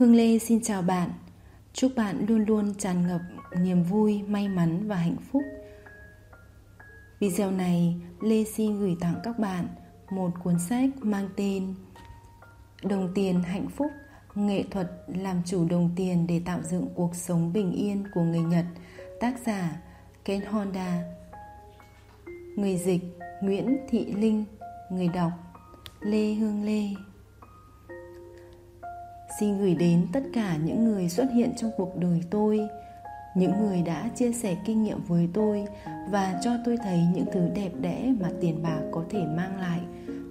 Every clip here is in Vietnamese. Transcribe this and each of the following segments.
Hương Lê xin chào bạn. Chúc bạn luôn luôn tràn ngập niềm vui, may mắn và hạnh phúc. Video này Lê xin gửi tặng các bạn một cuốn sách mang tên Đồng tiền hạnh phúc Nghệ thuật làm chủ đồng tiền để tạo dựng cuộc sống bình yên của người Nhật. Tác giả Ken Honda. Người dịch Nguyễn Thị Linh Người đọc Lê Hương Lê. Xin gửi đến tất cả những người xuất hiện trong cuộc đời tôi, Những người đã chia sẻ kinh nghiệm với tôi Và cho tôi thấy những thứ đẹp đẽ mà tiền bạc có thể mang lại,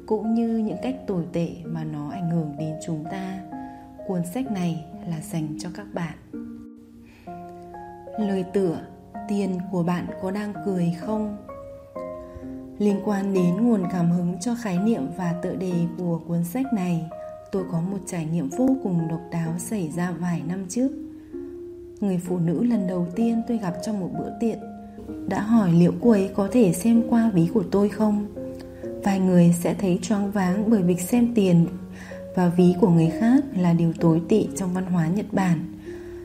Cũng như những cách tồi tệ mà nó ảnh hưởng đến chúng ta Cuốn sách này là dành cho các bạn Lời tựa, Tiền của bạn có đang cười không? Liên quan đến nguồn cảm hứng cho khái niệm và tựa đề của cuốn sách này tôi có một trải nghiệm vô cùng độc đáo xảy ra vài năm trước. Người phụ nữ lần đầu tiên tôi gặp trong một bữa tiệc đã hỏi liệu cô ấy có thể xem qua ví của tôi không. Vài người sẽ thấy choáng váng bởi việc xem tiền và ví của người khác là điều tối tị trong văn hóa nhật bản.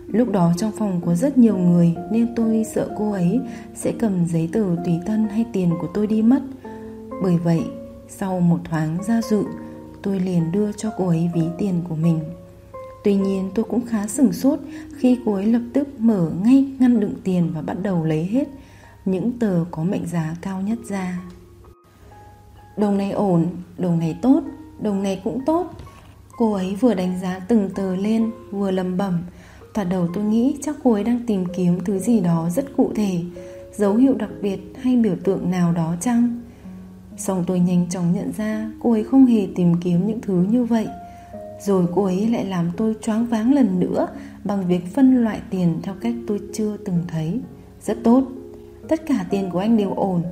Lúc đó trong phòng có rất nhiều người nên tôi sợ cô ấy sẽ cầm giấy tờ tùy thân hay tiền của tôi đi mất. Bởi vậy, sau một thoáng ra dự tôi liền đưa cho cô ấy ví tiền của mình Tuy nhiên tôi cũng khá sửng sốt khi cô ấy lập tức mở ngay ngăn đựng tiền và bắt đầu lấy hết những tờ có mệnh giá cao nhất ra. Đồng này ổn, đồng này tốt, đồng này cũng tốt. Cô ấy vừa đánh giá từng tờ lên, vừa lầm bẩm. Thoạt đầu tôi nghĩ chắc cô ấy đang tìm kiếm thứ gì đó rất cụ thể, dấu hiệu đặc biệt hay biểu tượng nào đó chăng? Xong tôi nhanh chóng nhận ra cô ấy không hề tìm kiếm những thứ như vậy. Rồi cô ấy lại làm tôi choáng váng lần nữa Bằng việc phân loại tiền theo cách tôi chưa từng thấy. Rất tốt. Tất cả tiền của anh đều ổn.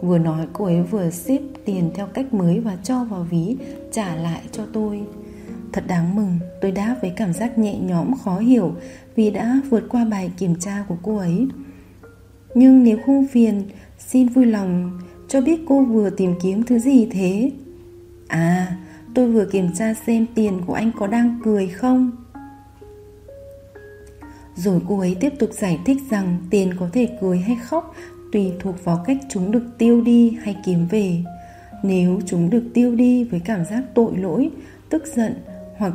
Vừa nói cô ấy vừa xếp tiền theo cách mới và cho vào ví, Trả lại cho tôi. Thật đáng mừng, Tôi đáp với cảm giác nhẹ nhõm khó hiểu Vì đã vượt qua bài kiểm tra của cô ấy. Nhưng nếu không phiền, Xin vui lòng cho biết cô vừa tìm kiếm thứ gì thế? À tôi vừa kiểm tra xem tiền của anh có đang cười không. Rồi cô ấy tiếp tục giải thích rằng tiền có thể cười hay khóc Tùy thuộc vào cách chúng được tiêu đi hay kiếm về. Nếu chúng được tiêu đi với cảm giác tội lỗi, tức giận hoặc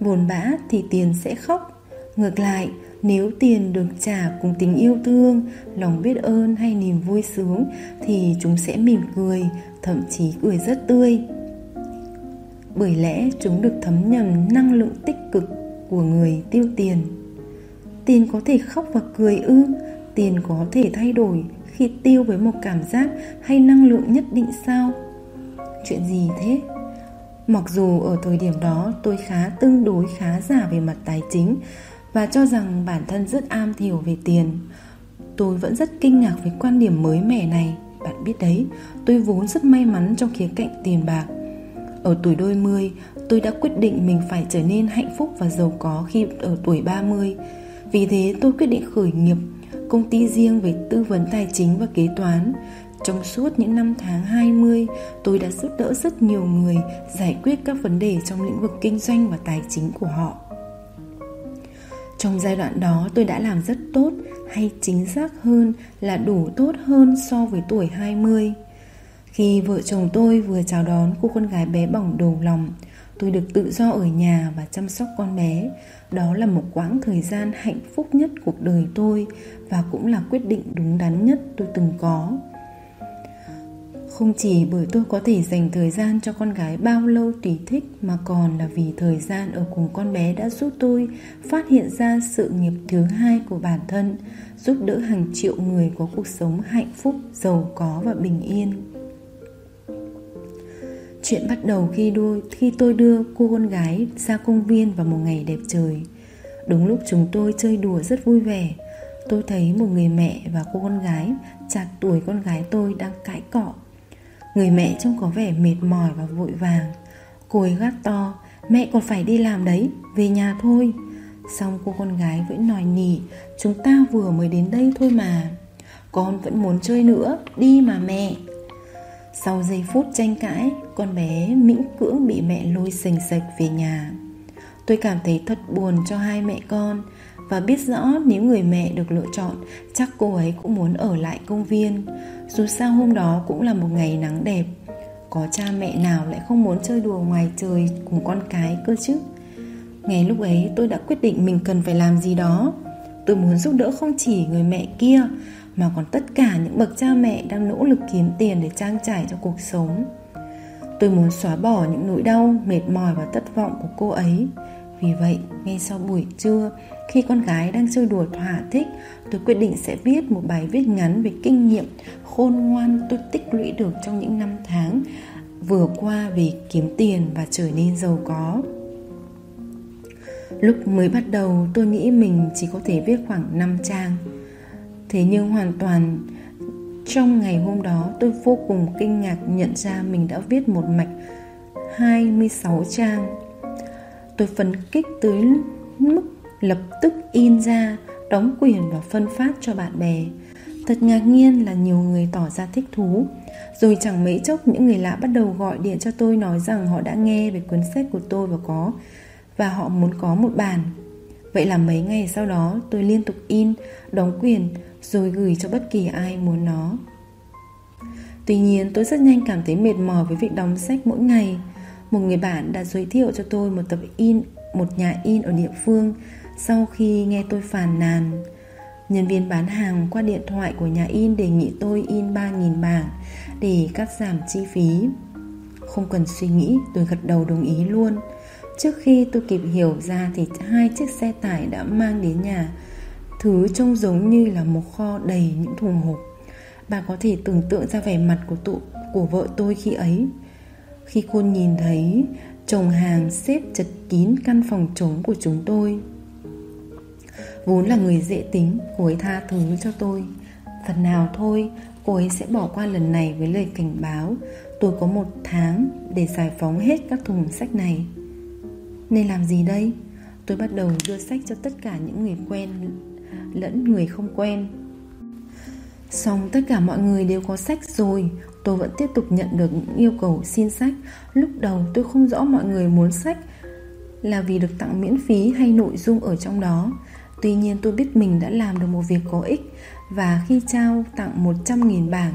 buồn bã thì tiền sẽ khóc. Ngược lại, nếu tiền được trả cùng tình yêu thương, lòng biết ơn hay niềm vui sướng, thì chúng sẽ mỉm cười, thậm chí cười rất tươi. Bởi lẽ chúng được thấm nhầm năng lượng tích cực của người tiêu tiền. Tiền có thể khóc và cười ư, tiền có thể thay đổi khi tiêu với một cảm giác hay năng lượng nhất định sao? Chuyện gì thế? Mặc dù ở thời điểm đó tôi khá tương đối khá giả về mặt tài chính và cho rằng bản thân rất am hiểu về tiền. Tôi vẫn rất kinh ngạc với quan điểm mới mẻ này. Bạn biết đấy tôi vốn rất may mắn trong khía cạnh tiền bạc. Ở tuổi đôi mươi tôi đã quyết định mình phải trở nên hạnh phúc và giàu có khi ở tuổi 30 vì thế tôi quyết định khởi nghiệp công ty riêng về tư vấn tài chính và kế toán. Trong suốt những năm tháng 20, tôi đã giúp đỡ rất nhiều người giải quyết các vấn đề trong lĩnh vực kinh doanh và tài chính của họ. Trong giai đoạn đó tôi đã làm rất tốt hay chính xác hơn là đủ tốt hơn so với tuổi 20. Khi vợ chồng tôi vừa chào đón cô con gái bé bỏng đầu lòng, tôi được tự do ở nhà và chăm sóc con bé. Đó là một quãng thời gian hạnh phúc nhất cuộc đời tôi và cũng là quyết định đúng đắn nhất tôi từng có. Không chỉ bởi tôi có thể dành thời gian cho con gái bao lâu tùy thích mà còn là vì thời gian ở cùng con bé đã giúp tôi phát hiện ra sự nghiệp thứ hai của bản thân, giúp đỡ hàng triệu người có cuộc sống hạnh phúc, giàu có và bình yên. Chuyện bắt đầu khi đôi khi tôi đưa cô con gái ra công viên vào một ngày đẹp trời. Đúng lúc chúng tôi chơi đùa rất vui vẻ, tôi thấy một người mẹ và cô con gái chạc tuổi con gái tôi đang cãi cọ Người mẹ trông có vẻ mệt mỏi và vội vàng. Cô ấy gắt to, Mẹ còn phải đi làm đấy, Về nhà thôi. Xong cô con gái vẫn nói nỉ, Chúng ta vừa mới đến đây thôi mà. Con vẫn muốn chơi nữa, Đi mà mẹ. Sau giây phút tranh cãi, Con bé miễn cưỡng bị mẹ lôi sành sạch về nhà. Tôi cảm thấy thật buồn cho hai mẹ con và biết rõ nếu người mẹ được lựa chọn, chắc cô ấy cũng muốn ở lại công viên dù sao hôm đó cũng là một ngày nắng đẹp. Có cha mẹ nào lại không muốn chơi đùa ngoài trời cùng con cái cơ chứ? Ngay lúc ấy, tôi đã quyết định mình cần phải làm gì đó. Tôi muốn giúp đỡ không chỉ người mẹ kia, mà còn tất cả những bậc cha mẹ đang nỗ lực kiếm tiền để trang trải cho cuộc sống. Tôi muốn xóa bỏ những nỗi đau, mệt mỏi và thất vọng của cô ấy vì vậy, ngay sau buổi trưa, khi con gái đang chơi đùa thỏa thích, tôi quyết định sẽ viết một bài viết ngắn về kinh nghiệm, khôn ngoan tôi tích lũy được trong những năm tháng vừa qua vì kiếm tiền và trở nên giàu có. Lúc mới bắt đầu, tôi nghĩ mình chỉ có thể viết khoảng 5 trang. Thế nhưng hoàn toàn, trong ngày hôm đó, tôi vô cùng kinh ngạc nhận ra mình đã viết một mạch 26 trang. Tôi phấn kích tới mức lập tức in ra, đóng quyền và phân phát cho bạn bè Thật ngạc nhiên là nhiều người tỏ ra thích thú Rồi chẳng mấy chốc những người lạ bắt đầu gọi điện cho tôi nói rằng họ đã nghe về cuốn sách của tôi và có và họ muốn có một bản. Vậy là mấy ngày sau đó tôi liên tục in, đóng quyền rồi gửi cho bất kỳ ai muốn nó. Tuy nhiên tôi rất nhanh cảm thấy mệt mỏi với việc đóng sách mỗi ngày. Một người bạn đã giới thiệu cho tôi một tập in, một nhà in ở địa phương sau khi nghe tôi phàn nàn. Nhân viên bán hàng qua điện thoại của nhà in đề nghị tôi in 3.000 bảng để cắt giảm chi phí. Không cần suy nghĩ, tôi gật đầu đồng ý luôn. Trước khi tôi kịp hiểu ra thì hai chiếc xe tải đã mang đến nhà Thứ trông giống như là một kho đầy những thùng hộp Bà có thể tưởng tượng ra vẻ mặt của tụ của vợ tôi khi ấy khi cô nhìn thấy chồng hàng xếp chật kín căn phòng trống của chúng tôi. Vốn là người dễ tính, cô ấy tha thứ cho tôi. Phần nào thôi, cô ấy sẽ bỏ qua lần này với lời cảnh báo Tôi có một tháng để giải phóng hết các thùng sách này. Nên làm gì đây? Tôi bắt đầu đưa sách cho tất cả những người quen lẫn người không quen. Xong tất cả mọi người đều có sách rồi Tôi vẫn tiếp tục nhận được những yêu cầu xin sách. Lúc đầu tôi không rõ mọi người muốn sách Là vì được tặng miễn phí hay nội dung ở trong đó. Tuy nhiên tôi biết mình đã làm được một việc có ích Và khi trao tặng 100.000 bảng,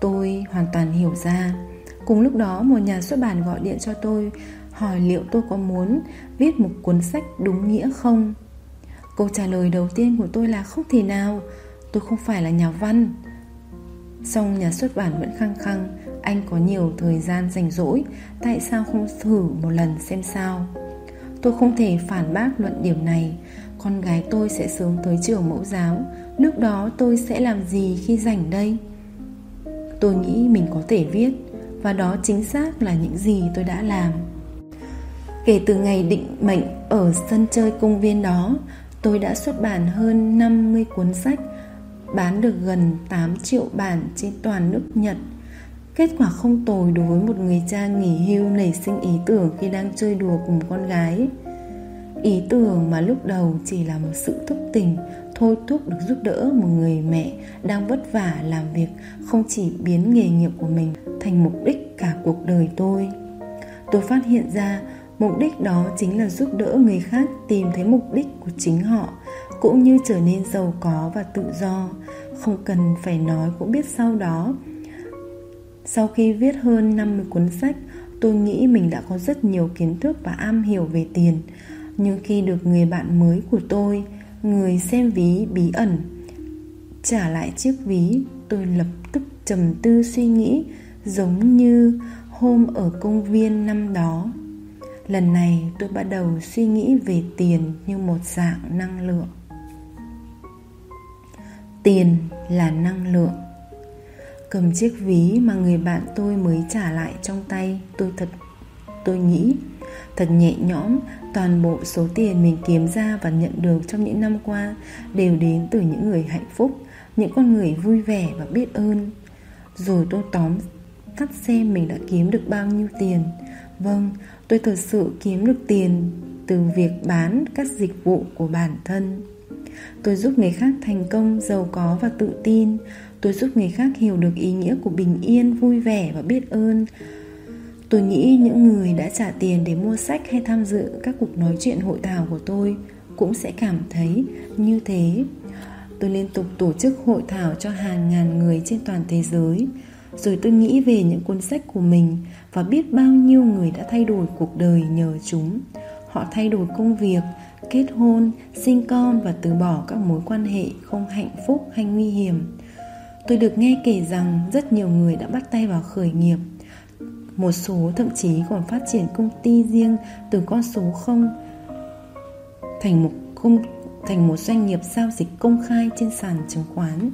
Tôi hoàn toàn hiểu ra. Cùng lúc đó, một nhà xuất bản gọi điện cho tôi, hỏi liệu tôi có muốn viết một cuốn sách đúng nghĩa không? Câu trả lời đầu tiên của tôi là không thể nào. Tôi không phải là nhà văn song nhà xuất bản vẫn khăng khăng anh có nhiều thời gian rảnh rỗi tại sao không thử một lần xem sao? Tôi không thể phản bác luận điểm này. Con gái tôi sẽ sớm tới trường mẫu giáo lúc đó tôi sẽ làm gì khi rảnh đây? Tôi nghĩ mình có thể viết và đó chính xác là những gì tôi đã làm. Kể từ ngày định mệnh ở sân chơi công viên đó, tôi đã xuất bản hơn 50 cuốn sách, bán được gần 8 triệu bản trên toàn nước Nhật. Kết quả không tồi đối với một người cha nghỉ hưu nảy sinh ý tưởng khi đang chơi đùa cùng con gái. Ý tưởng mà lúc đầu chỉ là một sự thúc tình, thôi thúc được giúp đỡ một người mẹ đang vất vả làm việc không chỉ biến nghề nghiệp của mình thành mục đích cả cuộc đời tôi. Tôi phát hiện ra mục đích đó chính là giúp đỡ người khác tìm thấy mục đích của chính họ cũng như trở nên giàu có và tự do, không cần phải nói cũng biết sau đó. Sau khi viết hơn 50 cuốn sách, tôi nghĩ mình đã có rất nhiều kiến thức và am hiểu về tiền. Nhưng khi được người bạn mới của tôi, người xem ví bí ẩn, trả lại chiếc ví, tôi lập tức trầm tư suy nghĩ, giống như hôm ở công viên năm đó. Lần này, tôi bắt đầu suy nghĩ về tiền như một dạng năng lượng tiền là năng lượng. Cầm chiếc ví mà người bạn tôi mới trả lại trong tay, tôi thật, tôi nghĩ thật nhẹ nhõm, toàn bộ số tiền mình kiếm ra và nhận được trong những năm qua đều đến từ những người hạnh phúc, những con người vui vẻ và biết ơn. Rồi tôi tóm tắt xem mình đã kiếm được bao nhiêu tiền. Vâng tôi thật sự kiếm được tiền từ việc bán các dịch vụ của bản thân tôi giúp người khác thành công giàu có và tự tin tôi giúp người khác hiểu được ý nghĩa của bình yên vui vẻ và biết ơn Tôi nghĩ những người đã trả tiền để mua sách hay tham dự các cuộc nói chuyện hội thảo của tôi cũng sẽ cảm thấy như thế. Tôi liên tục tổ chức hội thảo cho hàng ngàn người trên toàn thế giới. Rồi tôi nghĩ về những cuốn sách của mình và biết bao nhiêu người đã thay đổi cuộc đời nhờ chúng. Họ thay đổi công việc, kết hôn, sinh con và từ bỏ các mối quan hệ không hạnh phúc hay nguy hiểm. Tôi được nghe kể rằng rất nhiều người đã bắt tay vào khởi nghiệp. Một số thậm chí còn phát triển công ty riêng từ con số 0 thành một công thành một doanh nghiệp giao dịch công khai trên sàn chứng khoán.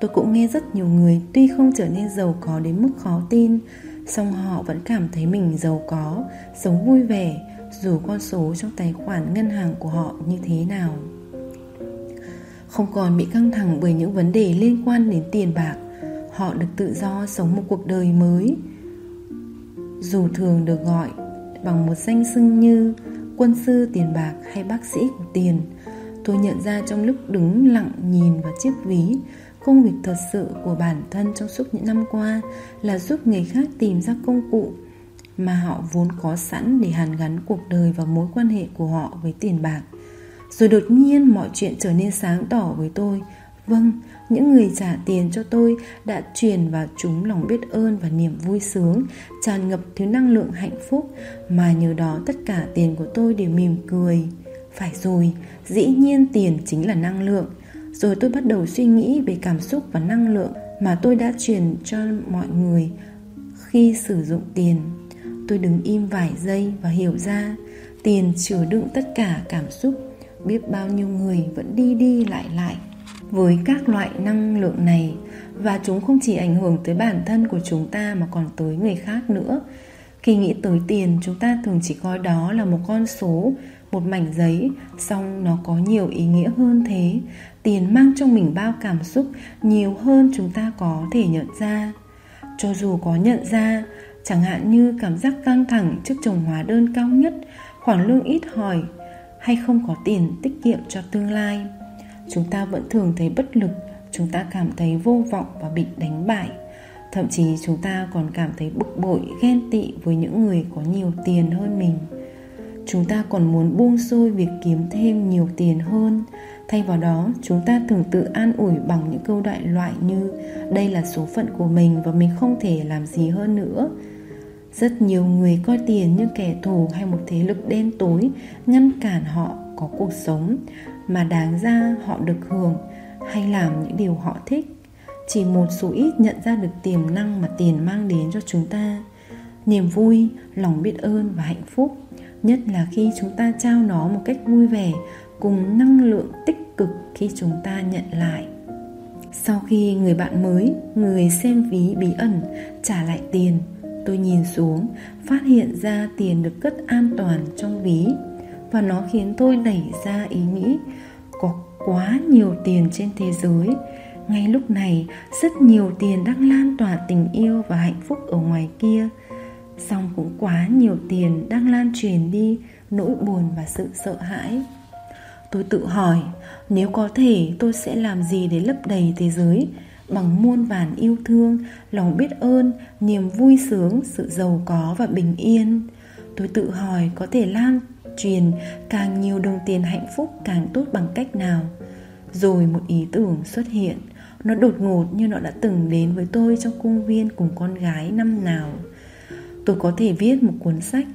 Tôi cũng nghe rất nhiều người tuy không trở nên giàu có đến mức khó tin, song họ vẫn cảm thấy mình giàu có, sống vui vẻ dù con số trong tài khoản ngân hàng của họ như thế nào. Không còn bị căng thẳng bởi những vấn đề liên quan đến tiền bạc, họ được tự do sống một cuộc đời mới. Dù thường được gọi bằng một danh xưng như quân sư tiền bạc hay bác sĩ của tiền, tôi nhận ra trong lúc đứng lặng nhìn vào chiếc ví, công việc thật sự của bản thân trong suốt những năm qua là giúp người khác tìm ra công cụ mà họ vốn có sẵn để hàn gắn cuộc đời và mối quan hệ của họ với tiền bạc. Rồi đột nhiên mọi chuyện trở nên sáng tỏ với tôi. Vâng, những người trả tiền cho tôi đã truyền vào chúng lòng biết ơn và niềm vui sướng, tràn ngập thứ năng lượng hạnh phúc mà nhờ đó tất cả tiền của tôi đều mỉm cười. Phải rồi, dĩ nhiên tiền chính là năng lượng. Rồi tôi bắt đầu suy nghĩ về cảm xúc và năng lượng mà tôi đã truyền cho mọi người khi sử dụng tiền. Tôi đứng im vài giây và hiểu ra, tiền chứa đựng tất cả cảm xúc, biết bao nhiêu người vẫn đi đi lại lại. Với các loại năng lượng này, và chúng không chỉ ảnh hưởng tới bản thân của chúng ta mà còn tới người khác nữa. Khi nghĩ tới tiền, chúng ta thường chỉ coi đó là một con số, một mảnh giấy, song nó có nhiều ý nghĩa hơn thế. Tiền mang trong mình bao cảm xúc, nhiều hơn chúng ta có thể nhận ra. Cho dù có nhận ra chẳng hạn như cảm giác căng thẳng trước chồng hóa đơn cao nhất, khoản lương ít hỏi, hay không có tiền tiết kiệm cho tương lai. Chúng ta vẫn thường thấy bất lực, chúng ta cảm thấy vô vọng và bị đánh bại. Thậm chí chúng ta còn cảm thấy bực bội, ghen tị với những người có nhiều tiền hơn mình. Chúng ta còn muốn buông xuôi việc kiếm thêm nhiều tiền hơn. Thay vào đó, chúng ta thường tự an ủi bằng những câu đại loại như đây là số phận của mình và mình không thể làm gì hơn nữa rất nhiều người coi tiền như kẻ thù hay một thế lực đen tối ngăn cản họ có cuộc sống mà đáng ra họ được hưởng hay làm những điều họ thích. Chỉ một số ít nhận ra được tiềm năng mà tiền mang đến cho chúng ta. Niềm vui, lòng biết ơn và hạnh phúc, nhất là khi chúng ta trao nó một cách vui vẻ cùng năng lượng tích cực khi chúng ta nhận lại. Sau khi người bạn mới, người xem ví bí ẩn, trả lại tiền tôi nhìn xuống, phát hiện ra tiền được cất an toàn trong ví. Và nó khiến tôi nảy ra ý nghĩ, có quá nhiều tiền trên thế giới. Ngay lúc này, rất nhiều tiền đang lan tỏa tình yêu và hạnh phúc ở ngoài kia. Song cũng quá nhiều tiền đang lan truyền đi, nỗi buồn và sự sợ hãi. Tôi tự hỏi, nếu có thể, tôi sẽ làm gì để lấp đầy thế giới? Bằng muôn vàn yêu thương, lòng biết ơn, niềm vui sướng, sự giàu có và bình yên. Tôi tự hỏi có thể lan truyền càng nhiều đồng tiền hạnh phúc càng tốt bằng cách nào. Rồi một ý tưởng xuất hiện, nó đột ngột như nó đã từng đến với tôi trong công viên cùng con gái năm nào. Tôi có thể viết một cuốn sách,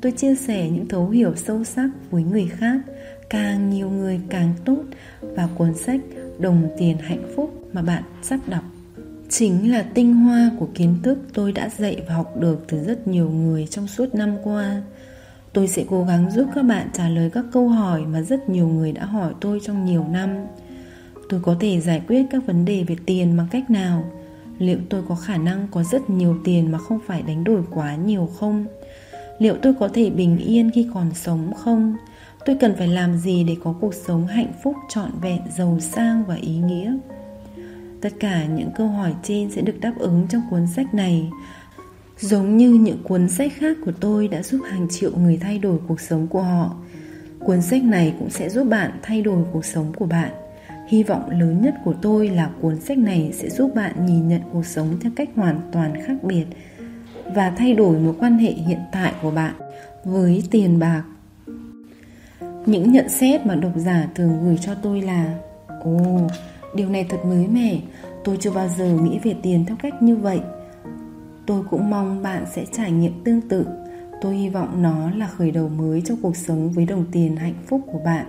tôi chia sẻ những thấu hiểu sâu sắc với người khác càng nhiều người càng tốt và cuốn sách đồng tiền hạnh phúc mà bạn sắp đọc. Chính là tinh hoa của kiến thức tôi đã dạy và học được từ rất nhiều người trong suốt năm qua. Tôi sẽ cố gắng giúp các bạn trả lời các câu hỏi mà rất nhiều người đã hỏi tôi trong nhiều năm. Tôi có thể giải quyết các vấn đề về tiền bằng cách nào? Liệu tôi có khả năng có rất nhiều tiền mà không phải đánh đổi quá nhiều không? Liệu tôi có thể bình yên khi còn sống không? Tôi cần phải làm gì để có cuộc sống hạnh phúc, trọn vẹn, giàu sang và ý nghĩa? Tất cả những câu hỏi trên sẽ được đáp ứng trong cuốn sách này. Giống như những cuốn sách khác của tôi đã giúp hàng triệu người thay đổi cuộc sống của họ. Cuốn sách này cũng sẽ giúp bạn thay đổi cuộc sống của bạn. Hy vọng lớn nhất của tôi là cuốn sách này sẽ giúp bạn nhìn nhận cuộc sống theo cách hoàn toàn khác biệt và thay đổi mối quan hệ hiện tại của bạn với tiền bạc những nhận xét mà độc giả thường gửi cho tôi là, ồ, điều này thật mới mẻ. Tôi chưa bao giờ nghĩ về tiền theo cách như vậy. Tôi cũng mong bạn sẽ trải nghiệm tương tự. Tôi hy vọng nó là khởi đầu mới trong cuộc sống với đồng tiền hạnh phúc của bạn.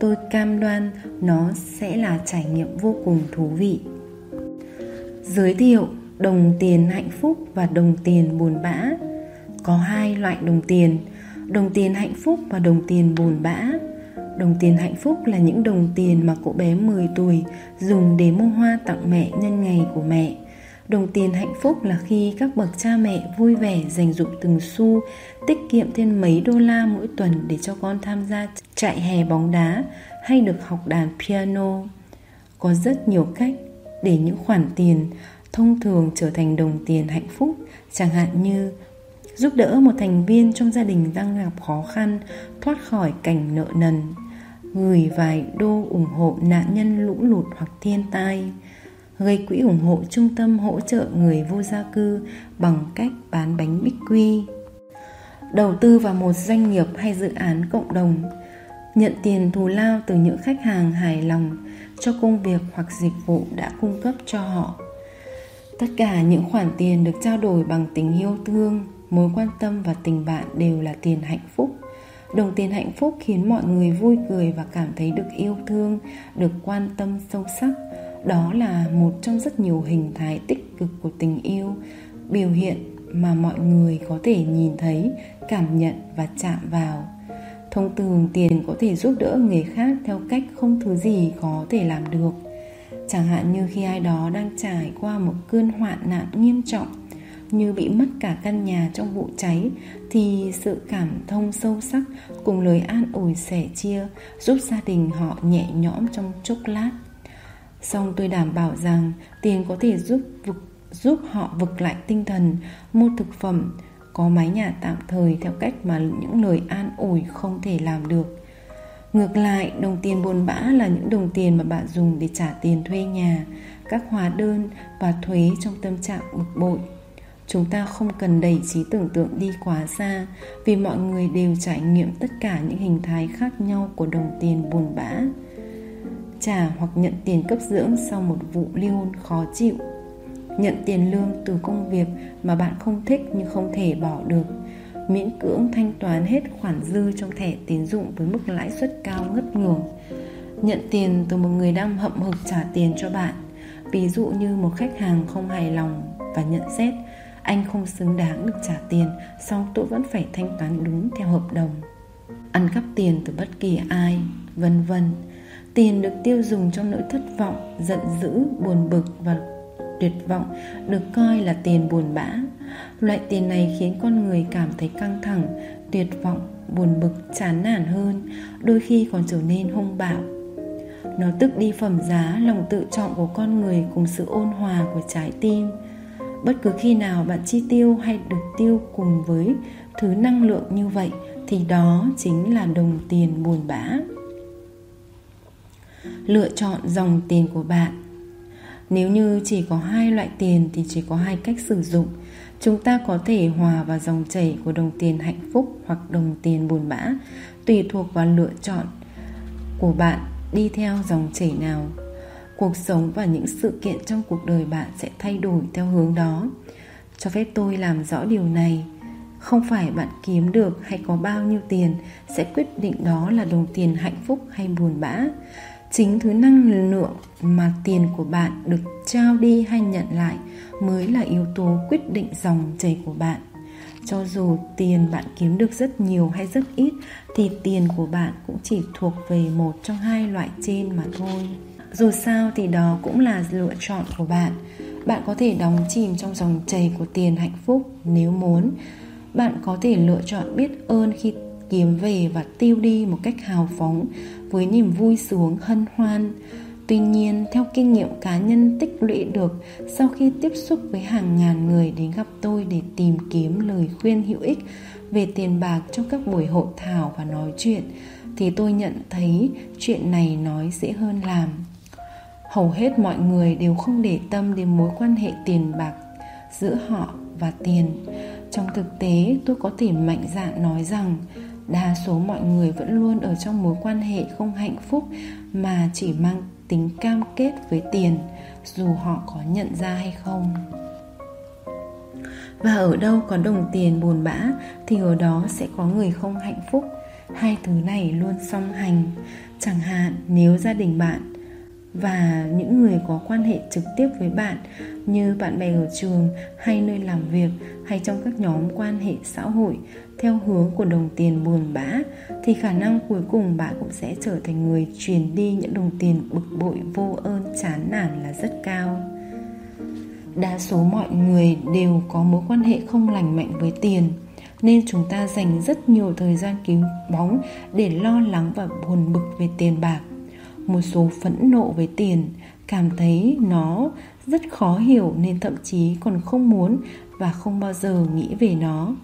Tôi cam đoan nó sẽ là trải nghiệm vô cùng thú vị. Giới thiệu đồng tiền hạnh phúc và đồng tiền buồn bã. Có hai loại đồng tiền đồng tiền hạnh phúc và đồng tiền buồn bã Đồng tiền hạnh phúc là những đồng tiền mà cậu bé 10 tuổi dùng để mua hoa tặng mẹ nhân ngày của mẹ. Đồng tiền hạnh phúc là khi các bậc cha mẹ vui vẻ dành dụng từng xu, tiết kiệm thêm mấy đô la mỗi tuần để cho con tham gia chạy hè bóng đá hay được học đàn piano. Có rất nhiều cách để những khoản tiền thông thường trở thành đồng tiền hạnh phúc, chẳng hạn như giúp đỡ một thành viên trong gia đình đang gặp khó khăn, thoát khỏi cảnh nợ nần, gửi vài đô ủng hộ nạn nhân lũ lụt hoặc thiên tai, gây quỹ ủng hộ trung tâm hỗ trợ người vô gia cư bằng cách bán bánh bích quy. Đầu tư vào một doanh nghiệp hay dự án cộng đồng, nhận tiền thù lao từ những khách hàng hài lòng cho công việc hoặc dịch vụ đã cung cấp cho họ. Tất cả những khoản tiền được trao đổi bằng tình yêu thương mối quan tâm và tình bạn đều là tiền hạnh phúc. Đồng tiền hạnh phúc khiến mọi người vui cười và cảm thấy được yêu thương, được quan tâm sâu sắc. Đó là một trong rất nhiều hình thái tích cực của tình yêu, biểu hiện mà mọi người có thể nhìn thấy, cảm nhận và chạm vào. Thông thường tiền có thể giúp đỡ người khác theo cách không thứ gì có thể làm được. Chẳng hạn như khi ai đó đang trải qua một cơn hoạn nạn nghiêm trọng như bị mất cả căn nhà trong vụ cháy thì sự cảm thông sâu sắc cùng lời an ủi sẻ chia giúp gia đình họ nhẹ nhõm trong chốc lát. Song tôi đảm bảo rằng tiền có thể giúp vực, giúp họ vực lại tinh thần mua thực phẩm có mái nhà tạm thời theo cách mà những lời an ủi không thể làm được. Ngược lại đồng tiền buồn bã là những đồng tiền mà bạn dùng để trả tiền thuê nhà các hóa đơn và thuế trong tâm trạng bực bội chúng ta không cần đẩy trí tưởng tượng đi quá xa, vì mọi người đều trải nghiệm tất cả những hình thái khác nhau của đồng tiền buồn bã. Trả hoặc nhận tiền cấp dưỡng sau một vụ ly hôn khó chịu. Nhận tiền lương từ công việc mà bạn không thích nhưng không thể bỏ được. Miễn cưỡng thanh toán hết khoản dư trong thẻ tín dụng với mức lãi suất cao ngất ngường. Nhận tiền từ một người đang hậm hực trả tiền cho bạn, ví dụ như một khách hàng không hài lòng và nhận xét anh không xứng đáng được trả tiền Song tôi vẫn phải thanh toán đúng theo hợp đồng. Ăn cắp tiền từ bất kỳ ai Vân vân. Tiền được tiêu dùng trong nỗi thất vọng Giận dữ, buồn bực và tuyệt vọng Được coi là tiền buồn bã. Loại tiền này khiến con người cảm thấy căng thẳng Tuyệt vọng, buồn bực, chán nản hơn Đôi khi còn trở nên hung bạo. Nó tức đi phẩm giá lòng tự trọng của con người cùng sự ôn hòa của trái tim bất cứ khi nào bạn chi tiêu hay được tiêu cùng với thứ năng lượng như vậy, thì đó chính là đồng tiền buồn bã. Lựa chọn dòng tiền của bạn. Nếu như chỉ có hai loại tiền thì chỉ có hai cách sử dụng. Chúng ta có thể hòa vào dòng chảy của đồng tiền hạnh phúc hoặc đồng tiền buồn bã, tùy thuộc vào lựa chọn của bạn đi theo dòng chảy nào cuộc sống và những sự kiện trong cuộc đời bạn sẽ thay đổi theo hướng đó. Cho phép tôi làm rõ điều này. Không phải bạn kiếm được hay có bao nhiêu tiền sẽ quyết định đó là đồng tiền hạnh phúc hay buồn bã. Chính thứ năng lượng mà tiền của bạn được trao đi hay nhận lại mới là yếu tố quyết định dòng chảy của bạn. Cho dù tiền bạn kiếm được rất nhiều hay rất ít, thì tiền của bạn cũng chỉ thuộc về một trong hai loại trên mà thôi dù sao thì đó cũng là lựa chọn của bạn. Bạn có thể đóng chìm trong dòng chảy của tiền hạnh phúc nếu muốn. Bạn có thể lựa chọn biết ơn khi kiếm về và tiêu đi một cách hào phóng, với niềm vui sướng hân hoan. Tuy nhiên, theo kinh nghiệm cá nhân tích lũy được, sau khi tiếp xúc với hàng ngàn người đến gặp tôi để tìm kiếm lời khuyên hữu ích về tiền bạc trong các buổi hội thảo và nói chuyện, thì tôi nhận thấy chuyện này nói dễ hơn làm hầu hết mọi người đều không để tâm đến mối quan hệ tiền bạc giữa họ và tiền. Trong thực tế, tôi có thể mạnh dạn nói rằng đa số mọi người vẫn luôn ở trong mối quan hệ không hạnh phúc mà chỉ mang tính cam kết với tiền, dù họ có nhận ra hay không. Và ở đâu có đồng tiền buồn bã thì ở đó sẽ có người không hạnh phúc. Hai thứ này luôn song hành. Chẳng hạn, nếu gia đình bạn và những người có quan hệ trực tiếp với bạn, như bạn bè ở trường hay nơi làm việc hay trong các nhóm quan hệ xã hội, theo hướng của đồng tiền buồn bã, thì khả năng cuối cùng bạn cũng sẽ trở thành người truyền đi những đồng tiền bực bội, vô ơn, chán nản là rất cao. Đa số mọi người đều có mối quan hệ không lành mạnh với tiền, nên chúng ta dành rất nhiều thời gian cứu bóng để lo lắng và buồn bực về tiền bạc một số phẫn nộ với tiền, cảm thấy nó rất khó hiểu nên thậm chí còn không muốn và không bao giờ nghĩ về nó.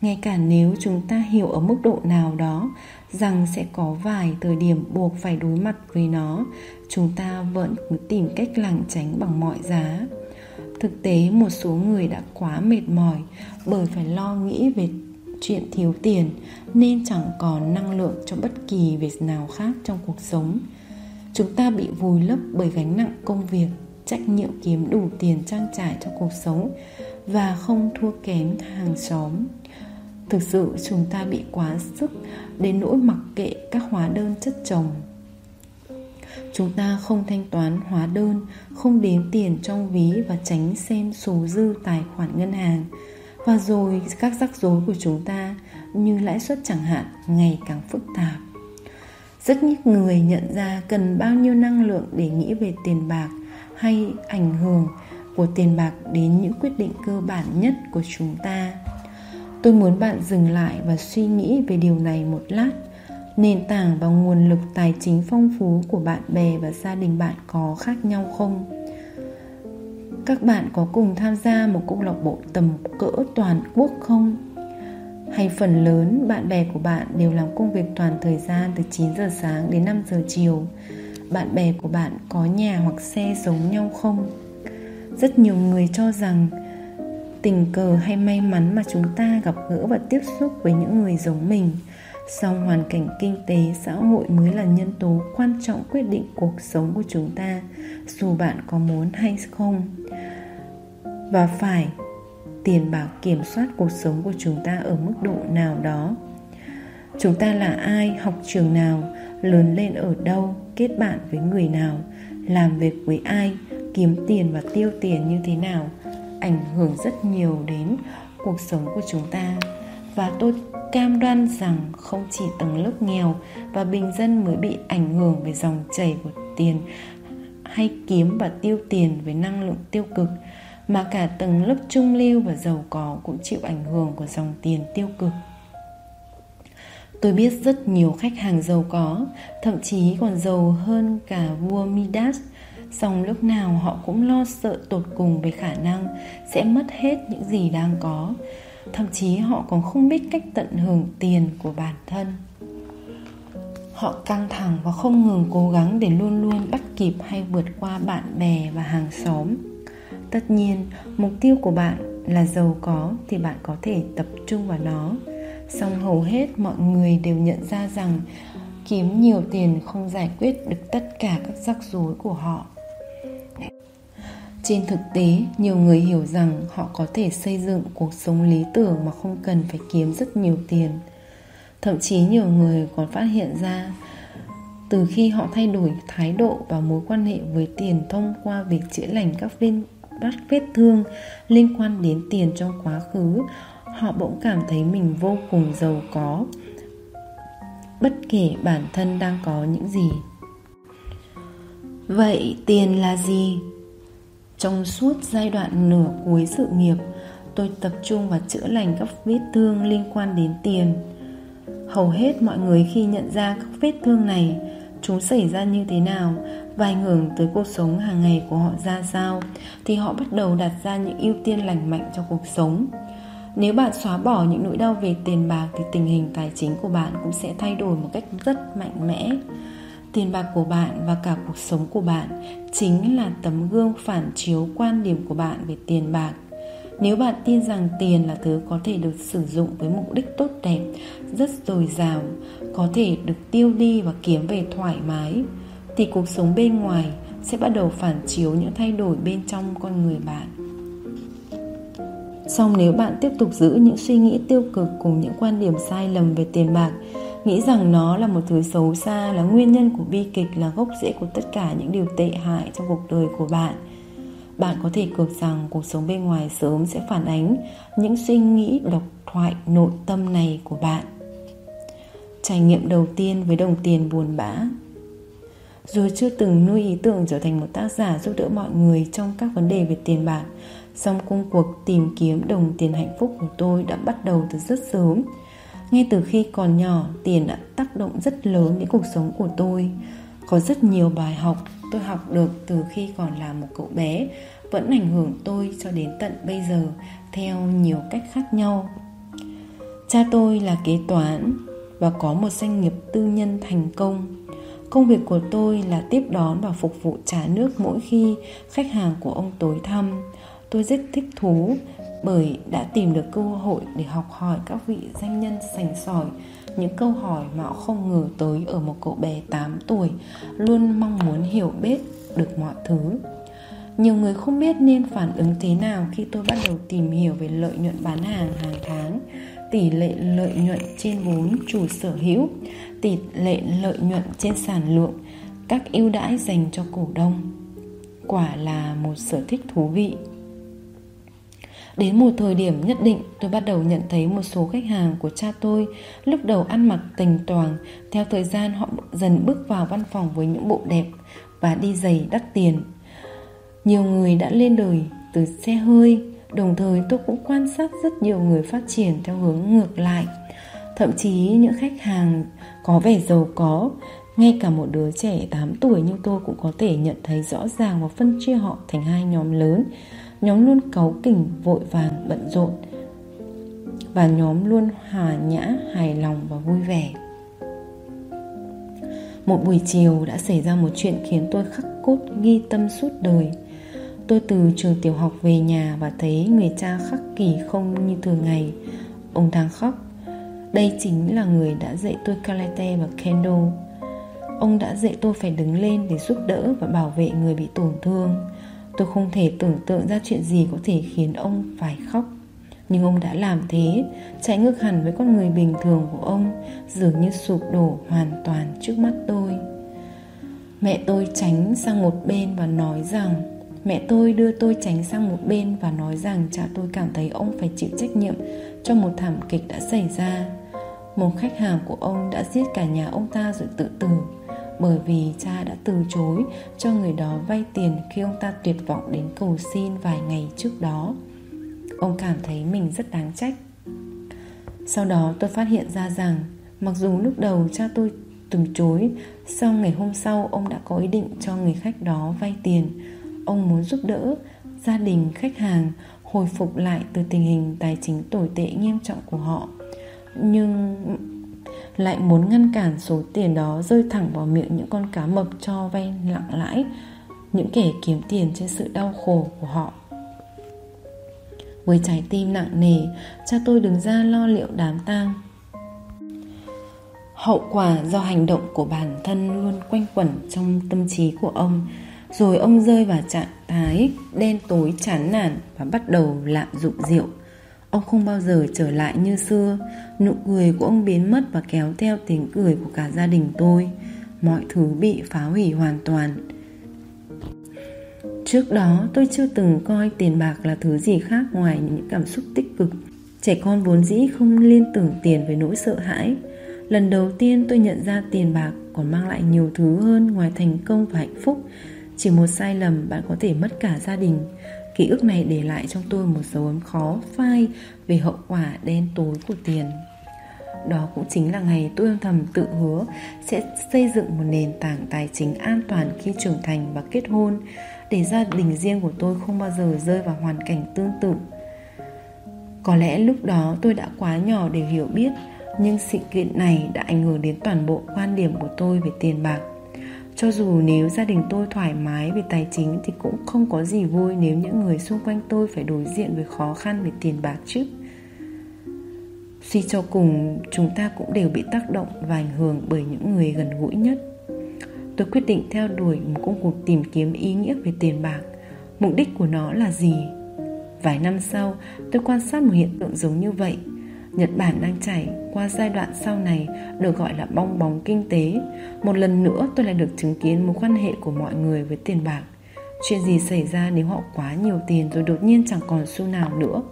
Ngay cả nếu chúng ta hiểu ở mức độ nào đó rằng sẽ có vài thời điểm buộc phải đối mặt với nó, chúng ta vẫn cứ tìm cách lảng tránh bằng mọi giá. Thực tế, một số người đã quá mệt mỏi bởi phải lo nghĩ về chuyện thiếu tiền nên chẳng còn năng lượng cho bất kỳ việc nào khác trong cuộc sống chúng ta bị vùi lấp bởi gánh nặng công việc, trách nhiệm kiếm đủ tiền trang trải cho cuộc sống và không thua kém hàng xóm. Thực sự, chúng ta bị quá sức đến nỗi mặc kệ các hóa đơn chất chồng. Chúng ta không thanh toán hóa đơn, không đếm tiền trong ví và tránh xem số dư tài khoản ngân hàng. Và rồi các rắc rối của chúng ta như lãi suất chẳng hạn ngày càng phức tạp rất ít người nhận ra cần bao nhiêu năng lượng để nghĩ về tiền bạc hay ảnh hưởng của tiền bạc đến những quyết định cơ bản nhất của chúng ta. Tôi muốn bạn dừng lại và suy nghĩ về điều này một lát. Nền tảng và nguồn lực tài chính phong phú của bạn bè và gia đình bạn có khác nhau không? Các bạn có cùng tham gia một câu lạc bộ tầm cỡ toàn quốc không? Hay phần lớn bạn bè của bạn đều làm công việc toàn thời gian từ 9 giờ sáng đến 5 giờ chiều. Bạn bè của bạn có nhà hoặc xe giống nhau không? Rất nhiều người cho rằng tình cờ hay may mắn mà chúng ta gặp gỡ và tiếp xúc với những người giống mình. Song hoàn cảnh kinh tế, xã hội mới là nhân tố quan trọng quyết định cuộc sống của chúng ta, dù bạn có muốn hay không. Và phải tiền bạc kiểm soát cuộc sống của chúng ta ở mức độ nào đó. Chúng ta là ai, học trường nào, lớn lên ở đâu, kết bạn với người nào, làm việc với ai, kiếm tiền và tiêu tiền như thế nào, ảnh hưởng rất nhiều đến cuộc sống của chúng ta. Và tôi cam đoan rằng không chỉ tầng lớp nghèo và bình dân mới bị ảnh hưởng về dòng chảy của tiền hay kiếm và tiêu tiền với năng lượng tiêu cực mà cả tầng lớp trung lưu và giàu có cũng chịu ảnh hưởng của dòng tiền tiêu cực. Tôi biết rất nhiều khách hàng giàu có, thậm chí còn giàu hơn cả vua midas. Song lúc nào họ cũng lo sợ tột cùng về khả năng sẽ mất hết những gì đang có. Thậm chí họ còn không biết cách tận hưởng tiền của bản thân. Họ căng thẳng và không ngừng cố gắng để luôn luôn bắt kịp hay vượt qua bạn bè và hàng xóm tất nhiên, mục tiêu của bạn là giàu có thì bạn có thể tập trung vào nó. Song hầu hết mọi người đều nhận ra rằng kiếm nhiều tiền không giải quyết được tất cả các rắc rối của họ. Trên thực tế, nhiều người hiểu rằng họ có thể xây dựng cuộc sống lý tưởng mà không cần phải kiếm rất nhiều tiền. Thậm chí nhiều người còn phát hiện ra, từ khi họ thay đổi thái độ và mối quan hệ với tiền thông qua việc chữa lành các viên các vết thương liên quan đến tiền trong quá khứ, họ bỗng cảm thấy mình vô cùng giàu có. Bất kể bản thân đang có những gì. Vậy tiền là gì? Trong suốt giai đoạn nửa cuối sự nghiệp, tôi tập trung vào chữa lành các vết thương liên quan đến tiền. Hầu hết mọi người khi nhận ra các vết thương này, chúng xảy ra như thế nào? Và ảnh hưởng tới cuộc sống hàng ngày của họ ra sao, thì họ bắt đầu đặt ra những ưu tiên lành mạnh cho cuộc sống. Nếu bạn xóa bỏ những nỗi đau về tiền bạc, thì tình hình tài chính của bạn cũng sẽ thay đổi một cách rất mạnh mẽ. Tiền bạc của bạn và cả cuộc sống của bạn chính là tấm gương phản chiếu quan điểm của bạn về tiền bạc. Nếu bạn tin rằng tiền là thứ có thể được sử dụng với mục đích tốt đẹp, rất dồi dào, có thể được tiêu đi và kiếm về thoải mái thì cuộc sống bên ngoài sẽ bắt đầu phản chiếu những thay đổi bên trong con người bạn. Song nếu bạn tiếp tục giữ những suy nghĩ tiêu cực cùng những quan điểm sai lầm về tiền bạc, nghĩ rằng nó là một thứ xấu xa, là nguyên nhân của bi kịch, là gốc rễ của tất cả những điều tệ hại trong cuộc đời của bạn bạn có thể cược rằng cuộc sống bên ngoài sớm sẽ phản ánh những suy nghĩ độc thoại nội tâm này của bạn. Trải nghiệm đầu tiên với đồng tiền buồn bã dù chưa từng nuôi ý tưởng trở thành một tác giả giúp đỡ mọi người trong các vấn đề về tiền bạc. Song công cuộc tìm kiếm đồng tiền hạnh phúc của tôi đã bắt đầu từ rất sớm. Ngay từ khi còn nhỏ, tiền đã tác động rất lớn đến cuộc sống của tôi. Có rất nhiều bài học tôi học được từ khi còn là một cậu bé, vẫn ảnh hưởng tôi cho đến tận bây giờ, theo nhiều cách khác nhau. Cha tôi là kế toán và có một doanh nghiệp tư nhân thành công công việc của tôi là tiếp đón và phục vụ trà nước mỗi khi khách hàng của ông tối thăm. Tôi rất thích thú bởi đã tìm được cơ hội để học hỏi các vị danh nhân sành sỏi, những câu hỏi mà họ không ngờ tới ở một cậu bé 8 tuổi, luôn mong muốn hiểu biết được mọi thứ. Nhiều người không biết nên phản ứng thế nào khi tôi bắt đầu tìm hiểu về lợi nhuận bán hàng hàng tháng, tỷ lệ lợi nhuận trên vốn chủ sở hữu tỷ lệ lợi nhuận trên sản lượng, các ưu đãi dành cho cổ đông. Quả là một sở thích thú vị. Đến một thời điểm nhất định, tôi bắt đầu nhận thấy một số khách hàng của cha tôi lúc đầu ăn mặc tình toàn Theo thời gian họ dần bước vào văn phòng với những bộ đẹp và đi giày đắt tiền. Nhiều người đã lên đời từ xe hơi, Đồng thời tôi cũng quan sát rất nhiều người phát triển theo hướng ngược lại. Thậm chí những khách hàng có vẻ giàu có. Ngay cả một đứa trẻ 8 tuổi như tôi cũng có thể nhận thấy rõ ràng và phân chia họ thành hai nhóm lớn. Nhóm luôn cáu kỉnh, vội vàng, bận rộn. Và nhóm luôn hòa nhã, hài lòng và vui vẻ. Một buổi chiều đã xảy ra một chuyện khiến tôi khắc cốt ghi tâm suốt đời. Tôi từ trường tiểu học về nhà và thấy người cha khắc kỳ không như thường ngày. Ông đang khóc. Đây chính là người đã dạy tôi karate và kendo. Ông đã dạy tôi phải đứng lên để giúp đỡ và bảo vệ người bị tổn thương. Tôi không thể tưởng tượng ra chuyện gì có thể khiến ông phải khóc. Nhưng ông đã làm thế Chạy ngược hẳn với con người bình thường của ông, Dường như sụp đổ hoàn toàn trước mắt tôi. Mẹ tôi tránh sang một bên và nói rằng, Mẹ tôi đưa tôi tránh sang một bên và nói rằng cha tôi cảm thấy ông phải chịu trách nhiệm cho một thảm kịch đã xảy ra. Một khách hàng của ông đã giết cả nhà ông ta rồi tự tử. Bởi vì cha đã từ chối cho người đó vay tiền khi ông ta tuyệt vọng đến cầu xin vài ngày trước đó. Ông cảm thấy mình rất đáng trách. Sau đó tôi phát hiện ra rằng, mặc dù lúc đầu cha tôi từ chối sau ngày hôm sau ông đã có ý định cho người khách đó vay tiền. Ông muốn giúp đỡ gia đình khách hàng hồi phục lại từ tình hình tài chính tồi tệ nghiêm trọng của họ nhưng lại muốn ngăn cản số tiền đó rơi thẳng vào miệng những con cá mập cho vay lặng lãi, những kẻ kiếm tiền trên sự đau khổ của họ. Với trái tim nặng nề, cha tôi đứng ra lo liệu đám tang. Hậu quả do hành động của bản thân luôn quanh quẩn trong tâm trí của ông, rồi ông rơi vào trạng thái đen tối chán nản và bắt đầu lạm dụng rượu. Ông không bao giờ trở lại như xưa. Nụ cười của ông biến mất và kéo theo tiếng cười của cả gia đình tôi. Mọi thứ bị phá hủy hoàn toàn. Trước đó, tôi chưa từng coi tiền bạc là thứ gì khác ngoài những cảm xúc tích cực. Trẻ con vốn dĩ không liên tưởng tiền với nỗi sợ hãi. Lần đầu tiên tôi nhận ra tiền bạc còn mang lại nhiều thứ hơn ngoài thành công và hạnh phúc. Chỉ một sai lầm bạn có thể mất cả gia đình. Ký ức này để lại trong tôi một dấu ấn khó phai về hậu quả đen tối của tiền. Đó cũng chính là ngày tôi âm thầm tự hứa sẽ xây dựng một nền tảng tài chính an toàn khi trưởng thành và kết hôn, để gia đình riêng của tôi không bao giờ rơi vào hoàn cảnh tương tự. Có lẽ lúc đó tôi đã quá nhỏ để hiểu biết, nhưng sự kiện này đã ảnh hưởng đến toàn bộ quan điểm của tôi về tiền bạc cho dù nếu gia đình tôi thoải mái về tài chính thì cũng không có gì vui nếu những người xung quanh tôi phải đối diện với khó khăn về tiền bạc chứ. Suy cho cùng, chúng ta cũng đều bị tác động và ảnh hưởng bởi những người gần gũi nhất. Tôi quyết định theo đuổi một công cuộc tìm kiếm ý nghĩa về tiền bạc. Mục đích của nó là gì? Vài năm sau, tôi quan sát một hiện tượng giống như vậy. Nhật Bản đang trải qua giai đoạn sau này được gọi là bong bóng kinh tế. Một lần nữa tôi lại được chứng kiến mối quan hệ của mọi người với tiền bạc. Chuyện gì xảy ra nếu họ quá nhiều tiền rồi đột nhiên chẳng còn xu nào nữa?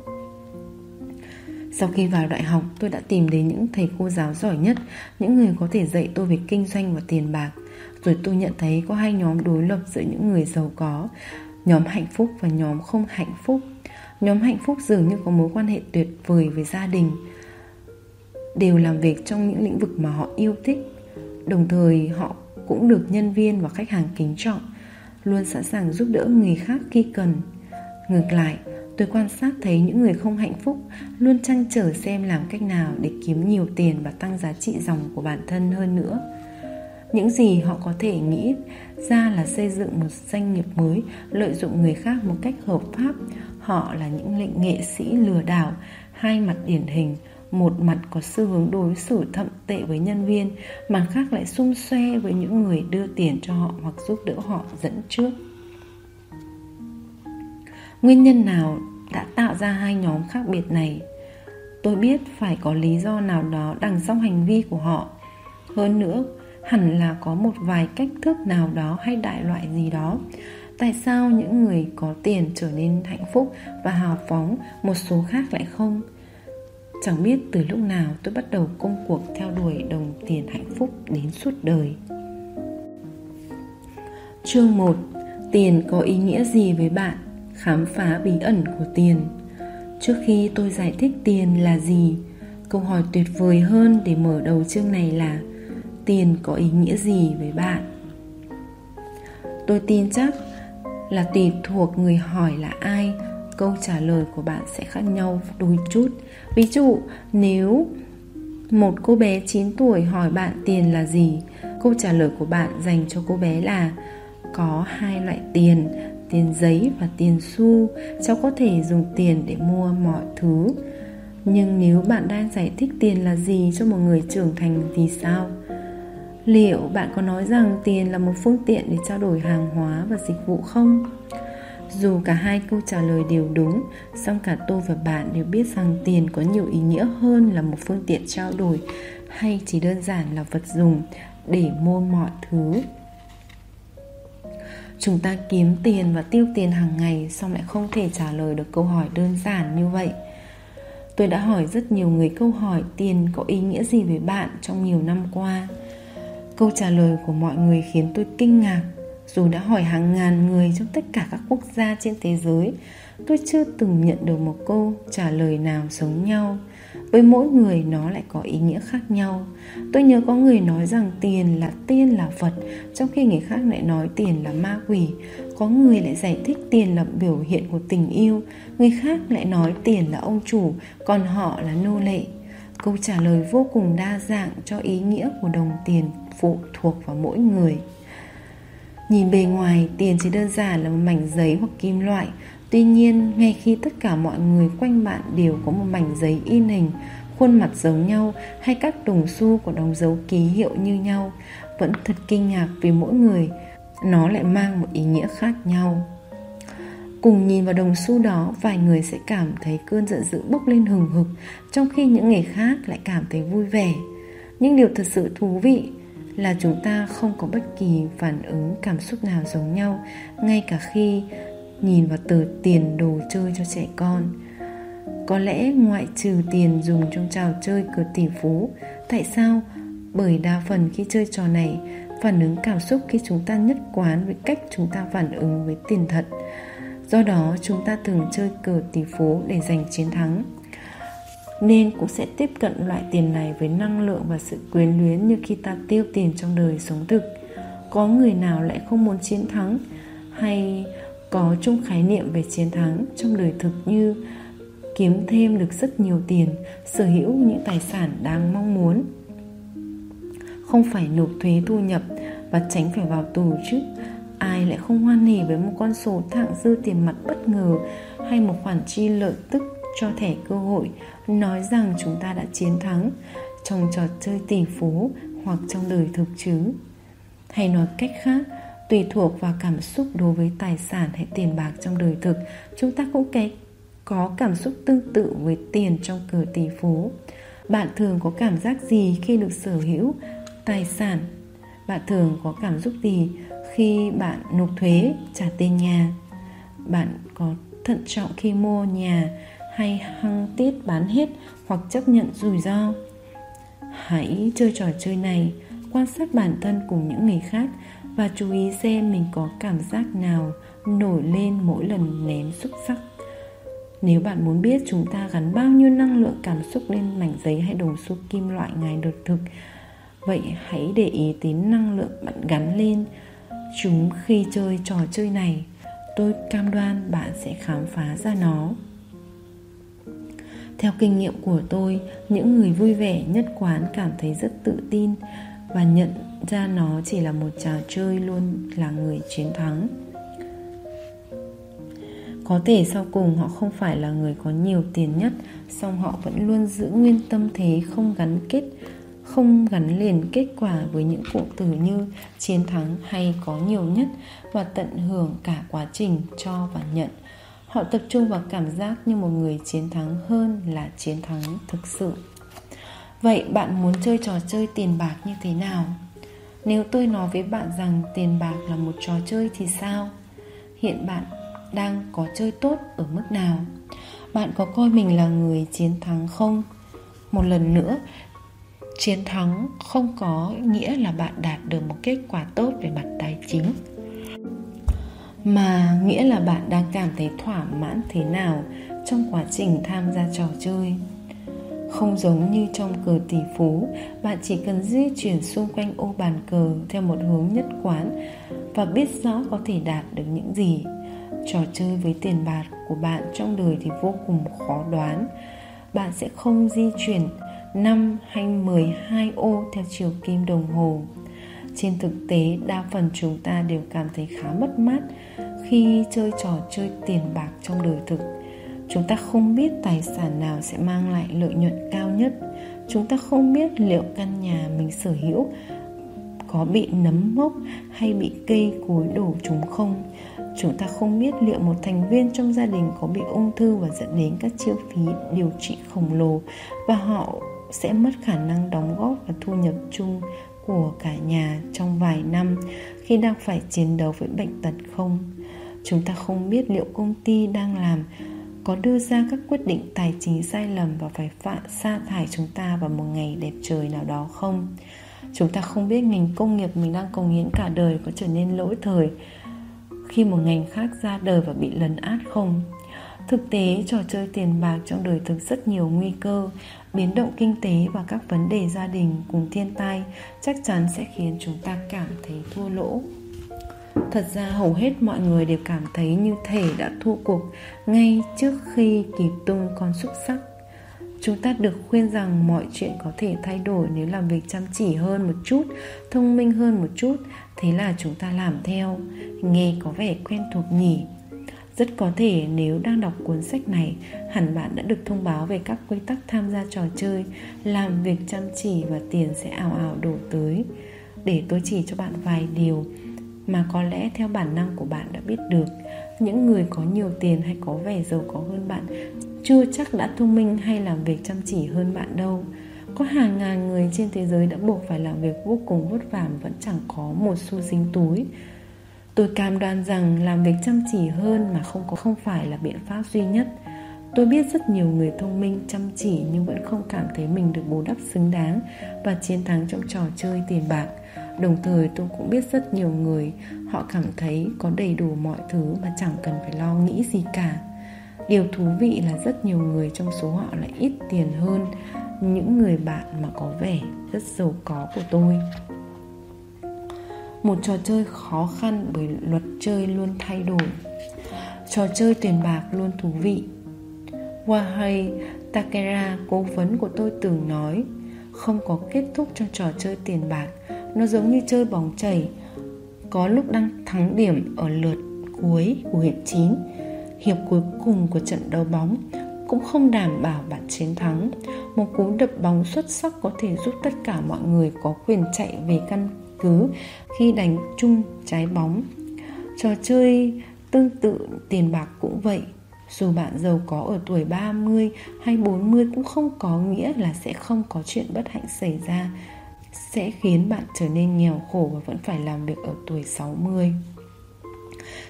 Sau khi vào đại học, tôi đã tìm đến những thầy cô giáo giỏi nhất, những người có thể dạy tôi về kinh doanh và tiền bạc. Rồi tôi nhận thấy có hai nhóm đối lập giữa những người giàu có, nhóm hạnh phúc và nhóm không hạnh phúc. Nhóm hạnh phúc dường như có mối quan hệ tuyệt vời với gia đình, đều làm việc trong những lĩnh vực mà họ yêu thích. Đồng thời, họ cũng được nhân viên và khách hàng kính trọng, luôn sẵn sàng giúp đỡ người khác khi cần. Ngược lại, tôi quan sát thấy những người không hạnh phúc luôn chăn trở xem làm cách nào để kiếm nhiều tiền và tăng giá trị dòng của bản thân hơn nữa. Những gì họ có thể nghĩ ra là xây dựng một doanh nghiệp mới, lợi dụng người khác một cách hợp pháp. Họ là những lệnh nghệ sĩ lừa đảo, hai mặt điển hình một mặt có xu hướng đối xử thậm tệ với nhân viên, mặt khác lại xung xoe với những người đưa tiền cho họ hoặc giúp đỡ họ dẫn trước. Nguyên nhân nào đã tạo ra hai nhóm khác biệt này? Tôi biết phải có lý do nào đó đằng sau hành vi của họ. Hơn nữa, hẳn là có một vài cách thức nào đó hay đại loại gì đó. Tại sao những người có tiền trở nên hạnh phúc và hào phóng, một số khác lại không? Chẳng biết từ lúc nào tôi bắt đầu công cuộc theo đuổi đồng tiền hạnh phúc đến suốt đời Chương 1 Tiền có ý nghĩa gì với bạn? Khám phá bí ẩn của tiền Trước khi tôi giải thích tiền là gì, Câu hỏi tuyệt vời hơn để mở đầu chương này là, Tiền có ý nghĩa gì với bạn? Tôi tin chắc là tùy thuộc người hỏi là ai câu trả lời của bạn sẽ khác nhau đôi chút. Ví dụ, nếu một cô bé 9 tuổi hỏi bạn tiền là gì, câu trả lời của bạn dành cho cô bé là có hai loại tiền tiền giấy và tiền xu. Cháu có thể dùng tiền để mua mọi thứ. Nhưng nếu bạn đang giải thích tiền là gì cho một người trưởng thành thì sao? Liệu bạn có nói rằng tiền là một phương tiện để trao đổi hàng hóa và dịch vụ không? Dù cả hai câu trả lời đều đúng, song cả tôi và bạn đều biết rằng tiền có nhiều ý nghĩa hơn là một phương tiện trao đổi hay chỉ đơn giản là vật dùng để mua mọi thứ. Chúng ta kiếm tiền và tiêu tiền hàng ngày song lại không thể trả lời được câu hỏi đơn giản như vậy. Tôi đã hỏi rất nhiều người câu hỏi tiền có ý nghĩa gì với bạn trong nhiều năm qua. Câu trả lời của mọi người khiến tôi kinh ngạc dù đã hỏi hàng ngàn người trong tất cả các quốc gia trên thế giới, Tôi chưa từng nhận được một câu trả lời nào giống nhau. Với mỗi người nó lại có ý nghĩa khác nhau. Tôi nhớ có người nói rằng tiền là tiên là Phật Trong khi người khác lại nói tiền là ma quỷ. Có người lại giải thích tiền là biểu hiện của tình yêu, Người khác lại nói tiền là ông chủ, Còn họ là nô lệ. Câu trả lời vô cùng đa dạng cho ý nghĩa của đồng tiền phụ thuộc vào mỗi người. Nhìn bề ngoài, tiền chỉ đơn giản là một mảnh giấy hoặc kim loại. Tuy nhiên, ngay khi tất cả mọi người quanh bạn đều có một mảnh giấy in hình, khuôn mặt giống nhau hay các đồng xu có đóng dấu ký hiệu như nhau, vẫn thật kinh ngạc vì mỗi người nó lại mang một ý nghĩa khác nhau. Cùng nhìn vào đồng xu đó, vài người sẽ cảm thấy cơn giận dữ bốc lên hừng hực, trong khi những người khác lại cảm thấy vui vẻ. Những điều thật sự thú vị là chúng ta không có bất kỳ phản ứng, cảm xúc nào giống nhau, ngay cả khi nhìn vào tờ tiền đồ chơi cho trẻ con. Có lẽ ngoại trừ tiền dùng trong trò chơi cờ tỷ phú, tại sao? Bởi đa phần khi chơi trò này, phản ứng cảm xúc khi chúng ta nhất quán với cách chúng ta phản ứng với tiền thật. Do đó, chúng ta thường chơi cờ tỷ phú để giành chiến thắng nên cũng sẽ tiếp cận loại tiền này với năng lượng và sự quyến luyến như khi ta tiêu tiền trong đời sống thực. Có người nào lại không muốn chiến thắng hay có chung khái niệm về chiến thắng trong đời thực như kiếm thêm được rất nhiều tiền, sở hữu những tài sản đáng mong muốn? Không phải nộp thuế thu nhập và tránh phải vào tù chứ. Ai lại không hoan hỉ với một con số thặng dư tiền mặt bất ngờ hay một khoản chi lợi tức cho thẻ cơ hội nói rằng chúng ta đã chiến thắng trong trò chơi tỷ phú hoặc trong đời thực chứ. Hay nói cách khác, tùy thuộc vào cảm xúc đối với tài sản hay tiền bạc trong đời thực, chúng ta cũng cái có cảm xúc tương tự với tiền trong cờ tỷ phú. Bạn thường có cảm giác gì khi được sở hữu tài sản? Bạn thường có cảm xúc gì khi bạn nộp thuế, trả tiền nhà? Bạn có thận trọng khi mua nhà hay hăng tiết bán hết hoặc chấp nhận rủi ro. Hãy chơi trò chơi này, quan sát bản thân cùng những người khác và chú ý xem mình có cảm giác nào nổi lên mỗi lần ném xúc sắc. Nếu bạn muốn biết chúng ta gắn bao nhiêu năng lượng cảm xúc lên mảnh giấy hay đồng xu kim loại ngày đột thực, Vậy hãy để ý đến năng lượng bạn gắn lên. Chúng khi chơi trò chơi này, Tôi cam đoan bạn sẽ khám phá ra nó. Theo kinh nghiệm của tôi, những người vui vẻ nhất quán cảm thấy rất tự tin Và nhận ra nó chỉ là một trò chơi luôn là người chiến thắng. Có thể sau cùng họ không phải là người có nhiều tiền nhất song họ vẫn luôn giữ nguyên tâm thế không gắn kết không gắn liền kết quả với những cụm từ như chiến thắng hay có nhiều nhất và tận hưởng cả quá trình cho và nhận họ tập trung vào cảm giác như một người chiến thắng hơn là chiến thắng thực sự. Vậy bạn muốn chơi trò chơi tiền bạc như thế nào? Nếu tôi nói với bạn rằng tiền bạc là một trò chơi thì sao? Hiện bạn đang có chơi tốt ở mức nào? Bạn có coi mình là người chiến thắng không? Một lần nữa, chiến thắng không có nghĩa là bạn đạt được một kết quả tốt về mặt tài chính mà nghĩa là bạn đang cảm thấy thỏa mãn thế nào trong quá trình tham gia trò chơi? Không giống như trong cờ tỷ phú, bạn chỉ cần di chuyển xung quanh ô bàn cờ theo một hướng nhất quán và biết rõ có thể đạt được những gì. Trò chơi với tiền bạc của bạn trong đời thì vô cùng khó đoán. Bạn sẽ không di chuyển 5 hay 12 ô theo chiều kim đồng hồ. Trên thực tế, đa phần chúng ta đều cảm thấy khá mất mát khi chơi trò chơi tiền bạc trong đời thực, chúng ta không biết tài sản nào sẽ mang lại lợi nhuận cao nhất. Chúng ta không biết liệu căn nhà mình sở hữu có bị nấm mốc hay bị cây cối đổ chúng không. Chúng ta không biết liệu một thành viên trong gia đình có bị ung thư và dẫn đến các chi phí điều trị khổng lồ, và họ sẽ mất khả năng đóng góp và thu nhập chung của cả nhà trong vài năm khi đang phải chiến đấu với bệnh tật không chúng ta không biết liệu công ty đang làm có đưa ra các quyết định tài chính sai lầm và phải phạ, sa thải chúng ta vào một ngày đẹp trời nào đó không? Chúng ta không biết ngành công nghiệp mình đang cống hiến cả đời có trở nên lỗi thời khi một ngành khác ra đời và bị lấn át không? Thực tế, trò chơi tiền bạc trong đời thực rất nhiều nguy cơ, biến động kinh tế và các vấn đề gia đình cùng thiên tai chắc chắn sẽ khiến chúng ta cảm thấy thua lỗ thật ra hầu hết mọi người đều cảm thấy như thể đã thua cuộc ngay trước khi kịp tung con xúc sắc. Chúng ta được khuyên rằng mọi chuyện có thể thay đổi nếu làm việc chăm chỉ hơn một chút, thông minh hơn một chút, thế là chúng ta làm theo. Nghe có vẻ quen thuộc nhỉ? Rất có thể nếu đang đọc cuốn sách này, hẳn bạn đã được thông báo về các quy tắc tham gia trò chơi, làm việc chăm chỉ và tiền sẽ ảo ảo đổ tới. Để tôi chỉ cho bạn vài điều mà có lẽ theo bản năng của bạn đã biết được, những người có nhiều tiền hay có vẻ giàu có hơn bạn chưa chắc đã thông minh hay làm việc chăm chỉ hơn bạn đâu. Có hàng ngàn người trên thế giới đã buộc phải làm việc vô cùng vất vả vẫn chẳng có một xu dính túi. Tôi cam đoan rằng làm việc chăm chỉ hơn mà không có, không phải là biện pháp duy nhất. Tôi biết rất nhiều người thông minh, chăm chỉ nhưng vẫn không cảm thấy mình được bù đắp xứng đáng và chiến thắng trong trò chơi tiền bạc đồng thời tôi cũng biết rất nhiều người họ cảm thấy có đầy đủ mọi thứ mà chẳng cần phải lo nghĩ gì cả. Điều thú vị là rất nhiều người trong số họ lại ít tiền hơn những người bạn mà có vẻ rất giàu có của tôi. Một trò chơi khó khăn bởi luật chơi luôn thay đổi. Trò chơi tiền bạc luôn thú vị. Wahei Takera, cố vấn của tôi từng nói Không có kết thúc cho trò chơi tiền bạc nó giống như chơi bóng chảy, có lúc đang thắng điểm ở lượt cuối của hiệp 9 hiệp cuối cùng của trận đấu bóng cũng không đảm bảo bạn chiến thắng. Một cú đập bóng xuất sắc có thể giúp tất cả mọi người có quyền chạy về căn cứ khi đánh chung trái bóng. Trò chơi tương tự tiền bạc cũng vậy. Dù bạn giàu có ở tuổi 30 hay 40 cũng không có nghĩa là sẽ không có chuyện bất hạnh xảy ra sẽ khiến bạn trở nên nghèo khổ và vẫn phải làm việc ở tuổi 60.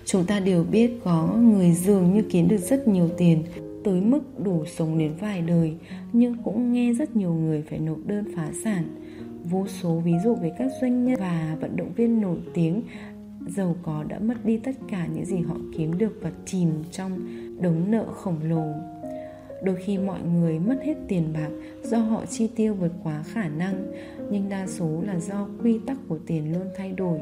Chúng ta đều biết có người dường như kiếm được rất nhiều tiền, tới mức đủ sống đến vài đời, nhưng cũng nghe rất nhiều người phải nộp đơn phá sản. Vô số ví dụ về các doanh nhân và vận động viên nổi tiếng, giàu có đã mất đi tất cả những gì họ kiếm được và chìm trong đống nợ khổng lồ đôi khi mọi người mất hết tiền bạc do họ chi tiêu vượt quá khả năng nhưng đa số là do quy tắc của tiền luôn thay đổi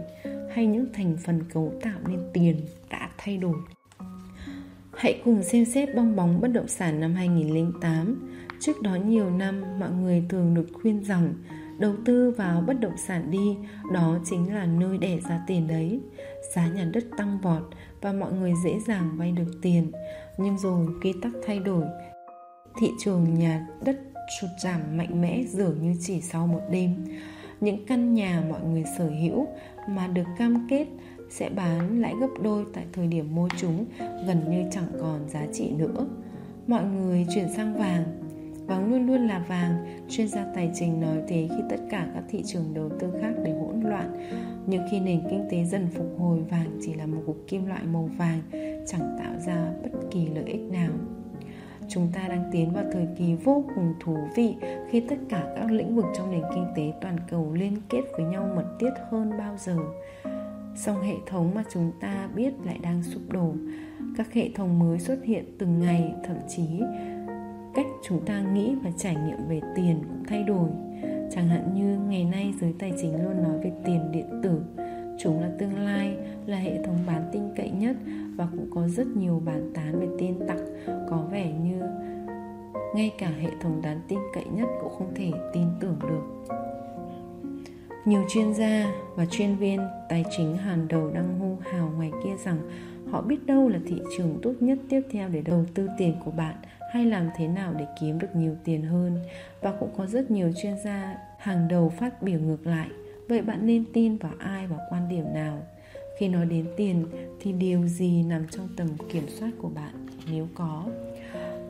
hay những thành phần cấu tạo nên tiền đã thay đổi Hãy cùng xem xét bong bóng bất động sản năm 2008. Trước đó nhiều năm, mọi người thường được khuyên rằng đầu tư vào bất động sản đi, đó chính là nơi đẻ ra tiền đấy. Giá nhà đất tăng vọt và mọi người dễ dàng vay được tiền. Nhưng rồi quy tắc thay đổi, thị trường nhà đất sụt giảm mạnh mẽ dường như chỉ sau một đêm. Những căn nhà mọi người sở hữu mà được cam kết sẽ bán lãi gấp đôi tại thời điểm mua chúng gần như chẳng còn giá trị nữa. Mọi người chuyển sang vàng. Vàng luôn luôn là vàng, chuyên gia tài chính nói thế khi tất cả các thị trường đầu tư khác đều hỗn loạn. Nhưng khi nền kinh tế dần phục hồi, vàng chỉ là một cục kim loại màu vàng, chẳng tạo ra bất kỳ lợi ích nào. Chúng ta đang tiến vào thời kỳ vô cùng thú vị khi tất cả các lĩnh vực trong nền kinh tế toàn cầu liên kết với nhau mật thiết hơn bao giờ. Song hệ thống mà chúng ta biết lại đang sụp đổ. Các hệ thống mới xuất hiện từng ngày, thậm chí cách chúng ta nghĩ và trải nghiệm về tiền cũng thay đổi. Chẳng hạn như ngày nay giới tài chính luôn nói về tiền điện tử, chúng là tương lai, là hệ thống bán tin cậy nhất và cũng có rất nhiều bàn tán về tin tặc. Có vẻ như ngay cả hệ thống đáng tin cậy nhất cũng không thể tin tưởng được. Nhiều chuyên gia và chuyên viên tài chính hàng đầu đang hô hào ngoài kia rằng họ biết đâu là thị trường tốt nhất tiếp theo để đầu tư tiền của bạn hay làm thế nào để kiếm được nhiều tiền hơn. Và cũng có rất nhiều chuyên gia hàng đầu phát biểu ngược lại. Vậy bạn nên tin vào ai và quan điểm nào? Khi nói đến tiền thì điều gì nằm trong tầm kiểm soát của bạn nếu có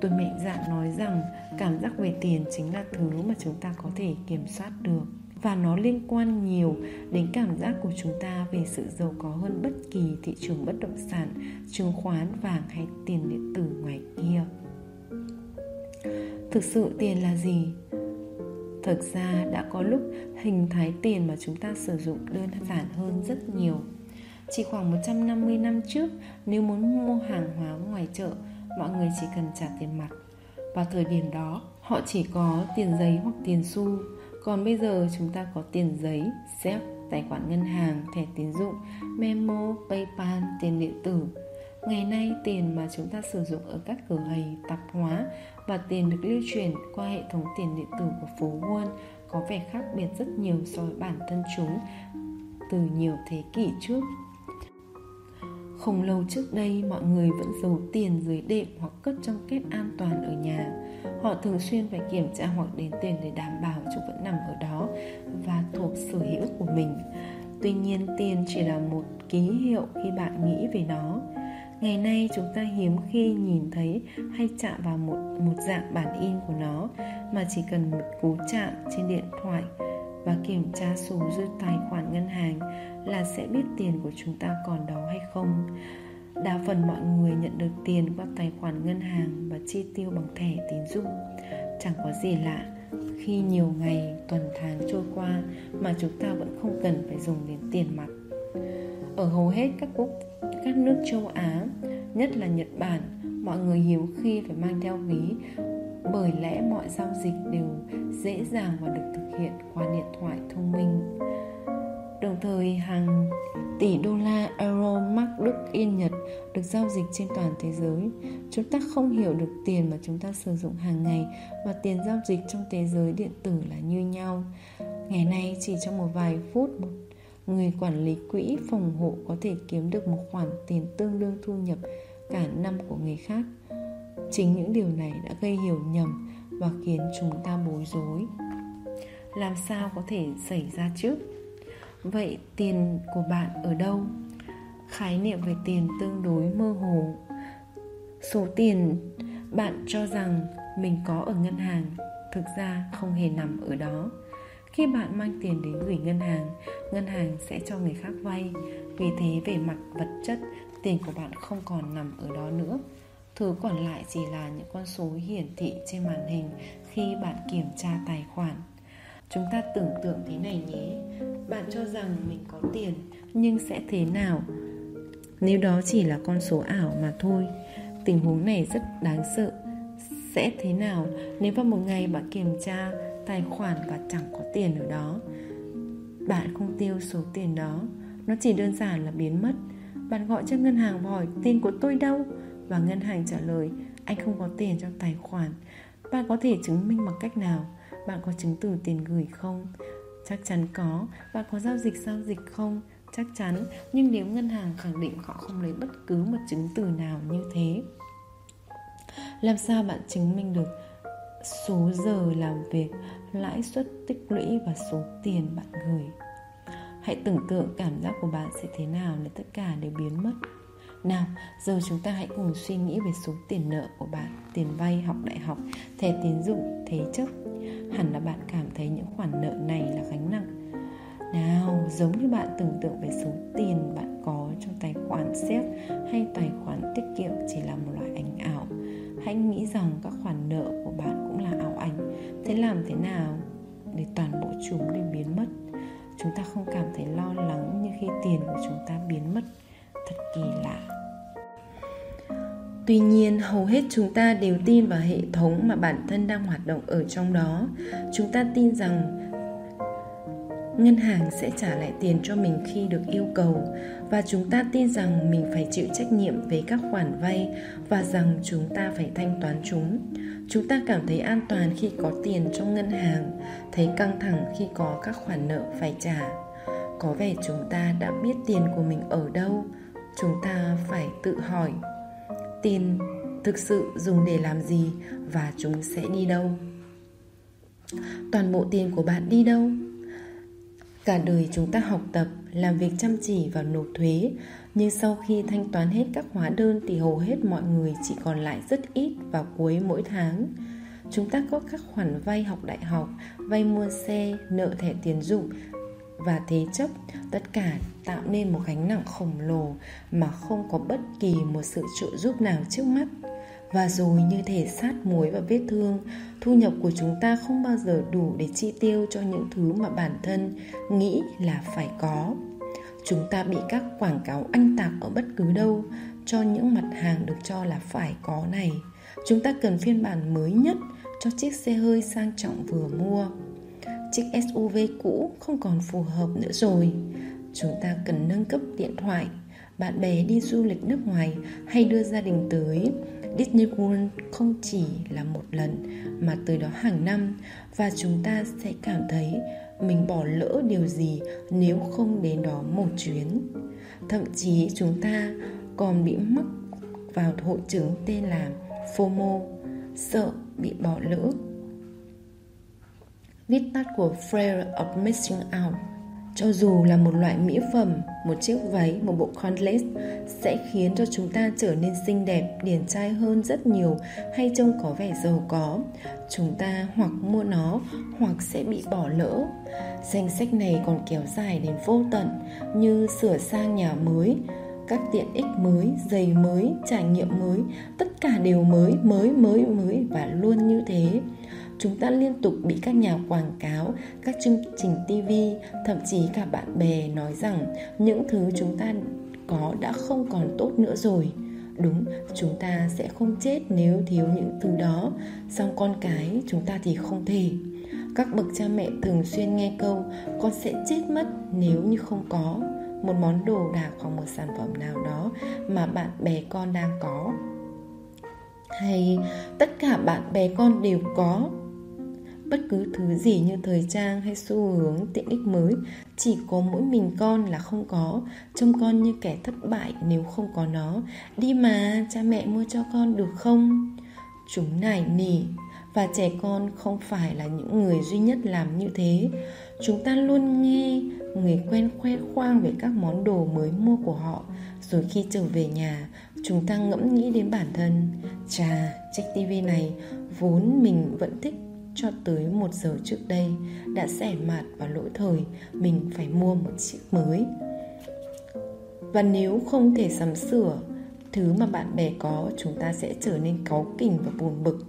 tôi mạnh dạn nói rằng cảm giác về tiền chính là thứ mà chúng ta có thể kiểm soát được và nó liên quan nhiều đến cảm giác của chúng ta về sự giàu có hơn bất kỳ thị trường bất động sản, chứng khoán, vàng hay tiền điện tử ngoài kia. Thực sự tiền là gì? Thực ra đã có lúc hình thái tiền mà chúng ta sử dụng đơn giản hơn rất nhiều chỉ khoảng 150 năm trước, nếu muốn mua hàng hóa ngoài chợ, mọi người chỉ cần trả tiền mặt. Vào thời điểm đó, họ chỉ có tiền giấy hoặc tiền xu. Còn bây giờ chúng ta có tiền giấy, xếp, tài khoản ngân hàng, thẻ tín dụng, memo, paypal, tiền điện tử. Ngày nay tiền mà chúng ta sử dụng ở các cửa hàng tạp hóa và tiền được lưu truyền qua hệ thống tiền điện tử của phố Wall có vẻ khác biệt rất nhiều so với bản thân chúng từ nhiều thế kỷ trước không lâu trước đây, mọi người vẫn giấu tiền dưới đệm hoặc cất trong két an toàn ở nhà. Họ thường xuyên phải kiểm tra hoặc đến tiền để đảm bảo chúng vẫn nằm ở đó và thuộc sở hữu của mình. Tuy nhiên, tiền chỉ là một ký hiệu khi bạn nghĩ về nó. Ngày nay chúng ta hiếm khi nhìn thấy hay chạm vào một một dạng bản in của nó mà chỉ cần một cú chạm trên điện thoại và kiểm tra số dư tài khoản ngân hàng là sẽ biết tiền của chúng ta còn đó hay không. Đa phần mọi người nhận được tiền qua tài khoản ngân hàng và chi tiêu bằng thẻ tín dụng. Chẳng có gì lạ khi nhiều ngày, tuần tháng trôi qua mà chúng ta vẫn không cần phải dùng đến tiền mặt. Ở hầu hết các quốc, các nước châu á, nhất là nhật bản, mọi người hiếm khi phải mang theo ví bởi lẽ mọi giao dịch đều dễ dàng và được thực hiện qua điện thoại thông minh Đồng thời, hàng tỷ đô la euro mark Đức Yên Nhật được giao dịch trên toàn thế giới. Chúng ta không hiểu được tiền mà chúng ta sử dụng hàng ngày và tiền giao dịch trong thế giới điện tử là như nhau. Ngày nay, chỉ trong một vài phút, một người quản lý quỹ phòng hộ có thể kiếm được một khoản tiền tương đương thu nhập cả năm của người khác chính những điều này đã gây hiểu nhầm và khiến chúng ta bối rối. Làm sao có thể xảy ra chứ? Vậy tiền của bạn ở đâu? Khái niệm về tiền tương đối mơ hồ. Số tiền bạn cho rằng mình có ở ngân hàng thực ra không hề nằm ở đó. Khi bạn mang tiền đến gửi ngân hàng ngân hàng sẽ cho người khác vay. Vì thế về mặt vật chất, tiền của bạn không còn nằm ở đó nữa thứ còn lại chỉ là những con số hiển thị trên màn hình khi bạn kiểm tra tài khoản. Chúng ta tưởng tượng thế này nhé. Bạn cho rằng mình có tiền, nhưng sẽ thế nào? Nếu đó chỉ là con số ảo mà thôi, tình huống này rất đáng sợ. Sẽ thế nào nếu vào một ngày bạn kiểm tra tài khoản và chẳng có tiền ở đó? Bạn không tiêu số tiền đó, nó chỉ đơn giản là biến mất. Bạn gọi cho ngân hàng và hỏi, tiền của tôi đâu? Và ngân hàng trả lời, anh không có tiền trong tài khoản. Bạn có thể chứng minh bằng cách nào? Bạn có chứng từ tiền gửi không? Chắc chắn có. Bạn có giao dịch giao dịch không? Chắc chắn. Nhưng nếu ngân hàng khẳng định họ không lấy bất cứ một chứng từ nào như thế, làm sao bạn chứng minh được số giờ làm việc, lãi suất, tích lũy và số tiền bạn gửi? Hãy tưởng tượng cảm giác của bạn sẽ thế nào nếu tất cả đều biến mất nào, giờ chúng ta hãy cùng suy nghĩ về số tiền nợ của bạn Tiền vay học đại học, thẻ tín dụng, thế chấp. Hẳn là bạn cảm thấy những khoản nợ này là gánh nặng. Nào, giống như bạn tưởng tượng về số tiền bạn có trong tài khoản xếp hay tài khoản tiết kiệm chỉ là một loại ảnh ảo. Hãy nghĩ rằng các khoản nợ của bạn cũng là ảo ảnh. Thế làm thế nào để toàn bộ chúng đều biến mất? Chúng ta không cảm thấy lo lắng như khi tiền của chúng ta biến mất thật kỳ lạ. Tuy nhiên, hầu hết chúng ta đều tin vào hệ thống mà bản thân đang hoạt động ở trong đó. Chúng ta tin rằng ngân hàng sẽ trả lại tiền cho mình khi được yêu cầu, và chúng ta tin rằng mình phải chịu trách nhiệm về các khoản vay và rằng chúng ta phải thanh toán chúng. Chúng ta cảm thấy an toàn khi có tiền trong ngân hàng, thấy căng thẳng khi có các khoản nợ phải trả. Có vẻ chúng ta đã biết tiền của mình ở đâu chúng ta phải tự hỏi tiền thực sự dùng để làm gì và chúng sẽ đi đâu? Toàn bộ tiền của bạn đi đâu? Cả đời chúng ta học tập, làm việc chăm chỉ và nộp thuế, nhưng sau khi thanh toán hết các hóa đơn thì hầu hết mọi người chỉ còn lại rất ít vào cuối mỗi tháng. Chúng ta có các khoản vay học đại học, vay mua xe, nợ thẻ tiền dụng và thế chấp, tất cả tạo nên một gánh nặng khổng lồ mà không có bất kỳ một sự trợ giúp nào trước mắt. Và rồi như thể sát muối và vết thương, thu nhập của chúng ta không bao giờ đủ để chi tiêu cho những thứ mà bản thân nghĩ là phải có. Chúng ta bị các quảng cáo anh tạc ở bất cứ đâu, cho những mặt hàng được cho là phải có này. Chúng ta cần phiên bản mới nhất cho chiếc xe hơi sang trọng vừa mua chiếc SUV cũ không còn phù hợp nữa rồi. Chúng ta cần nâng cấp điện thoại. Bạn bè đi du lịch nước ngoài hay đưa gia đình tới. Disney World không chỉ là một lần, mà tới đó hàng năm. Và chúng ta sẽ cảm thấy mình bỏ lỡ điều gì nếu không đến đó một chuyến. Thậm chí chúng ta còn bị mắc vào hội chứng tên là FOMO, sợ bị bỏ lỡ viết tắt của Fear of Missing Out. Cho dù là một loại mỹ phẩm, một chiếc váy, một bộ cornlace sẽ khiến cho chúng ta trở nên xinh đẹp, điển trai hơn rất nhiều hay trông có vẻ giàu có, chúng ta hoặc mua nó hoặc sẽ bị bỏ lỡ. Danh sách này còn kéo dài đến vô tận như sửa sang nhà mới, các tiện ích mới, giày mới, trải nghiệm mới, tất cả đều mới, mới, mới, mới và luôn như thế chúng ta liên tục bị các nhà quảng cáo, các chương trình tv thậm chí cả bạn bè nói rằng những thứ chúng ta có đã không còn tốt nữa rồi. Đúng, chúng ta sẽ không chết nếu thiếu những thứ đó, song con cái chúng ta thì không thể. Các bậc cha mẹ thường xuyên nghe câu, con sẽ chết mất nếu như không có. Một món đồ đạc hoặc một sản phẩm nào đó mà bạn bè con đang có. Hay, tất cả bạn bè con đều có bất cứ thứ gì như thời trang hay xu hướng tiện ích mới, chỉ có mỗi mình con là không có. Trông con như kẻ thất bại nếu không có nó. Đi mà, cha mẹ mua cho con được không? Chúng nài nỉ. Và trẻ con không phải là những người duy nhất làm như thế. Chúng ta luôn nghe người quen khoe khoang về các món đồ mới mua của họ. Rồi khi trở về nhà, chúng ta ngẫm nghĩ đến bản thân. Chà, chiếc tivi này vốn mình vẫn thích cho tới một giờ trước đây đã rẻ mạt và lỗi thời, mình phải mua một chiếc mới. Và nếu không thể sắm sửa, thứ mà bạn bè có, chúng ta sẽ trở nên cáu kỉnh và buồn bực.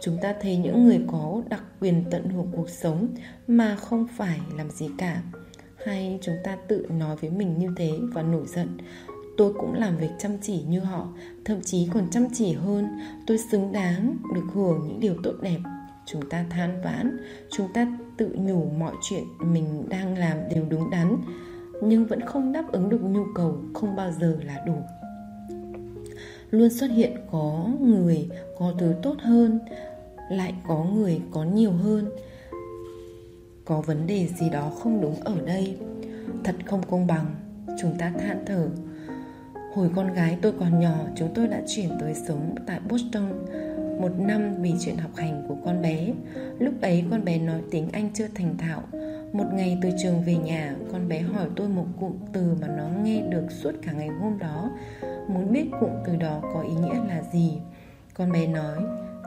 Chúng ta thấy những người có đặc quyền tận hưởng cuộc sống mà không phải làm gì cả. Hay chúng ta tự nói với mình như thế và nổi giận, tôi cũng làm việc chăm chỉ như họ, thậm chí còn chăm chỉ hơn. Tôi xứng đáng được hưởng những điều tốt đẹp chúng ta than vãn, chúng ta tự nhủ mọi chuyện mình đang làm đều đúng đắn, nhưng vẫn không đáp ứng được nhu cầu, không bao giờ là đủ. Luôn xuất hiện có người có thứ tốt hơn, lại có người có nhiều hơn. Có vấn đề gì đó không đúng ở đây, thật không công bằng, chúng ta than thở. Hồi con gái tôi còn nhỏ, chúng tôi đã chuyển tới sống tại boston một năm vì chuyện học hành của con bé. Lúc ấy con bé nói tiếng anh chưa thành thạo. Một ngày từ trường về nhà, con bé hỏi tôi một cụm từ mà nó nghe được suốt cả ngày hôm đó. Muốn biết cụm từ đó có ý nghĩa là gì? Con bé nói,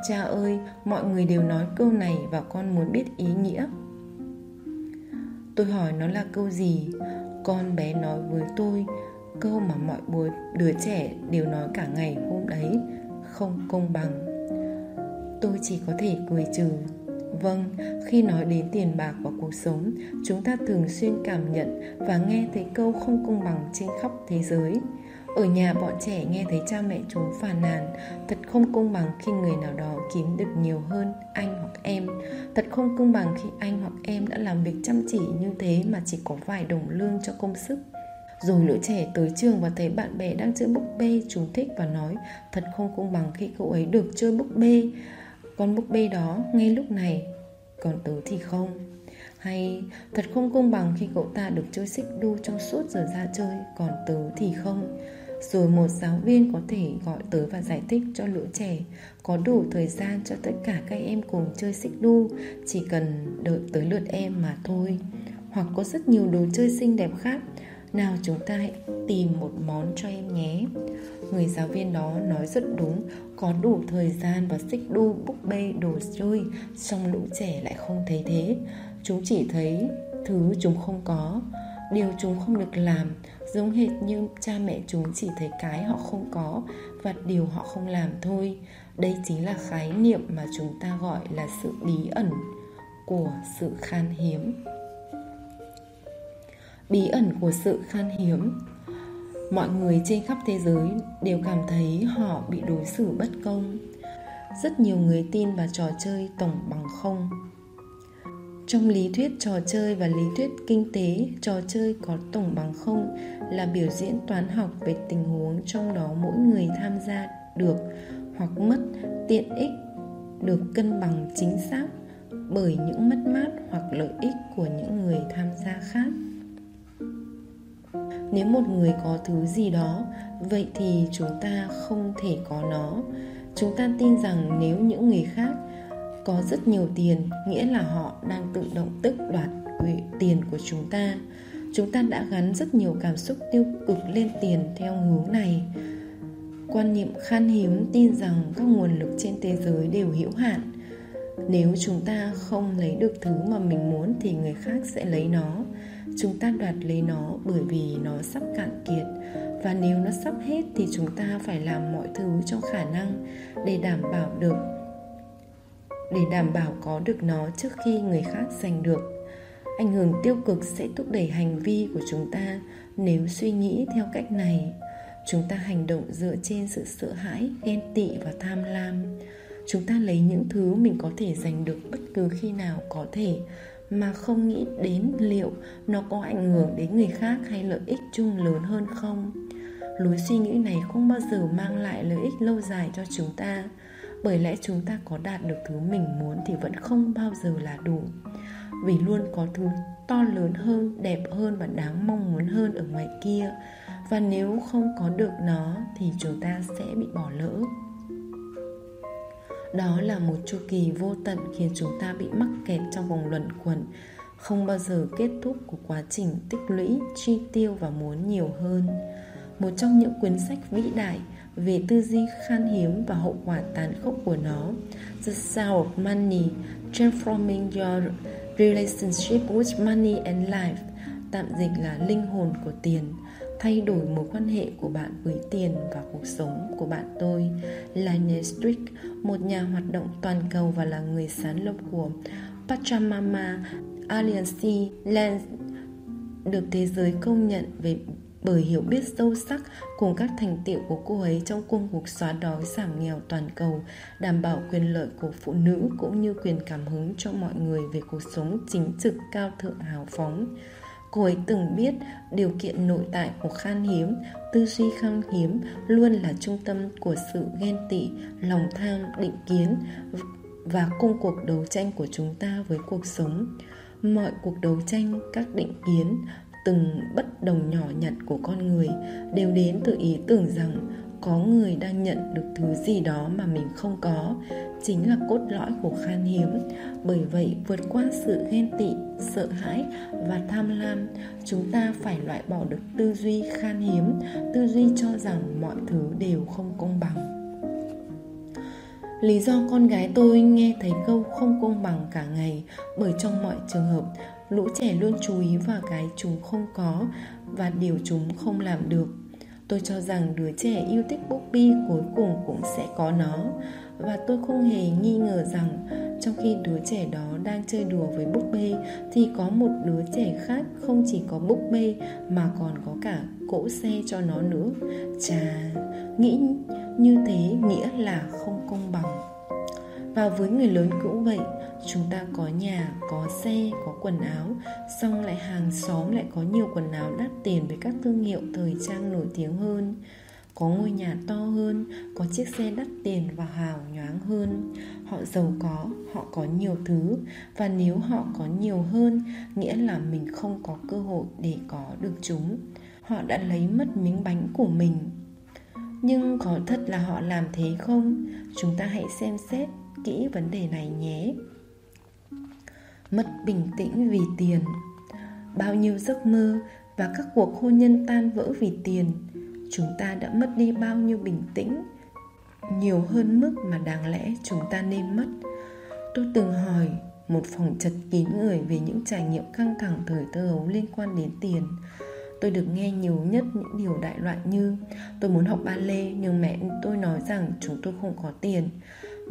cha ơi, mọi người đều nói câu này và con muốn biết ý nghĩa. Tôi hỏi, nó là câu gì? Con bé nói với tôi, câu mà mọi đứa trẻ đều nói cả ngày hôm đấy, không công bằng tôi chỉ có thể cười trừ. Vâng khi nói đến tiền bạc và cuộc sống, chúng ta thường xuyên cảm nhận và nghe thấy câu không công bằng trên khắp thế giới. Ở nhà bọn trẻ nghe thấy cha mẹ chúng phàn nàn, Thật không công bằng khi người nào đó kiếm được nhiều hơn anh hoặc em. Thật không công bằng khi anh hoặc em đã làm việc chăm chỉ như thế mà chỉ có vài đồng lương cho công sức. Rồi lũ trẻ tới trường và thấy bạn bè đang chơi búp bê, chúng thích và nói, Thật không công bằng khi cậu ấy được chơi búp bê. Con búp bê đó ngay lúc này. Còn tớ thì không. Hay, thật không công bằng khi cậu ta được chơi xích đu trong suốt giờ ra chơi, Còn tớ thì không. Rồi một giáo viên có thể gọi tới và giải thích cho lũ trẻ, có đủ thời gian cho tất cả các em cùng chơi xích đu, chỉ cần đợi tới lượt em mà thôi. Hoặc có rất nhiều đồ chơi xinh đẹp khác nào chúng ta hãy tìm một món cho em nhé. Người giáo viên đó nói rất đúng, có đủ thời gian và xích đu búp bê đồ chơi, song lũ trẻ lại không thấy thế. Chúng chỉ thấy thứ chúng không có, điều chúng không được làm, giống hệt như cha mẹ chúng chỉ thấy cái họ không có và điều họ không làm thôi. Đây chính là khái niệm mà chúng ta gọi là sự bí ẩn của sự khan hiếm bí ẩn của sự khan hiếm. Mọi người trên khắp thế giới đều cảm thấy họ bị đối xử bất công. Rất nhiều người tin vào trò chơi tổng bằng không. Trong lý thuyết trò chơi và lý thuyết kinh tế, trò chơi có tổng bằng không là biểu diễn toán học về tình huống trong đó mỗi người tham gia được hoặc mất tiện ích, được cân bằng chính xác bởi những mất mát hoặc lợi ích của những người tham gia khác nếu một người có thứ gì đó, vậy thì chúng ta không thể có nó. Chúng ta tin rằng nếu những người khác có rất nhiều tiền, nghĩa là họ đang tự động tức đoạt tiền của chúng ta chúng ta đã gắn rất nhiều cảm xúc tiêu cực lên tiền theo hướng này. Quan niệm khan hiếm tin rằng các nguồn lực trên thế giới đều hữu hạn. Nếu chúng ta không lấy được thứ mà mình muốn thì người khác sẽ lấy nó chúng ta đoạt lấy nó bởi vì nó sắp cạn kiệt. Và nếu nó sắp hết thì chúng ta phải làm mọi thứ trong khả năng để đảm bảo được, để đảm bảo có được nó trước khi người khác giành được. Ảnh hưởng tiêu cực sẽ thúc đẩy hành vi của chúng ta nếu suy nghĩ theo cách này. Chúng ta hành động dựa trên sự sợ hãi, ghen tị và tham lam. Chúng ta lấy những thứ mình có thể giành được bất cứ khi nào có thể mà không nghĩ đến liệu nó có ảnh hưởng đến người khác hay lợi ích chung lớn hơn không. Lối suy nghĩ này không bao giờ mang lại lợi ích lâu dài cho chúng ta. Bởi lẽ chúng ta có đạt được thứ mình muốn thì vẫn không bao giờ là đủ. Vì luôn có thứ to lớn hơn, đẹp hơn và đáng mong muốn hơn ở ngoài kia. Và nếu không có được nó thì chúng ta sẽ bị bỏ lỡ đó là một chu kỳ vô tận khiến chúng ta bị mắc kẹt trong vòng luẩn quẩn, không bao giờ kết thúc của quá trình tích lũy, chi tiêu và muốn nhiều hơn. Một trong những cuốn sách vĩ đại về tư duy khan hiếm và hậu quả tàn khốc của nó, The Sound of Money, Transforming Your Relationship with Money and Life, tạm dịch là linh hồn của tiền thay đổi mối quan hệ của bạn với tiền và cuộc sống của bạn tôi là Nestrick, một nhà hoạt động toàn cầu và là người sáng lập của Pachamama Alliance Land được thế giới công nhận về bởi hiểu biết sâu sắc cùng các thành tiệu của cô ấy trong công cuộc xóa đói giảm nghèo toàn cầu, đảm bảo quyền lợi của phụ nữ cũng như quyền cảm hứng cho mọi người về cuộc sống chính trực cao thượng hào phóng. Cô ấy từng biết điều kiện nội tại của khan hiếm, tư duy khan hiếm luôn là trung tâm của sự ghen tị, lòng tham, định kiến và công cuộc đấu tranh của chúng ta với cuộc sống. Mọi cuộc đấu tranh, các định kiến, từng bất đồng nhỏ nhặt của con người đều đến từ ý tưởng rằng có người đang nhận được thứ gì đó mà mình không có, chính là cốt lõi của khan hiếm. Bởi vậy, vượt qua sự ghen tị, sợ hãi và tham lam, chúng ta phải loại bỏ được tư duy khan hiếm, tư duy cho rằng mọi thứ đều không công bằng. Lý do con gái tôi nghe thấy câu không công bằng cả ngày, bởi trong mọi trường hợp, lũ trẻ luôn chú ý vào cái chúng không có và điều chúng không làm được tôi cho rằng đứa trẻ yêu thích Bobby cuối cùng cũng sẽ có nó. Và tôi không hề nghi ngờ rằng trong khi đứa trẻ đó đang chơi đùa với búp bê, thì có một đứa trẻ khác không chỉ có búp bê mà còn có cả cỗ xe cho nó nữa. Chà, nghĩ như thế nghĩa là không công bằng. Và với người lớn cũng vậy chúng ta có nhà, có xe, có quần áo, xong lại hàng xóm lại có nhiều quần áo đắt tiền với các thương hiệu thời trang nổi tiếng hơn. Có ngôi nhà to hơn, có chiếc xe đắt tiền và hào nhoáng hơn. Họ giàu có, họ có nhiều thứ, và nếu họ có nhiều hơn, nghĩa là mình không có cơ hội để có được chúng. Họ đã lấy mất miếng bánh của mình. Nhưng có thật là họ làm thế không? Chúng ta hãy xem xét kỹ vấn đề này nhé mất bình tĩnh vì tiền. Bao nhiêu giấc mơ và các cuộc hôn nhân tan vỡ vì tiền, chúng ta đã mất đi bao nhiêu bình tĩnh. Nhiều hơn mức mà đáng lẽ chúng ta nên mất. Tôi từng hỏi một phòng chật kín người về những trải nghiệm căng thẳng thời thơ ấu liên quan đến tiền. Tôi được nghe nhiều nhất những điều đại loại như, tôi muốn học ballet, nhưng mẹ tôi nói rằng chúng tôi không có tiền.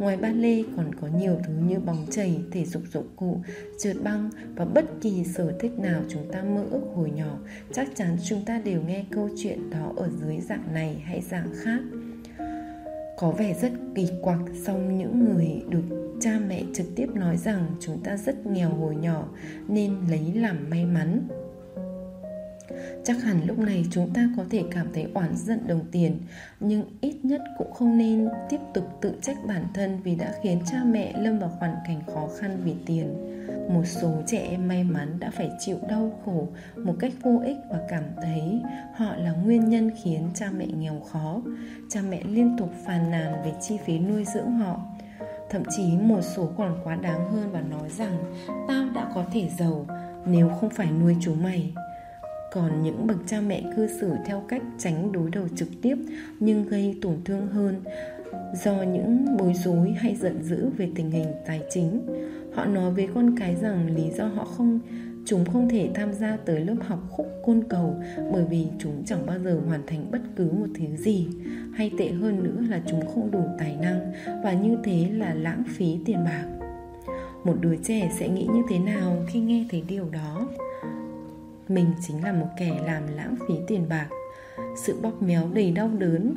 Ngoài ba lê còn có nhiều thứ như bóng chảy, thể dục dụng cụ, trượt băng và bất kỳ sở thích nào chúng ta mơ ước hồi nhỏ, chắc chắn chúng ta đều nghe câu chuyện đó ở dưới dạng này hay dạng khác. Có vẻ rất kỳ quặc song những người được cha mẹ trực tiếp nói rằng chúng ta rất nghèo hồi nhỏ nên lấy làm may mắn chắc hẳn lúc này chúng ta có thể cảm thấy oán giận đồng tiền, nhưng ít nhất cũng không nên tiếp tục tự trách bản thân vì đã khiến cha mẹ lâm vào hoàn cảnh khó khăn vì tiền. Một số trẻ em may mắn đã phải chịu đau khổ một cách vô ích và cảm thấy họ là nguyên nhân khiến cha mẹ nghèo khó. Cha mẹ liên tục phàn nàn về chi phí nuôi dưỡng họ. Thậm chí một số còn quá đáng hơn và nói rằng, tao đã có thể giàu, nếu không phải nuôi chúng mày còn những bậc cha mẹ cư xử theo cách tránh đối đầu trực tiếp nhưng gây tổn thương hơn do những bối rối hay giận dữ về tình hình tài chính. Họ nói với con cái rằng lý do họ không, chúng không thể tham gia tới lớp học khúc côn cầu bởi vì chúng chẳng bao giờ hoàn thành bất cứ một thứ gì. Hay tệ hơn nữa là chúng không đủ tài năng và như thế là lãng phí tiền bạc. Một đứa trẻ sẽ nghĩ như thế nào khi nghe thấy điều đó? Mình chính là một kẻ làm lãng phí tiền bạc. Sự bóp méo đầy đau đớn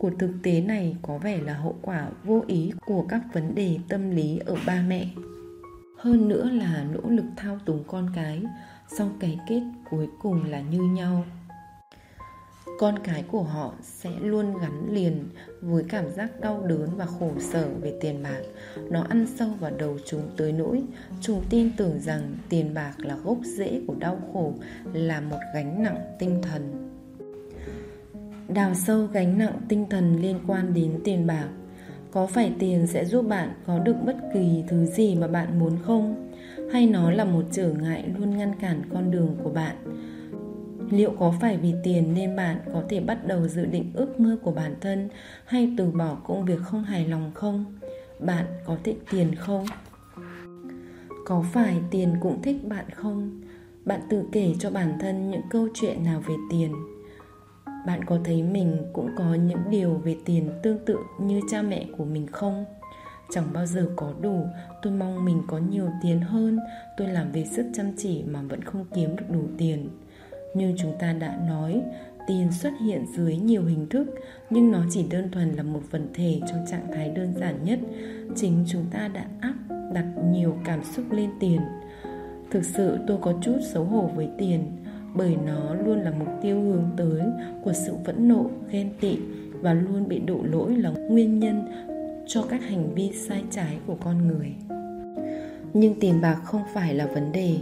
của thực tế này có vẻ là hậu quả vô ý của các vấn đề tâm lý ở ba mẹ. Hơn nữa là nỗ lực thao túng con cái song cái kết cuối cùng là như nhau con cái của họ sẽ luôn gắn liền với cảm giác đau đớn và khổ sở về tiền bạc. Nó ăn sâu vào đầu chúng tới nỗi chúng tin tưởng rằng tiền bạc là gốc rễ của đau khổ, là một gánh nặng tinh thần. Đào sâu gánh nặng tinh thần liên quan đến tiền bạc. Có phải tiền sẽ giúp bạn có được bất kỳ thứ gì mà bạn muốn không? Hay nó là một trở ngại luôn ngăn cản con đường của bạn? Liệu có phải vì tiền nên bạn có thể bắt đầu dự định ước mơ của bản thân hay từ bỏ công việc không hài lòng không? Bạn có thích tiền không? Có phải tiền cũng thích bạn không? Bạn tự kể cho bản thân những câu chuyện nào về tiền. Bạn có thấy mình cũng có những điều về tiền tương tự như cha mẹ của mình không? Chẳng bao giờ có đủ, tôi mong mình có nhiều tiền hơn. Tôi làm việc rất chăm chỉ mà vẫn không kiếm được đủ tiền như chúng ta đã nói, tiền xuất hiện dưới nhiều hình thức, nhưng nó chỉ đơn thuần là một vật thể trong trạng thái đơn giản nhất. Chính chúng ta đã áp đặt nhiều cảm xúc lên tiền. Thực sự, tôi có chút xấu hổ với tiền, bởi nó luôn là mục tiêu hướng tới của sự phẫn nộ, ghen tị và luôn bị đổ lỗi là nguyên nhân cho các hành vi sai trái của con người. Nhưng tiền bạc không phải là vấn đề,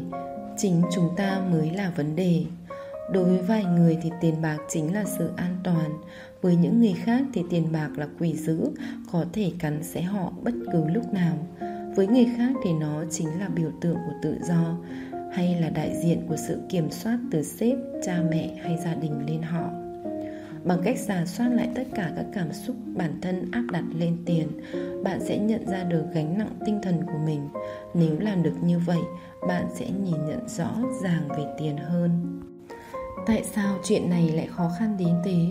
chính chúng ta mới là vấn đề đối với vài người thì tiền bạc chính là sự an toàn. Với những người khác thì tiền bạc là quỷ dữ, có thể cắn xé họ bất cứ lúc nào. Với người khác thì nó chính là biểu tượng của tự do, hay là đại diện của sự kiểm soát từ sếp, cha mẹ hay gia đình lên họ. Bằng cách giả soát lại tất cả các cảm xúc bản thân áp đặt lên tiền, bạn sẽ nhận ra được gánh nặng tinh thần của mình. Nếu làm được như vậy, bạn sẽ nhìn nhận rõ ràng về tiền hơn tại sao chuyện này lại khó khăn đến thế?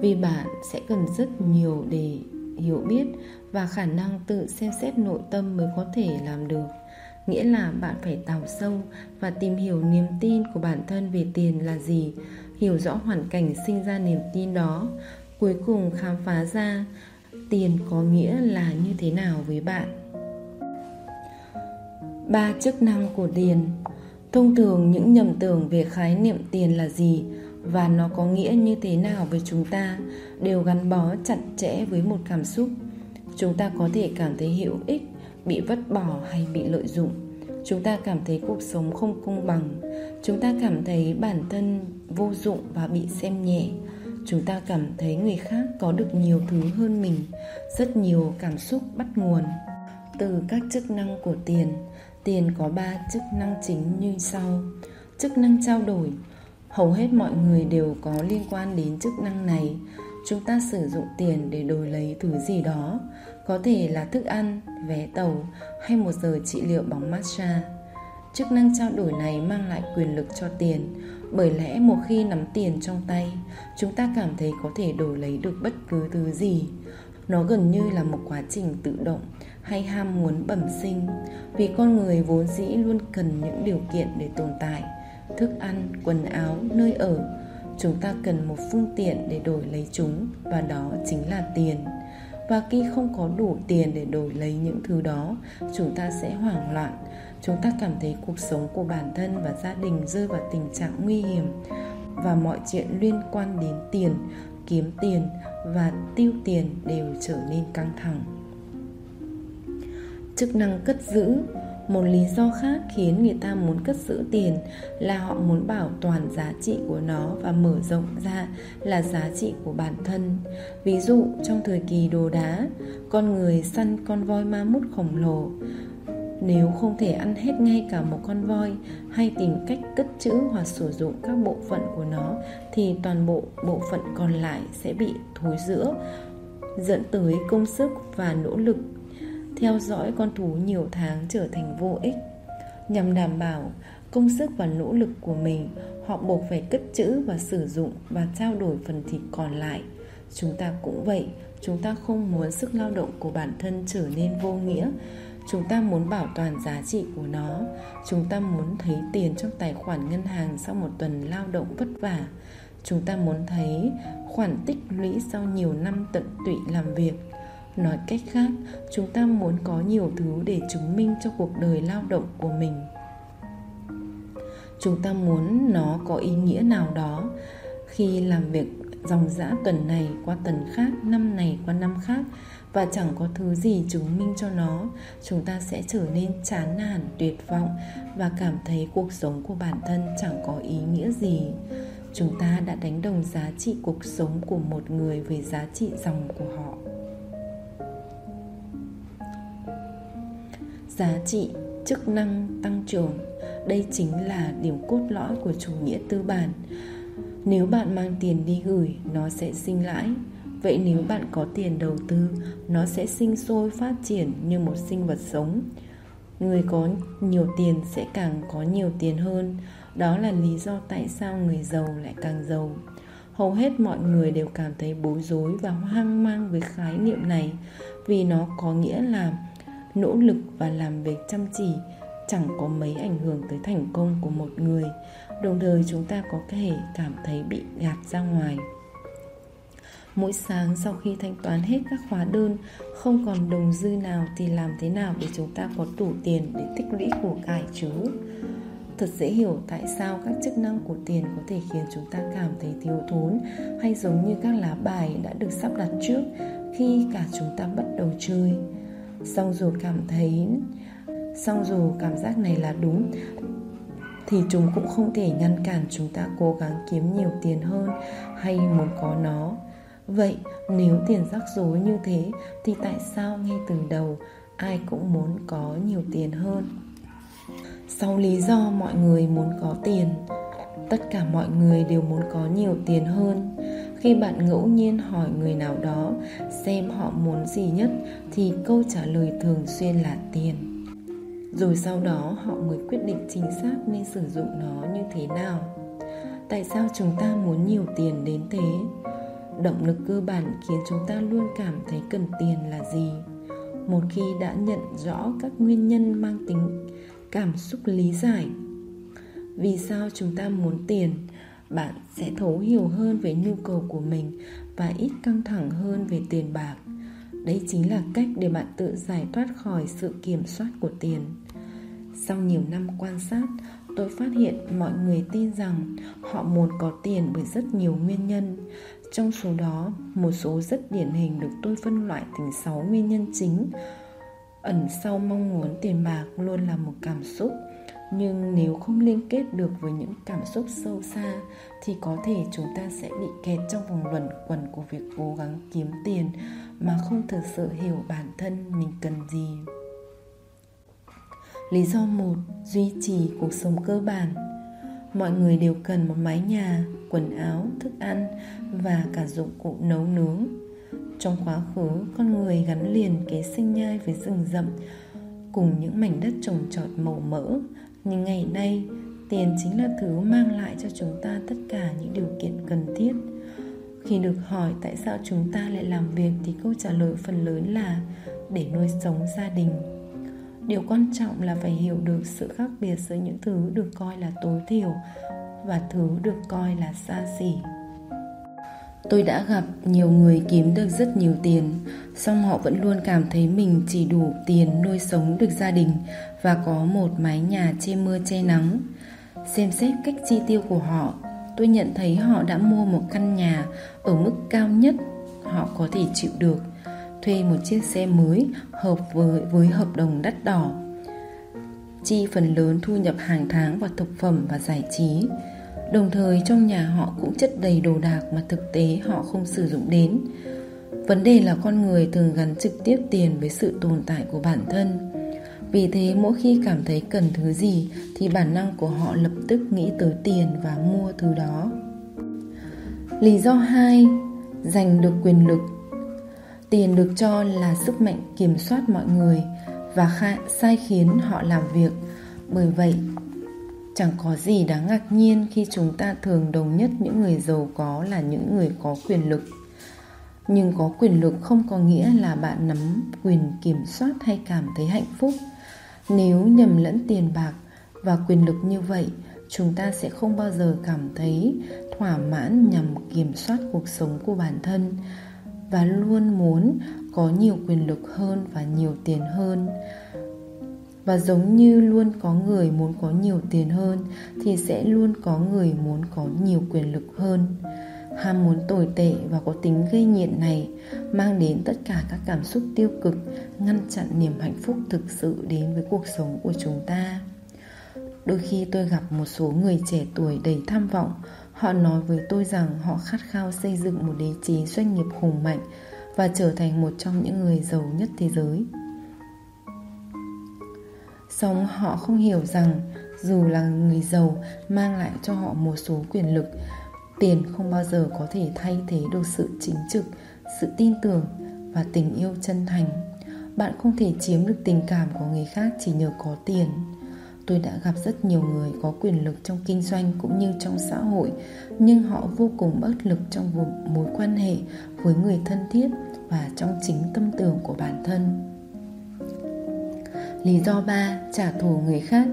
Vì bạn sẽ cần rất nhiều để hiểu biết và khả năng tự xem xét nội tâm mới có thể làm được. Nghĩa là bạn phải đào sâu và tìm hiểu niềm tin của bản thân về tiền là gì, hiểu rõ hoàn cảnh sinh ra niềm tin đó. Cuối cùng khám phá ra tiền có nghĩa là như thế nào với bạn. Ba chức năng của tiền thông thường những nhầm tưởng về khái niệm tiền là gì và nó có nghĩa như thế nào với chúng ta đều gắn bó chặt chẽ với một cảm xúc. Chúng ta có thể cảm thấy hữu ích, bị vứt bỏ hay bị lợi dụng. Chúng ta cảm thấy cuộc sống không công bằng. Chúng ta cảm thấy bản thân vô dụng và bị xem nhẹ. Chúng ta cảm thấy người khác có được nhiều thứ hơn mình, rất nhiều cảm xúc bắt nguồn từ các chức năng của tiền tiền có ba chức năng chính như sau. Chức năng trao đổi. Hầu hết mọi người đều có liên quan đến chức năng này. Chúng ta sử dụng tiền để đổi lấy thứ gì đó. Có thể là thức ăn, vé tàu hay một giờ trị liệu bằng massage chức năng trao đổi này mang lại quyền lực cho tiền, bởi lẽ một khi nắm tiền trong tay, chúng ta cảm thấy có thể đổi lấy được bất cứ thứ gì. Nó gần như là một quá trình tự động hay ham muốn bẩm sinh, vì con người vốn dĩ luôn cần những điều kiện để tồn tại, thức ăn, quần áo, nơi ở. Chúng ta cần một phương tiện để đổi lấy chúng, và đó chính là tiền. Và khi không có đủ tiền để đổi lấy những thứ đó, chúng ta sẽ hoảng loạn. Chúng ta cảm thấy cuộc sống của bản thân và gia đình rơi vào tình trạng nguy hiểm, và mọi chuyện liên quan đến tiền, kiếm tiền và tiêu tiền đều trở nên căng thẳng chức năng cất giữ. Một lý do khác khiến người ta muốn cất giữ tiền là họ muốn bảo toàn giá trị của nó và mở rộng ra là giá trị của bản thân. Ví dụ, trong thời kỳ đồ đá, con người săn con voi ma mút khổng lồ. Nếu không thể ăn hết ngay cả một con voi hay tìm cách cất trữ hoặc sử dụng các bộ phận của nó, thì toàn bộ bộ phận còn lại sẽ bị thối rữa, dẫn tới công sức và nỗ lực theo dõi con thú nhiều tháng trở thành vô ích. Nhằm đảm bảo công sức và nỗ lực của mình, họ buộc phải cất trữ và sử dụng và trao đổi phần thịt còn lại. Chúng ta cũng vậy, chúng ta không muốn sức lao động của bản thân trở nên vô nghĩa. Chúng ta muốn bảo toàn giá trị của nó. Chúng ta muốn thấy tiền trong tài khoản ngân hàng sau một tuần lao động vất vả. Chúng ta muốn thấy khoản tích lũy sau nhiều năm tận tụy làm việc nói cách khác, chúng ta muốn có nhiều thứ để chứng minh cho cuộc đời lao động của mình. Chúng ta muốn nó có ý nghĩa nào đó. Khi làm việc dòng dã tuần này qua tuần khác, năm này qua năm khác, và chẳng có thứ gì chứng minh cho nó, chúng ta sẽ trở nên chán nản, tuyệt vọng, và cảm thấy cuộc sống của bản thân chẳng có ý nghĩa gì. Chúng ta đã đánh đồng giá trị cuộc sống của một người với giá trị dòng của họ. Giá trị, chức năng tăng trưởng. Đây chính là điểm cốt lõi của chủ nghĩa tư bản. Nếu bạn mang tiền đi gửi, nó sẽ sinh lãi. Vậy nếu bạn có tiền đầu tư, nó sẽ sinh sôi phát triển như một sinh vật sống. Người có nhiều tiền sẽ càng có nhiều tiền hơn. Đó là lý do tại sao người giàu lại càng giàu. Hầu hết mọi người đều cảm thấy bối rối và hoang mang với khái niệm này, vì nó có nghĩa là nỗ lực và làm việc chăm chỉ, chẳng có mấy ảnh hưởng tới thành công của một người. Đồng thời chúng ta có thể cảm thấy bị gạt ra ngoài. Mỗi sáng sau khi thanh toán hết các hóa đơn, không còn đồng dư nào thì làm thế nào để chúng ta có đủ tiền để tích lũy của cải chứ thật dễ hiểu tại sao các chức năng của tiền có thể khiến chúng ta cảm thấy thiếu thốn, hay giống như các lá bài đã được sắp đặt trước khi cả chúng ta bắt đầu chơi xong dù cảm thấy, xong dù cảm giác này là đúng, thì chúng cũng không thể ngăn cản chúng ta cố gắng kiếm nhiều tiền hơn hay muốn có nó. Vậy, nếu tiền rắc rối như thế, thì tại sao ngay từ đầu ai cũng muốn có nhiều tiền hơn? Sau lý do mọi người muốn có tiền tất cả mọi người đều muốn có nhiều tiền hơn. Khi bạn ngẫu nhiên hỏi người nào đó xem họ muốn gì nhất, thì câu trả lời thường xuyên là tiền. Rồi sau đó, họ mới quyết định chính xác nên sử dụng nó như thế nào. Tại sao chúng ta muốn nhiều tiền đến thế? Động lực cơ bản khiến chúng ta luôn cảm thấy cần tiền là gì? Một khi đã nhận rõ các nguyên nhân mang tính cảm xúc lý giải vì sao chúng ta muốn tiền? Bạn sẽ thấu hiểu hơn về nhu cầu của mình và ít căng thẳng hơn về tiền bạc. Đấy chính là cách để bạn tự giải thoát khỏi sự kiểm soát của tiền. Sau nhiều năm quan sát, tôi phát hiện mọi người tin rằng họ muốn có tiền bởi rất nhiều nguyên nhân. Trong số đó, một số rất điển hình được tôi phân loại thành 6 nguyên nhân chính. Ẩn sau mong muốn tiền bạc luôn là một cảm xúc nhưng nếu không liên kết được với những cảm xúc sâu xa thì có thể chúng ta sẽ bị kẹt trong vòng luẩn quẩn của việc cố gắng kiếm tiền mà không thực sự hiểu bản thân mình cần gì. Lý do một duy trì cuộc sống cơ bản. Mọi người đều cần một mái nhà quần áo thức ăn và cả dụng cụ nấu nướng. Trong quá khứ con người gắn liền kế sinh nhai với rừng rậm cùng những mảnh đất trồng trọt màu mỡ nhưng ngày nay, tiền chính là thứ mang lại cho chúng ta tất cả những điều kiện cần thiết. Khi được hỏi tại sao chúng ta lại làm việc thì câu trả lời phần lớn là để nuôi sống gia đình. Điều quan trọng là phải hiểu được sự khác biệt giữa những thứ được coi là tối thiểu và thứ được coi là xa xỉ. Tôi đã gặp nhiều người kiếm được rất nhiều tiền, song họ vẫn luôn cảm thấy mình chỉ đủ tiền nuôi sống được gia đình và có một mái nhà che mưa che nắng. Xem xét cách chi tiêu của họ, tôi nhận thấy họ đã mua một căn nhà ở mức cao nhất họ có thể chịu được, thuê một chiếc xe mới hợp với với hợp đồng đắt đỏ. Chi phần lớn thu nhập hàng tháng vào thực phẩm và giải trí. Đồng thời, trong nhà họ cũng chất đầy đồ đạc mà thực tế họ không sử dụng đến. Vấn đề là con người thường gắn trực tiếp tiền với sự tồn tại của bản thân vì thế, mỗi khi cảm thấy cần thứ gì, thì bản năng của họ lập tức nghĩ tới tiền và mua thứ đó. Lý do hai, giành được quyền lực. Tiền được cho là sức mạnh kiểm soát mọi người và sai khiến họ làm việc. Bởi vậy, chẳng có gì đáng ngạc nhiên khi chúng ta thường đồng nhất những người giàu có là những người có quyền lực. Nhưng có quyền lực không có nghĩa là bạn nắm quyền kiểm soát hay cảm thấy hạnh phúc nếu nhầm lẫn tiền bạc và quyền lực như vậy, chúng ta sẽ không bao giờ cảm thấy thỏa mãn nhằm kiểm soát cuộc sống của bản thân và luôn muốn có nhiều quyền lực hơn và nhiều tiền hơn. Và giống như luôn có người muốn có nhiều tiền hơn thì sẽ luôn có người muốn có nhiều quyền lực hơn ham muốn tồi tệ và có tính gây nghiện này mang đến tất cả các cảm xúc tiêu cực, ngăn chặn niềm hạnh phúc thực sự đến với cuộc sống của chúng ta. Đôi khi tôi gặp một số người trẻ tuổi đầy tham vọng, họ nói với tôi rằng họ khát khao xây dựng một đế chế doanh nghiệp hùng mạnh và trở thành một trong những người giàu nhất thế giới. Song họ không hiểu rằng dù là người giàu mang lại cho họ một số quyền lực tiền không bao giờ có thể thay thế được sự chính trực, sự tin tưởng và tình yêu chân thành. Bạn không thể chiếm được tình cảm của người khác chỉ nhờ có tiền. Tôi đã gặp rất nhiều người có quyền lực trong kinh doanh cũng như trong xã hội, nhưng họ vô cùng bất lực trong mối quan hệ với người thân thiết và trong chính tâm tưởng của bản thân. Lý do ba, trả thù người khác.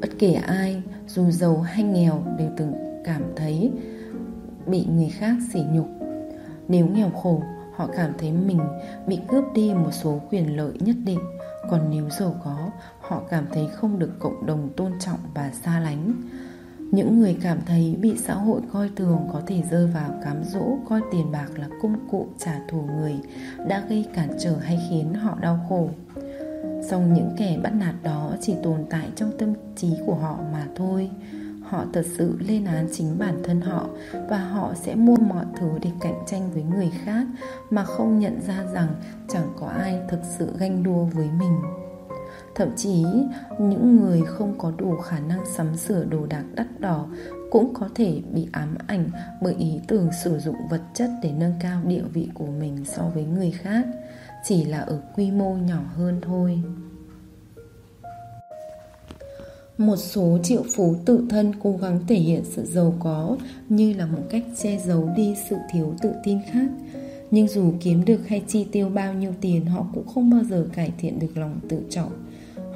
Bất kể ai, dù giàu hay nghèo, đều từng cảm thấy bị người khác sỉ nhục. Nếu nghèo khổ, họ cảm thấy mình bị cướp đi một số quyền lợi nhất định. Còn nếu giàu có, họ cảm thấy không được cộng đồng tôn trọng và xa lánh. Những người cảm thấy bị xã hội coi thường có thể rơi vào cám dỗ coi tiền bạc là công cụ trả thù người đã gây cản trở hay khiến họ đau khổ. Song những kẻ bắt nạt đó chỉ tồn tại trong tâm trí của họ mà thôi họ thật sự lên án chính bản thân họ và họ sẽ mua mọi thứ để cạnh tranh với người khác mà không nhận ra rằng chẳng có ai thực sự ganh đua với mình. Thậm chí, những người không có đủ khả năng sắm sửa đồ đạc đắt đỏ cũng có thể bị ám ảnh bởi ý tưởng sử dụng vật chất để nâng cao địa vị của mình so với người khác, chỉ là ở quy mô nhỏ hơn thôi một số triệu phú tự thân cố gắng thể hiện sự giàu có như là một cách che giấu đi sự thiếu tự tin khác. Nhưng dù kiếm được hay chi tiêu bao nhiêu tiền, họ cũng không bao giờ cải thiện được lòng tự trọng.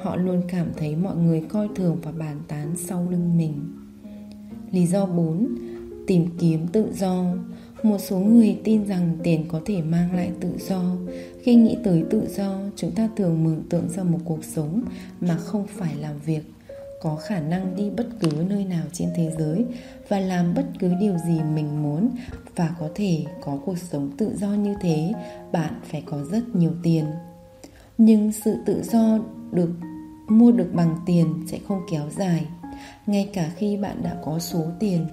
Họ luôn cảm thấy mọi người coi thường và bàn tán sau lưng mình. Lý do 4 tìm kiếm tự do. Một số người tin rằng tiền có thể mang lại tự do. Khi nghĩ tới tự do, chúng ta thường mường tượng ra một cuộc sống mà không phải làm việc có khả năng đi bất cứ nơi nào trên thế giới và làm bất cứ điều gì mình muốn và có thể có cuộc sống tự do như thế, bạn phải có rất nhiều tiền. Nhưng sự tự do được mua được bằng tiền sẽ không kéo dài. Ngay cả khi bạn đã có số tiền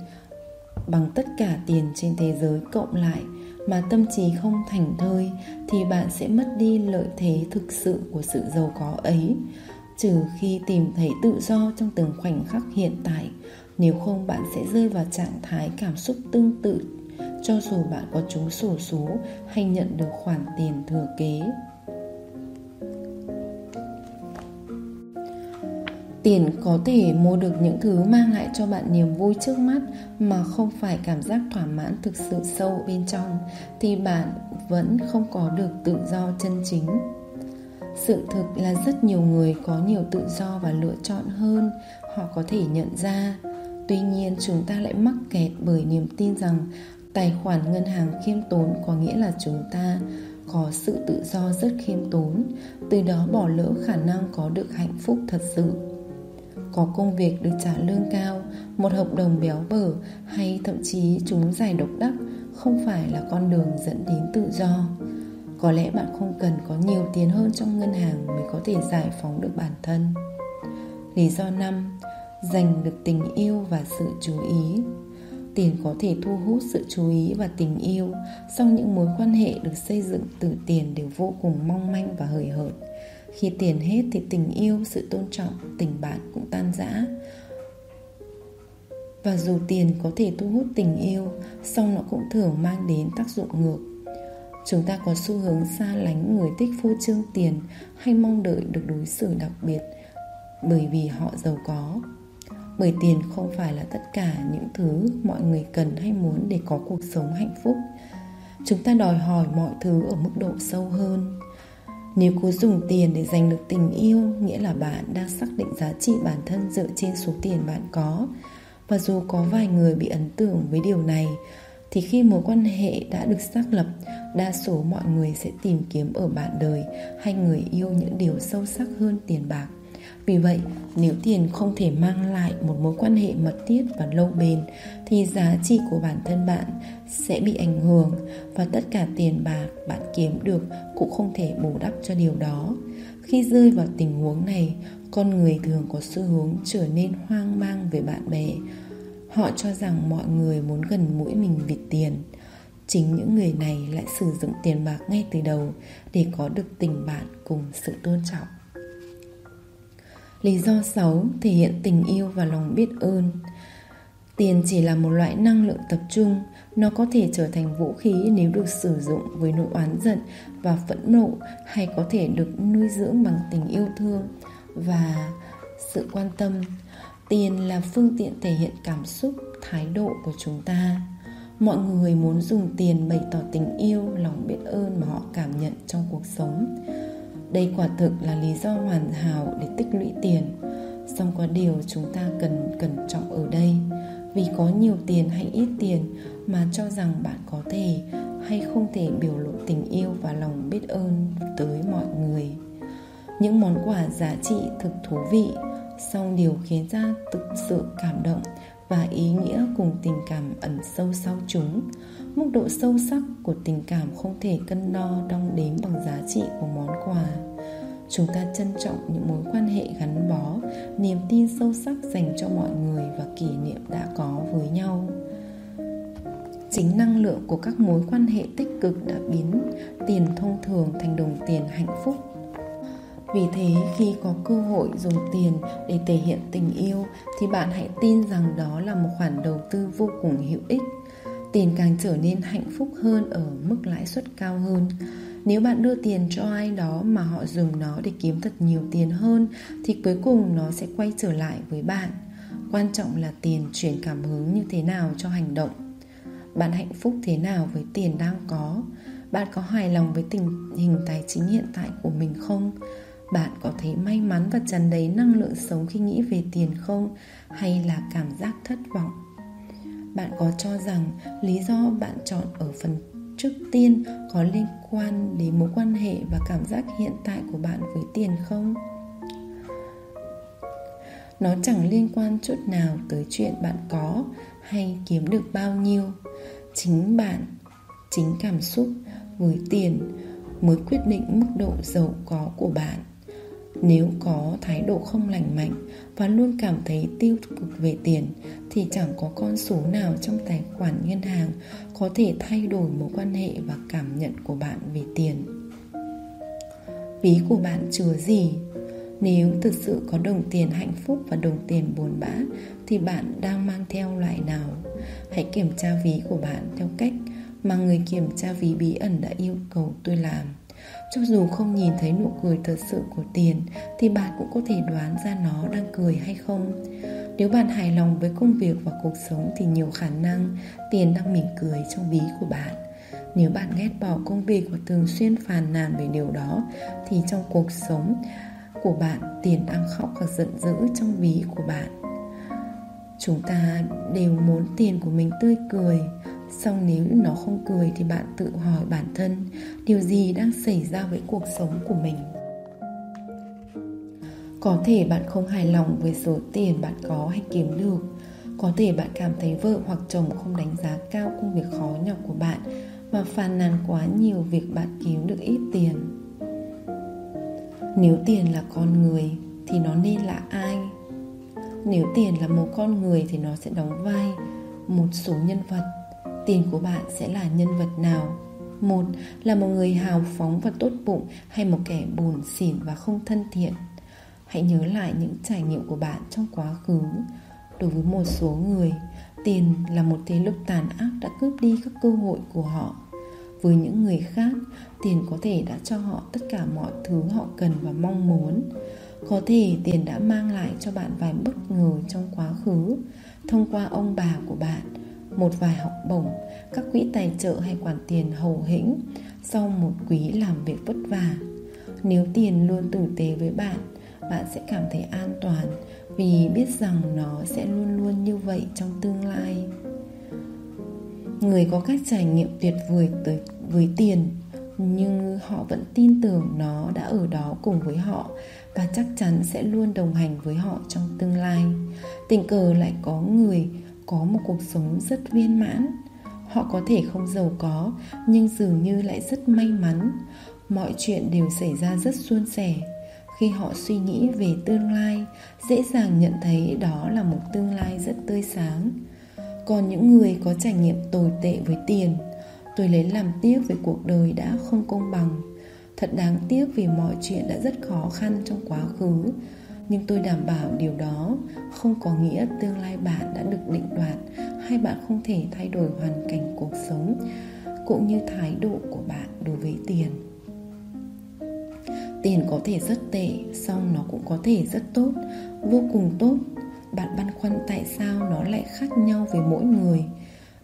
bằng tất cả tiền trên thế giới cộng lại mà tâm trí không thành thơi thì bạn sẽ mất đi lợi thế thực sự của sự giàu có ấy trừ khi tìm thấy tự do trong từng khoảnh khắc hiện tại, nếu không bạn sẽ rơi vào trạng thái cảm xúc tương tự. Cho dù bạn có trúng sổ số hay nhận được khoản tiền thừa kế. Tiền có thể mua được những thứ mang lại cho bạn niềm vui trước mắt mà không phải cảm giác thỏa mãn thực sự sâu bên trong, thì bạn vẫn không có được tự do chân chính sự thực là rất nhiều người có nhiều tự do và lựa chọn hơn, họ có thể nhận ra. Tuy nhiên, chúng ta lại mắc kẹt bởi niềm tin rằng tài khoản ngân hàng khiêm tốn có nghĩa là chúng ta có sự tự do rất khiêm tốn, từ đó bỏ lỡ khả năng có được hạnh phúc thật sự. Có công việc được trả lương cao, một hợp đồng béo bở, hay thậm chí chúng giải độc đắc, không phải là con đường dẫn đến tự do có lẽ bạn không cần có nhiều tiền hơn trong ngân hàng mới có thể giải phóng được bản thân. Lý do năm, giành được tình yêu và sự chú ý. Tiền có thể thu hút sự chú ý và tình yêu, song những mối quan hệ được xây dựng từ tiền đều vô cùng mong manh và hời hợt. Khi tiền hết thì tình yêu, sự tôn trọng tình bạn cũng tan rã. Và dù tiền có thể thu hút tình yêu, song nó cũng thường mang đến tác dụng ngược chúng ta có xu hướng xa lánh người thích phô trương tiền hay mong đợi được đối xử đặc biệt bởi vì họ giàu có. Bởi tiền không phải là tất cả những thứ mọi người cần hay muốn để có cuộc sống hạnh phúc. Chúng ta đòi hỏi mọi thứ ở mức độ sâu hơn. Nếu cố dùng tiền để giành được tình yêu, nghĩa là bạn đang xác định giá trị bản thân dựa trên số tiền bạn có. Và dù có vài người bị ấn tượng với điều này thì khi mối quan hệ đã được xác lập đa số mọi người sẽ tìm kiếm ở bạn đời hay người yêu những điều sâu sắc hơn tiền bạc Vì vậy, nếu tiền không thể mang lại một mối quan hệ mật thiết và lâu bền thì giá trị của bản thân bạn sẽ bị ảnh hưởng và tất cả tiền bạc bạn kiếm được cũng không thể bù đắp cho điều đó. Khi rơi vào tình huống này, con người thường có xu hướng trở nên hoang mang về bạn bè. Họ cho rằng mọi người muốn gần mũi mình vì tiền. Chính những người này lại sử dụng tiền bạc ngay từ đầu để có được tình bạn cùng sự tôn trọng. Lý do 6 thể hiện tình yêu và lòng biết ơn. Tiền chỉ là một loại năng lượng tập trung, nó có thể trở thành vũ khí nếu được sử dụng với nỗi oán giận và phẫn nộ hay có thể được nuôi dưỡng bằng tình yêu thương và sự quan tâm. Tiền là phương tiện thể hiện cảm xúc, thái độ của chúng ta. Mọi người muốn dùng tiền bày tỏ tình yêu, lòng biết ơn mà họ cảm nhận trong cuộc sống. Đây quả thực là lý do hoàn hảo để tích lũy tiền. Song có điều chúng ta cần cẩn trọng ở đây. Vì có nhiều tiền hay ít tiền Mà cho rằng bạn có thể hay không thể biểu lộ tình yêu và lòng biết ơn tới mọi người. Những món quà giá trị thực thú vị Song điều khiến ta thực sự cảm động Và ý nghĩa cùng tình cảm ẩn sâu sau chúng. Mức độ sâu sắc của tình cảm không thể cân đo đong đếm bằng giá trị của món quà. Chúng ta trân trọng những mối quan hệ gắn bó, Niềm tin sâu sắc dành cho mọi người và kỷ niệm đã có với nhau. Chính năng lượng của các mối quan hệ tích cực đã biến tiền thông thường thành đồng tiền hạnh phúc vì thế, khi có cơ hội dùng tiền để thể hiện tình yêu, thì bạn hãy tin rằng đó là một khoản đầu tư vô cùng hữu ích. Tiền càng trở nên hạnh phúc hơn ở mức lãi suất cao hơn. Nếu bạn đưa tiền cho ai đó mà họ dùng nó để kiếm thật nhiều tiền hơn, thì cuối cùng nó sẽ quay trở lại với bạn. Quan trọng là tiền truyền cảm hứng như thế nào cho hành động. Bạn hạnh phúc thế nào với tiền đang có? Bạn có hài lòng với tình hình tài chính hiện tại của mình không? Bạn có thấy may mắn và tràn đầy năng lượng sống khi nghĩ về tiền không? Hay là cảm giác thất vọng? Bạn có cho rằng lý do bạn chọn ở phần trước tiên có liên quan đến mối quan hệ và cảm giác hiện tại của bạn với tiền không? Nó chẳng liên quan chút nào tới chuyện bạn có hay kiếm được bao nhiêu. Chính bạn, chính cảm xúc với tiền mới quyết định mức độ giàu có của bạn nếu có thái độ không lành mạnh và luôn cảm thấy tiêu cực về tiền, thì chẳng có con số nào trong tài khoản ngân hàng có thể thay đổi mối quan hệ và cảm nhận của bạn về tiền. Ví của bạn chứa gì? Nếu thực sự có đồng tiền hạnh phúc và đồng tiền buồn bã, thì bạn đang mang theo loại nào? Hãy kiểm tra ví của bạn theo cách mà người kiểm tra ví bí ẩn đã yêu cầu tôi làm. Cho dù không nhìn thấy nụ cười thật sự của tiền, Thì bạn cũng có thể đoán ra nó đang cười hay không. Nếu bạn hài lòng với công việc và cuộc sống Thì nhiều khả năng tiền đang mỉm cười trong ví của bạn. Nếu bạn ghét bỏ công việc và thường xuyên phàn nàn về điều đó, Thì trong cuộc sống của bạn, tiền đang khóc và giận dữ trong ví của bạn. Chúng ta đều muốn tiền của mình tươi cười Xong nếu nó không cười thì bạn tự hỏi bản thân, Điều gì đang xảy ra với cuộc sống của mình? Có thể bạn không hài lòng với số tiền bạn có hay kiếm được. Có thể bạn cảm thấy vợ hoặc chồng không đánh giá cao công việc khó nhọc của bạn Và phàn nàn quá nhiều việc bạn kiếm được ít tiền. Nếu tiền là con người thì nó nên là ai? Nếu tiền là một con người thì nó sẽ đóng vai một số nhân vật tiền của bạn sẽ là nhân vật nào? Một là một người hào phóng và tốt bụng hay một kẻ buồn xỉn và không thân thiện? Hãy nhớ lại những trải nghiệm của bạn trong quá khứ. Đối với một số người, tiền là một thế lực tàn ác đã cướp đi các cơ hội của họ. Với những người khác, tiền có thể đã cho họ tất cả mọi thứ họ cần và mong muốn. Có thể tiền đã mang lại cho bạn vài bất ngờ trong quá khứ. Thông qua ông bà của bạn một vài học bổng, các quỹ tài trợ hay khoản tiền hầu hĩnh sau một quý làm việc vất vả. Nếu tiền luôn tử tế với bạn, bạn sẽ cảm thấy an toàn vì biết rằng nó sẽ luôn luôn như vậy trong tương lai. Người có các trải nghiệm tuyệt vời tới với tiền nhưng họ vẫn tin tưởng nó đã ở đó cùng với họ và chắc chắn sẽ luôn đồng hành với họ trong tương lai tình cờ lại có người có một cuộc sống rất viên mãn. Họ có thể không giàu có, nhưng dường như lại rất may mắn. Mọi chuyện đều xảy ra rất suôn sẻ. Khi họ suy nghĩ về tương lai, dễ dàng nhận thấy đó là một tương lai rất tươi sáng. Còn những người có trải nghiệm tồi tệ với tiền, tôi lấy làm tiếc về cuộc đời đã không công bằng. Thật đáng tiếc vì mọi chuyện đã rất khó khăn trong quá khứ nhưng tôi đảm bảo điều đó. Không có nghĩa tương lai bạn đã được định đoạt, hay bạn không thể thay đổi hoàn cảnh cuộc sống, cũng như thái độ của bạn đối với tiền. Tiền có thể rất tệ, song nó cũng có thể rất tốt, vô cùng tốt. Bạn băn khoăn tại sao nó lại khác nhau với mỗi người.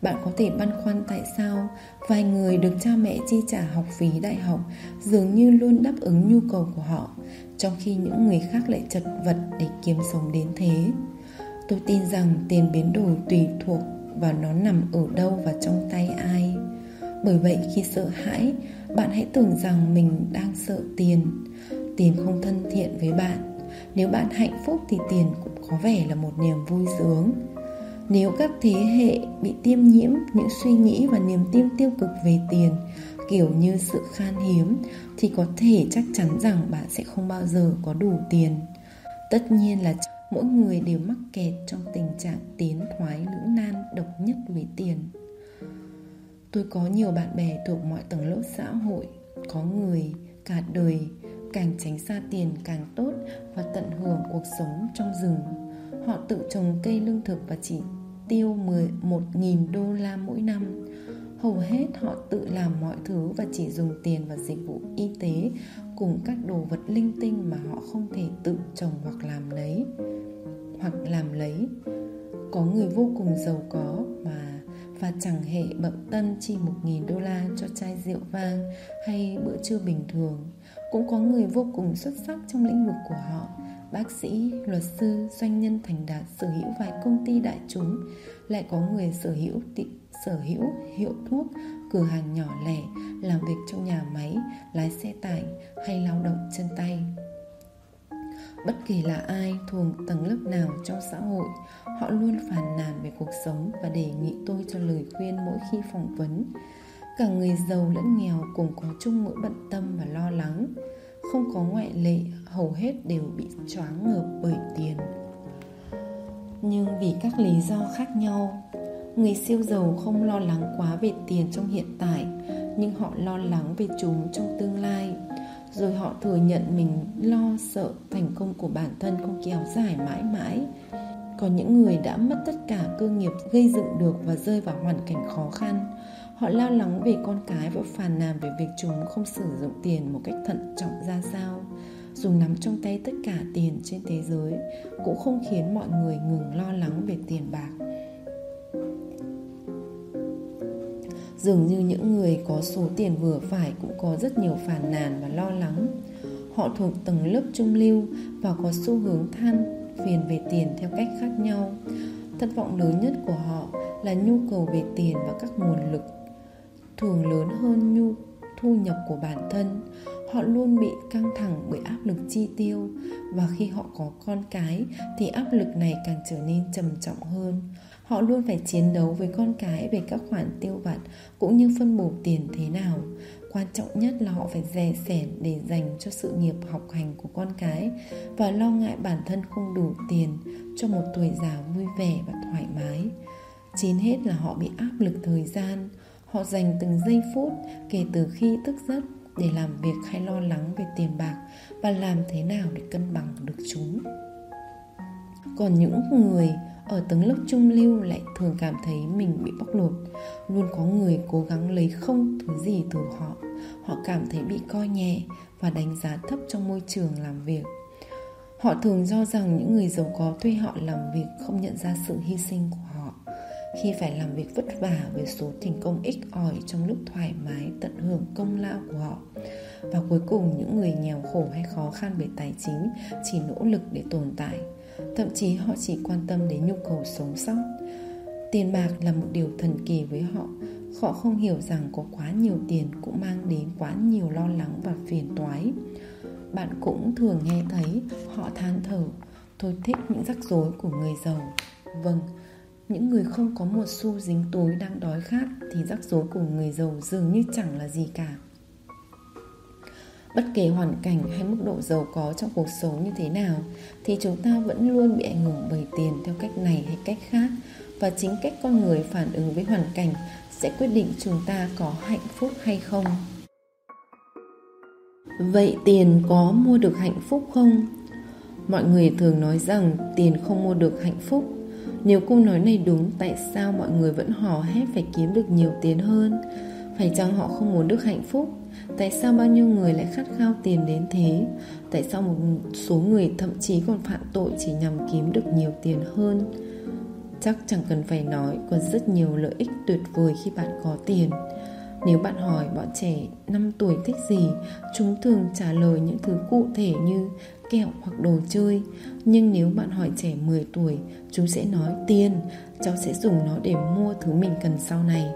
Bạn có thể băn khoăn tại sao vài người được cha mẹ chi trả học phí đại học dường như luôn đáp ứng nhu cầu của họ trong khi những người khác lại chật vật để kiếm sống đến thế. Tôi tin rằng tiền biến đổi tùy thuộc vào nó nằm ở đâu và trong tay ai. Bởi vậy khi sợ hãi, bạn hãy tưởng rằng mình đang sợ tiền. Tiền không thân thiện với bạn. Nếu bạn hạnh phúc thì tiền cũng có vẻ là một niềm vui sướng. Nếu các thế hệ bị tiêm nhiễm những suy nghĩ và niềm tin tiêu cực về tiền, kiểu như sự khan hiếm thì có thể chắc chắn rằng bạn sẽ không bao giờ có đủ tiền. Tất nhiên là mỗi người đều mắc kẹt trong tình trạng tiến thoái lưỡng nan, độc nhất với tiền. Tôi có nhiều bạn bè thuộc mọi tầng lớp xã hội, có người cả đời càng tránh xa tiền càng tốt và tận hưởng cuộc sống trong rừng. Họ tự trồng cây lương thực và chỉ tiêu 11.000 đô la mỗi năm hầu hết họ tự làm mọi thứ và chỉ dùng tiền vào dịch vụ y tế cùng các đồ vật linh tinh mà họ không thể tự trồng hoặc làm lấy, hoặc làm lấy. Có người vô cùng giàu có mà và chẳng hề bận tân chi một nghìn đô la cho chai rượu vang hay bữa trưa bình thường. Cũng có người vô cùng xuất sắc trong lĩnh vực của họ, bác sĩ, luật sư, doanh nhân thành đạt sở hữu vài công ty đại chúng. Lại có người sở hữu sở hữu hiệu thuốc, cửa hàng nhỏ lẻ, làm việc trong nhà máy, lái xe tải hay lao động chân tay. Bất kỳ là ai thuộc tầng lớp nào trong xã hội, họ luôn phàn nàn về cuộc sống và đề nghị tôi cho lời khuyên mỗi khi phỏng vấn. Cả người giàu lẫn nghèo cùng có chung mỗi bận tâm và lo lắng. Không có ngoại lệ, hầu hết đều bị choáng ngợp bởi tiền. Nhưng vì các lý do khác nhau người siêu giàu không lo lắng quá về tiền trong hiện tại, nhưng họ lo lắng về chúng trong tương lai. Rồi họ thừa nhận mình lo sợ thành công của bản thân không kéo dài mãi mãi. Còn những người đã mất tất cả cơ nghiệp gây dựng được và rơi vào hoàn cảnh khó khăn. Họ lo lắng về con cái và phàn nàn về việc chúng không sử dụng tiền một cách thận trọng ra sao. Dù nắm trong tay tất cả tiền trên thế giới, cũng không khiến mọi người ngừng lo lắng về tiền bạc. Dường như những người có số tiền vừa phải cũng có rất nhiều phàn nàn và lo lắng. Họ thuộc tầng lớp trung lưu và có xu hướng than phiền về tiền theo cách khác nhau. Thất vọng lớn nhất của họ là nhu cầu về tiền và các nguồn lực. Thường lớn hơn nhu thu nhập của bản thân, họ luôn bị căng thẳng bởi áp lực chi tiêu và khi họ có con cái thì áp lực này càng trở nên trầm trọng hơn họ luôn phải chiến đấu với con cái về các khoản tiêu vặt cũng như phân bổ tiền thế nào. Quan trọng nhất là họ phải dè sẻn để dành cho sự nghiệp học hành của con cái và lo ngại bản thân không đủ tiền cho một tuổi già vui vẻ và thoải mái. Chín hết là họ bị áp lực thời gian. Họ dành từng giây phút kể từ khi thức giấc để làm việc hay lo lắng về tiền bạc và làm thế nào để cân bằng được chúng. Còn những người ở tầng lớp trung lưu lại thường cảm thấy mình bị bóc lột. Luôn có người cố gắng lấy không thứ gì từ họ. Họ cảm thấy bị coi nhẹ và đánh giá thấp trong môi trường làm việc. Họ thường cho rằng những người giàu có thuê họ làm việc không nhận ra sự hy sinh của họ. Khi phải làm việc vất vả với số thành công ít ỏi trong lúc thoải mái tận hưởng công lao của họ. Và cuối cùng, những người nghèo khổ hay khó khăn về tài chính chỉ nỗ lực để tồn tại thậm chí họ chỉ quan tâm đến nhu cầu sống sót. Tiền bạc là một điều thần kỳ với họ. Họ không hiểu rằng có quá nhiều tiền cũng mang đến quá nhiều lo lắng và phiền toái. Bạn cũng thường nghe thấy họ than thở, tôi thích những rắc rối của người giàu. Vâng những người không có một xu dính túi đang đói khát thì rắc rối của người giàu dường như chẳng là gì cả bất kể hoàn cảnh hay mức độ giàu có trong cuộc sống như thế nào, thì chúng ta vẫn luôn bị ảnh hưởng bởi tiền theo cách này hay cách khác. Và chính cách con người phản ứng với hoàn cảnh sẽ quyết định chúng ta có hạnh phúc hay không. Vậy tiền có mua được hạnh phúc không? Mọi người thường nói rằng tiền không mua được hạnh phúc. Nếu câu nói này đúng, tại sao mọi người vẫn hò hét phải kiếm được nhiều tiền hơn? Phải chăng họ không muốn được hạnh phúc? Tại sao bao nhiêu người lại khát khao tiền đến thế tại sao một số người thậm chí còn phạm tội chỉ nhằm kiếm được nhiều tiền hơn chắc chẳng cần phải nói có rất nhiều lợi ích tuyệt vời khi bạn có tiền nếu bạn hỏi bọn trẻ 5 tuổi thích gì, chúng thường trả lời những thứ cụ thể như kẹo hoặc đồ chơi. Nhưng nếu bạn hỏi trẻ 10 tuổi, chúng sẽ nói tiền, cháu sẽ dùng nó để mua thứ mình cần sau này.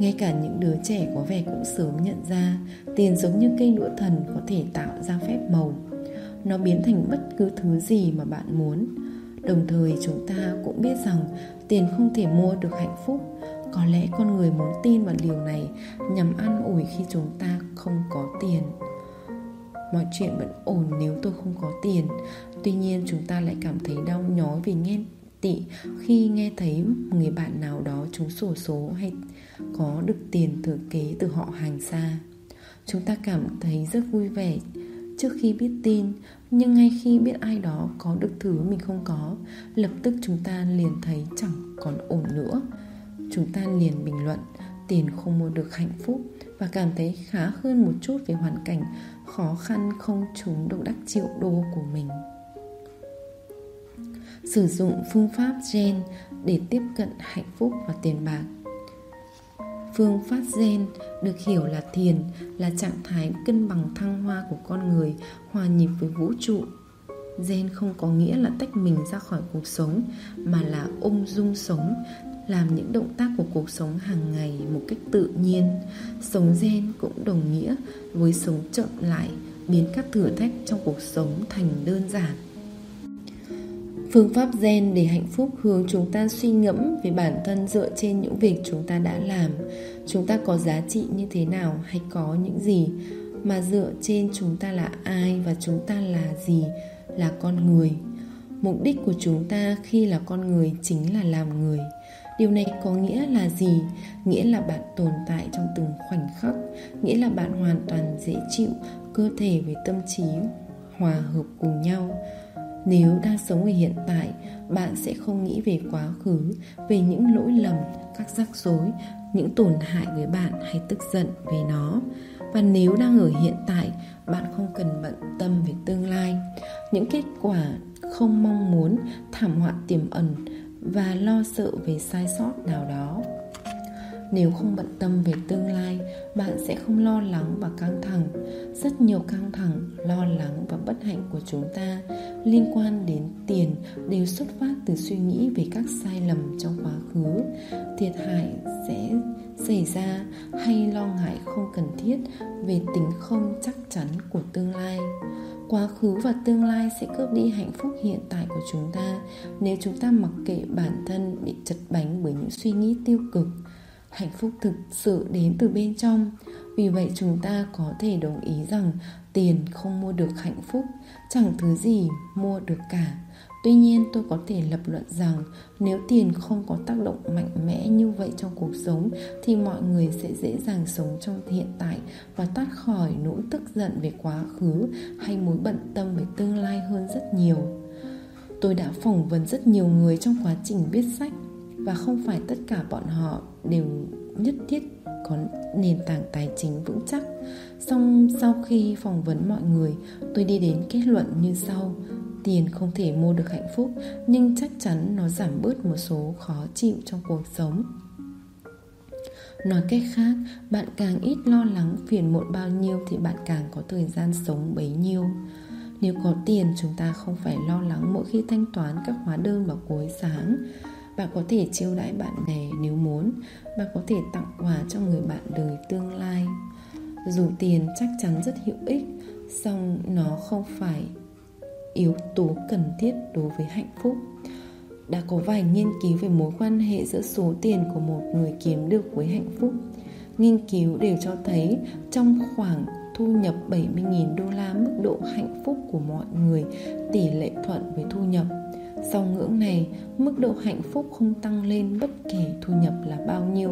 Ngay cả những đứa trẻ có vẻ cũng sớm nhận ra, tiền giống như cây đũa thần có thể tạo ra phép màu. Nó biến thành bất cứ thứ gì mà bạn muốn. Đồng thời, chúng ta cũng biết rằng tiền không thể mua được hạnh phúc có lẽ con người muốn tin vào điều này nhằm an ủi khi chúng ta không có tiền mọi chuyện vẫn ổn nếu tôi không có tiền tuy nhiên, chúng ta lại cảm thấy đau nhói vì nghe tị khi nghe thấy người bạn nào đó trúng sổ số hay có được tiền thừa kế từ họ hàng xa. Chúng ta cảm thấy rất vui vẻ trước khi biết tin, nhưng ngay khi biết ai đó có được thứ mình không có, lập tức chúng ta liền thấy chẳng còn ổn nữa. Chúng ta liền bình luận, tiền không mua được hạnh phúc và cảm thấy khá hơn một chút về hoàn cảnh khó khăn không trúng được đắc triệu đô của mình. Sử dụng phương pháp gen để tiếp cận hạnh phúc và tiền bạc phương pháp gen, được hiểu là thiền, là trạng thái cân bằng thăng hoa của con người, hòa nhịp với vũ trụ. Gen không có nghĩa là tách mình ra khỏi cuộc sống, mà là ung dung sống, làm những động tác của cuộc sống hàng ngày một cách tự nhiên. Sống gen cũng đồng nghĩa với sống chậm lại, biến các thử thách trong cuộc sống thành đơn giản phương pháp gen để hạnh phúc hướng chúng ta suy ngẫm về bản thân dựa trên những việc chúng ta đã làm. Chúng ta có giá trị như thế nào hay có những gì? Mà dựa trên chúng ta là ai và chúng ta là gì? Là con người. Mục đích của chúng ta khi là con người chính là làm người. Điều này có nghĩa là gì? Nghĩa là bạn tồn tại trong từng khoảnh khắc. Nghĩa là bạn hoàn toàn dễ chịu, cơ thể với tâm trí hòa hợp cùng nhau nếu đang sống ở hiện tại, bạn sẽ không nghĩ về quá khứ, về những lỗi lầm, các rắc rối, những tổn hại với bạn hay tức giận về nó. Và nếu đang ở hiện tại, bạn không cần bận tâm về tương lai. Những kết quả không mong muốn, thảm họa tiềm ẩn và lo sợ về sai sót nào đó nếu không bận tâm về tương lai, bạn sẽ không lo lắng và căng thẳng. Rất nhiều căng thẳng, lo lắng và bất hạnh của chúng ta liên quan đến tiền đều xuất phát từ suy nghĩ về các sai lầm trong quá khứ. Thiệt hại sẽ xảy ra hay lo ngại không cần thiết về tính không chắc chắn của tương lai. Quá khứ và tương lai sẽ cướp đi hạnh phúc hiện tại của chúng ta nếu chúng ta mặc kệ bản thân bị chật bánh bởi những suy nghĩ tiêu cực hạnh phúc thực sự đến từ bên trong. Vì vậy chúng ta có thể đồng ý rằng tiền không mua được hạnh phúc, chẳng thứ gì mua được cả. Tuy nhiên tôi có thể lập luận rằng nếu tiền không có tác động mạnh mẽ như vậy trong cuộc sống, thì mọi người sẽ dễ dàng sống trong hiện tại và thoát khỏi nỗi tức giận về quá khứ hay mối bận tâm về tương lai hơn rất nhiều. Tôi đã phỏng vấn rất nhiều người trong quá trình viết sách và không phải tất cả bọn họ đều nhất thiết có nền tảng tài chính vững chắc. Song sau khi phỏng vấn mọi người, tôi đi đến kết luận như sau. Tiền không thể mua được hạnh phúc, nhưng chắc chắn nó giảm bớt một số khó chịu trong cuộc sống. Nói cách khác, bạn càng ít lo lắng phiền muộn bao nhiêu thì bạn càng có thời gian sống bấy nhiêu. Nếu có tiền, chúng ta không phải lo lắng mỗi khi thanh toán các hóa đơn vào cuối sáng bạn có thể chiêu đãi bạn bè nếu muốn. Bạn có thể tặng quà cho người bạn đời tương lai. Dù tiền chắc chắn rất hữu ích, song nó không phải yếu tố cần thiết đối với hạnh phúc. Đã có vài nghiên cứu về mối quan hệ giữa số tiền của một người kiếm được với hạnh phúc. Nghiên cứu đều cho thấy trong khoảng thu nhập 70.000 đô la mức độ hạnh phúc của mọi người, tỷ lệ thuận với thu nhập sau ngưỡng này, mức độ hạnh phúc không tăng lên bất kể thu nhập là bao nhiêu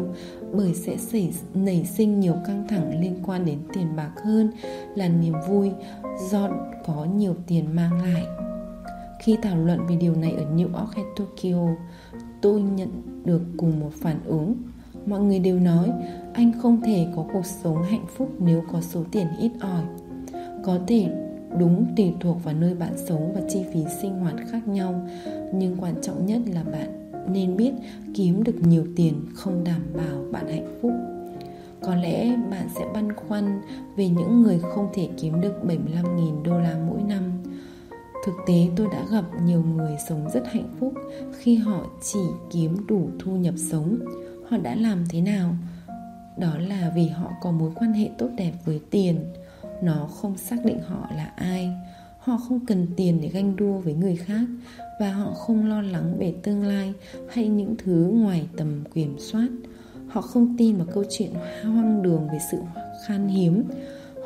bởi sẽ xảy nảy sinh nhiều căng thẳng liên quan đến tiền bạc hơn là niềm vui do có nhiều tiền mang lại. Khi thảo luận về điều này ở New York hay Tokyo, tôi nhận được cùng một phản ứng. Mọi người đều nói anh không thể có cuộc sống hạnh phúc nếu có số tiền ít ỏi. Có thể đúng tùy thuộc vào nơi bạn sống và chi phí sinh hoạt khác nhau nhưng quan trọng nhất là bạn nên biết kiếm được nhiều tiền không đảm bảo bạn hạnh phúc có lẽ bạn sẽ băn khoăn về những người không thể kiếm được 75.000 đô la mỗi năm. Thực tế tôi đã gặp nhiều người sống rất hạnh phúc khi họ chỉ kiếm đủ thu nhập sống. Họ đã làm thế nào? Đó là vì họ có mối quan hệ tốt đẹp với tiền, nó không xác định họ là ai. Họ không cần tiền để ganh đua với người khác. Và họ không lo lắng về tương lai hay những thứ ngoài tầm kiểm soát. Họ không tin vào câu chuyện hoang đường về sự khan hiếm.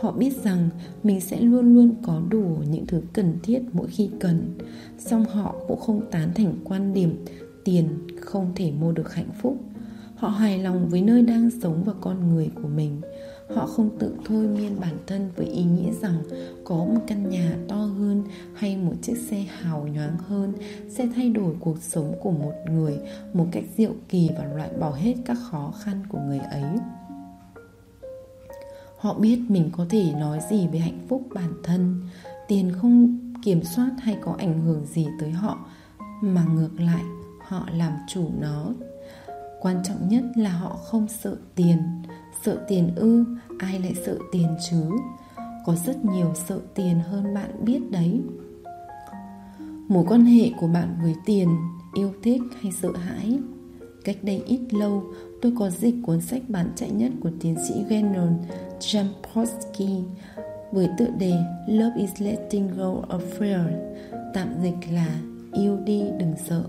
Họ biết rằng mình sẽ luôn luôn có đủ những thứ cần thiết mỗi khi cần. Song họ cũng không tán thành quan điểm tiền không thể mua được hạnh phúc. Họ hài lòng với nơi đang sống và con người của mình họ không tự thôi miên bản thân với ý nghĩa rằng có một căn nhà to hơn hay một chiếc xe hào nhoáng hơn sẽ thay đổi cuộc sống của một người một cách diệu kỳ và loại bỏ hết các khó khăn của người ấy. Họ biết mình có thể nói gì về hạnh phúc bản thân. Tiền không kiểm soát hay có ảnh hưởng gì tới họ, mà ngược lại, họ làm chủ nó. Quan trọng nhất là họ không sợ tiền. Sợ tiền ư, ai lại sợ tiền chứ? Có rất nhiều sợ tiền hơn bạn biết đấy. Mối quan hệ của bạn với tiền, yêu thích hay sợ hãi? Cách đây ít lâu, tôi có dịch cuốn sách bán chạy nhất của tiến sĩ General Jampolsky với tựa đề Love is letting go of fear Tạm dịch là Yêu đi đừng sợ.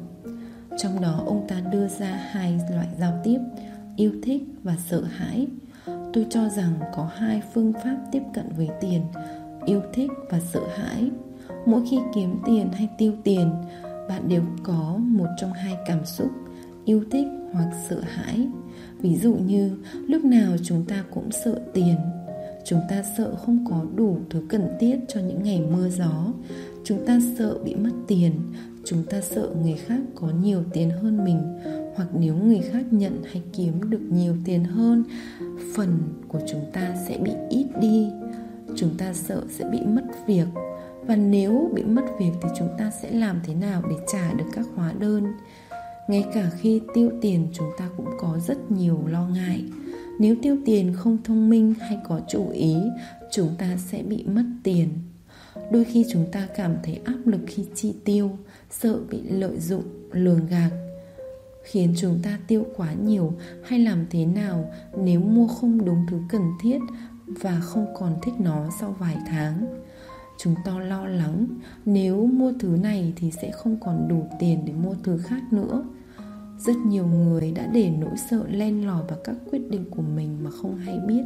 Trong đó ông ta đưa ra hai loại giao tiếp Yêu thích và sợ hãi tôi cho rằng có hai phương pháp tiếp cận với tiền, yêu thích và sợ hãi. Mỗi khi kiếm tiền hay tiêu tiền, bạn đều có một trong hai cảm xúc, yêu thích hoặc sợ hãi. Ví dụ như, lúc nào chúng ta cũng sợ tiền, chúng ta sợ không có đủ thứ cần thiết cho những ngày mưa gió. Chúng ta sợ bị mất tiền, chúng ta sợ người khác có nhiều tiền hơn mình hoặc nếu người khác nhận hay kiếm được nhiều tiền hơn, phần của chúng ta sẽ bị ít đi. Chúng ta sợ sẽ bị mất việc. Và nếu bị mất việc thì chúng ta sẽ làm thế nào để trả được các hóa đơn? Ngay cả khi tiêu tiền, chúng ta cũng có rất nhiều lo ngại. Nếu tiêu tiền không thông minh hay có chủ ý, chúng ta sẽ bị mất tiền. Đôi khi chúng ta cảm thấy áp lực khi chi tiêu, sợ bị lợi dụng, lường gạt khiến chúng ta tiêu quá nhiều hay làm thế nào nếu mua không đúng thứ cần thiết và không còn thích nó sau vài tháng? Chúng ta lo lắng, nếu mua thứ này thì sẽ không còn đủ tiền để mua thứ khác nữa. Rất nhiều người đã để nỗi sợ len lỏi vào các quyết định của mình mà không hay biết.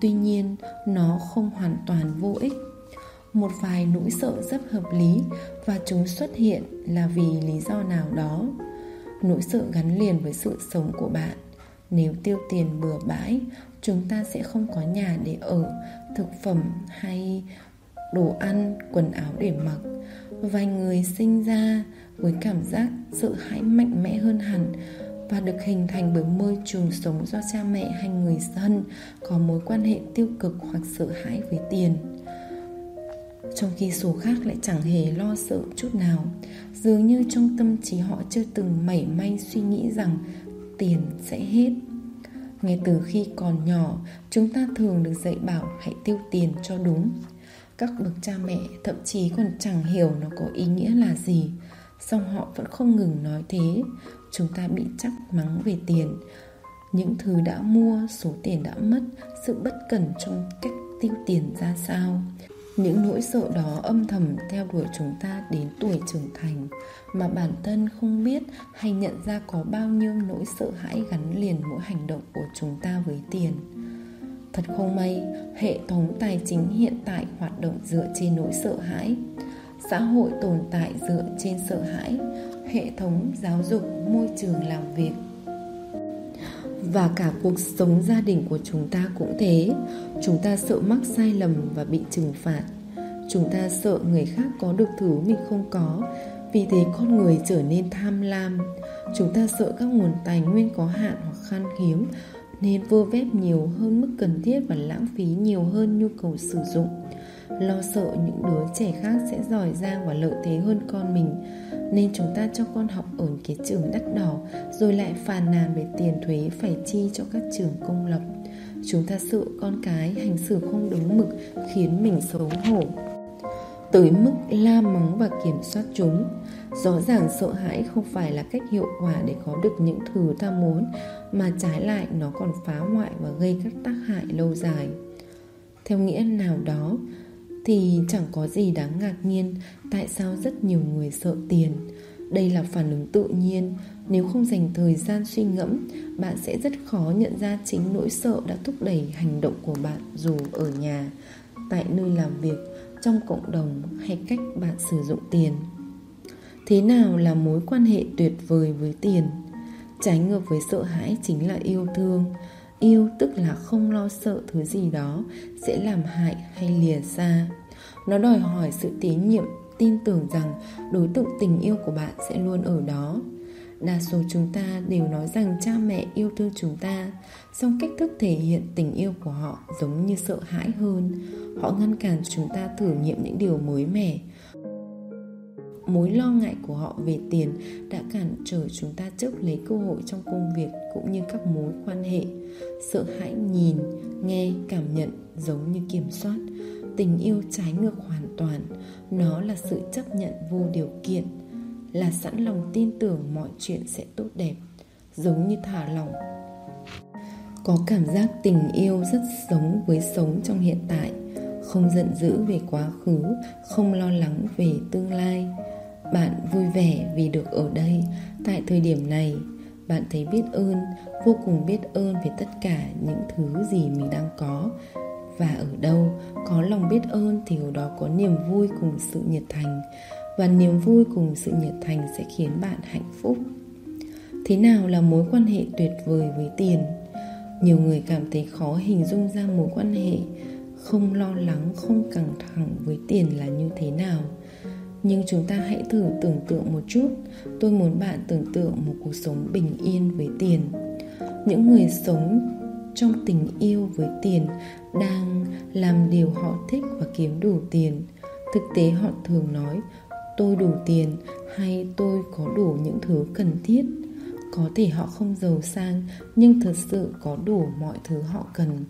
Tuy nhiên, nó không hoàn toàn vô ích. Một vài nỗi sợ rất hợp lý và chúng xuất hiện là vì lý do nào đó nỗi sợ gắn liền với sự sống của bạn. Nếu tiêu tiền bừa bãi, chúng ta sẽ không có nhà để ở, thực phẩm hay đồ ăn, quần áo để mặc. Vài người sinh ra với cảm giác sợ hãi mạnh mẽ hơn hẳn và được hình thành bởi môi trường sống do cha mẹ hay người thân có mối quan hệ tiêu cực hoặc sợ hãi với tiền. Trong khi số khác lại chẳng hề lo sợ chút nào dường như trong tâm trí họ chưa từng mảy may suy nghĩ rằng tiền sẽ hết. Ngay từ khi còn nhỏ, chúng ta thường được dạy bảo hãy tiêu tiền cho đúng. Các bậc cha mẹ thậm chí còn chẳng hiểu nó có ý nghĩa là gì. Song họ vẫn không ngừng nói thế. Chúng ta bị chắc mắng về tiền. Những thứ đã mua, số tiền đã mất, sự bất cẩn trong cách tiêu tiền ra sao? Những nỗi sợ đó âm thầm theo đuổi chúng ta đến tuổi trưởng thành mà bản thân không biết hay nhận ra có bao nhiêu nỗi sợ hãi gắn liền mỗi hành động của chúng ta với tiền. Thật không may, hệ thống tài chính hiện tại hoạt động dựa trên nỗi sợ hãi. Xã hội tồn tại dựa trên sợ hãi. Hệ thống giáo dục, môi trường làm việc. Và cả cuộc sống gia đình của chúng ta cũng thế chúng ta sợ mắc sai lầm và bị trừng phạt. Chúng ta sợ người khác có được thứ mình không có. Vì thế con người trở nên tham lam. Chúng ta sợ các nguồn tài nguyên có hạn hoặc khan hiếm, nên vơ vét nhiều hơn mức cần thiết và lãng phí nhiều hơn nhu cầu sử dụng. Lo sợ những đứa trẻ khác sẽ giỏi giang và lợi thế hơn con mình, nên chúng ta cho con học ở cái trường đắt đỏ, rồi lại phàn nàn về tiền thuế phải chi cho các trường công lập chúng ta sợ con cái hành xử không đúng mực, khiến mình xấu hổ. Tới mức la mắng và kiểm soát chúng, rõ ràng sợ hãi không phải là cách hiệu quả để có được những thứ ta muốn, mà trái lại nó còn phá hoại và gây các tác hại lâu dài. Theo nghĩa nào đó, thì chẳng có gì đáng ngạc nhiên tại sao rất nhiều người sợ tiền đây là phản ứng tự nhiên. Nếu không dành thời gian suy ngẫm, bạn sẽ rất khó nhận ra chính nỗi sợ đã thúc đẩy hành động của bạn dù ở nhà, tại nơi làm việc, trong cộng đồng hay cách bạn sử dụng tiền. Thế nào là mối quan hệ tuyệt vời với tiền? Trái ngược với sợ hãi chính là yêu thương. Yêu tức là không lo sợ thứ gì đó sẽ làm hại hay lìa xa. Nó đòi hỏi sự tín nhiệm tin tưởng rằng đối tượng tình yêu của bạn sẽ luôn ở đó. Đa số chúng ta đều nói rằng cha mẹ yêu thương chúng ta, song cách thức thể hiện tình yêu của họ giống như sợ hãi hơn. Họ ngăn cản chúng ta thử nghiệm những điều mới mẻ. Mối lo ngại của họ về tiền đã cản trở chúng ta chấp lấy cơ hội trong công việc cũng như các mối quan hệ. Sợ hãi nhìn, nghe, cảm nhận giống như kiểm soát. Tình yêu trái ngược hoàn toàn nó là sự chấp nhận vô điều kiện, là sẵn lòng tin tưởng mọi chuyện sẽ tốt đẹp, giống như thả lỏng. Có cảm giác tình yêu rất giống với sống trong hiện tại, không giận dữ về quá khứ, không lo lắng về tương lai. Bạn vui vẻ vì được ở đây. Tại thời điểm này, bạn thấy biết ơn, vô cùng biết ơn về tất cả những thứ gì mình đang có và ở đâu có lòng biết ơn thì ở đó có niềm vui cùng sự nhiệt thành. Và niềm vui cùng sự nhiệt thành sẽ khiến bạn hạnh phúc. Thế nào là mối quan hệ tuyệt vời với tiền? Nhiều người cảm thấy khó hình dung ra mối quan hệ. Không lo lắng, không căng thẳng với tiền là như thế nào? Nhưng chúng ta hãy thử tưởng tượng một chút. Tôi muốn bạn tưởng tượng một cuộc sống bình yên với tiền. Những người sống trong tình yêu với tiền đang làm điều họ thích và kiếm đủ tiền. Thực tế họ thường nói, tôi đủ tiền hay tôi có đủ những thứ cần thiết? Có thể họ không giàu sang, nhưng thật sự có đủ mọi thứ họ cần.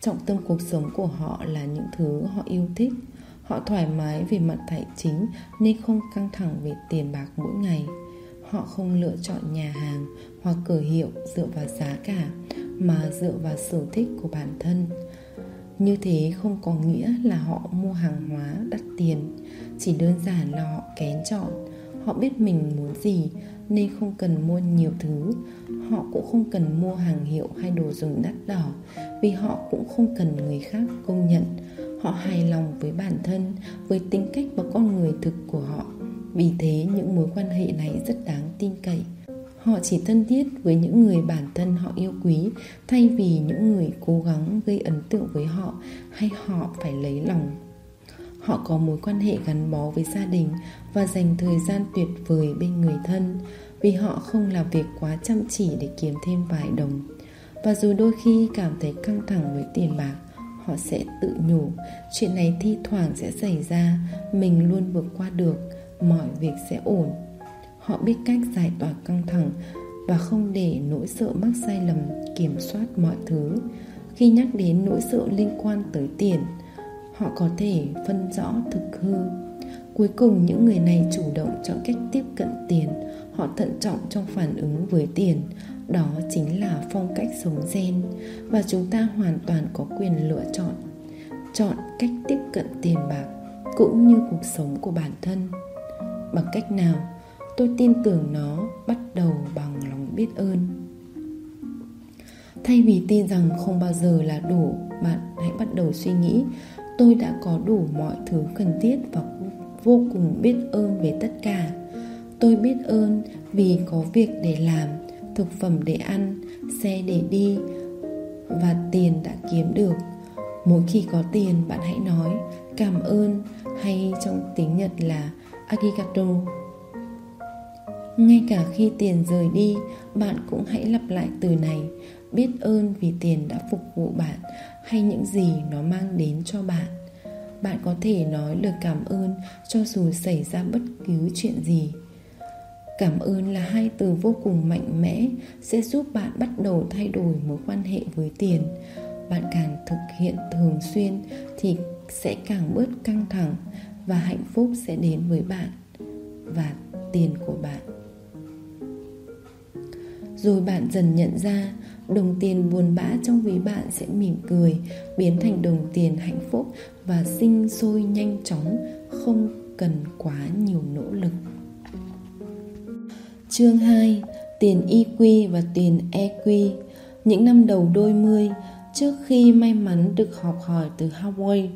Trọng tâm cuộc sống của họ là những thứ họ yêu thích. Họ thoải mái về mặt tài chính nên không căng thẳng về tiền bạc mỗi ngày. Họ không lựa chọn nhà hàng hoặc cửa hiệu dựa vào giá cả, mà dựa vào sở thích của bản thân như thế không có nghĩa là họ mua hàng hóa, đắt tiền. Chỉ đơn giản là họ kén chọn. Họ biết mình muốn gì, nên không cần mua nhiều thứ. Họ cũng không cần mua hàng hiệu hay đồ dùng đắt đỏ, vì họ cũng không cần người khác công nhận. Họ hài lòng với bản thân, với tính cách và con người thực của họ. Vì thế những mối quan hệ này rất đáng tin cậy họ chỉ thân thiết với những người bản thân họ yêu quý, thay vì những người cố gắng gây ấn tượng với họ hay họ phải lấy lòng. Họ có mối quan hệ gắn bó với gia đình và dành thời gian tuyệt vời bên người thân, vì họ không làm việc quá chăm chỉ để kiếm thêm vài đồng. Và dù đôi khi cảm thấy căng thẳng với tiền bạc, họ sẽ tự nhủ, chuyện này thi thoảng sẽ xảy ra, mình luôn vượt qua được, mọi việc sẽ ổn họ biết cách giải tỏa căng thẳng và không để nỗi sợ mắc sai lầm kiểm soát mọi thứ. Khi nhắc đến nỗi sợ liên quan tới tiền, họ có thể phân rõ thực hư. Cuối cùng, những người này chủ động chọn cách tiếp cận tiền. Họ thận trọng trong phản ứng với tiền. Đó chính là phong cách sống gen. Và chúng ta hoàn toàn có quyền lựa chọn. Chọn cách tiếp cận tiền bạc cũng như cuộc sống của bản thân. Bằng cách nào? Tôi tin tưởng nó bắt đầu bằng lòng biết ơn. Thay vì tin rằng không bao giờ là đủ, bạn hãy bắt đầu suy nghĩ. Tôi đã có đủ mọi thứ cần thiết và vô cùng biết ơn về tất cả. Tôi biết ơn vì có việc để làm, thực phẩm để ăn, xe để đi và tiền đã kiếm được. Mỗi khi có tiền, bạn hãy nói cảm ơn hay trong tiếng nhật là arigato ngay cả khi tiền rời đi, bạn cũng hãy lặp lại từ này. Biết ơn vì tiền đã phục vụ bạn, hay những gì nó mang đến cho bạn. Bạn có thể nói lời cảm ơn cho dù xảy ra bất cứ chuyện gì. Cảm ơn là hai từ vô cùng mạnh mẽ, sẽ giúp bạn bắt đầu thay đổi mối quan hệ với tiền. Bạn càng thực hiện thường xuyên thì sẽ càng bớt căng thẳng và hạnh phúc sẽ đến với bạn và tiền của bạn rồi bạn dần nhận ra, đồng tiền buồn bã trong ví bạn sẽ mỉm cười, biến thành đồng tiền hạnh phúc và sinh sôi nhanh chóng, không cần quá nhiều nỗ lực. Chương 2 Tiền IQ và tiền EQ Những năm đầu đôi mươi, Trước khi may mắn được học hỏi từ Hawaii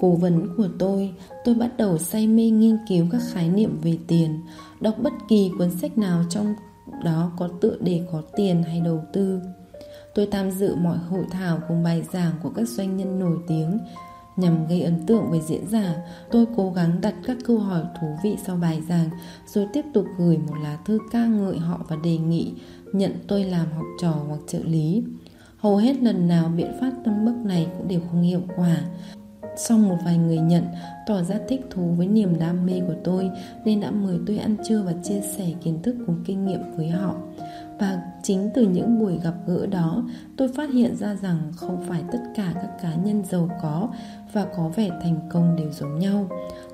Cố vấn của tôi Tôi bắt đầu say mê nghiên cứu các khái niệm về tiền, Đọc bất kỳ cuốn sách nào trong đó có tựa đề có tiền hay đầu tư Tôi tham dự mọi hội thảo cùng bài giảng của các doanh nhân nổi tiếng Nhằm gây ấn tượng với diễn giả, tôi cố gắng đặt các câu hỏi thú vị sau bài giảng, rồi tiếp tục gửi một lá thư ca ngợi họ và đề nghị nhận tôi làm học trò hoặc trợ lý. Hầu hết lần nào biện pháp tâm bức này cũng đều không hiệu quả. Xong một vài người nhận tỏ ra thích thú với niềm đam mê của tôi nên đã mời tôi ăn trưa và chia sẻ kiến thức cùng kinh nghiệm với họ. Và chính từ những buổi gặp gỡ đó, tôi phát hiện ra rằng không phải tất cả các cá nhân giàu có và có vẻ thành công đều giống nhau.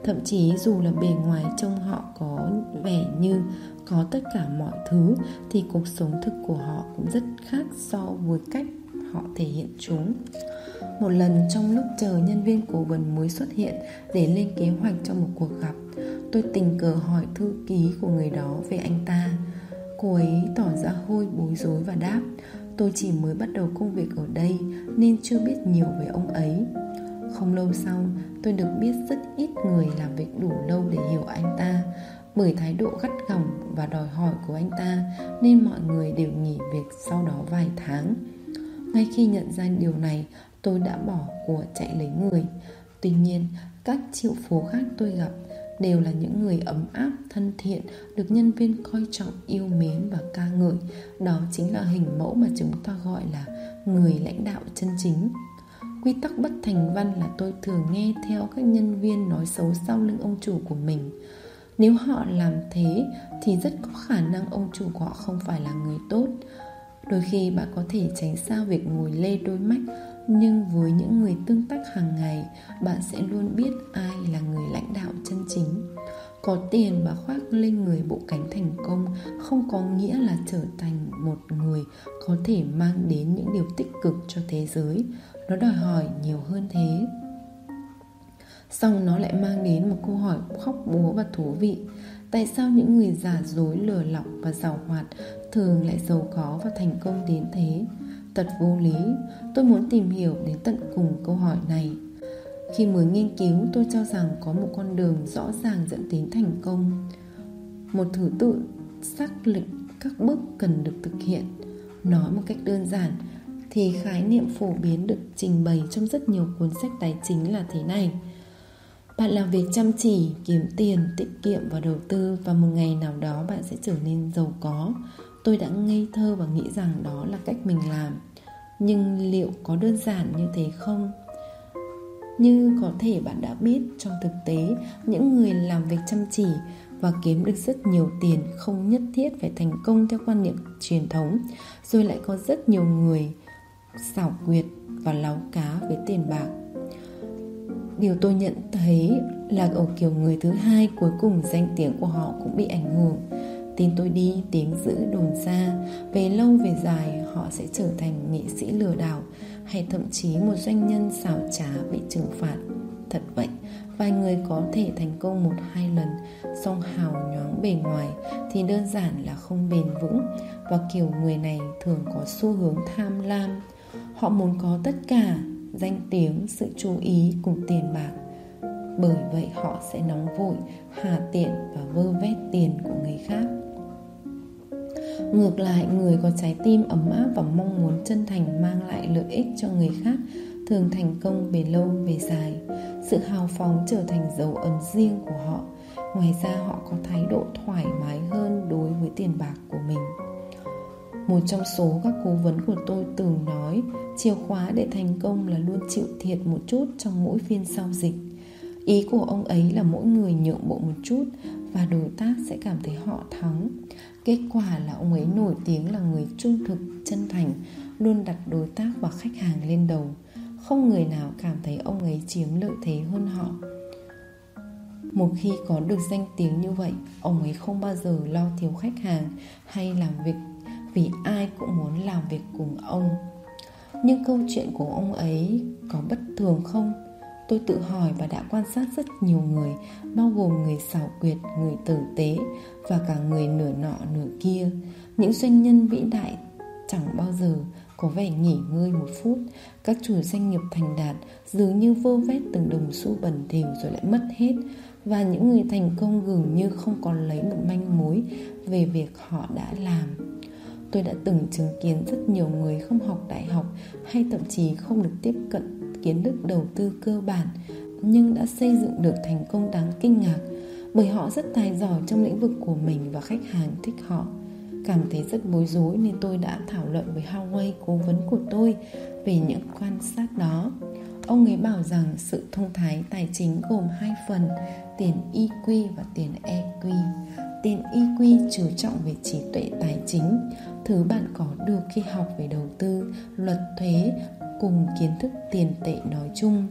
Thậm chí dù là bề ngoài trông họ có vẻ như có tất cả mọi thứ thì cuộc sống thực của họ cũng rất khác so với cách họ thể hiện chúng. Một lần trong lúc chờ nhân viên cố vấn mới xuất hiện để lên kế hoạch cho một cuộc gặp, tôi tình cờ hỏi thư ký của người đó về anh ta. Cô ấy tỏ ra hôi bối rối và đáp Tôi chỉ mới bắt đầu công việc ở đây Nên chưa biết nhiều về ông ấy. Không lâu sau Tôi được biết rất ít người làm việc đủ lâu để hiểu anh ta. Bởi thái độ gắt gỏng và đòi hỏi của anh ta Nên mọi người đều nghỉ việc sau đó vài tháng. Ngay khi nhận ra điều này Tôi đã bỏ của chạy lấy người Tuy nhiên các triệu phú khác tôi gặp đều là những người ấm áp, thân thiện, được nhân viên coi trọng, yêu mến và ca ngợi. Đó chính là hình mẫu mà chúng ta gọi là người lãnh đạo chân chính. Quy tắc bất thành văn là tôi thường nghe theo các nhân viên nói xấu sau lưng ông chủ của mình. Nếu họ làm thế thì rất có khả năng ông chủ của họ không phải là người tốt. Đôi khi bạn có thể tránh xa việc ngồi lê đôi mắt nhưng với những người tương tác hàng ngày, bạn sẽ luôn biết ai là người lãnh đạo chân chính. Có tiền và khoác lên người bộ cánh thành công không có nghĩa là trở thành một người có thể mang đến những điều tích cực cho thế giới. Nó đòi hỏi nhiều hơn thế. Xong nó lại mang đến một câu hỏi khóc búa và thú vị. Tại sao những người giả dối lừa lọc và giàu hoạt thường lại giàu có và thành công đến thế? Thật vô lý, tôi muốn tìm hiểu đến tận cùng câu hỏi này. Khi mới nghiên cứu, tôi cho rằng có một con đường rõ ràng dẫn đến thành công. Một thứ tự xác định các bước cần được thực hiện. Nói một cách đơn giản, thì khái niệm phổ biến được trình bày trong rất nhiều cuốn sách tài chính là thế này. Bạn làm việc chăm chỉ, kiếm tiền, tiết kiệm và đầu tư và một ngày nào đó bạn sẽ trở nên giàu có. Tôi đã ngây thơ và nghĩ rằng đó là cách mình làm. Nhưng liệu có đơn giản như thế không? Như có thể bạn đã biết, trong thực tế, những người làm việc chăm chỉ và kiếm được rất nhiều tiền không nhất thiết phải thành công theo quan niệm truyền thống, rồi lại có rất nhiều người xảo quyệt và láo cá với tiền bạc. Điều tôi nhận thấy là ở kiểu người thứ hai cuối cùng danh tiếng của họ cũng bị ảnh hưởng. Tin tôi đi, tiếng giữ đồn ra Về lâu về dài họ sẽ trở thành nghệ sĩ lừa đảo Hay thậm chí một doanh nhân xảo trá bị trừng phạt. Thật vậy, vài người có thể thành công một hai lần Song hào nhoáng bề ngoài thì đơn giản là không bền vững. Và kiểu người này thường có xu hướng tham lam. Họ muốn có tất cả danh tiếng, sự chú ý cùng tiền bạc. Bởi vậy họ sẽ nóng vội, hà tiện và vơ vét tiền của người khác. Ngược lại, người có trái tim ấm áp và mong muốn chân thành mang lại lợi ích cho người khác thường thành công về lâu về dài. Sự hào phóng trở thành dấu ấn riêng của họ. Ngoài ra họ có thái độ thoải mái hơn đối với tiền bạc của mình. Một trong số các cố vấn của tôi từng nói Chìa khóa để thành công là luôn chịu thiệt một chút trong mỗi phiên giao dịch Ý của ông ấy là mỗi người nhượng bộ một chút Và đối tác sẽ cảm thấy họ thắng Kết quả là ông ấy nổi tiếng là người trung thực, chân thành Luôn đặt đối tác và khách hàng lên đầu. Không người nào cảm thấy ông ấy chiếm lợi thế hơn họ. Một khi có được danh tiếng như vậy Ông ấy không bao giờ lo thiếu khách hàng Hay làm việc Vì ai cũng muốn làm việc cùng ông. Nhưng câu chuyện của ông ấy Có bất thường không? Tôi tự hỏi và đã quan sát rất nhiều người Bao gồm người xảo quyệt, người tử tế Và cả người nửa nọ nửa kia. Những doanh nhân vĩ đại chẳng bao giờ có vẻ nghỉ ngơi một phút. Các chủ doanh nghiệp thành đạt Dường như vô vét từng đồng xu bẩn thỉu rồi lại mất hết. Và những người thành công gần như không còn lấy một manh mối Về việc họ đã làm. Tôi đã từng chứng kiến rất nhiều người không học đại học Hay thậm chí không được tiếp cận kiến thức đầu tư cơ bản, nhưng đã xây dựng được thành công đáng kinh ngạc, bởi họ rất tài giỏi trong lĩnh vực của mình và khách hàng thích họ. Cảm thấy rất bối rối nên tôi đã thảo luận với Huawei cố vấn của tôi về những quan sát đó. Ông ấy bảo rằng sự thông thái tài chính gồm hai phần, tiền EQ và tiền EQ tiền EQ chú trọng về trí tuệ tài chính, thứ bạn có được khi học về đầu tư, luật thuế cùng kiến thức tiền tệ nói chung.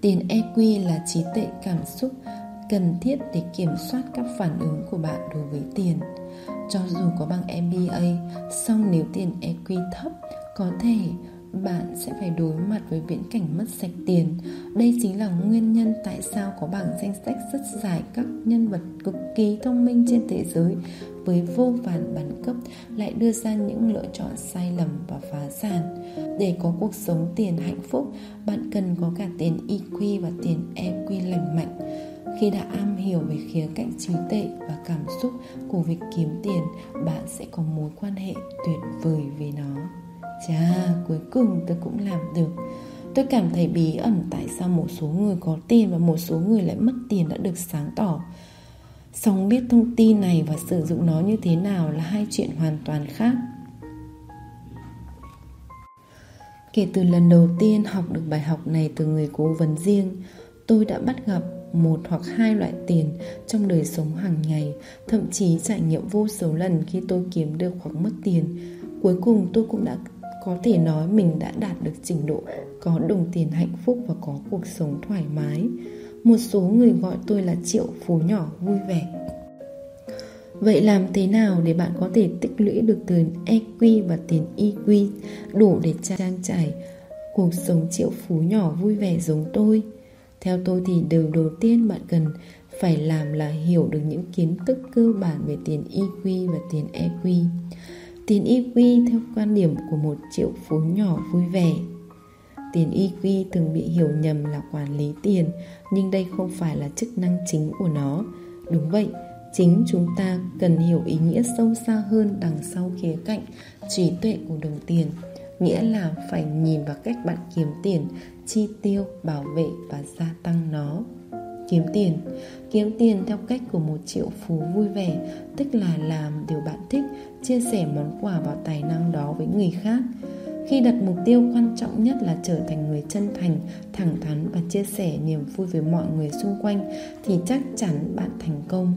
Tiền EQ là trí tuệ cảm xúc cần thiết để kiểm soát các phản ứng của bạn đối với tiền. Cho dù có bằng MBA song nếu tiền EQ thấp, có thể bạn sẽ phải đối mặt với viễn cảnh mất sạch tiền. Đây chính là nguyên nhân tại sao có bảng danh sách rất dài các nhân vật cực kỳ thông minh trên thế giới với vô vàn bản cấp lại đưa ra những lựa chọn sai lầm và phá sản. Để có cuộc sống tiền hạnh phúc, bạn cần có cả tiền IQ và tiền EQ lành mạnh. Khi đã am hiểu về khía cạnh trí tuệ và cảm xúc của việc kiếm tiền, bạn sẽ có mối quan hệ tuyệt vời với nó. Chà, cuối cùng tôi cũng làm được. Tôi cảm thấy bí ẩn tại sao một số người có tiền và một số người lại mất tiền đã được sáng tỏ. Song biết thông tin này và sử dụng nó như thế nào là hai chuyện hoàn toàn khác. Kể từ lần đầu tiên học được bài học này từ người cố vấn riêng Tôi đã bắt gặp một hoặc hai loại tiền trong đời sống hàng ngày Thậm chí trải nghiệm vô số lần khi tôi kiếm được hoặc mất tiền. Cuối cùng tôi cũng đã có thể nói mình đã đạt được trình độ có đồng tiền hạnh phúc và có cuộc sống thoải mái một số người gọi tôi là triệu phú nhỏ vui vẻ Vậy làm thế nào để bạn có thể tích lũy được tiền EQ và tiền EQ đủ để trang trải cuộc sống triệu phú nhỏ vui vẻ giống tôi? Theo tôi thì điều đầu tiên bạn cần phải làm là hiểu được những kiến thức cơ bản về tiền EQ và tiền EQ. Tiền EQ theo quan điểm của một triệu phú nhỏ vui vẻ. Tiền EQ thường bị hiểu nhầm là quản lý tiền Nhưng đây không phải là chức năng chính của nó. Đúng vậy, chính chúng ta cần hiểu ý nghĩa sâu xa hơn đằng sau khía cạnh trí tuệ của đồng tiền Nghĩa là phải nhìn vào cách bạn kiếm tiền, chi tiêu, bảo vệ và gia tăng nó. Kiếm tiền Kiếm tiền theo cách của một triệu phú vui vẻ Tức là làm điều bạn thích Chia sẻ món quà và tài năng đó với người khác khi đặt mục tiêu quan trọng nhất là trở thành người chân thành, thẳng thắn và chia sẻ niềm vui với mọi người xung quanh thì chắc chắn bạn thành công.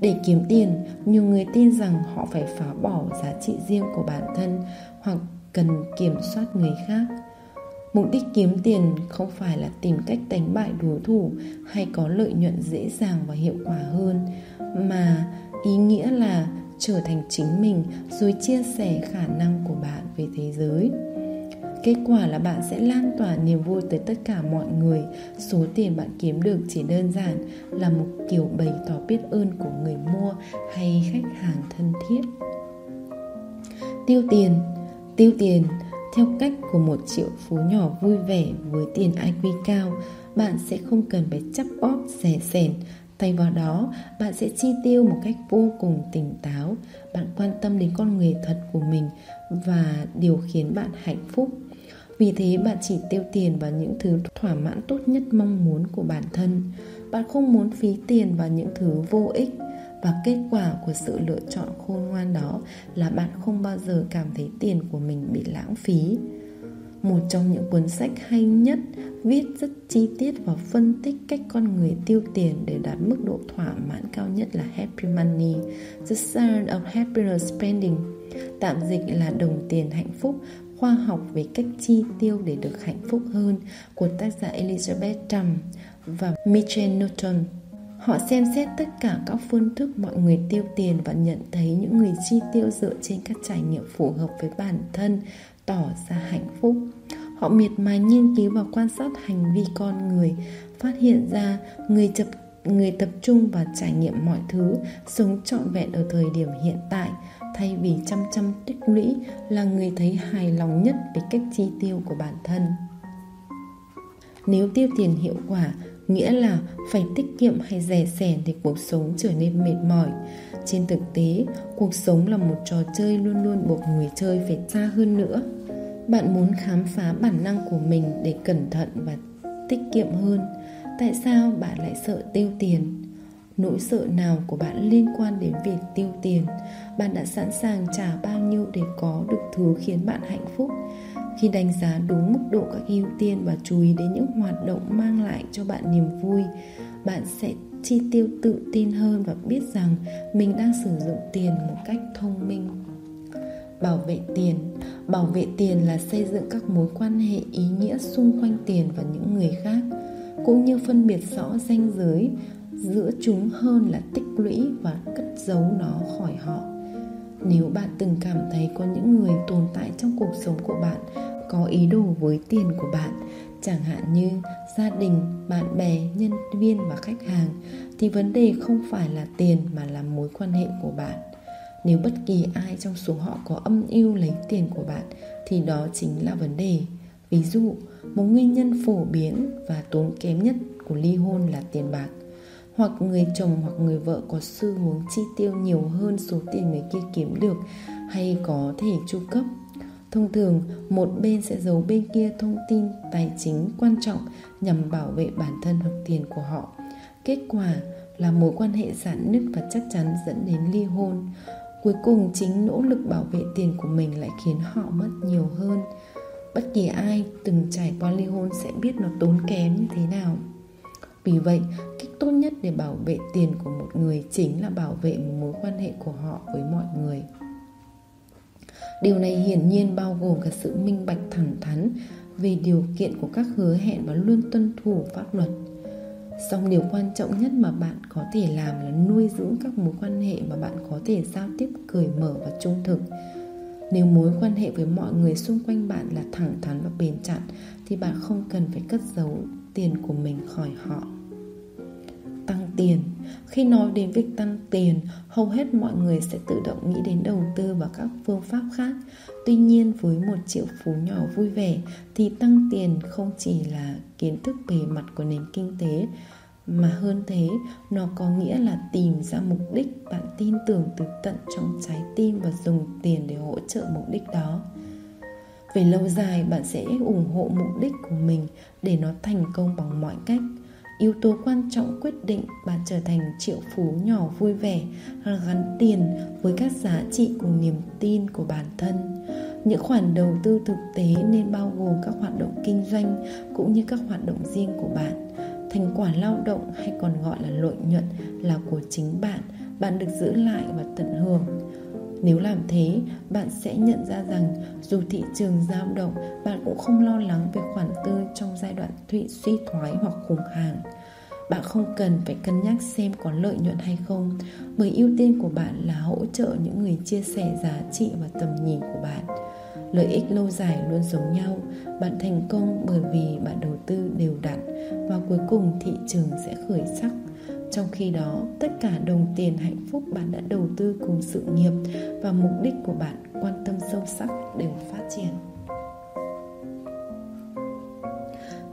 Để kiếm tiền, nhiều người tin rằng họ phải phá bỏ giá trị riêng của bản thân hoặc cần kiểm soát người khác. Mục đích kiếm tiền không phải là tìm cách đánh bại đối thủ hay có lợi nhuận dễ dàng và hiệu quả hơn, mà ý nghĩa là trở thành chính mình rồi chia sẻ khả năng của bạn về thế giới. Kết quả là bạn sẽ lan tỏa niềm vui tới tất cả mọi người. Số tiền bạn kiếm được chỉ đơn giản là một kiểu bày tỏ biết ơn của người mua hay khách hàng thân thiết. Tiêu tiền. Tiêu tiền theo cách của một triệu phú nhỏ vui vẻ với tiền IQ cao, bạn sẽ không cần phải chắp bóp rẻ sẻn. Thay vào đó, bạn sẽ chi tiêu một cách vô cùng tỉnh táo. Bạn quan tâm đến con người thật của mình và điều khiến bạn hạnh phúc. Vì thế, bạn chỉ tiêu tiền vào những thứ thỏa mãn tốt nhất mong muốn của bản thân. Bạn không muốn phí tiền vào những thứ vô ích và kết quả của sự lựa chọn khôn ngoan đó là bạn không bao giờ cảm thấy tiền của mình bị lãng phí một trong những cuốn sách hay nhất viết rất chi tiết và phân tích cách con người tiêu tiền để đạt mức độ thỏa mãn cao nhất là Happy Money, The Science of Happiness Spending, tạm dịch là đồng tiền hạnh phúc, khoa học về cách chi tiêu để được hạnh phúc hơn của tác giả Elizabeth Trump và Mitchell Norton. Họ xem xét tất cả các phương thức mọi người tiêu tiền và nhận thấy những người chi tiêu dựa trên các trải nghiệm phù hợp với bản thân tỏ ra hạnh phúc. Họ miệt mài nghiên cứu và quan sát hành vi con người, phát hiện ra người tập người tập trung và trải nghiệm mọi thứ, sống trọn vẹn ở thời điểm hiện tại thay vì chăm chăm tích lũy là người thấy hài lòng nhất về cách chi tiêu của bản thân. Nếu tiêu tiền hiệu quả, nghĩa là phải tiết kiệm hay rẻ rẻ thì cuộc sống trở nên mệt mỏi. Trên thực tế, cuộc sống là một trò chơi luôn luôn buộc người chơi phải xa hơn nữa. Bạn muốn khám phá bản năng của mình để cẩn thận và tiết kiệm hơn. Tại sao bạn lại sợ tiêu tiền? Nỗi sợ nào của bạn liên quan đến việc tiêu tiền? Bạn đã sẵn sàng trả bao nhiêu để có được thứ khiến bạn hạnh phúc? Khi đánh giá đúng mức độ các ưu tiên và chú ý đến những hoạt động mang lại cho bạn niềm vui, bạn sẽ chi tiêu tự tin hơn và biết rằng mình đang sử dụng tiền một cách thông minh. Bảo vệ tiền. Bảo vệ tiền là xây dựng các mối quan hệ ý nghĩa xung quanh tiền và những người khác cũng như phân biệt rõ ranh giới giữa chúng hơn là tích lũy và cất giấu nó khỏi họ nếu bạn từng cảm thấy có những người tồn tại trong cuộc sống của bạn, có ý đồ với tiền của bạn, chẳng hạn như gia đình, bạn bè, nhân viên và khách hàng, thì vấn đề không phải là tiền mà là mối quan hệ của bạn. Nếu bất kỳ ai trong số họ có âm mưu lấy tiền của bạn, thì đó chính là vấn đề. Ví dụ, một nguyên nhân phổ biến và tốn kém nhất của ly hôn là tiền bạc hoặc người chồng hoặc người vợ có xu hướng chi tiêu nhiều hơn số tiền người kia kiếm được hay có thể chu cấp. Thông thường, một bên sẽ giấu bên kia thông tin tài chính quan trọng nhằm bảo vệ bản thân hoặc tiền của họ. Kết quả là mối quan hệ giãn nứt và chắc chắn dẫn đến ly hôn. Cuối cùng, chính nỗ lực bảo vệ tiền của mình lại khiến họ mất nhiều hơn. Bất kỳ ai từng trải qua ly hôn sẽ biết nó tốn kém như thế nào. Vì vậy tốt nhất để bảo vệ tiền của một người chính là bảo vệ một mối quan hệ của họ với mọi người. Điều này hiển nhiên bao gồm cả sự minh bạch thẳng thắn về điều kiện của các hứa hẹn và luôn tuân thủ pháp luật. Song điều quan trọng nhất mà bạn có thể làm là nuôi dưỡng các mối quan hệ mà bạn có thể giao tiếp, cởi mở và trung thực. Nếu mối quan hệ với mọi người xung quanh bạn là thẳng thắn và bền chặt, thì bạn không cần phải cất giấu tiền của mình khỏi họ tăng tiền. Khi nói đến việc tăng tiền, hầu hết mọi người sẽ tự động nghĩ đến đầu tư và các phương pháp khác. Tuy nhiên, với một triệu phú nhỏ vui vẻ, thì tăng tiền không chỉ là kiến thức bề mặt của nền kinh tế, mà hơn thế, nó có nghĩa là tìm ra mục đích bạn tin tưởng từ tận trong trái tim và dùng tiền để hỗ trợ mục đích đó. Về lâu dài, bạn sẽ ủng hộ mục đích của mình để nó thành công bằng mọi cách yếu tố quan trọng quyết định bạn trở thành triệu phú nhỏ vui vẻ là gắn tiền với các giá trị cùng niềm tin của bản thân. Những khoản đầu tư thực tế nên bao gồm các hoạt động kinh doanh cũng như các hoạt động riêng của bạn. Thành quả lao động hay còn gọi là lợi nhuận là của chính bạn bạn được giữ lại và tận hưởng nếu làm thế, bạn sẽ nhận ra rằng dù thị trường dao động, bạn cũng không lo lắng về khoản tư trong giai đoạn thụy suy thoái hoặc khủng hoảng. Bạn không cần phải cân nhắc xem có lợi nhuận hay không, bởi ưu tiên của bạn là hỗ trợ những người chia sẻ giá trị và tầm nhìn của bạn. Lợi ích lâu dài luôn giống nhau, bạn thành công bởi vì bạn đầu tư đều đặn và cuối cùng thị trường sẽ khởi sắc trong khi đó, tất cả đồng tiền hạnh phúc bạn đã đầu tư cùng sự nghiệp và mục đích của bạn, quan tâm sâu sắc đều phát triển.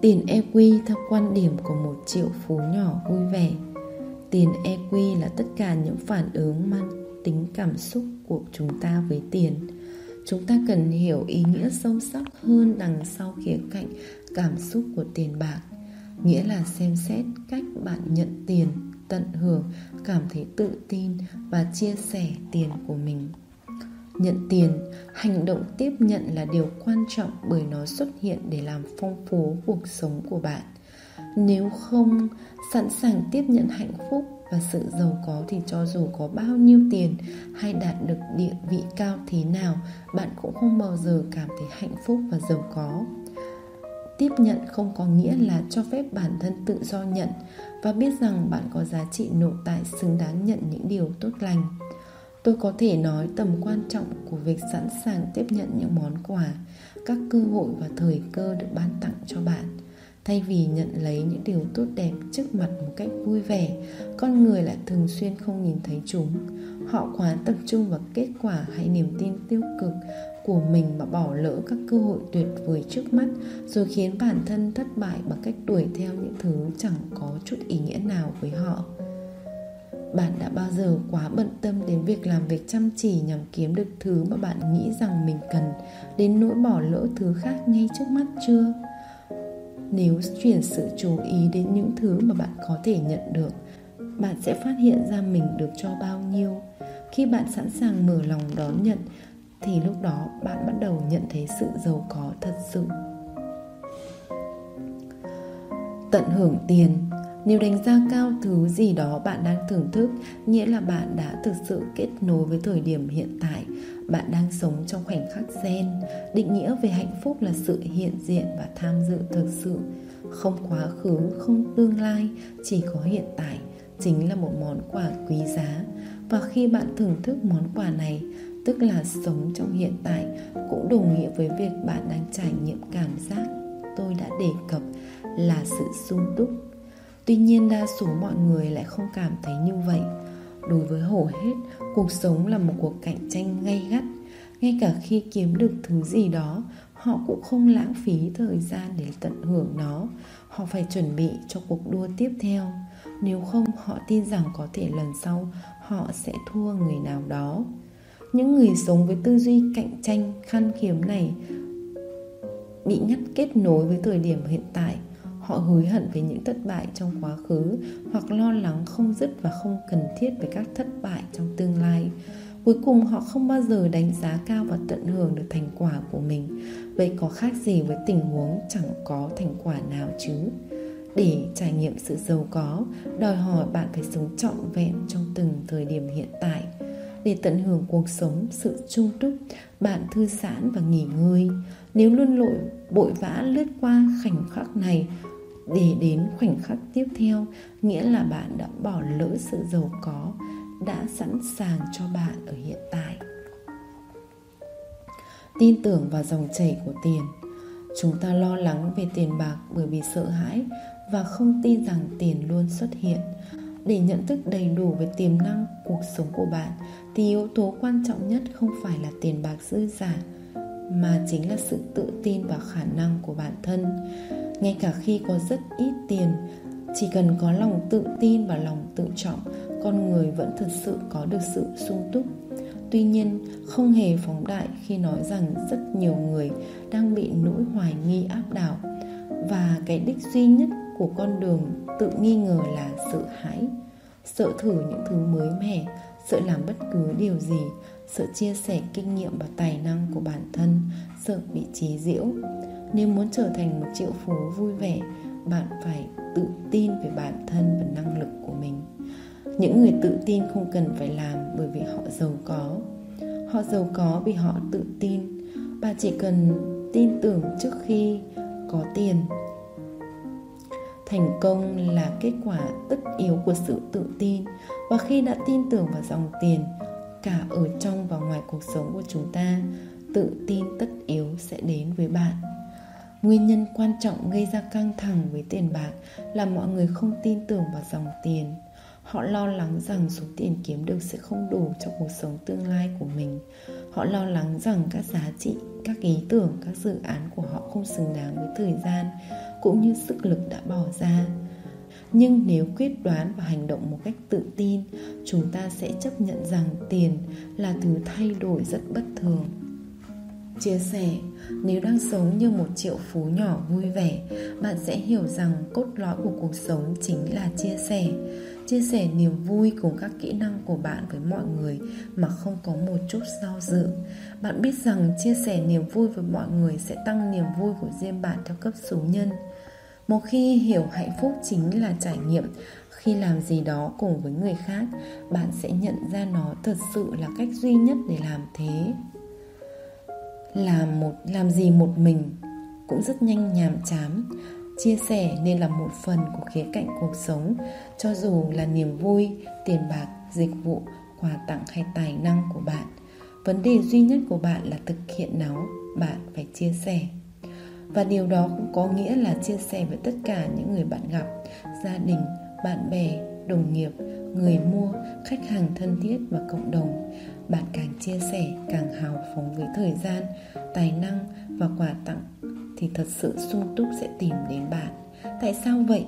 Tiền EQ theo quan điểm của một triệu phú nhỏ vui vẻ. Tiền EQ là tất cả những phản ứng mang tính cảm xúc của chúng ta với tiền. Chúng ta cần hiểu ý nghĩa sâu sắc hơn đằng sau khía cạnh cảm xúc của tiền bạc, nghĩa là xem xét cách bạn nhận tiền tận hưởng, cảm thấy tự tin và chia sẻ tiền của mình. Nhận tiền, hành động tiếp nhận là điều quan trọng bởi nó xuất hiện để làm phong phú cuộc sống của bạn. Nếu không, sẵn sàng tiếp nhận hạnh phúc và sự giàu có thì cho dù có bao nhiêu tiền hay đạt được địa vị cao thế nào, bạn cũng không bao giờ cảm thấy hạnh phúc và giàu có. Tiếp nhận không có nghĩa là cho phép bản thân tự do nhận và biết rằng bạn có giá trị nội tại xứng đáng nhận những điều tốt lành. Tôi có thể nói tầm quan trọng của việc sẵn sàng tiếp nhận những món quà, các cơ hội và thời cơ được ban tặng cho bạn. Thay vì nhận lấy những điều tốt đẹp trước mặt một cách vui vẻ, con người lại thường xuyên không nhìn thấy chúng. Họ quá tập trung vào kết quả hay niềm tin tiêu cực của mình mà bỏ lỡ các cơ hội tuyệt vời trước mắt, rồi khiến bản thân thất bại bằng cách đuổi theo những thứ chẳng có chút ý nghĩa nào với họ. Bạn đã bao giờ quá bận tâm đến việc làm việc chăm chỉ nhằm kiếm được thứ mà bạn nghĩ rằng mình cần đến nỗi bỏ lỡ thứ khác ngay trước mắt chưa? Nếu chuyển sự chú ý đến những thứ mà bạn có thể nhận được, bạn sẽ phát hiện ra mình được cho bao nhiêu. Khi bạn sẵn sàng mở lòng đón nhận thì lúc đó bạn bắt đầu nhận thấy sự giàu có thật sự. Tận hưởng tiền, nếu đánh giá cao thứ gì đó bạn đang thưởng thức, nghĩa là bạn đã thực sự kết nối với thời điểm hiện tại. Bạn đang sống trong khoảnh khắc gen định nghĩa về hạnh phúc là sự hiện diện và tham dự thực sự. Không quá khứ, không tương lai, chỉ có hiện tại, chính là một món quà quý giá. Và khi bạn thưởng thức món quà này tức là sống trong hiện tại, cũng đồng nghĩa với việc bạn đang trải nghiệm cảm giác tôi đã đề cập là sự sung túc. Tuy nhiên đa số mọi người lại không cảm thấy như vậy. Đối với hầu hết, cuộc sống là một cuộc cạnh tranh gay gắt. Ngay cả khi kiếm được thứ gì đó, họ cũng không lãng phí thời gian để tận hưởng nó. Họ phải chuẩn bị cho cuộc đua tiếp theo. Nếu không, họ tin rằng có thể lần sau họ sẽ thua người nào đó những người sống với tư duy cạnh tranh, khan hiếm này bị ngắt kết nối với thời điểm hiện tại. Họ hối hận về những thất bại trong quá khứ hoặc lo lắng không dứt và không cần thiết về các thất bại trong tương lai. Cuối cùng, họ không bao giờ đánh giá cao và tận hưởng được thành quả của mình. Vậy có khác gì với tình huống chẳng có thành quả nào chứ? Để trải nghiệm sự giàu có, đòi hỏi bạn phải sống trọn vẹn trong từng thời điểm hiện tại để tận hưởng cuộc sống, sự trung túc, bạn thư giãn và nghỉ ngơi. Nếu luôn lội, bội vã lướt qua khoảnh khắc này, để đến khoảnh khắc tiếp theo, nghĩa là bạn đã bỏ lỡ sự giàu có, đã sẵn sàng cho bạn ở hiện tại. Tin tưởng vào dòng chảy của tiền. Chúng ta lo lắng về tiền bạc bởi vì sợ hãi và không tin rằng tiền luôn xuất hiện. Để nhận thức đầy đủ về tiềm năng cuộc sống của bạn thì yếu tố quan trọng nhất không phải là tiền bạc dư giả, mà chính là sự tự tin và khả năng của bản thân. Ngay cả khi có rất ít tiền, chỉ cần có lòng tự tin và lòng tự trọng, con người vẫn thực sự có được sự sung túc. Tuy nhiên, không hề phóng đại khi nói rằng rất nhiều người đang bị nỗi hoài nghi áp đảo, và cái đích duy nhất của con đường tự nghi ngờ là sợ hãi, sợ thử những thứ mới mẻ sợ làm bất cứ điều gì, sợ chia sẻ kinh nghiệm và tài năng của bản thân, sợ bị chế giễu. Nếu muốn trở thành một triệu phú vui vẻ, bạn phải tự tin về bản thân và năng lực của mình. Những người tự tin không cần phải làm bởi vì họ giàu có. Họ giàu có vì họ tự tin. Bạn chỉ cần tin tưởng trước khi có tiền thành công là kết quả tất yếu của sự tự tin. Và khi đã tin tưởng vào dòng tiền, cả ở trong và ngoài cuộc sống của chúng ta, tự tin tất yếu sẽ đến với bạn. Nguyên nhân quan trọng gây ra căng thẳng với tiền bạc là mọi người không tin tưởng vào dòng tiền. Họ lo lắng rằng số tiền kiếm được sẽ không đủ cho cuộc sống tương lai của mình họ lo lắng rằng các giá trị, các ý tưởng, các dự án của họ không xứng đáng với thời gian cũng như sức lực đã bỏ ra. Nhưng nếu quyết đoán và hành động một cách tự tin, chúng ta sẽ chấp nhận rằng tiền là thứ thay đổi rất bất thường. Chia sẻ, nếu đang sống như một triệu phú nhỏ vui vẻ, bạn sẽ hiểu rằng cốt lõi của cuộc sống chính là chia sẻ chia sẻ niềm vui cùng các kỹ năng của bạn với mọi người mà không có một chút do dự. Bạn biết rằng chia sẻ niềm vui với mọi người sẽ tăng niềm vui của riêng bạn theo cấp số nhân. Một khi hiểu hạnh phúc chính là trải nghiệm, khi làm gì đó cùng với người khác, bạn sẽ nhận ra nó thật sự là cách duy nhất để làm thế. Làm một, làm gì một mình cũng rất nhanh nhàm chán chia sẻ nên là một phần của khía cạnh cuộc sống. Cho dù là niềm vui, tiền bạc, dịch vụ, quà tặng hay tài năng của bạn, vấn đề duy nhất của bạn là thực hiện nó, bạn phải chia sẻ. Và điều đó cũng có nghĩa là chia sẻ với tất cả những người bạn gặp, gia đình, bạn bè, đồng nghiệp, người mua, khách hàng thân thiết và cộng đồng. Bạn càng chia sẻ, càng hào phóng với thời gian, tài năng và quà tặng thì thật sự sung túc sẽ tìm đến bạn. Tại sao vậy?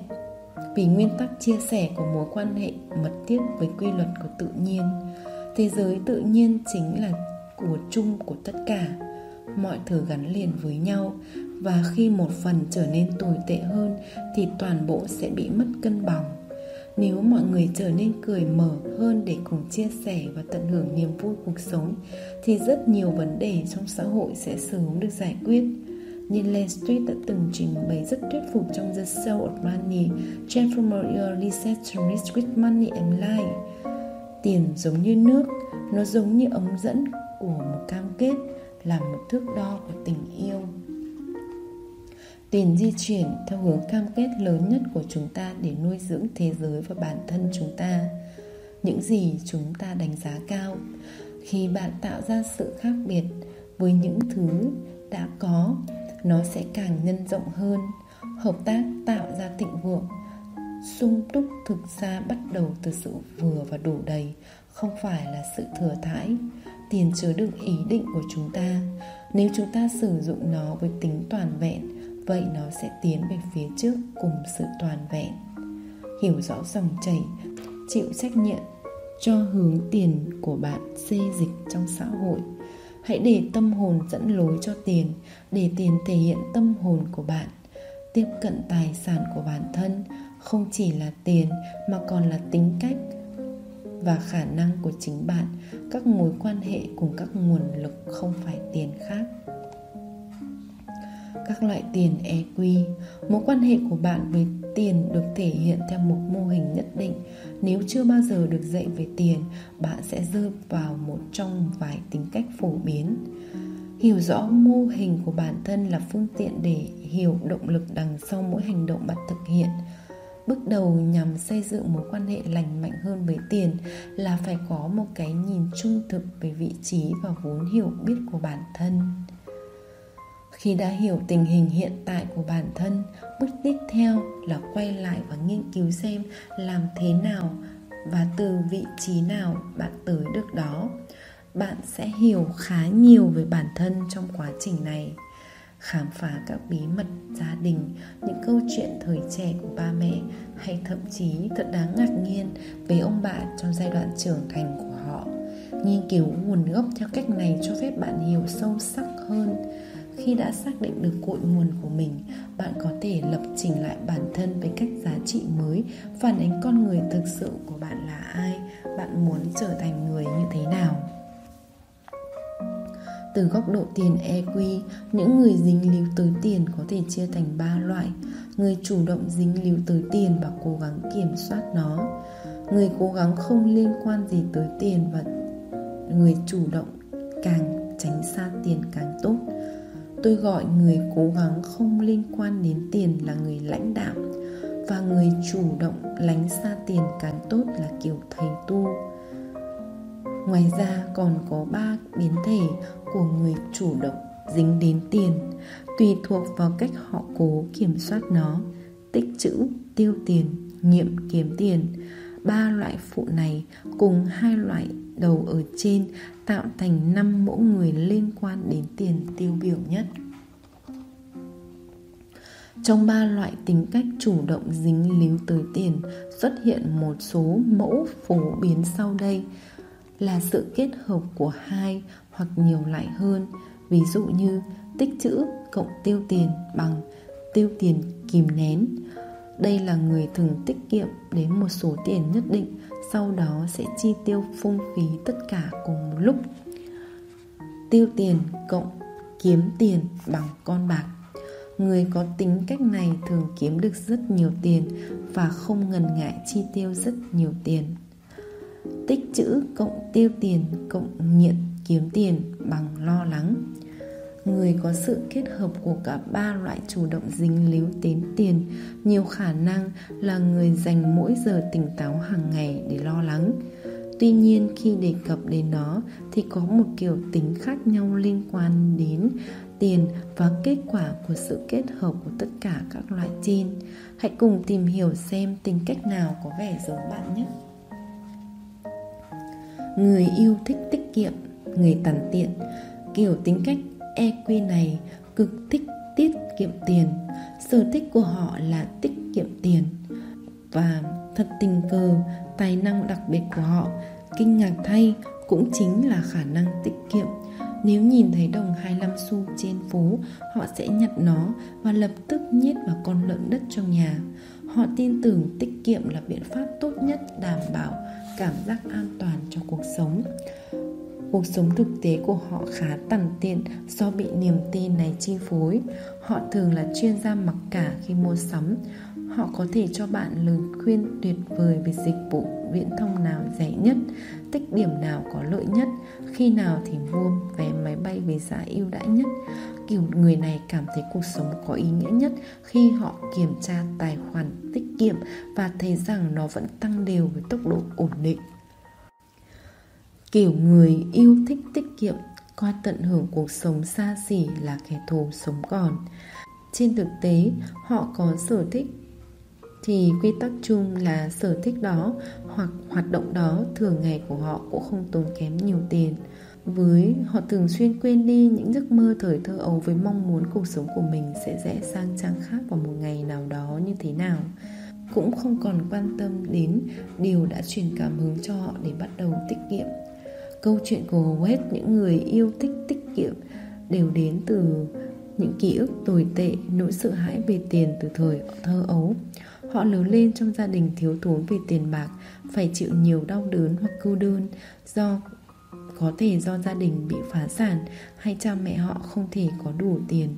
Vì nguyên tắc chia sẻ của mối quan hệ mật thiết với quy luật của tự nhiên. Thế giới tự nhiên chính là của chung của tất cả. Mọi thứ gắn liền với nhau và khi một phần trở nên tồi tệ hơn thì toàn bộ sẽ bị mất cân bằng nếu mọi người trở nên cười mở hơn để cùng chia sẻ và tận hưởng niềm vui cuộc sống thì rất nhiều vấn đề trong xã hội sẽ sớm được giải quyết. Như Len Street đã từng trình bày rất thuyết phục trong The Soul of Money Transform Your Research to Rich with Money and Life. Tiền giống như nước, nó giống như ống dẫn của một cam kết là một thước đo của tình yêu. Tiền di chuyển theo hướng cam kết lớn nhất của chúng ta để nuôi dưỡng thế giới và bản thân chúng ta. Những gì chúng ta đánh giá cao. Khi bạn tạo ra sự khác biệt với những thứ đã có, Nó sẽ càng nhân rộng hơn. Hợp tác tạo ra thịnh vượng, sung túc thực ra bắt đầu từ sự vừa và đủ đầy, không phải là sự thừa thãi. Tiền chứa đựng ý định của chúng ta. Nếu chúng ta sử dụng nó với tính toàn vẹn vậy nó sẽ tiến về phía trước cùng sự toàn vẹn. Hiểu rõ dòng chảy, chịu trách nhiệm cho hướng tiền của bạn xê dịch trong xã hội. Hãy để tâm hồn dẫn lối cho tiền, để tiền thể hiện tâm hồn của bạn. Tiếp cận tài sản của bản thân không chỉ là tiền mà còn là tính cách và khả năng của chính bạn. Các mối quan hệ cùng các nguồn lực không phải tiền khác các loại tiền EQ. Mối quan hệ của bạn với tiền được thể hiện theo một mô hình nhất định. Nếu chưa bao giờ được dạy về tiền, bạn sẽ rơi vào một trong vài tính cách phổ biến. Hiểu rõ mô hình của bản thân là phương tiện để hiểu động lực đằng sau mỗi hành động bạn thực hiện. Bước đầu nhằm xây dựng mối quan hệ lành mạnh hơn với tiền là phải có một cái nhìn trung thực về vị trí và vốn hiểu biết của bản thân khi đã hiểu tình hình hiện tại của bản thân, bước tiếp theo là quay lại và nghiên cứu xem làm thế nào và từ vị trí nào bạn tới được đó. Bạn sẽ hiểu khá nhiều về bản thân trong quá trình này. Khám phá các bí mật gia đình, những câu chuyện thời trẻ của ba mẹ, hay thậm chí thật đáng ngạc nhiên về ông bà trong giai đoạn trưởng thành của họ. Nghiên cứu nguồn gốc theo cách này cho phép bạn hiểu sâu sắc hơn khi đã xác định được cội nguồn của mình bạn có thể lập trình lại bản thân với cách giá trị mới phản ánh con người thực sự của bạn là ai bạn muốn trở thành người như thế nào từ góc độ tiền EQ, những người dính líu tới tiền có thể chia thành 3 loại. Người chủ động dính líu tới tiền và cố gắng kiểm soát nó. Người cố gắng không liên quan gì tới tiền và người chủ động càng tránh xa tiền càng tốt tôi gọi người cố gắng không liên quan đến tiền là người lãnh đạo và người chủ động lánh xa tiền càng tốt là kiểu thầy tu. Ngoài ra còn có ba biến thể của người chủ động dính đến tiền, tùy thuộc vào cách họ cố kiểm soát nó. Tích trữ, tiêu tiền, nghiệm kiếm tiền, ba loại phụ này cùng hai loại đầu ở trên, tạo thành năm mẫu người liên quan đến tiền tiêu biểu nhất. Trong ba loại tính cách chủ động dính líu tới tiền, xuất hiện một số mẫu phổ biến sau đây là sự kết hợp của hai hoặc nhiều loại hơn. Ví dụ như tích trữ cộng tiêu tiền bằng tiêu tiền kìm nén. Đây là người thường tiết kiệm đến một số tiền nhất định sau đó sẽ chi tiêu phung phí tất cả cùng một lúc. Tiêu tiền cộng kiếm tiền bằng con bạc. Người có tính cách này thường kiếm được rất nhiều tiền và không ngần ngại chi tiêu rất nhiều tiền. Tích chữ cộng tiêu tiền cộng nghiện kiếm tiền bằng lo lắng người có sự kết hợp của cả ba loại chủ động dính líu đến tiền, nhiều khả năng là người dành mỗi giờ tỉnh táo hàng ngày để lo lắng. Tuy nhiên, khi đề cập đến nó thì có một kiểu tính khác nhau liên quan đến tiền và kết quả của sự kết hợp của tất cả các loại trên. Hãy cùng tìm hiểu xem tính cách nào có vẻ giống bạn nhất người yêu thích tiết kiệm, người tàn tiện. Kiểu tính cách EQ này cực thích tiết kiệm tiền sở thích của họ là tiết kiệm tiền và thật tình cờ tài năng đặc biệt của họ kinh ngạc thay cũng chính là khả năng tiết kiệm nếu nhìn thấy đồng 25 xu trên phố, họ sẽ nhặt nó và lập tức nhét vào con lợn đất trong nhà. Họ tin tưởng tiết kiệm là biện pháp tốt nhất đảm bảo cảm giác an toàn cho cuộc sống. Cuộc sống thực tế của họ khá tằn tiện do bị niềm tin này chi phối. Họ thường là chuyên gia mặc cả khi mua sắm. Họ có thể cho bạn lời khuyên tuyệt vời về dịch vụ viễn thông nào rẻ nhất, tích điểm nào có lợi nhất, khi nào thì mua vé máy bay với giá ưu đãi nhất. Kiểu người này cảm thấy cuộc sống có ý nghĩa nhất khi họ kiểm tra tài khoản tiết kiệm và thấy rằng nó vẫn tăng đều với tốc độ ổn định. Kiểu người yêu thích tiết kiệm coi tận hưởng cuộc sống xa xỉ là kẻ thù sống còn. Trên thực tế, họ có sở thích thì quy tắc chung là sở thích đó hoặc hoạt động đó thường ngày của họ cũng không tốn kém nhiều tiền. Với họ thường xuyên quên đi những giấc mơ thời thơ ấu với mong muốn cuộc sống của mình sẽ rẽ sang trang khác vào một ngày nào đó như thế nào. Cũng không còn quan tâm đến điều đã truyền cảm hứng cho họ để bắt đầu tiết kiệm câu chuyện của hầu hết những người yêu thích tiết kiệm đều đến từ những ký ức tồi tệ nỗi sợ hãi về tiền từ thời thơ ấu Họ lớn lên trong gia đình thiếu thốn về tiền bạc, phải chịu nhiều đau đớn hoặc cô đơn do có thể do gia đình bị phá sản hay cha mẹ họ không thể có đủ tiền.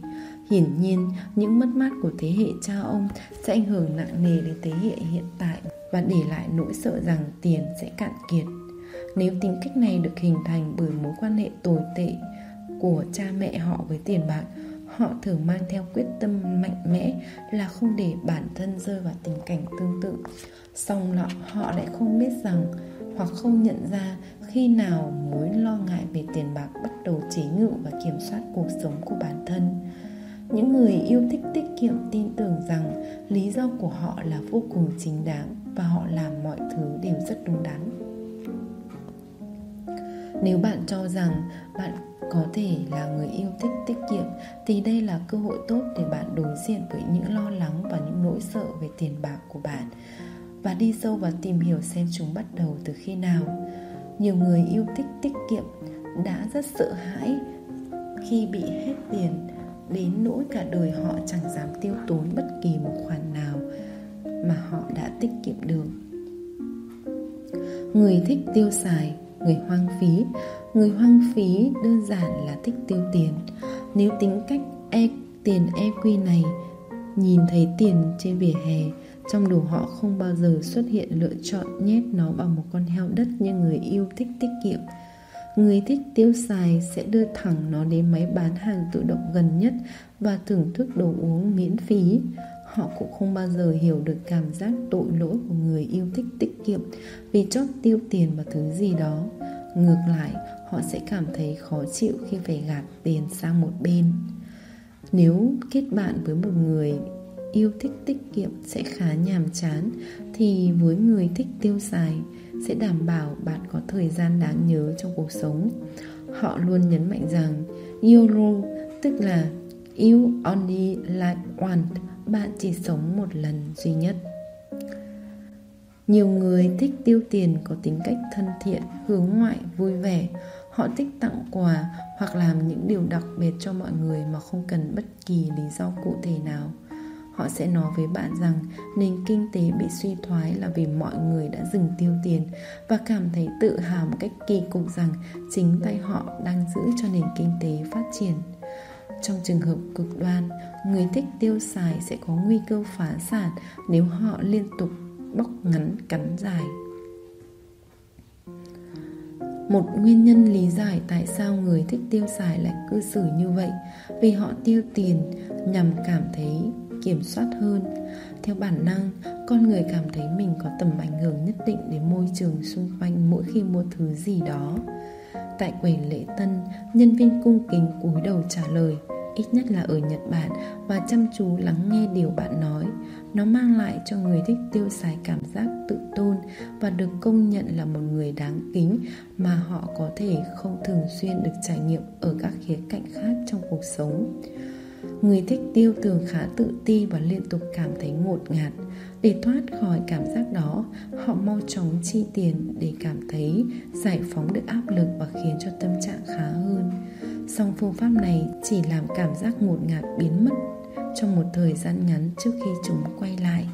Hiển nhiên, những mất mát của thế hệ cha ông sẽ ảnh hưởng nặng nề đến thế hệ hiện tại và để lại nỗi sợ rằng tiền sẽ cạn kiệt. Nếu tính cách này được hình thành bởi mối quan hệ tồi tệ của cha mẹ họ với tiền bạc, họ thường mang theo quyết tâm mạnh mẽ là không để bản thân rơi vào tình cảnh tương tự. Song lọ họ lại không biết rằng hoặc không nhận ra khi nào mối lo ngại về tiền bạc bắt đầu chế ngự và kiểm soát cuộc sống của bản thân. Những người yêu thích tiết kiệm tin tưởng rằng lý do của họ là vô cùng chính đáng và họ làm mọi thứ đều rất đúng đắn nếu bạn cho rằng bạn có thể là người yêu thích tiết kiệm, thì đây là cơ hội tốt để bạn đối diện với những lo lắng và những nỗi sợ về tiền bạc của bạn. Và đi sâu vào tìm hiểu xem chúng bắt đầu từ khi nào. Nhiều người yêu thích tiết kiệm đã rất sợ hãi khi bị hết tiền, đến nỗi cả đời họ chẳng dám tiêu tốn bất kỳ một khoản nào mà họ đã tiết kiệm được. Người thích tiêu xài người hoang phí. Người hoang phí đơn giản là thích tiêu tiền. Nếu tính cách e tiền EQ này, nhìn thấy tiền trên vỉa hè, trong đầu họ không bao giờ xuất hiện lựa chọn nhét nó vào một con heo đất như người yêu thích tiết kiệm. Người thích tiêu xài sẽ đưa thẳng nó đến máy bán hàng tự động gần nhất và thưởng thức đồ uống miễn phí. Họ cũng không bao giờ hiểu được cảm giác tội lỗi của người yêu thích tiết kiệm vì chót tiêu tiền vào thứ gì đó. Ngược lại, họ sẽ cảm thấy khó chịu khi phải gạt tiền sang một bên. Nếu kết bạn với một người yêu thích tiết kiệm sẽ khá nhàm chán thì với người thích tiêu xài sẽ đảm bảo bạn có thời gian đáng nhớ trong cuộc sống. Họ luôn nhấn mạnh rằng YOLO tức là You only like one bạn chỉ sống một lần duy nhất. Nhiều người thích tiêu tiền có tính cách thân thiện, hướng ngoại, vui vẻ. Họ thích tặng quà hoặc làm những điều đặc biệt cho mọi người mà không cần bất kỳ lý do cụ thể nào. Họ sẽ nói với bạn rằng nền kinh tế bị suy thoái là vì mọi người đã dừng tiêu tiền và cảm thấy tự hào một cách kỳ cục rằng chính tay họ đang giữ cho nền kinh tế phát triển. Trong trường hợp cực đoan, người thích tiêu xài sẽ có nguy cơ phá sản nếu họ liên tục bóc ngắn cắn dài. Một nguyên nhân lý giải tại sao người thích tiêu xài lại cư xử như vậy vì họ tiêu tiền nhằm cảm thấy kiểm soát hơn. Theo bản năng, con người cảm thấy mình có tầm ảnh hưởng nhất định đến môi trường xung quanh mỗi khi mua thứ gì đó. Tại quầy lễ tân, nhân viên cung kính cúi đầu trả lời ít nhất là ở Nhật Bản và chăm chú lắng nghe điều bạn nói. Nó mang lại cho người thích tiêu xài cảm giác tự tôn và được công nhận là một người đáng kính mà họ có thể không thường xuyên được trải nghiệm ở các khía cạnh khác trong cuộc sống. Người thích tiêu thường khá tự ti và liên tục cảm thấy ngột ngạt. Để thoát khỏi cảm giác đó, họ mau chóng chi tiền để cảm thấy giải phóng được áp lực và khiến cho tâm trạng khá hơn. Song phương pháp này chỉ làm cảm giác ngột ngạt biến mất trong một thời gian ngắn trước khi chúng quay lại.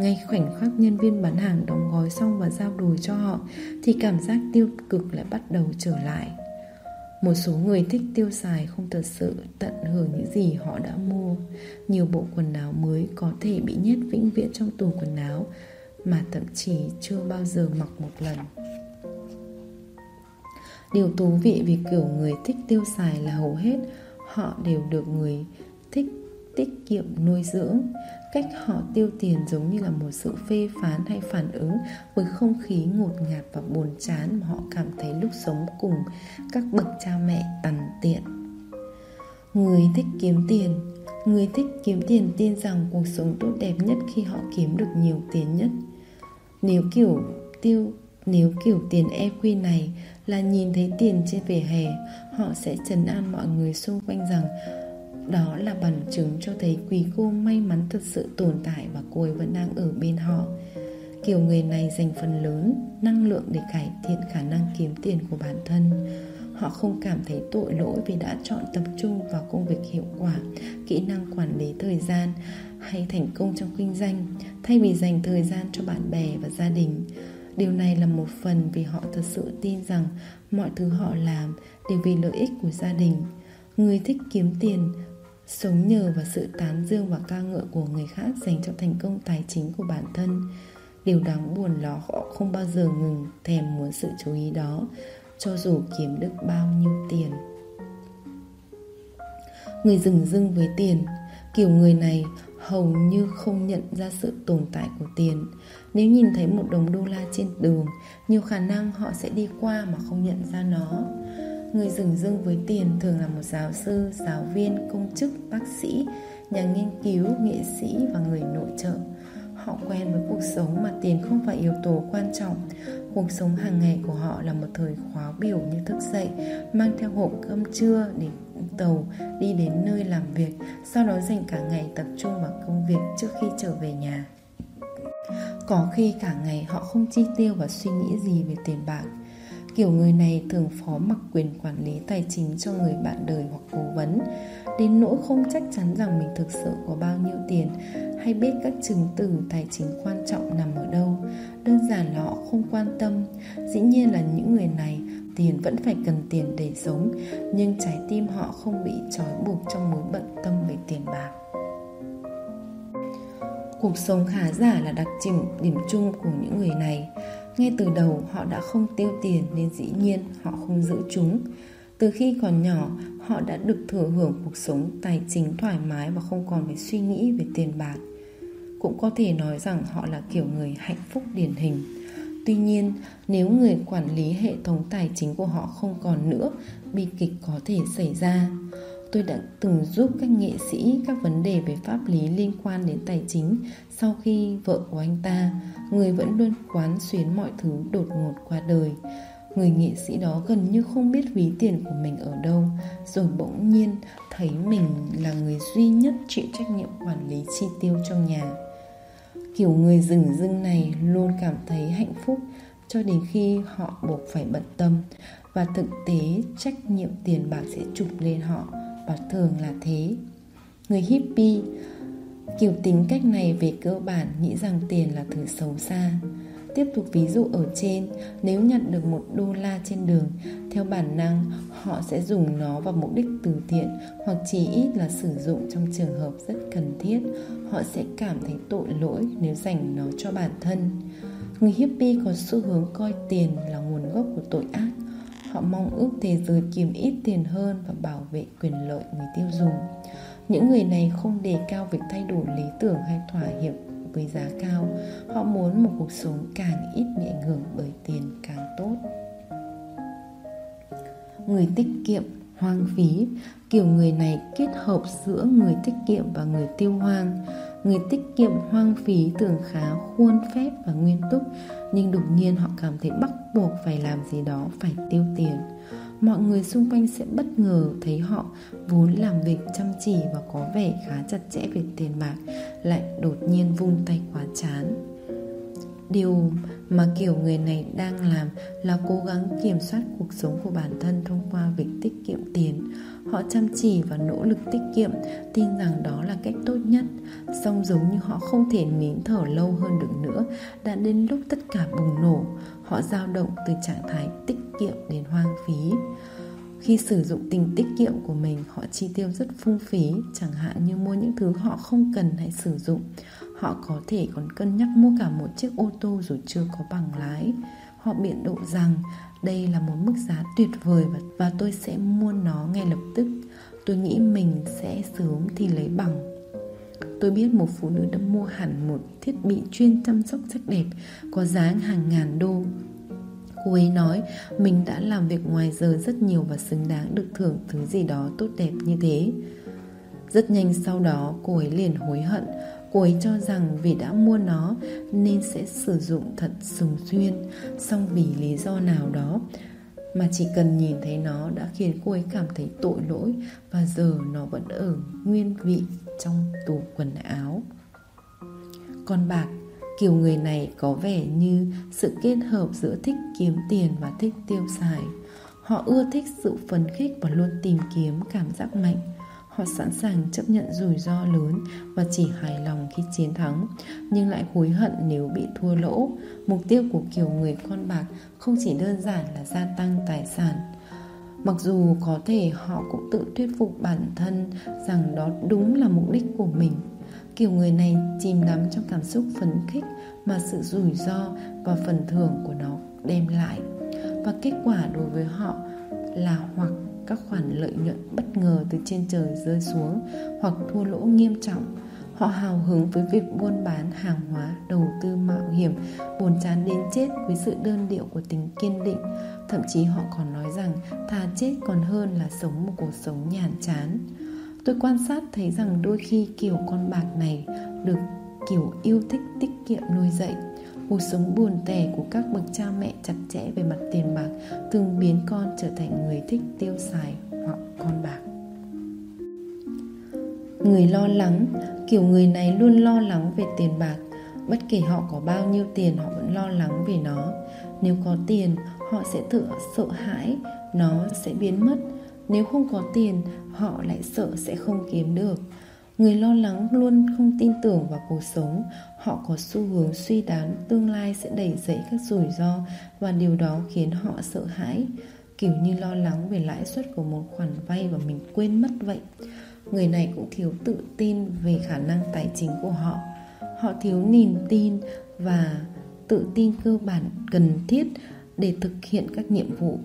Ngay khoảnh khắc nhân viên bán hàng đóng gói xong và giao đồ cho họ thì cảm giác tiêu cực lại bắt đầu trở lại. Một số người thích tiêu xài không thật sự tận hưởng những gì họ đã mua. Nhiều bộ quần áo mới có thể bị nhét vĩnh viễn trong tủ quần áo, mà thậm chí chưa bao giờ mặc một lần. Điều thú vị vì kiểu người thích tiêu xài là hầu hết họ đều được người thích tiết kiệm nuôi dưỡng cách họ tiêu tiền giống như là một sự phê phán hay phản ứng với không khí ngột ngạt và buồn chán mà họ cảm thấy lúc sống cùng các bậc cha mẹ tằn tiện. Người thích kiếm tiền. Người thích kiếm tiền tin rằng cuộc sống tốt đẹp nhất khi họ kiếm được nhiều tiền nhất. Nếu kiểu tiêu nếu kiểu tiền EQ này là nhìn thấy tiền trên vỉa hè, họ sẽ trấn an mọi người xung quanh rằng đó là bằng chứng cho thấy quý cô may mắn thật sự tồn tại và cô ấy vẫn đang ở bên họ. Kiểu người này dành phần lớn năng lượng để cải thiện khả năng kiếm tiền của bản thân. Họ không cảm thấy tội lỗi vì đã chọn tập trung vào công việc hiệu quả, kỹ năng quản lý thời gian hay thành công trong kinh doanh thay vì dành thời gian cho bạn bè và gia đình. Điều này là một phần vì họ thật sự tin rằng mọi thứ họ làm đều vì lợi ích của gia đình. Người thích kiếm tiền sống nhờ vào sự tán dương và ca ngợi của người khác dành cho thành công tài chính của bản thân. Điều đáng buồn là họ không bao giờ ngừng thèm muốn sự chú ý đó, cho dù kiếm được bao nhiêu tiền. Người dừng dưng với tiền, kiểu người này hầu như không nhận ra sự tồn tại của tiền. Nếu nhìn thấy một đồng đô la trên đường, nhiều khả năng họ sẽ đi qua mà không nhận ra nó. Người dừng dưng với tiền thường là một giáo sư, giáo viên, công chức, bác sĩ, nhà nghiên cứu, nghệ sĩ và người nội trợ. Họ quen với cuộc sống mà tiền không phải yếu tố quan trọng. Cuộc sống hàng ngày của họ là một thời khóa biểu như thức dậy, mang theo hộp cơm trưa để tàu đi đến nơi làm việc, sau đó dành cả ngày tập trung vào công việc trước khi trở về nhà. Có khi cả ngày họ không chi tiêu và suy nghĩ gì về tiền bạc Kiểu người này thường phó mặc quyền quản lý tài chính cho người bạn đời hoặc cố vấn, Đến nỗi không chắc chắn rằng mình thực sự có bao nhiêu tiền Hay biết các chứng từ tài chính quan trọng nằm ở đâu. Đơn giản là họ không quan tâm. Dĩ nhiên là những người này, tiền vẫn phải cần tiền để sống, Nhưng trái tim họ không bị trói buộc trong mối bận tâm về tiền bạc. Cuộc sống khá giả là đặc trưng điểm chung của những người này ngay từ đầu họ đã không tiêu tiền nên dĩ nhiên họ không giữ chúng. Từ khi còn nhỏ, họ đã được thừa hưởng cuộc sống tài chính thoải mái và không còn phải suy nghĩ về tiền bạc. cũng có thể nói rằng họ là kiểu người hạnh phúc điển hình tuy nhiên nếu người quản lý hệ thống tài chính của họ không còn nữa bi kịch có thể xảy ra tôi đã từng giúp các nghệ sĩ các vấn đề về pháp lý liên quan đến tài chính. Sau khi vợ của anh ta, người vẫn luôn quán xuyến mọi thứ đột ngột qua đời. Người nghệ sĩ đó gần như không biết ví tiền của mình ở đâu, rồi bỗng nhiên thấy mình là người duy nhất chịu trách nhiệm quản lý chi tiêu trong nhà. Kiểu người rừng rưng này luôn cảm thấy hạnh phúc cho đến khi họ buộc phải bận tâm và thực tế trách nhiệm tiền bạc sẽ chụp lên họ và thường là thế. Người hippie kiểu tính cách này về cơ bản nghĩ rằng tiền là thứ xấu xa. Tiếp tục ví dụ ở trên, nếu nhận được một đô la trên đường, theo bản năng họ sẽ dùng nó vào mục đích từ thiện hoặc chỉ ít là sử dụng trong trường hợp rất cần thiết. Họ sẽ cảm thấy tội lỗi nếu dành nó cho bản thân. Người hippie có xu hướng coi tiền là nguồn gốc của tội ác họ mong ước thế giới kiếm ít tiền hơn và bảo vệ quyền lợi người tiêu dùng. Những người này không đề cao việc thay đổi lý tưởng hay thỏa hiệp với giá cao. Họ muốn một cuộc sống càng ít bị ảnh hưởng bởi tiền càng tốt. Người tiết kiệm, hoang phí. Kiểu người này kết hợp giữa người tiết kiệm và người tiêu hoang. Người tiết kiệm hoang phí thường khá khuôn phép và nguyên túc nhưng đột nhiên họ cảm thấy bắt buộc phải làm gì đó, phải tiêu tiền. Mọi người xung quanh sẽ bất ngờ thấy họ vốn làm việc chăm chỉ và có vẻ khá chặt chẽ về tiền bạc, lại đột nhiên vung tay quá chán. Điều mà kiểu người này đang làm là cố gắng kiểm soát cuộc sống của bản thân thông qua việc tiết kiệm tiền họ chăm chỉ và nỗ lực tiết kiệm, tin rằng đó là cách tốt nhất. Song giống như họ không thể nín thở lâu hơn được nữa, đã đến lúc tất cả bùng nổ. Họ dao động từ trạng thái tiết kiệm đến hoang phí. Khi sử dụng tình tiết kiệm của mình, họ chi tiêu rất phung phí, chẳng hạn như mua những thứ họ không cần hay sử dụng. Họ có thể còn cân nhắc mua cả một chiếc ô tô dù chưa có bằng lái. Họ biện độ rằng đây là một mức giá tuyệt vời và, và tôi sẽ mua nó ngay lập tức. Tôi nghĩ mình sẽ sớm thì lấy bằng. Tôi biết một phụ nữ đã mua hẳn một thiết bị chuyên chăm sóc sắc đẹp có giá hàng ngàn đô. Cô ấy nói mình đã làm việc ngoài giờ rất nhiều và xứng đáng được thưởng thứ gì đó tốt đẹp như thế. Rất nhanh sau đó cô ấy liền hối hận. Cô ấy cho rằng vì đã mua nó nên sẽ sử dụng thật sùng xuyên Xong vì lý do nào đó mà chỉ cần nhìn thấy nó đã khiến cô ấy cảm thấy tội lỗi và giờ nó vẫn ở nguyên vị trong tủ quần áo. Con bạc, kiểu người này có vẻ như sự kết hợp giữa thích kiếm tiền và thích tiêu xài. Họ ưa thích sự phấn khích và luôn tìm kiếm cảm giác mạnh họ sẵn sàng chấp nhận rủi ro lớn và chỉ hài lòng khi chiến thắng, nhưng lại hối hận nếu bị thua lỗ. Mục tiêu của kiểu người con bạc không chỉ đơn giản là gia tăng tài sản, mặc dù có thể họ cũng tự thuyết phục bản thân rằng đó đúng là mục đích của mình. Kiểu người này chìm đắm trong cảm xúc phấn khích mà sự rủi ro và phần thưởng của nó đem lại. Và kết quả đối với họ là hoặc các khoản lợi nhuận bất ngờ từ trên trời rơi xuống hoặc thua lỗ nghiêm trọng. Họ hào hứng với việc buôn bán hàng hóa, đầu tư mạo hiểm, buồn chán đến chết với sự đơn điệu của tính kiên định. Thậm chí họ còn nói rằng thà chết còn hơn là sống một cuộc sống nhàn chán. Tôi quan sát thấy rằng đôi khi kiểu con bạc này được kiểu yêu thích tiết kiệm nuôi dạy cuộc sống buồn tẻ của các bậc cha mẹ chặt chẽ về mặt tiền bạc thường biến con trở thành người thích tiêu xài hoặc con bạc. Người lo lắng, kiểu người này luôn lo lắng về tiền bạc, bất kể họ có bao nhiêu tiền họ vẫn lo lắng về nó. Nếu có tiền, họ sẽ tự sợ hãi, nó sẽ biến mất. Nếu không có tiền, họ lại sợ sẽ không kiếm được. Người lo lắng luôn không tin tưởng vào cuộc sống họ có xu hướng suy đoán tương lai sẽ đẩy dậy các rủi ro và điều đó khiến họ sợ hãi, kiểu như lo lắng về lãi suất của một khoản vay và mình quên mất vậy. Người này cũng thiếu tự tin về khả năng tài chính của họ. Họ thiếu niềm tin và tự tin cơ bản cần thiết để thực hiện các nhiệm vụ.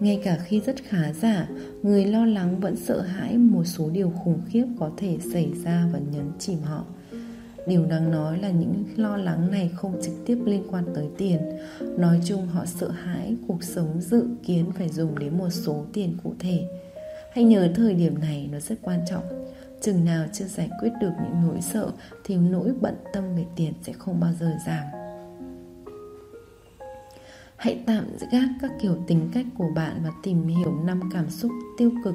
Ngay cả khi rất khá giả, người lo lắng vẫn sợ hãi một số điều khủng khiếp có thể xảy ra và nhấn chìm họ. Điều đáng nói là những lo lắng này không trực tiếp liên quan tới tiền. Nói chung, họ sợ hãi cuộc sống dự kiến phải dùng đến một số tiền cụ thể. Hãy nhớ thời điểm này nó rất quan trọng. Chừng nào chưa giải quyết được những nỗi sợ Thì nỗi bận tâm về tiền sẽ không bao giờ giảm. Hãy tạm gác các kiểu tính cách của bạn và tìm hiểu năm cảm xúc tiêu cực,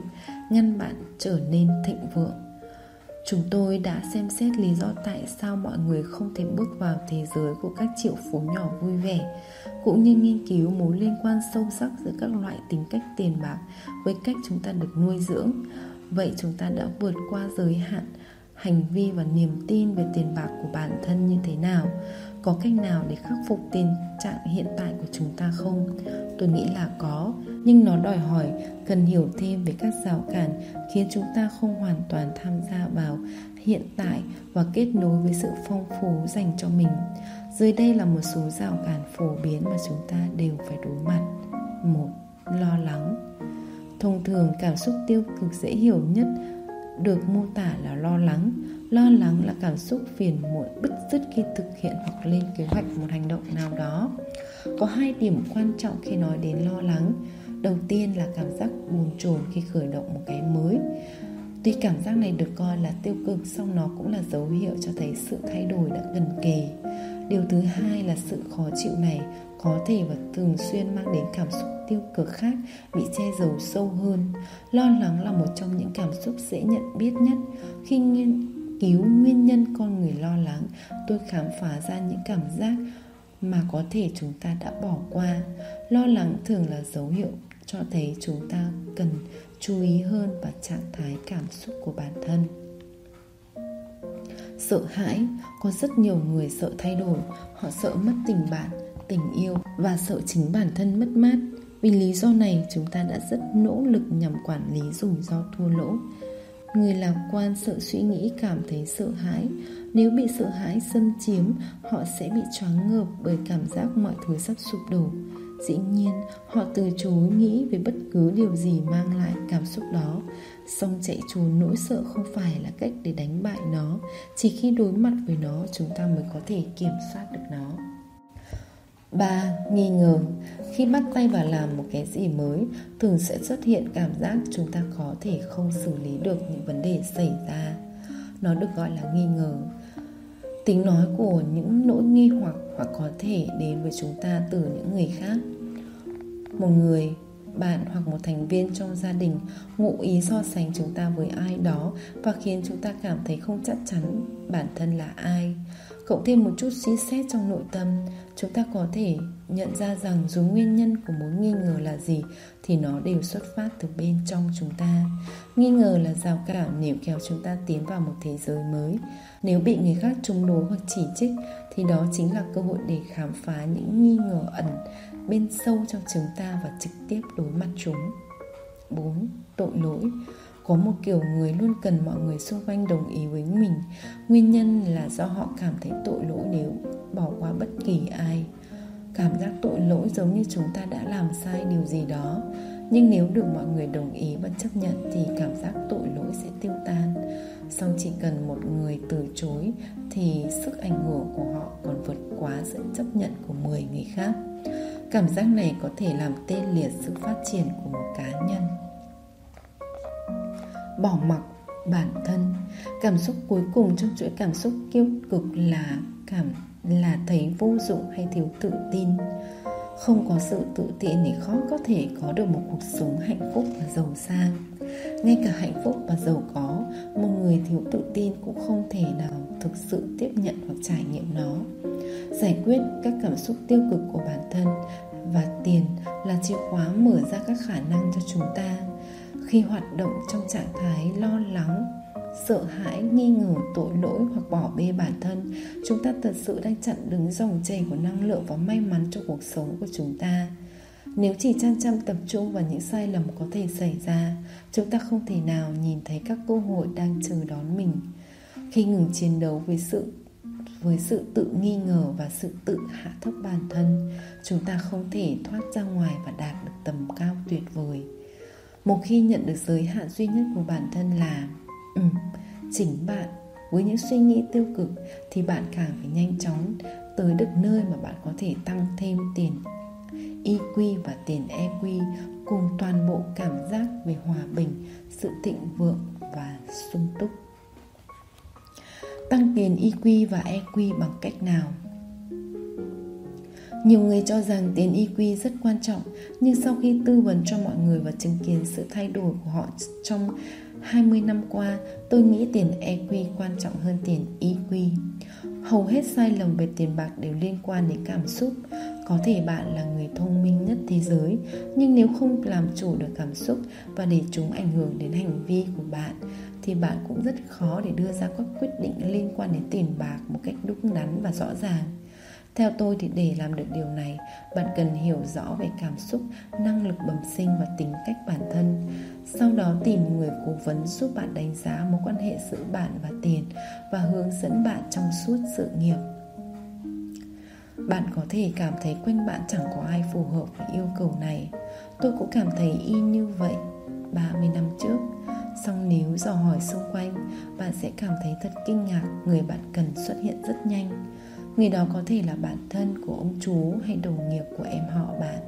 ngăn bạn trở nên thịnh vượng. Chúng tôi đã xem xét lý do tại sao mọi người không thể bước vào thế giới của các triệu phú nhỏ vui vẻ, cũng như nghiên cứu mối liên quan sâu sắc giữa các loại tính cách tiền bạc với cách chúng ta được nuôi dưỡng. Vậy chúng ta đã vượt qua giới hạn hành vi và niềm tin về tiền bạc của bản thân như thế nào? có cách nào để khắc phục tình trạng hiện tại của chúng ta không tôi nghĩ là có nhưng nó đòi hỏi cần hiểu thêm về các rào cản khiến chúng ta không hoàn toàn tham gia vào hiện tại và kết nối với sự phong phú dành cho mình. Dưới đây là một số rào cản phổ biến mà chúng ta đều phải đối mặt. Một, lo lắng. Thông thường, cảm xúc tiêu cực dễ hiểu nhất được mô tả là lo lắng. Lo lắng là cảm xúc phiền muộn, bứt rứt khi thực hiện hoặc lên kế hoạch một hành động nào đó. Có hai điểm quan trọng khi nói đến lo lắng đầu tiên là cảm giác buồn chồn khi khởi động một cái mới. Tuy cảm giác này được coi là tiêu cực, song nó cũng là dấu hiệu cho thấy sự thay đổi đã gần kề. Điều thứ hai là sự khó chịu này có thể và thường xuyên mang đến cảm xúc tiêu cực khác, bị che giấu sâu hơn. Lo lắng là một trong những cảm xúc dễ nhận biết nhất. Khi nghiên cứu nguyên nhân con người lo lắng, tôi khám phá ra những cảm giác mà có thể chúng ta đã bỏ qua. Lo lắng thường là dấu hiệu cho thấy chúng ta cần chú ý hơn vào trạng thái cảm xúc của bản thân. Sợ hãi, có rất nhiều người sợ thay đổi. Họ sợ mất tình bạn, tình yêu và sợ chính bản thân mất mát. Vì lý do này, chúng ta đã rất nỗ lực nhằm quản lý rủi ro thua lỗ. Người lạc quan sợ suy nghĩ, cảm thấy sợ hãi. Nếu bị sợ hãi xâm chiếm, họ sẽ bị choáng ngợp bởi cảm giác mọi thứ sắp sụp đổ dĩ nhiên, họ từ chối nghĩ về bất cứ điều gì mang lại cảm xúc đó. Song chạy trốn nỗi sợ không phải là cách để đánh bại nó, chỉ khi đối mặt với nó chúng ta mới có thể kiểm soát được nó. 3. Nghi ngờ. Khi bắt tay vào làm một cái gì mới, Thường sẽ xuất hiện cảm giác chúng ta có thể không xử lý được những vấn đề xảy ra. Nó được gọi là nghi ngờ. Tính nói của những nỗi nghi hoặc hoặc có thể đến với chúng ta từ những người khác. Một người, bạn hoặc một thành viên trong gia đình ngụ ý so sánh chúng ta với ai đó và khiến chúng ta cảm thấy không chắc chắn bản thân là ai. Cộng thêm một chút suy xét trong nội tâm chúng ta có thể nhận ra rằng dù nguyên nhân của mối nghi ngờ là gì thì nó đều xuất phát từ bên trong chúng ta. Nghi ngờ là rào cản nếu kéo chúng ta tiến vào một thế giới mới. Nếu bị người khác chống đối hoặc chỉ trích, thì đó chính là cơ hội để khám phá những nghi ngờ ẩn bên sâu trong chúng ta và trực tiếp đối mặt chúng. 4. Tội lỗi. Có một kiểu người luôn cần mọi người xung quanh đồng ý với mình. Nguyên nhân là do họ cảm thấy tội lỗi nếu bỏ qua bất kỳ ai cảm giác tội lỗi giống như chúng ta đã làm sai điều gì đó. Nhưng nếu được mọi người đồng ý và chấp nhận thì cảm giác tội lỗi sẽ tiêu tan. Song chỉ cần một người từ chối thì sức ảnh hưởng của họ còn vượt quá sự chấp nhận của 10 người khác. Cảm giác này có thể làm tê liệt sự phát triển của một cá nhân. Bỏ mặc bản thân. Cảm xúc cuối cùng trong chuỗi cảm xúc tiêu cực là cảm là thấy vô dụng hay thiếu tự tin. Không có sự tự tin thì khó có thể có được một cuộc sống hạnh phúc và giàu sang. Ngay cả hạnh phúc và giàu có, một người thiếu tự tin cũng không thể nào thực sự tiếp nhận hoặc trải nghiệm nó. Giải quyết các cảm xúc tiêu cực của bản thân và tiền là chìa khóa mở ra các khả năng cho chúng ta. Khi hoạt động trong trạng thái lo lắng sợ hãi, nghi ngờ, tội lỗi hoặc bỏ bê bản thân. Chúng ta thật sự đang chặn đứng dòng chảy của năng lượng và may mắn cho cuộc sống của chúng ta. Nếu chỉ chăm chăm tập trung vào những sai lầm có thể xảy ra, chúng ta không thể nào nhìn thấy các cơ hội đang chờ đón mình. Khi ngừng chiến đấu với sự với sự tự nghi ngờ và sự tự hạ thấp bản thân, chúng ta không thể thoát ra ngoài và đạt được tầm cao tuyệt vời. Một khi nhận được giới hạn duy nhất của bản thân là ừ, chính bạn với những suy nghĩ tiêu cực thì bạn càng phải nhanh chóng tới được nơi mà bạn có thể tăng thêm tiền EQ và tiền EQ cùng toàn bộ cảm giác về hòa bình, sự thịnh vượng và sung túc. Tăng tiền EQ và EQ bằng cách nào? Nhiều người cho rằng tiền EQ rất quan trọng, nhưng sau khi tư vấn cho mọi người và chứng kiến sự thay đổi của họ trong 20 năm qua, tôi nghĩ tiền EQ quan trọng hơn tiền EQ. Hầu hết sai lầm về tiền bạc đều liên quan đến cảm xúc. Có thể bạn là người thông minh nhất thế giới, nhưng nếu không làm chủ được cảm xúc và để chúng ảnh hưởng đến hành vi của bạn, thì bạn cũng rất khó để đưa ra các quyết định liên quan đến tiền bạc một cách đúng đắn và rõ ràng. Theo tôi thì để làm được điều này, bạn cần hiểu rõ về cảm xúc, năng lực bẩm sinh và tính cách bản thân. Sau đó tìm người cố vấn giúp bạn đánh giá mối quan hệ giữa bạn và tiền và hướng dẫn bạn trong suốt sự nghiệp. Bạn có thể cảm thấy quanh bạn chẳng có ai phù hợp với yêu cầu này. Tôi cũng cảm thấy y như vậy 30 năm trước. Xong nếu dò hỏi xung quanh, bạn sẽ cảm thấy thật kinh ngạc người bạn cần xuất hiện rất nhanh Người đó có thể là bạn thân của ông chú hay đồng nghiệp của em họ bạn.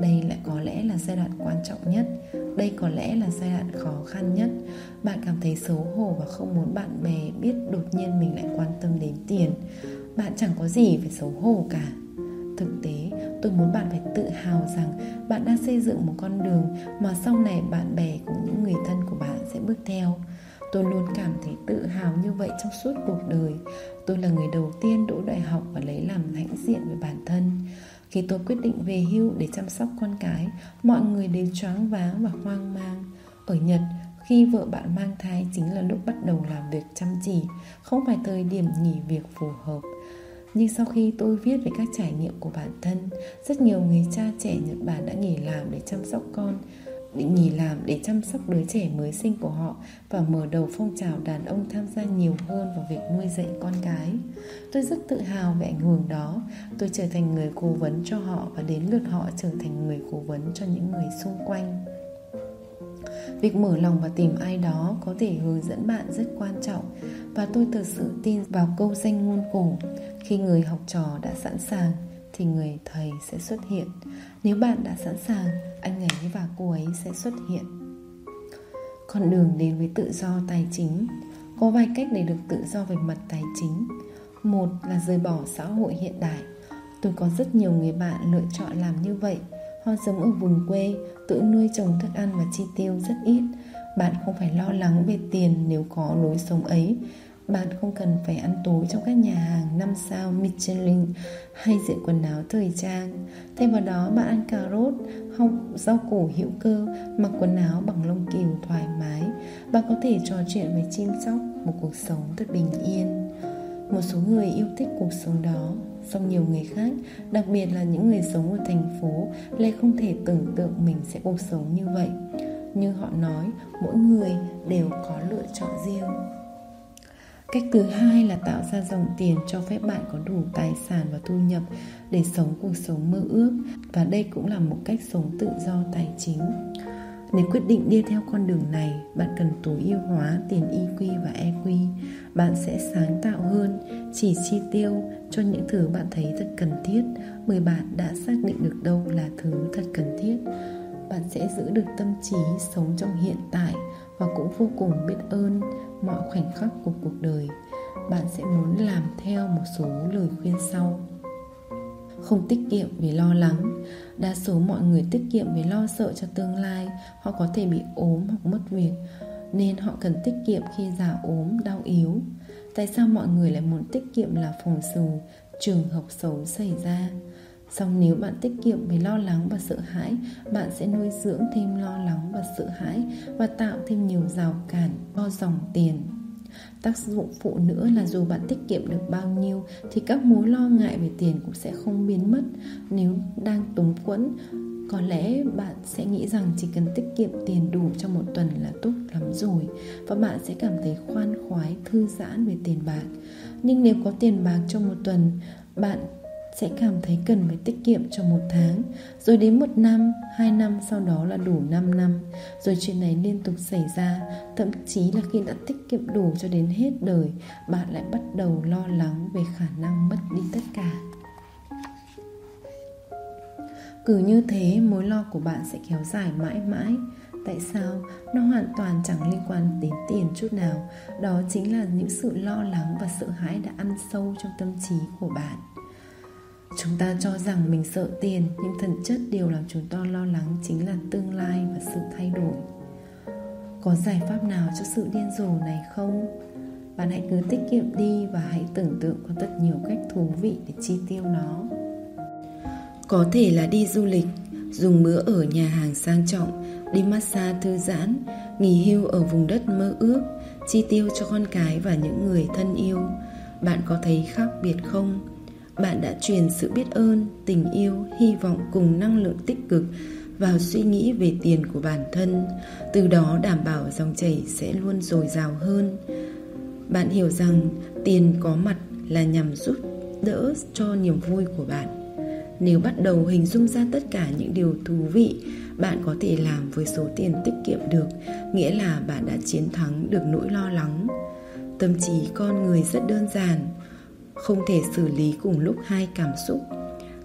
Đây lại có lẽ là giai đoạn quan trọng nhất. Đây có lẽ là giai đoạn khó khăn nhất. Bạn cảm thấy xấu hổ và không muốn bạn bè biết đột nhiên mình lại quan tâm đến tiền. Bạn chẳng có gì phải xấu hổ cả. Thực tế, tôi muốn bạn phải tự hào rằng bạn đang xây dựng một con đường mà sau này bạn bè cũng những người thân của bạn sẽ bước theo. Tôi luôn cảm thấy tự hào như vậy trong suốt cuộc đời. Tôi là người đầu tiên đỗ đại học và lấy làm hãnh diện về bản thân. Khi tôi quyết định về hưu để chăm sóc con cái Mọi người đều choáng váng và hoang mang. Ở Nhật, khi vợ bạn mang thai chính là lúc bắt đầu làm việc chăm chỉ Không phải thời điểm nghỉ việc phù hợp. Nhưng sau khi tôi viết về các trải nghiệm của bản thân Rất nhiều người cha trẻ Nhật Bản đã nghỉ làm để chăm sóc con định nghỉ làm để chăm sóc đứa trẻ mới sinh của họ và mở đầu phong trào đàn ông tham gia nhiều hơn vào việc nuôi dạy con cái. Tôi rất tự hào về ảnh hưởng đó. Tôi trở thành người cố vấn cho họ và đến lượt họ trở thành người cố vấn cho những người xung quanh. Việc mở lòng và tìm ai đó có thể hướng dẫn bạn rất quan trọng và tôi thực sự tin vào câu danh ngôn cổ khi người học trò đã sẵn sàng thì người thầy sẽ xuất hiện nếu bạn đã sẵn sàng, anh ấy và cô ấy sẽ xuất hiện. Con đường đến với tự do tài chính. Có vài cách để được tự do về mặt tài chính. Một là rời bỏ xã hội hiện đại. Tôi có rất nhiều người bạn lựa chọn làm như vậy. Họ sống ở vùng quê, tự nuôi trồng thức ăn và chi tiêu rất ít. Bạn không phải lo lắng về tiền nếu có lối sống ấy bạn không cần phải ăn tối trong các nhà hàng 5 sao Michelin hay diện quần áo thời trang. Thay vào đó bạn ăn cà rốt, hông, rau củ hữu cơ, mặc quần áo bằng lông cừu thoải mái. Bạn có thể trò chuyện với chim sóc, một cuộc sống thật bình yên. Một số người yêu thích cuộc sống đó, song nhiều người khác, đặc biệt là những người sống ở thành phố, lại không thể tưởng tượng mình sẽ cuộc sống như vậy. Như họ nói, mỗi người đều có lựa chọn riêng. Cách thứ hai là tạo ra dòng tiền cho phép bạn có đủ tài sản và thu nhập để sống cuộc sống mơ ước và đây cũng là một cách sống tự do tài chính. Nếu quyết định đi theo con đường này, bạn cần tối ưu hóa tiền iq và EQ. Bạn sẽ sáng tạo hơn, chỉ chi tiêu cho những thứ bạn thấy thật cần thiết bởi bạn đã xác định được đâu là thứ thật cần thiết. Bạn sẽ giữ được tâm trí sống trong hiện tại và cũng vô cùng biết ơn mọi khoảnh khắc của cuộc đời. Bạn sẽ muốn làm theo một số lời khuyên sau. Không tiết kiệm vì lo lắng. Đa số mọi người tiết kiệm vì lo sợ cho tương lai, họ có thể bị ốm hoặc mất việc, nên họ cần tiết kiệm khi già ốm, đau yếu. Tại sao mọi người lại muốn tiết kiệm là phòng dù trường hợp xấu xảy ra? Xong nếu bạn tiết kiệm vì lo lắng và sợ hãi, Bạn sẽ nuôi dưỡng thêm lo lắng và sợ hãi Và tạo thêm nhiều rào cản cho dòng tiền. Tác dụng phụ nữa là dù bạn tiết kiệm được bao nhiêu Thì các mối lo ngại về tiền cũng sẽ không biến mất. Nếu đang túng quẫn, có lẽ bạn sẽ nghĩ rằng chỉ cần tiết kiệm tiền đủ trong một tuần là tốt lắm rồi và bạn sẽ cảm thấy khoan khoái, thư giãn về tiền bạc. Nhưng nếu có tiền bạc trong một tuần, bạn sẽ cảm thấy cần phải tiết kiệm trong một tháng Rồi đến một năm, hai năm sau đó là đủ 5 năm. Rồi chuyện này liên tục xảy ra Thậm chí là khi đã tiết kiệm đủ cho đến hết đời Bạn lại bắt đầu lo lắng về khả năng mất đi tất cả. Cứ như thế mối lo của bạn sẽ kéo dài mãi mãi. Tại sao? Nó hoàn toàn chẳng liên quan đến tiền chút nào. Đó chính là những sự lo lắng và sợ hãi đã ăn sâu trong tâm trí của bạn. Chúng ta cho rằng mình sợ tiền Nhưng thực chất điều làm chúng ta lo lắng chính là tương lai và sự thay đổi Có giải pháp nào cho sự điên rồ này không? Bạn hãy cứ tiết kiệm đi và hãy tưởng tượng có thật nhiều cách thú vị để chi tiêu nó có thể là đi du lịch, dùng bữa ở nhà hàng sang trọng, đi massage thư giãn, nghỉ hưu ở vùng đất mơ ước, chi tiêu cho con cái và những người thân yêu. Bạn có thấy khác biệt không? Bạn đã truyền sự biết ơn, tình yêu, hy vọng cùng năng lượng tích cực vào suy nghĩ về tiền của bản thân, từ đó đảm bảo dòng chảy sẽ luôn dồi dào hơn. Bạn hiểu rằng tiền có mặt là nhằm giúp đỡ cho niềm vui của bạn. Nếu bắt đầu hình dung ra tất cả những điều thú vị bạn có thể làm với số tiền tiết kiệm được nghĩa là bạn đã chiến thắng được nỗi lo lắng. Tâm trí con người rất đơn giản không thể xử lý cùng lúc hai cảm xúc.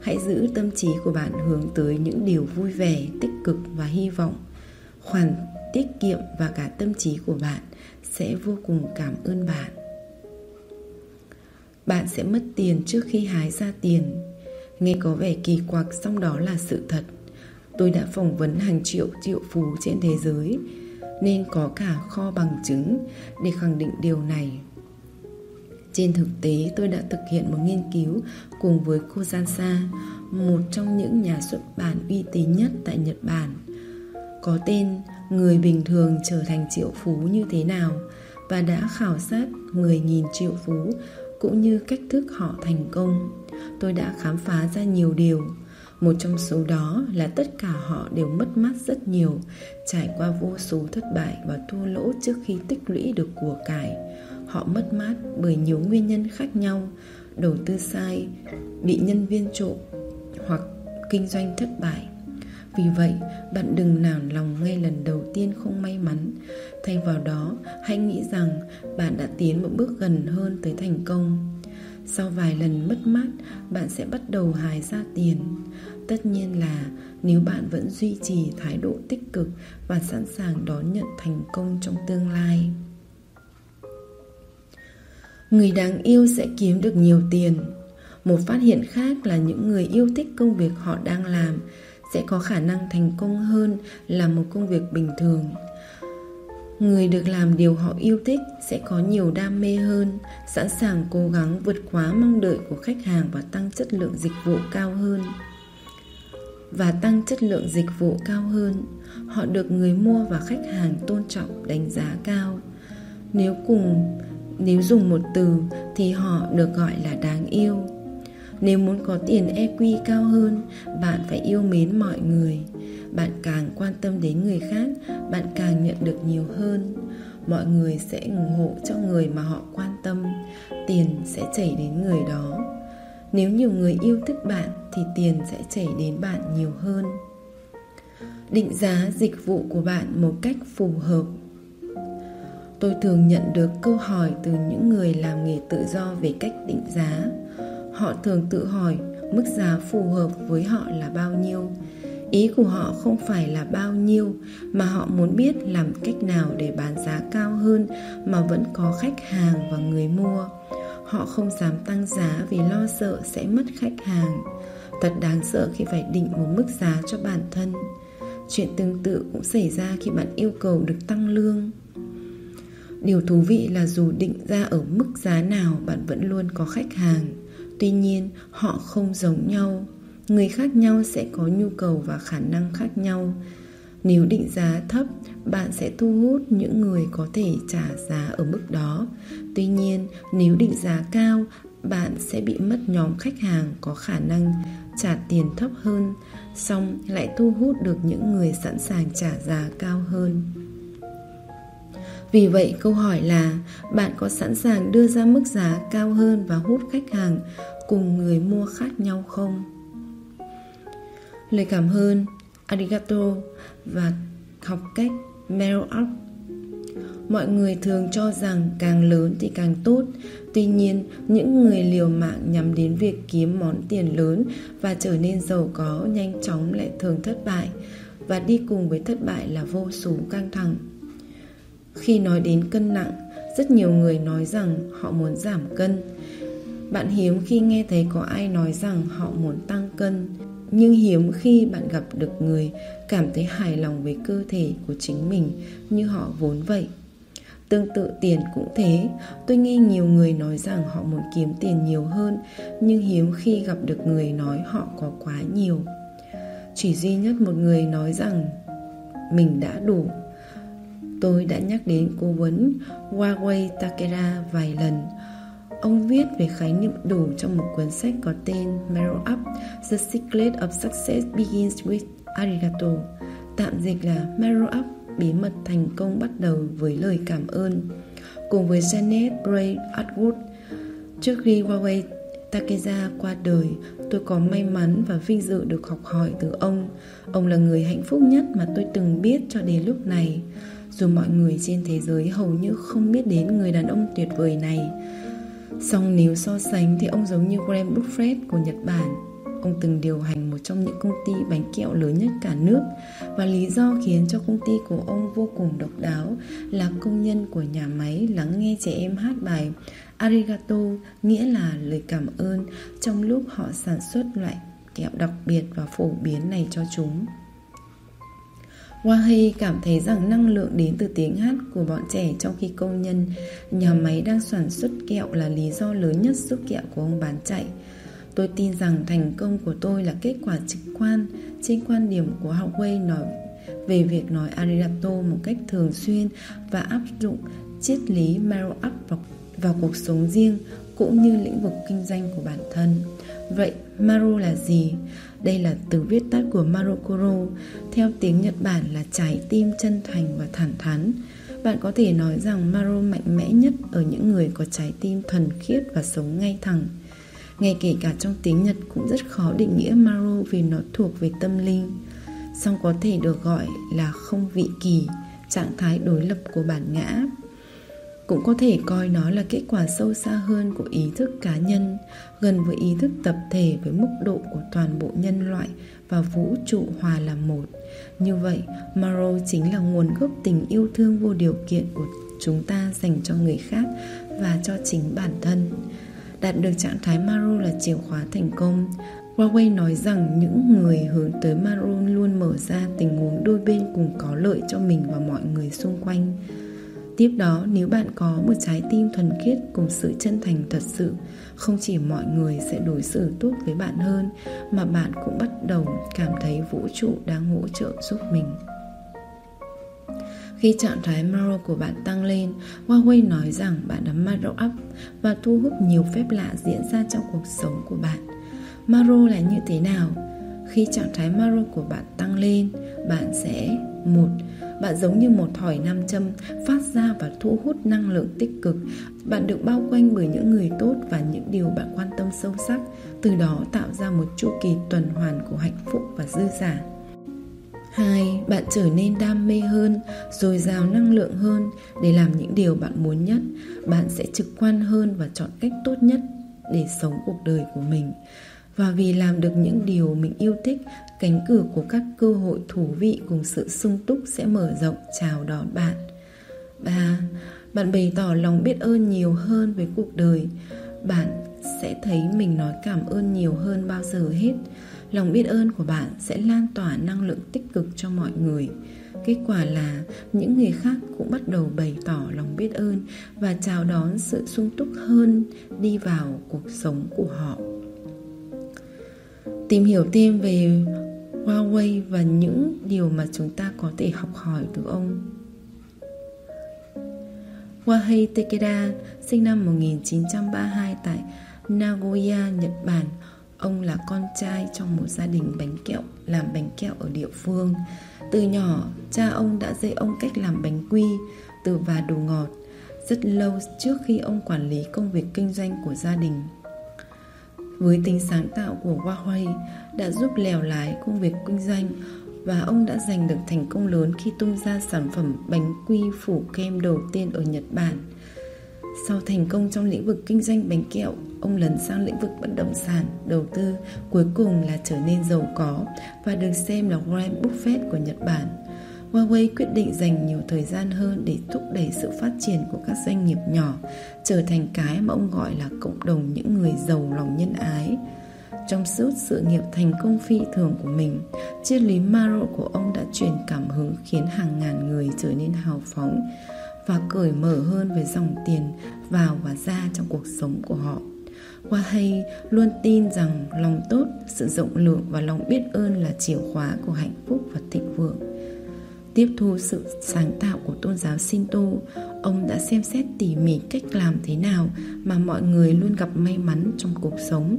Hãy giữ tâm trí của bạn hướng tới những điều vui vẻ, tích cực và hy vọng. Khoản tiết kiệm và cả tâm trí của bạn sẽ vô cùng cảm ơn bạn. Bạn sẽ mất tiền trước khi hái ra tiền. Nghe có vẻ kỳ quặc song đó là sự thật. Tôi đã phỏng vấn hàng triệu triệu phú trên thế giới, Nên có cả kho bằng chứng để khẳng định điều này trên thực tế tôi đã thực hiện một nghiên cứu cùng với cô Jansa, một trong những nhà xuất bản uy tín nhất tại Nhật Bản. Có tên Người bình thường trở thành triệu phú như thế nào và đã khảo sát 10.000 triệu phú cũng như cách thức họ thành công. Tôi đã khám phá ra nhiều điều. Một trong số đó là tất cả họ đều mất mát rất nhiều trải qua vô số thất bại và thua lỗ trước khi tích lũy được của cải họ mất mát bởi nhiều nguyên nhân khác nhau, đầu tư sai, bị nhân viên trộm hoặc kinh doanh thất bại. Vì vậy, bạn đừng nản lòng ngay lần đầu tiên không may mắn. Thay vào đó, hãy nghĩ rằng bạn đã tiến một bước gần hơn tới thành công. Sau vài lần mất mát, bạn sẽ bắt đầu hài ra tiền. Tất nhiên là nếu bạn vẫn duy trì thái độ tích cực và sẵn sàng đón nhận thành công trong tương lai người đáng yêu sẽ kiếm được nhiều tiền. Một phát hiện khác là những người yêu thích công việc họ đang làm sẽ có khả năng thành công hơn là một công việc bình thường. Người được làm điều họ yêu thích sẽ có nhiều đam mê hơn, sẵn sàng cố gắng vượt quá mong đợi của khách hàng và tăng chất lượng dịch vụ cao hơn. Và tăng chất lượng dịch vụ cao hơn, họ được người mua và khách hàng tôn trọng, đánh giá cao. Nếu cùng nếu dùng một từ thì họ được gọi là đáng yêu. Nếu muốn có tiền EQ cao hơn, bạn phải yêu mến mọi người. Bạn càng quan tâm đến người khác, bạn càng nhận được nhiều hơn. Mọi người sẽ ủng hộ cho người mà họ quan tâm. Tiền sẽ chảy đến người đó. Nếu nhiều người yêu thích bạn thì tiền sẽ chảy đến bạn nhiều hơn. Định giá dịch vụ của bạn một cách phù hợp tôi thường nhận được câu hỏi từ những người làm nghề tự do về cách định giá. Họ thường tự hỏi mức giá phù hợp với họ là bao nhiêu. Ý của họ không phải là bao nhiêu, mà họ muốn biết làm cách nào để bán giá cao hơn mà vẫn có khách hàng và người mua. Họ không dám tăng giá vì lo sợ sẽ mất khách hàng. Thật đáng sợ khi phải định một mức giá cho bản thân. Chuyện tương tự cũng xảy ra khi bạn yêu cầu được tăng lương điều thú vị là dù định ra ở mức giá nào, bạn vẫn luôn có khách hàng. Tuy nhiên, họ không giống nhau. Người khác nhau sẽ có nhu cầu và khả năng khác nhau. Nếu định giá thấp, bạn sẽ thu hút những người có thể trả giá ở mức đó. Tuy nhiên, nếu định giá cao, bạn sẽ bị mất nhóm khách hàng có khả năng trả tiền thấp hơn, song lại thu hút được những người sẵn sàng trả giá cao hơn. Vì vậy câu hỏi là bạn có sẵn sàng đưa ra mức giá cao hơn và hút khách hàng cùng người mua khác nhau không? Lời cảm ơn, arigato và học cách Mail Up Mọi người thường cho rằng càng lớn thì càng tốt. Tuy nhiên, những người liều mạng nhắm đến việc kiếm món tiền lớn và trở nên giàu có nhanh chóng lại thường thất bại. Và đi cùng với thất bại là vô số căng thẳng. Khi nói đến cân nặng, rất nhiều người nói rằng họ muốn giảm cân. Bạn hiếm khi nghe thấy có ai nói rằng họ muốn tăng cân. Nhưng hiếm khi bạn gặp được người cảm thấy hài lòng với cơ thể của chính mình như họ vốn vậy. Tương tự tiền cũng thế. Tôi nghe nhiều người nói rằng họ muốn kiếm tiền nhiều hơn Nhưng hiếm khi gặp được người nói họ có quá nhiều. Chỉ duy nhất một người nói rằng Mình đã đủ. Tôi đã nhắc đến cố vấn Huawei Takeda vài lần. Ông viết về khái niệm đủ trong một cuốn sách có tên Marrow Up The Secret of Success Begins with Arigato, Tạm dịch là Marrow Up bí mật thành công bắt đầu với lời cảm ơn. Cùng với Janet Bray Atwood, trước khi Huawei Takeda qua đời, tôi có may mắn và vinh dự được học hỏi từ ông. Ông là người hạnh phúc nhất mà tôi từng biết cho đến lúc này dù mọi người trên thế giới hầu như không biết đến người đàn ông tuyệt vời này. Song nếu so sánh thì ông giống như Graham Buffett của Nhật Bản. Ông từng điều hành một trong những công ty bánh kẹo lớn nhất cả nước Và lý do khiến cho công ty của ông vô cùng độc đáo Là công nhân của nhà máy lắng nghe trẻ em hát bài Arigato, Nghĩa là lời cảm ơn, Trong lúc họ sản xuất loại kẹo đặc biệt và phổ biến này cho chúng. Wahi cảm thấy rằng năng lượng đến từ tiếng hát của bọn trẻ trong khi công nhân nhà máy đang sản xuất kẹo là lý do lớn nhất giúp kẹo của ông bán chạy. Tôi tin rằng thành công của tôi là kết quả trực quan trên quan điểm của Huawei nói về việc nói arigato một cách thường xuyên và áp dụng triết lý Maro Up vào, vào cuộc sống riêng cũng như lĩnh vực kinh doanh của bản thân. Vậy Maru là gì? Đây là từ viết tắt của Marokoro, theo tiếng Nhật Bản là trái tim chân thành và thẳng thắn. Bạn có thể nói rằng Maru mạnh mẽ nhất ở những người có trái tim thuần khiết và sống ngay thẳng. Ngay kể cả trong tiếng Nhật cũng rất khó định nghĩa Maru vì nó thuộc về tâm linh Song có thể được gọi là không vị kỳ, trạng thái đối lập của bản ngã cũng có thể coi nó là kết quả sâu xa hơn của ý thức cá nhân, gần với ý thức tập thể với mức độ của toàn bộ nhân loại và vũ trụ hòa làm một. Như vậy, maro chính là nguồn gốc tình yêu thương vô điều kiện của chúng ta dành cho người khác và cho chính bản thân. Đạt được trạng thái maro là chìa khóa thành công. Huawei nói rằng những người hướng tới Maro luôn mở ra tình huống đôi bên cùng có lợi cho mình và mọi người xung quanh. Tiếp đó nếu bạn có một trái tim thuần khiết cùng sự chân thành thật sự Không chỉ mọi người sẽ đối xử tốt với bạn hơn Mà bạn cũng bắt đầu cảm thấy vũ trụ đang hỗ trợ giúp mình khi trạng thái Maro của bạn tăng lên, Huawei nói rằng bạn đã Maro up và thu hút nhiều phép lạ diễn ra trong cuộc sống của bạn. Maro là như thế nào? Khi trạng thái Maro của bạn tăng lên, bạn sẽ một bạn giống như một thỏi nam châm phát ra và thu hút năng lượng tích cực bạn được bao quanh bởi những người tốt và những điều bạn quan tâm sâu sắc từ đó tạo ra một chu kỳ tuần hoàn của hạnh phúc và dư giả Hai, bạn trở nên đam mê hơn, dồi dào năng lượng hơn để làm những điều bạn muốn nhất. Bạn sẽ trực quan hơn và chọn cách tốt nhất để sống cuộc đời của mình. Và vì làm được những điều mình yêu thích, cánh cửa của các cơ hội thú vị cùng sự sung túc sẽ mở rộng chào đón bạn. Ba, bạn bày tỏ lòng biết ơn nhiều hơn với cuộc đời. Bạn sẽ thấy mình nói cảm ơn nhiều hơn bao giờ hết. Lòng biết ơn của bạn sẽ lan tỏa năng lượng tích cực cho mọi người. Kết quả là những người khác cũng bắt đầu bày tỏ lòng biết ơn và chào đón sự sung túc hơn đi vào cuộc sống của họ. Tìm hiểu thêm về Huawei và những điều mà chúng ta có thể học hỏi từ ông. Wahei Takeda sinh năm 1932 tại Nagoya, Nhật Bản. Ông là con trai trong một gia đình bánh kẹo làm bánh kẹo ở địa phương. Từ nhỏ, cha ông đã dạy ông cách làm bánh quy từ và đồ ngọt rất lâu trước khi ông quản lý công việc kinh doanh của gia đình. Với tính sáng tạo của Huawei đã giúp lèo lái công việc kinh doanh và ông đã giành được thành công lớn khi tung ra sản phẩm bánh quy phủ kem đầu tiên ở Nhật Bản. Sau thành công trong lĩnh vực kinh doanh bánh kẹo, ông lấn sang lĩnh vực bất động sản, đầu tư, cuối cùng là trở nên giàu có và được xem là Warren Buffett của Nhật Bản. Huawei quyết định dành nhiều thời gian hơn để thúc đẩy sự phát triển của các doanh nghiệp nhỏ, trở thành cái mà ông gọi là cộng đồng những người giàu lòng nhân ái. Trong suốt sự nghiệp thành công phi thường của mình, triết lý Maro của ông đã truyền cảm hứng khiến hàng ngàn người trở nên hào phóng và cởi mở hơn về dòng tiền vào và ra trong cuộc sống của họ. Wahey luôn tin rằng lòng tốt, sự rộng lượng và lòng biết ơn là chìa khóa của hạnh phúc và thịnh vượng. Tiếp thu sự sáng tạo của tôn giáo Shinto, ông đã xem xét tỉ mỉ cách làm thế nào mà mọi người luôn gặp may mắn trong cuộc sống.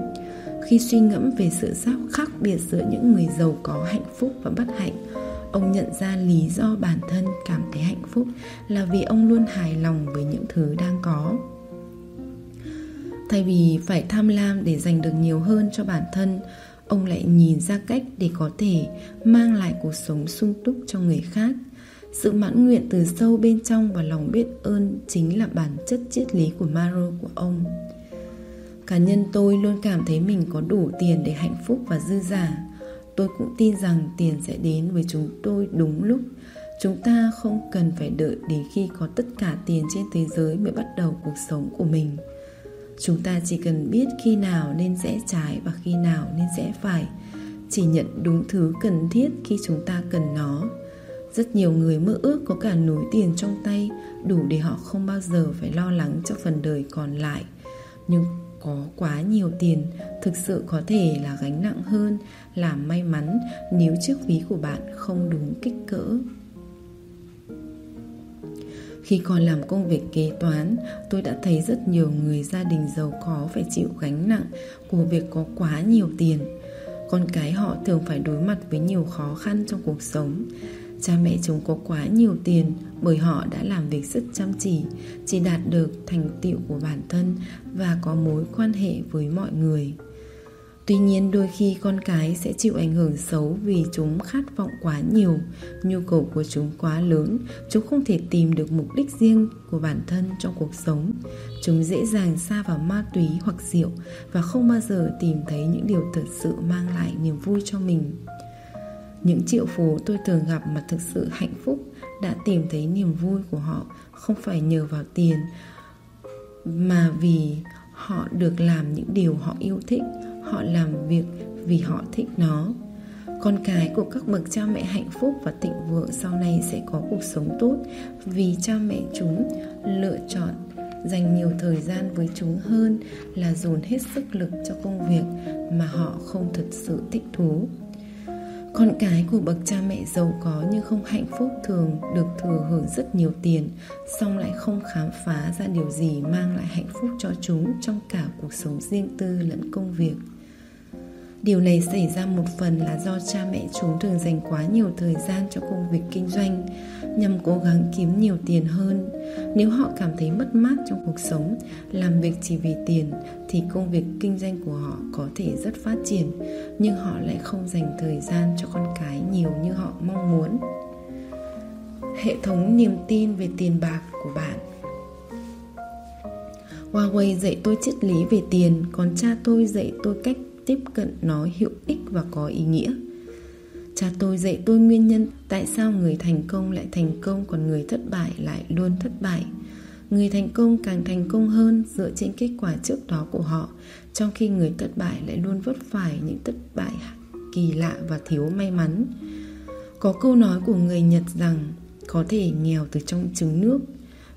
Khi suy ngẫm về sự khác biệt giữa những người giàu có hạnh phúc và bất hạnh, ông nhận ra lý do bản thân cảm thấy hạnh phúc là vì ông luôn hài lòng với những thứ đang có thay vì phải tham lam để giành được nhiều hơn cho bản thân ông lại nhìn ra cách để có thể mang lại cuộc sống sung túc cho người khác sự mãn nguyện từ sâu bên trong và lòng biết ơn chính là bản chất triết lý của Maro của ông. Cá nhân tôi luôn cảm thấy mình có đủ tiền để hạnh phúc và dư giả. Tôi cũng tin rằng tiền sẽ đến với chúng tôi đúng lúc. Chúng ta không cần phải đợi đến khi có tất cả tiền trên thế giới mới bắt đầu cuộc sống của mình. Chúng ta chỉ cần biết khi nào nên rẽ trái và khi nào nên rẽ phải. Chỉ nhận đúng thứ cần thiết khi chúng ta cần nó. Rất nhiều người mơ ước có cả núi tiền trong tay, đủ để họ không bao giờ phải lo lắng cho phần đời còn lại. Nhưng có quá nhiều tiền, thực sự có thể là gánh nặng hơn là may mắn nếu chiếc ví của bạn không đúng kích cỡ khi còn làm công việc kế toán, tôi đã thấy rất nhiều người gia đình giàu có phải chịu gánh nặng của việc có quá nhiều tiền. Con cái họ thường phải đối mặt với nhiều khó khăn trong cuộc sống. Cha mẹ chúng có quá nhiều tiền bởi họ đã làm việc rất chăm chỉ, chỉ đạt được thành tựu của bản thân và có mối quan hệ với mọi người. Tuy nhiên đôi khi con cái sẽ chịu ảnh hưởng xấu vì chúng khát vọng quá nhiều, nhu cầu của chúng quá lớn, chúng không thể tìm được mục đích riêng của bản thân trong cuộc sống. Chúng dễ dàng xa vào ma túy hoặc rượu và không bao giờ tìm thấy những điều thật sự mang lại niềm vui cho mình. Những triệu phú tôi thường gặp mà thực sự hạnh phúc đã tìm thấy niềm vui của họ không phải nhờ vào tiền mà vì họ được làm những điều họ yêu thích họ làm việc vì họ thích nó. Con cái của các bậc cha mẹ hạnh phúc và thịnh vượng sau này sẽ có cuộc sống tốt vì cha mẹ chúng lựa chọn dành nhiều thời gian với chúng hơn là dồn hết sức lực cho công việc mà họ không thật sự thích thú. Con cái của bậc cha mẹ giàu có nhưng không hạnh phúc thường được thừa hưởng rất nhiều tiền, song lại không khám phá ra điều gì mang lại hạnh phúc cho chúng trong cả cuộc sống riêng tư lẫn công việc. Điều này xảy ra một phần là do cha mẹ chúng thường dành quá nhiều thời gian cho công việc kinh doanh nhằm cố gắng kiếm nhiều tiền hơn. Nếu họ cảm thấy mất mát trong cuộc sống, làm việc chỉ vì tiền thì công việc kinh doanh của họ có thể rất phát triển, nhưng họ lại không dành thời gian cho con cái nhiều như họ mong muốn. Hệ thống niềm tin về tiền bạc của bạn Huawei dạy tôi triết lý về tiền, còn cha tôi dạy tôi cách tiếp cận nó hữu ích và có ý nghĩa. Cha tôi dạy tôi nguyên nhân tại sao người thành công lại thành công còn người thất bại lại luôn thất bại. Người thành công càng thành công hơn dựa trên kết quả trước đó của họ, trong khi người thất bại lại luôn vấp phải những thất bại kỳ lạ và thiếu may mắn. Có câu nói của người nhật rằng, có thể nghèo từ trong trứng nước.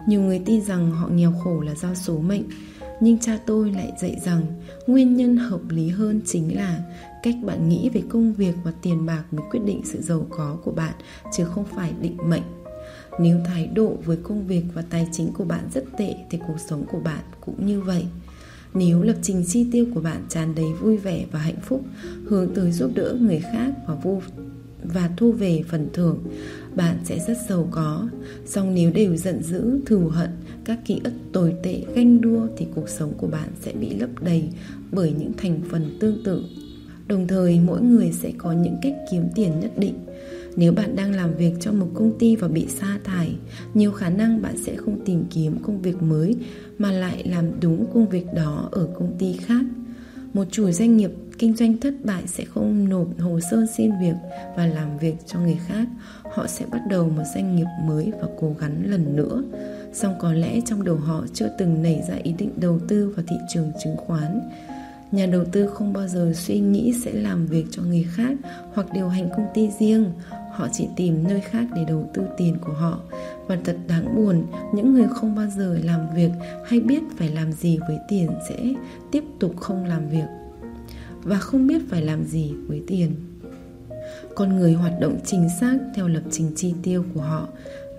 Nhiều người tin rằng họ nghèo khổ là do số mệnh nhưng cha tôi lại dạy rằng nguyên nhân hợp lý hơn chính là cách bạn nghĩ về công việc và tiền bạc mới quyết định sự giàu có của bạn chứ không phải định mệnh nếu thái độ với công việc và tài chính của bạn rất tệ thì cuộc sống của bạn cũng như vậy nếu lập trình chi tiêu của bạn tràn đầy vui vẻ và hạnh phúc hướng tới giúp đỡ người khác và vô và thu về phần thưởng bạn sẽ rất giàu có. Song nếu đều giận dữ, thù hận, các ký ức tồi tệ, ganh đua thì cuộc sống của bạn sẽ bị lấp đầy bởi những thành phần tương tự. Đồng thời mỗi người sẽ có những cách kiếm tiền nhất định. Nếu bạn đang làm việc cho một công ty và bị sa thải, nhiều khả năng bạn sẽ không tìm kiếm công việc mới mà lại làm đúng công việc đó ở công ty khác. Một chủ doanh nghiệp kinh doanh thất bại sẽ không nộp hồ sơ xin việc và làm việc cho người khác họ sẽ bắt đầu một doanh nghiệp mới và cố gắng lần nữa song có lẽ trong đầu họ chưa từng nảy ra ý định đầu tư vào thị trường chứng khoán. Nhà đầu tư không bao giờ suy nghĩ sẽ làm việc cho người khác hoặc điều hành công ty riêng. Họ chỉ tìm nơi khác để đầu tư tiền của họ. Và thật đáng buồn, những người không bao giờ làm việc hay biết phải làm gì với tiền sẽ tiếp tục không làm việc và không biết phải làm gì với tiền. Con người hoạt động chính xác theo lập trình chi tiêu của họ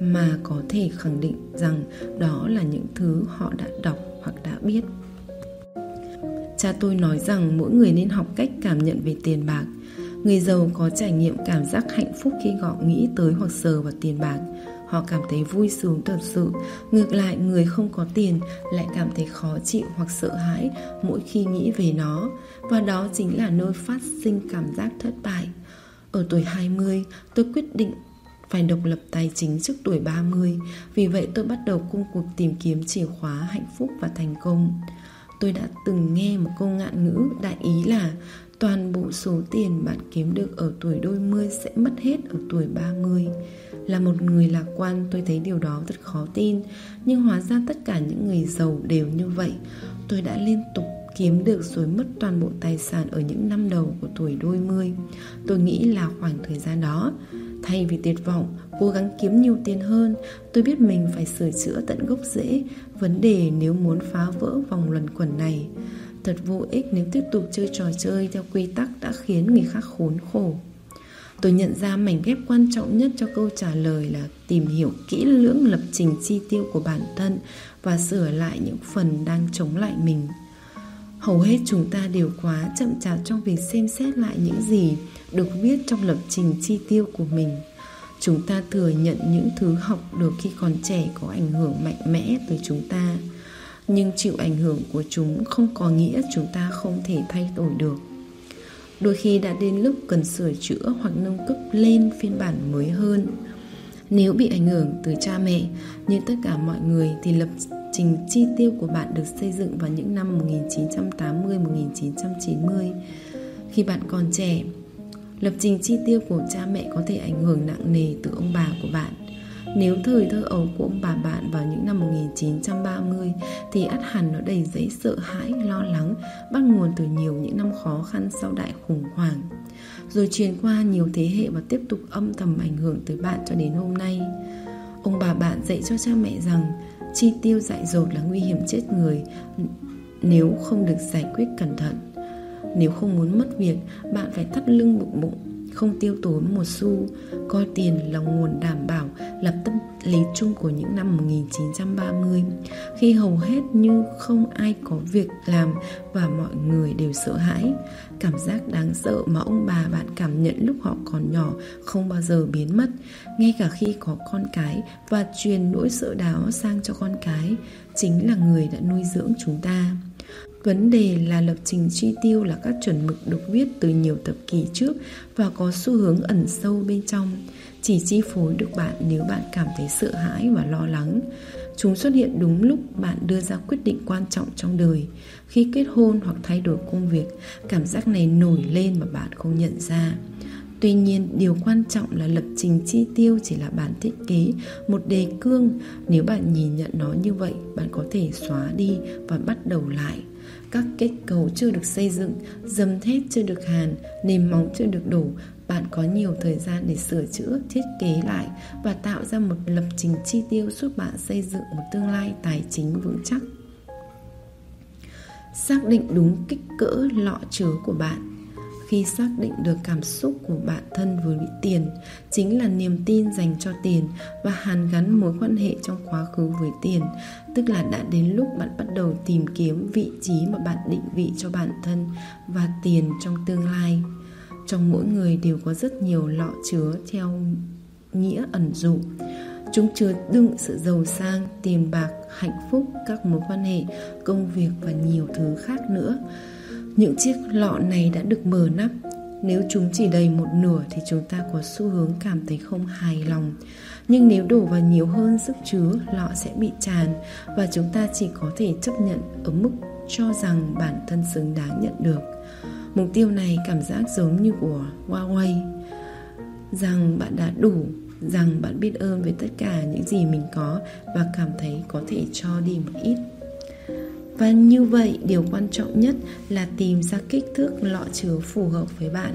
mà có thể khẳng định rằng đó là những thứ họ đã đọc hoặc đã biết. Cha tôi nói rằng mỗi người nên học cách cảm nhận về tiền bạc. Người giàu có trải nghiệm cảm giác hạnh phúc khi họ nghĩ tới hoặc sờ vào tiền bạc. Họ cảm thấy vui sướng thật sự. Ngược lại, người không có tiền lại cảm thấy khó chịu hoặc sợ hãi mỗi khi nghĩ về nó. Và đó chính là nơi phát sinh cảm giác thất bại. Ở tuổi 20 tôi quyết định phải độc lập tài chính trước tuổi 30 Vì vậy tôi bắt đầu công cuộc tìm kiếm chìa khóa hạnh phúc và thành công. Tôi đã từng nghe một câu ngạn ngữ đại ý là, Toàn bộ số tiền bạn kiếm được ở tuổi đôi mươi sẽ mất hết ở tuổi 30 Là một người lạc quan, tôi thấy điều đó rất khó tin. Nhưng hóa ra tất cả những người giàu đều như vậy. Tôi đã liên tục kiếm được rồi mất toàn bộ tài sản ở những năm đầu của tuổi đôi mươi. Tôi nghĩ là khoảng thời gian đó Thay vì tuyệt vọng, cố gắng kiếm nhiều tiền hơn Tôi biết mình phải sửa chữa tận gốc rễ Vấn đề nếu muốn phá vỡ vòng luẩn quẩn này Thật vô ích nếu tiếp tục chơi trò chơi theo quy tắc đã khiến người khác khốn khổ Tôi nhận ra mảnh ghép quan trọng nhất cho câu trả lời là tìm hiểu kỹ lưỡng lập trình chi tiêu của bản thân và sửa lại những phần đang chống lại mình. Hầu hết chúng ta đều quá chậm chạp trong việc xem xét lại những gì được viết trong lập trình chi tiêu của mình. Chúng ta thừa nhận những thứ học được khi còn trẻ có ảnh hưởng mạnh mẽ tới chúng ta. Nhưng chịu ảnh hưởng của chúng không có nghĩa chúng ta không thể thay đổi được. Đôi khi đã đến lúc cần sửa chữa hoặc nâng cấp lên phiên bản mới hơn. Nếu bị ảnh hưởng từ cha mẹ, như tất cả mọi người, thì lập trình chi tiêu của bạn được xây dựng vào những năm 1980-1990 khi bạn còn trẻ lập trình chi tiêu của cha mẹ có thể ảnh hưởng nặng nề từ ông bà của bạn nếu thời thơ ấu của ông bà bạn vào những năm 1930 thì ắt hẳn nó đầy giấy sợ hãi, lo lắng, bắt nguồn từ nhiều những năm khó khăn sau đại khủng hoảng. Rồi truyền qua nhiều thế hệ và tiếp tục âm thầm ảnh hưởng tới bạn cho đến hôm nay. Ông bà bạn dạy cho cha mẹ rằng chi tiêu dại dột là nguy hiểm chết người nếu không được giải quyết cẩn thận. Nếu không muốn mất việc, bạn phải thắt lưng bụng bụng không tiêu tốn một xu, coi tiền là nguồn đảm bảo là tâm lý chung của những năm 1930 khi hầu hết như không ai có việc làm và mọi người đều sợ hãi. Cảm giác đáng sợ mà ông bà bạn cảm nhận lúc họ còn nhỏ không bao giờ biến mất, ngay cả khi có con cái và truyền nỗi sợ đó sang cho con cái, chính là người đã nuôi dưỡng chúng ta. Vấn đề là lập trình chi tiêu là các chuẩn mực được viết từ nhiều thập kỷ trước và có xu hướng ẩn sâu bên trong, chỉ chi phối được bạn nếu bạn cảm thấy sợ hãi và lo lắng. Chúng xuất hiện đúng lúc bạn đưa ra quyết định quan trọng trong đời. Khi kết hôn hoặc thay đổi công việc, cảm giác này nổi lên mà bạn không nhận ra. Tuy nhiên, điều quan trọng là lập trình chi tiêu chỉ là bản thiết kế, một đề cương. Nếu bạn nhìn nhận nó như vậy, bạn có thể xóa đi và bắt đầu lại các kết cấu chưa được xây dựng, dầm thép chưa được hàn, nền móng chưa được đổ, bạn có nhiều thời gian để sửa chữa, thiết kế lại và tạo ra một lập trình chi tiêu giúp bạn xây dựng một tương lai tài chính vững chắc. Xác định đúng kích cỡ lọ chứa của bạn khi xác định được cảm xúc của bản thân với tiền chính là niềm tin dành cho tiền và hàn gắn mối quan hệ trong quá khứ với tiền tức là đã đến lúc bạn bắt đầu tìm kiếm vị trí mà bạn định vị cho bản thân và tiền trong tương lai trong mỗi người đều có rất nhiều lọ chứa theo nghĩa ẩn dụ Chúng chứa đựng sự giàu sang, tiền bạc, hạnh phúc, các mối quan hệ, công việc và nhiều thứ khác nữa. Những chiếc lọ này đã được mở nắp. Nếu chúng chỉ đầy một nửa thì chúng ta có xu hướng cảm thấy không hài lòng. Nhưng nếu đổ vào nhiều hơn sức chứa, lọ sẽ bị tràn và chúng ta chỉ có thể chấp nhận ở mức cho rằng bản thân xứng đáng nhận được. Mục tiêu này cảm giác giống như của Huawei rằng bạn đã đủ rằng bạn biết ơn về tất cả những gì mình có và cảm thấy có thể cho đi một ít và như vậy điều quan trọng nhất là tìm ra kích thước lọ chứa phù hợp với bạn.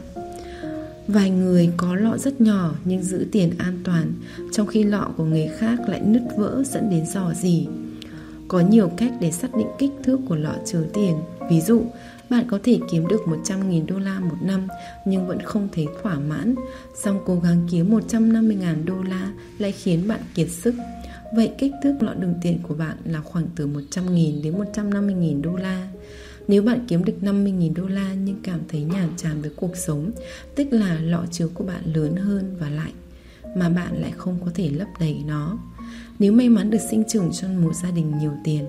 Vài người có lọ rất nhỏ nhưng giữ tiền an toàn trong khi lọ của người khác lại nứt vỡ dẫn đến dò dỉ. Có nhiều cách để xác định kích thước của lọ chứa tiền. Ví dụ bạn có thể kiếm được 100.000 đô la một năm nhưng vẫn không thấy thỏa mãn, song cố gắng kiếm 150.000 đô la lại khiến bạn kiệt sức. Vậy kích thước lọ đường tiền của bạn là khoảng từ 100.000 đến 150.000 đô la. Nếu bạn kiếm được 50.000 đô la nhưng cảm thấy nhàm chán với cuộc sống, tức là lọ chứa của bạn lớn hơn và lại mà bạn lại không có thể lấp đầy nó. Nếu may mắn được sinh trưởng trong một gia đình nhiều tiền,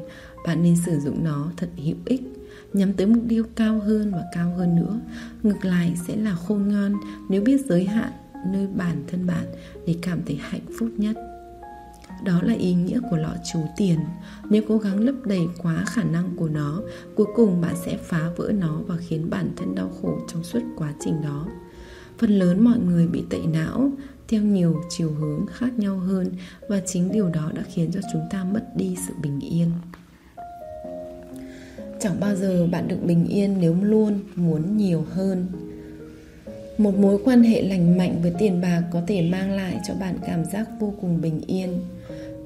bạn nên sử dụng nó thật hữu ích nhắm tới mục tiêu cao hơn và cao hơn nữa ngược lại sẽ là khôn ngoan nếu biết giới hạn nơi bản thân bạn để cảm thấy hạnh phúc nhất đó là ý nghĩa của lọ chú tiền. Nếu cố gắng lấp đầy quá khả năng của nó, cuối cùng bạn sẽ phá vỡ nó và khiến bản thân đau khổ trong suốt quá trình đó. Phần lớn mọi người bị tẩy não, theo nhiều chiều hướng khác nhau hơn, và chính điều đó đã khiến cho chúng ta mất đi sự bình yên. Chẳng bao giờ bạn được bình yên nếu luôn muốn nhiều hơn. Một mối quan hệ lành mạnh với tiền bạc có thể mang lại cho bạn cảm giác vô cùng bình yên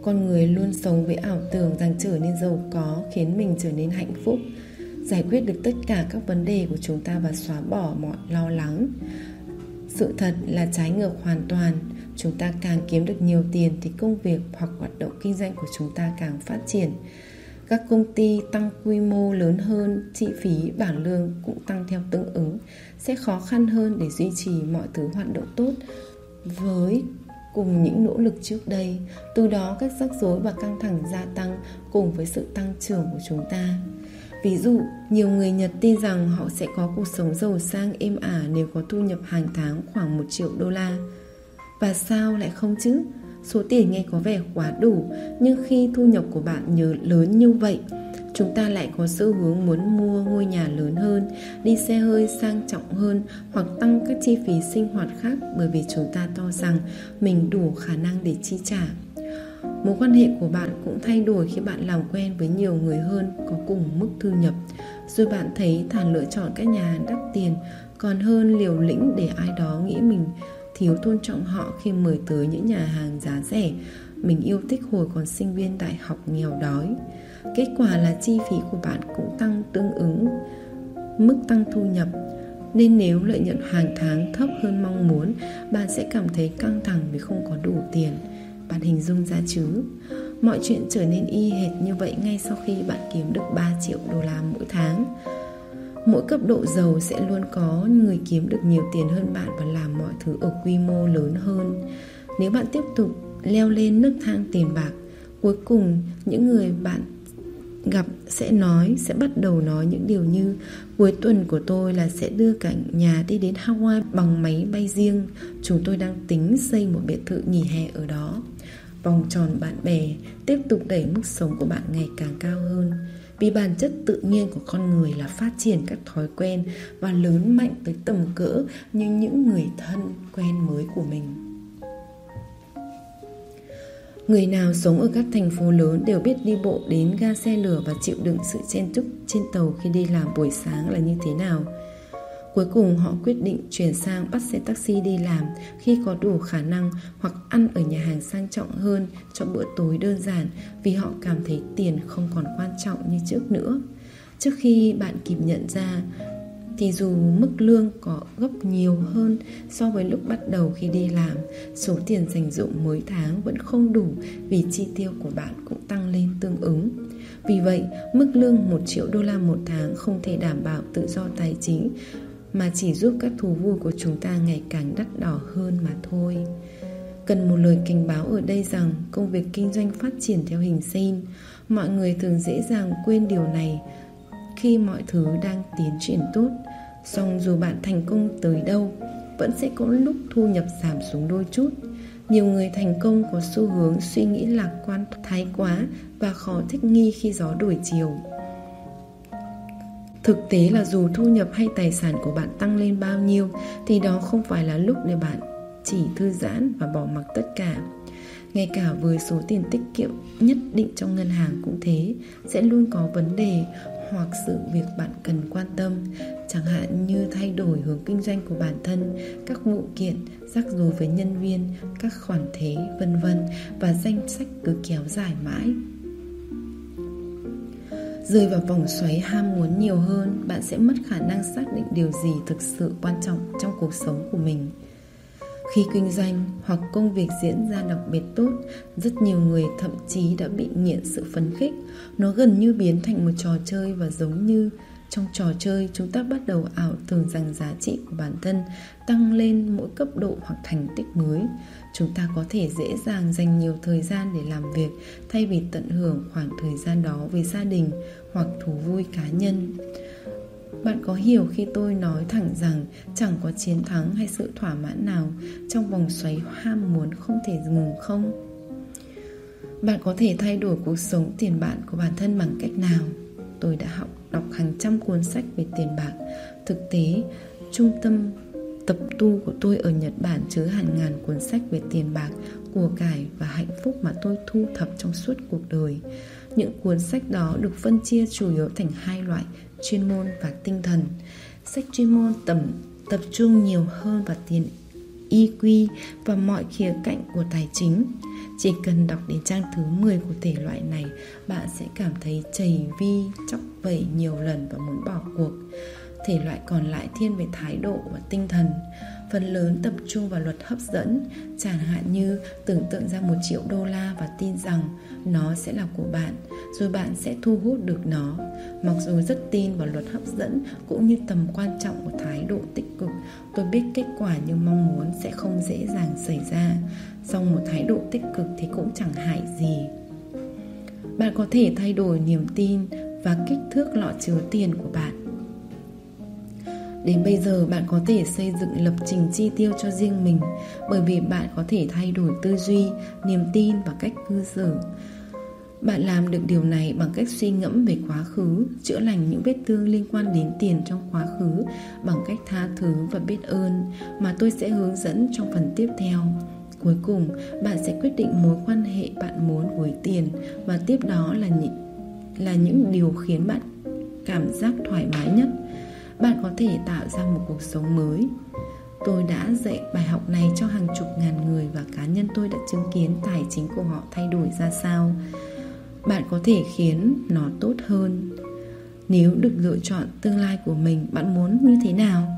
con người luôn sống với ảo tưởng rằng trở nên giàu có, khiến mình trở nên hạnh phúc. Giải quyết được tất cả các vấn đề của chúng ta và xóa bỏ mọi lo lắng. Sự thật là trái ngược hoàn toàn. Chúng ta càng kiếm được nhiều tiền thì công việc hoặc hoạt động kinh doanh của chúng ta càng phát triển. Các công ty tăng quy mô lớn hơn, chi phí, bảng lương cũng tăng theo tương ứng. Sẽ khó khăn hơn để duy trì mọi thứ hoạt động tốt. Với cùng những nỗ lực trước đây, từ đó các rắc rối và căng thẳng gia tăng cùng với sự tăng trưởng của chúng ta. Ví dụ, nhiều người nhật tin rằng họ sẽ có cuộc sống giàu sang, êm ả nếu có thu nhập hàng tháng khoảng 1 triệu đô la. Và sao lại không chứ? Số tiền nghe có vẻ quá đủ, Nhưng khi thu nhập của bạn nhớ lớn như vậy Chúng ta lại có xu hướng muốn mua ngôi nhà lớn hơn, Đi xe hơi sang trọng hơn Hoặc tăng các chi phí sinh hoạt khác Bởi vì chúng ta to rằng Mình đủ khả năng để chi trả Mối quan hệ của bạn cũng thay đổi khi bạn làm quen với nhiều người hơn, có cùng mức thu nhập. Rồi bạn thấy thản lựa chọn các nhà đắt tiền, còn hơn liều lĩnh để ai đó nghĩ mình thiếu tôn trọng họ khi mời tới những nhà hàng giá rẻ, mình yêu thích hồi còn sinh viên đại học nghèo đói kết quả là chi phí của bạn cũng tăng tương ứng mức tăng thu nhập. Nên nếu lợi nhuận hàng tháng thấp hơn mong muốn, bạn sẽ cảm thấy căng thẳng vì không có đủ tiền. Bạn hình dung ra chứ? Mọi chuyện trở nên y hệt như vậy ngay sau khi bạn kiếm được 3 triệu đô la mỗi tháng. Mỗi cấp độ giàu sẽ luôn có người kiếm được nhiều tiền hơn bạn và làm mọi thứ ở quy mô lớn hơn. Nếu bạn tiếp tục leo lên nấc thang tiền bạc, cuối cùng những người bạn gặp sẽ nói, sẽ bắt đầu nói những điều như, cuối tuần của tôi là sẽ đưa cả nhà đi đến Hawaii bằng máy bay riêng. Chúng tôi đang tính xây một biệt thự nghỉ hè ở đó. Vòng tròn bạn bè tiếp tục đẩy mức sống của bạn ngày càng cao hơn. Vì bản chất tự nhiên của con người là phát triển các thói quen và lớn mạnh tới tầm cỡ như những người thân quen mới của mình. Người nào sống ở các thành phố lớn đều biết đi bộ đến ga xe lửa và chịu đựng sự chen chúc trên tàu khi đi làm buổi sáng là như thế nào. Cuối cùng, họ quyết định chuyển sang bắt xe taxi đi làm khi có đủ khả năng hoặc ăn ở nhà hàng sang trọng hơn cho bữa tối đơn giản vì họ cảm thấy tiền không còn quan trọng như trước nữa. Trước khi bạn kịp nhận ra thì dù mức lương có gấp nhiều hơn so với lúc bắt đầu khi đi làm, số tiền dành dụng mỗi tháng vẫn không đủ vì chi tiêu của bạn cũng tăng lên tương ứng. Vì vậy, mức lương 1 triệu đô la một tháng không thể đảm bảo tự do tài chính mà chỉ giúp các thú vui của chúng ta ngày càng đắt đỏ hơn mà thôi Cần một lời cảnh báo ở đây rằng công việc kinh doanh phát triển theo hình sin. Mọi người thường dễ dàng quên điều này khi mọi thứ đang tiến triển tốt. Song dù bạn thành công tới đâu, vẫn sẽ có lúc thu nhập giảm xuống đôi chút. Nhiều người thành công có xu hướng suy nghĩ lạc quan thái quá và khó thích nghi khi gió đổi chiều. Thực tế là dù thu nhập hay tài sản của bạn tăng lên bao nhiêu thì đó không phải là lúc để bạn chỉ thư giãn và bỏ mặc tất cả. Ngay cả với số tiền tiết kiệm nhất định trong ngân hàng cũng thế, sẽ luôn có vấn đề hoặc sự việc bạn cần quan tâm, chẳng hạn như thay đổi hướng kinh doanh của bản thân, các vụ kiện, rắc rối với nhân viên, các khoản thế, vân vân và danh sách cứ kéo dài mãi. Rơi vào vòng xoáy ham muốn nhiều hơn, bạn sẽ mất khả năng xác định điều gì thực sự quan trọng trong cuộc sống của mình. Khi kinh doanh hoặc công việc diễn ra đặc biệt tốt, rất nhiều người thậm chí đã bị nghiện sự phấn khích. Nó gần như biến thành một trò chơi và giống như trong trò chơi chúng ta bắt đầu ảo tưởng rằng giá trị của bản thân tăng lên mỗi cấp độ hoặc thành tích mới. Chúng ta có thể dễ dàng dành nhiều thời gian để làm việc thay vì tận hưởng khoảng thời gian đó với gia đình hoặc thú vui cá nhân. Bạn có hiểu khi tôi nói thẳng rằng chẳng có chiến thắng hay sự thỏa mãn nào trong vòng xoáy ham muốn không thể ngừng không? Bạn có thể thay đổi cuộc sống tiền bạc của bản thân bằng cách nào? Tôi đã học đọc hàng trăm cuốn sách về tiền bạc. Thực tế, trung tâm tập tu của tôi ở Nhật Bản chứa hàng ngàn cuốn sách về tiền bạc, của cải và hạnh phúc mà tôi thu thập trong suốt cuộc đời. Những cuốn sách đó được phân chia chủ yếu thành hai loại chuyên môn và tinh thần. Sách chuyên môn tầm tập trung nhiều hơn vào tiền EQ và mọi khía cạnh của tài chính. Chỉ cần đọc đến trang thứ 10 của thể loại này, bạn sẽ cảm thấy chảy vi, chóc vẩy nhiều lần và muốn bỏ cuộc. Thể loại còn lại thiên về thái độ và tinh thần phần lớn tập trung vào luật hấp dẫn chẳng hạn như tưởng tượng ra một triệu đô la và tin rằng nó sẽ là của bạn rồi bạn sẽ thu hút được nó. Mặc dù rất tin vào luật hấp dẫn cũng như tầm quan trọng của thái độ tích cực tôi biết kết quả như mong muốn sẽ không dễ dàng xảy ra. Song một thái độ tích cực thì cũng chẳng hại gì. Bạn có thể thay đổi niềm tin và kích thước lọ chứa tiền của bạn. Đến bây giờ bạn có thể xây dựng lập trình chi tiêu cho riêng mình bởi vì bạn có thể thay đổi tư duy, niềm tin và cách cư xử. Bạn làm được điều này bằng cách suy ngẫm về quá khứ, chữa lành những vết thương liên quan đến tiền trong quá khứ bằng cách tha thứ và biết ơn mà tôi sẽ hướng dẫn trong phần tiếp theo. Cuối cùng, bạn sẽ quyết định mối quan hệ bạn muốn với tiền và tiếp đó là những là những điều khiến bạn cảm giác thoải mái nhất. Bạn có thể tạo ra một cuộc sống mới. Tôi đã dạy bài học này cho hàng chục ngàn người và cá nhân tôi đã chứng kiến tài chính của họ thay đổi ra sao bạn có thể khiến nó tốt hơn. Nếu được lựa chọn tương lai của mình, bạn muốn như thế nào?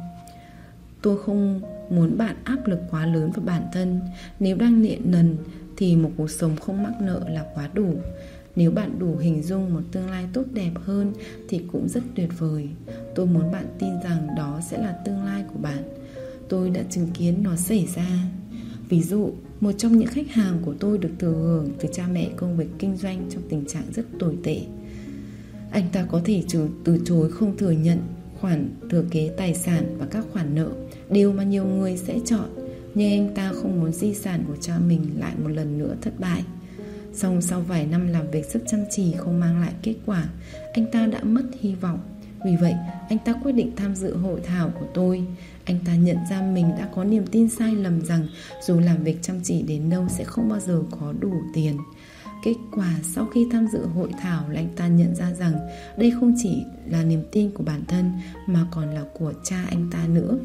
Tôi không muốn bạn áp lực quá lớn vào bản thân. Nếu đang nện nần thì một cuộc sống không mắc nợ là quá đủ. Nếu bạn đủ hình dung một tương lai tốt đẹp hơn thì cũng rất tuyệt vời. Tôi muốn bạn tin rằng đó sẽ là tương lai của bạn. Tôi đã chứng kiến nó xảy ra. Ví dụ một trong những khách hàng của tôi được thừa hưởng từ cha mẹ công việc kinh doanh trong tình trạng rất tồi tệ. Anh ta có thể từ chối không thừa nhận khoản thừa kế tài sản và các khoản nợ, điều mà nhiều người sẽ chọn. Nhưng anh ta không muốn di sản của cha mình lại một lần nữa thất bại. Xong sau vài năm làm việc rất chăm chỉ, không mang lại kết quả, Anh ta đã mất hy vọng. Vì vậy, anh ta quyết định tham dự hội thảo của tôi. Anh ta nhận ra mình đã có niềm tin sai lầm rằng Dù làm việc chăm chỉ đến đâu sẽ không bao giờ có đủ tiền. Kết quả sau khi tham dự hội thảo là anh ta nhận ra rằng đây không chỉ là niềm tin của bản thân mà còn là của cha anh ta nữa.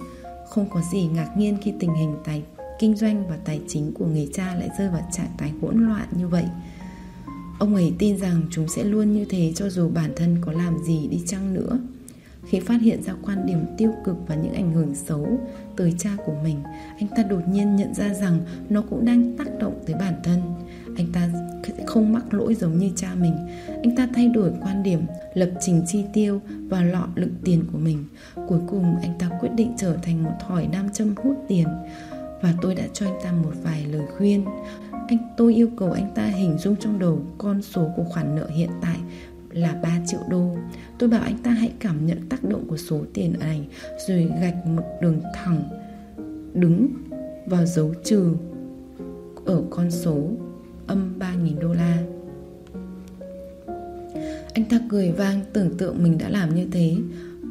Không có gì ngạc nhiên khi tình hình tài, kinh doanh và tài chính của người cha lại rơi vào trạng thái hỗn loạn như vậy. Ông ấy tin rằng chúng sẽ luôn như thế cho dù bản thân có làm gì đi chăng nữa khi phát hiện ra quan điểm tiêu cực và những ảnh hưởng xấu từ cha của mình, anh ta đột nhiên nhận ra rằng nó cũng đang tác động tới bản thân. Anh ta sẽ không mắc lỗi giống như cha mình. Anh ta thay đổi quan điểm, lập trình chi tiêu và lọ đựng tiền của mình. Cuối cùng, anh ta quyết định trở thành một thỏi nam châm hút tiền. Và tôi đã cho anh ta một vài lời khuyên. Anh, tôi yêu cầu anh ta hình dung trong đầu con số của khoản nợ hiện tại là 3 triệu đô. Tôi bảo anh ta hãy cảm nhận tác động của số tiền này, Rồi gạch một đường thẳng Đứng vào dấu trừ Ở con số âm 3.000 đô la. Anh ta cười vang, tưởng tượng mình đã làm như thế.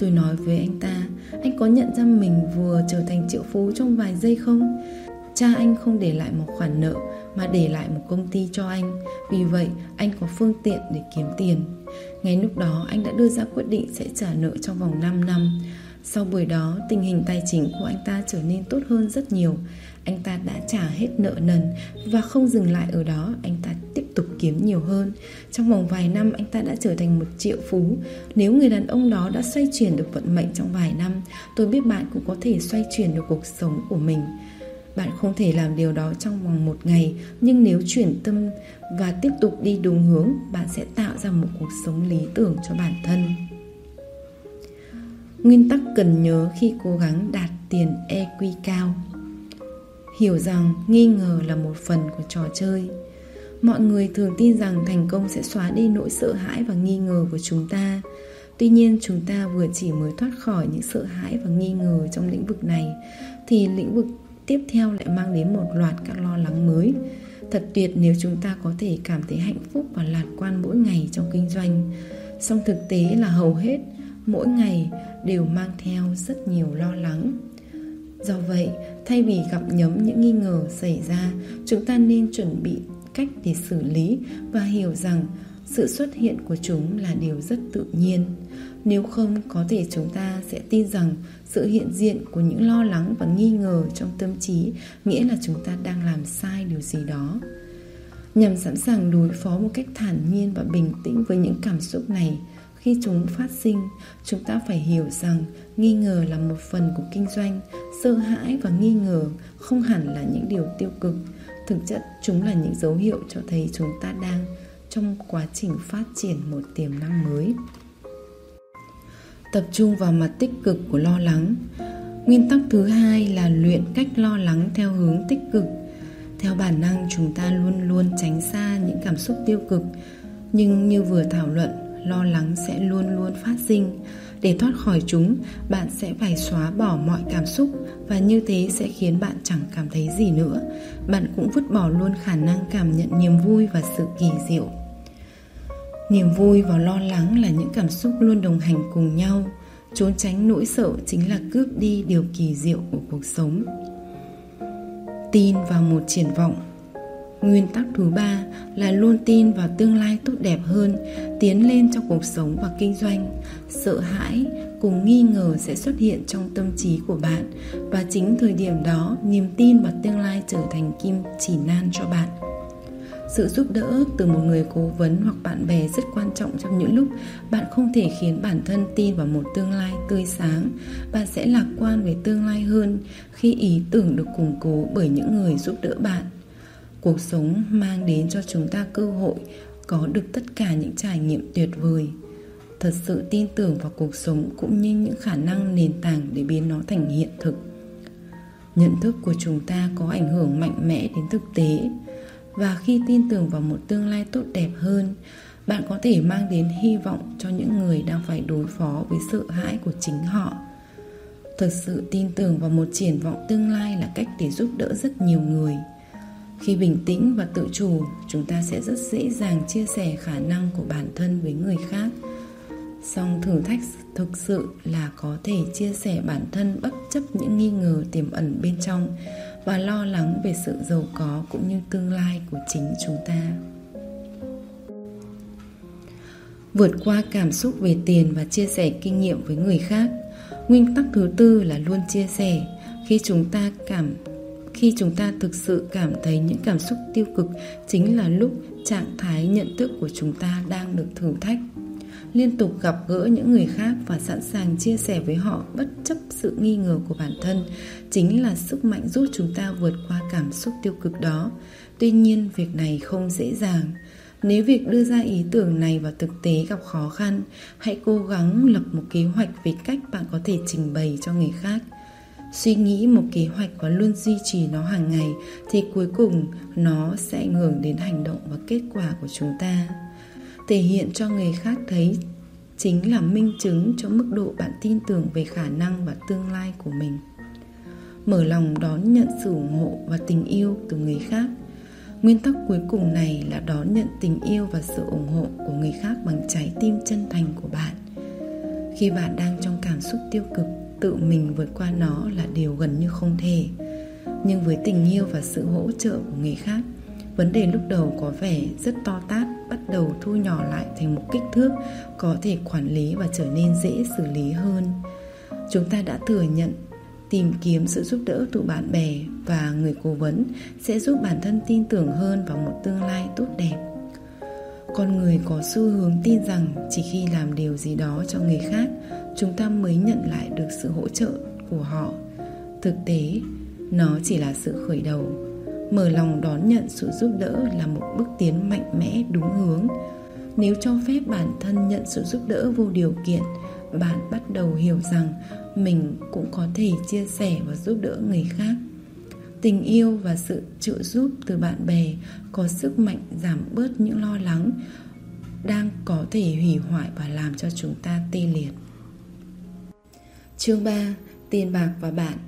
Tôi nói với anh ta, Anh có nhận ra mình vừa trở thành triệu phú trong vài giây không? Cha anh không để lại một khoản nợ mà để lại một công ty cho anh. Vì vậy, anh có phương tiện để kiếm tiền. Ngay lúc đó, anh đã đưa ra quyết định sẽ trả nợ trong vòng 5 năm. Sau buổi đó, tình hình tài chính của anh ta trở nên tốt hơn rất nhiều. Anh ta đã trả hết nợ nần Và không dừng lại ở đó, Anh ta tiếp tục kiếm nhiều hơn. Trong vòng vài năm, anh ta đã trở thành một triệu phú. Nếu người đàn ông đó đã xoay chuyển được vận mệnh trong vài năm, Tôi biết bạn cũng có thể xoay chuyển được cuộc sống của mình bạn không thể làm điều đó trong vòng một ngày, nhưng nếu chuyển tâm và tiếp tục đi đúng hướng, bạn sẽ tạo ra một cuộc sống lý tưởng cho bản thân. Nguyên tắc cần nhớ khi cố gắng đạt tiền EQ cao. Hiểu rằng nghi ngờ là một phần của trò chơi. Mọi người thường tin rằng thành công sẽ xóa đi nỗi sợ hãi và nghi ngờ của chúng ta. Tuy nhiên, chúng ta vừa chỉ mới thoát khỏi những sợ hãi và nghi ngờ trong lĩnh vực này, thì lĩnh vực tiếp theo lại mang đến một loạt các lo lắng mới. Thật tuyệt nếu chúng ta có thể cảm thấy hạnh phúc và lạc quan mỗi ngày trong kinh doanh. Song thực tế là hầu hết mỗi ngày đều mang theo rất nhiều lo lắng. Do vậy, thay vì gặp nhấm những nghi ngờ xảy ra, chúng ta nên chuẩn bị cách để xử lý và hiểu rằng sự xuất hiện của chúng là điều rất tự nhiên. Nếu không, có thể chúng ta sẽ tin rằng sự hiện diện của những lo lắng và nghi ngờ trong tâm trí, nghĩa là chúng ta đang làm sai điều gì đó. Nhằm sẵn sàng đối phó một cách thản nhiên và bình tĩnh với những cảm xúc này, khi chúng phát sinh, chúng ta phải hiểu rằng nghi ngờ là một phần của kinh doanh, sợ hãi và nghi ngờ không hẳn là những điều tiêu cực. Thực chất, chúng là những dấu hiệu cho thấy chúng ta đang trong quá trình phát triển một tiềm năng mới tập trung vào mặt tích cực của lo lắng. Nguyên tắc thứ hai là luyện cách lo lắng theo hướng tích cực. Theo bản năng, chúng ta luôn luôn tránh xa những cảm xúc tiêu cực. Nhưng như vừa thảo luận, lo lắng sẽ luôn luôn phát sinh. Để thoát khỏi chúng, bạn sẽ phải xóa bỏ mọi cảm xúc và như thế sẽ khiến bạn chẳng cảm thấy gì nữa. Bạn cũng vứt bỏ luôn khả năng cảm nhận niềm vui và sự kỳ diệu niềm vui và lo lắng là những cảm xúc luôn đồng hành cùng nhau. Trốn tránh nỗi sợ chính là cướp đi điều kỳ diệu của cuộc sống. Tin vào một triển vọng. Nguyên tắc thứ ba là luôn tin vào tương lai tốt đẹp hơn, tiến lên trong cuộc sống và kinh doanh. Sợ hãi cùng nghi ngờ sẽ xuất hiện trong tâm trí của bạn và chính thời điểm đó, niềm tin vào tương lai trở thành kim chỉ nan cho bạn sự giúp đỡ từ một người cố vấn hoặc bạn bè rất quan trọng trong những lúc bạn không thể khiến bản thân tin vào một tương lai tươi sáng. Bạn sẽ lạc quan về tương lai hơn khi ý tưởng được củng cố bởi những người giúp đỡ bạn. Cuộc sống mang đến cho chúng ta cơ hội có được tất cả những trải nghiệm tuyệt vời. Thật sự tin tưởng vào cuộc sống cũng như những khả năng nền tảng để biến nó thành hiện thực. Nhận thức của chúng ta có ảnh hưởng mạnh mẽ đến thực tế và khi tin tưởng vào một tương lai tốt đẹp hơn, bạn có thể mang đến hy vọng cho những người đang phải đối phó với sợ hãi của chính họ. Thực sự tin tưởng vào một triển vọng tương lai là cách để giúp đỡ rất nhiều người. Khi bình tĩnh và tự chủ, chúng ta sẽ rất dễ dàng chia sẻ khả năng của bản thân với người khác. Song thử thách thực sự là có thể chia sẻ bản thân bất chấp những nghi ngờ tiềm ẩn bên trong và lo lắng về sự giàu có cũng như tương lai của chính chúng ta. Vượt qua cảm xúc về tiền và chia sẻ kinh nghiệm với người khác, nguyên tắc thứ tư là luôn chia sẻ. Khi chúng ta cảm, khi chúng ta thực sự cảm thấy những cảm xúc tiêu cực chính là lúc trạng thái nhận thức của chúng ta đang được thử thách liên tục gặp gỡ những người khác và sẵn sàng chia sẻ với họ bất chấp sự nghi ngờ của bản thân, chính là sức mạnh giúp chúng ta vượt qua cảm xúc tiêu cực đó. Tuy nhiên, việc này không dễ dàng. Nếu việc đưa ra ý tưởng này vào thực tế gặp khó khăn, hãy cố gắng lập một kế hoạch về cách bạn có thể trình bày cho người khác. Suy nghĩ một kế hoạch và luôn duy trì nó hàng ngày thì cuối cùng nó sẽ ảnh hưởng đến hành động và kết quả của chúng ta thể hiện cho người khác thấy chính là minh chứng cho mức độ bạn tin tưởng về khả năng và tương lai của mình. Mở lòng đón nhận sự ủng hộ và tình yêu từ người khác. Nguyên tắc cuối cùng này là đón nhận tình yêu và sự ủng hộ của người khác bằng trái tim chân thành của bạn. Khi bạn đang trong cảm xúc tiêu cực, tự mình vượt qua nó là điều gần như không thể. Nhưng với tình yêu và sự hỗ trợ của người khác vấn đề lúc đầu có vẻ rất to tát, bắt đầu thu nhỏ lại thành một kích thước, có thể quản lý và trở nên dễ xử lý hơn. Chúng ta đã thừa nhận tìm kiếm sự giúp đỡ từ bạn bè và người cố vấn sẽ giúp bản thân tin tưởng hơn vào một tương lai tốt đẹp. Con người có xu hướng tin rằng chỉ khi làm điều gì đó cho người khác, chúng ta mới nhận lại được sự hỗ trợ của họ. Thực tế, nó chỉ là sự khởi đầu mở lòng đón nhận sự giúp đỡ là một bước tiến mạnh mẽ đúng hướng. Nếu cho phép bản thân nhận sự giúp đỡ vô điều kiện, bạn bắt đầu hiểu rằng mình cũng có thể chia sẻ và giúp đỡ người khác. Tình yêu và sự trợ giúp từ bạn bè có sức mạnh giảm bớt những lo lắng đang có thể hủy hoại và làm cho chúng ta tê liệt. Chương 3 tiền bạc và bạn.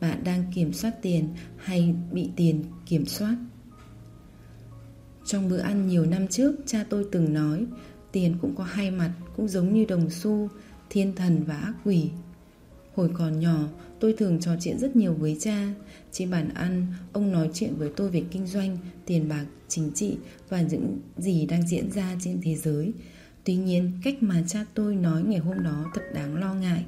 Bạn đang kiểm soát tiền hay bị tiền kiểm soát trong bữa ăn nhiều năm trước cha tôi từng nói tiền cũng có hai mặt cũng giống như đồng xu thiên thần và ác quỷ Hồi còn nhỏ, tôi thường trò chuyện rất nhiều với cha. Trên bàn ăn, ông nói chuyện với tôi về kinh doanh, tiền bạc, chính trị và những gì đang diễn ra trên thế giới. Tuy nhiên, cách mà cha tôi nói ngày hôm đó thật đáng lo ngại.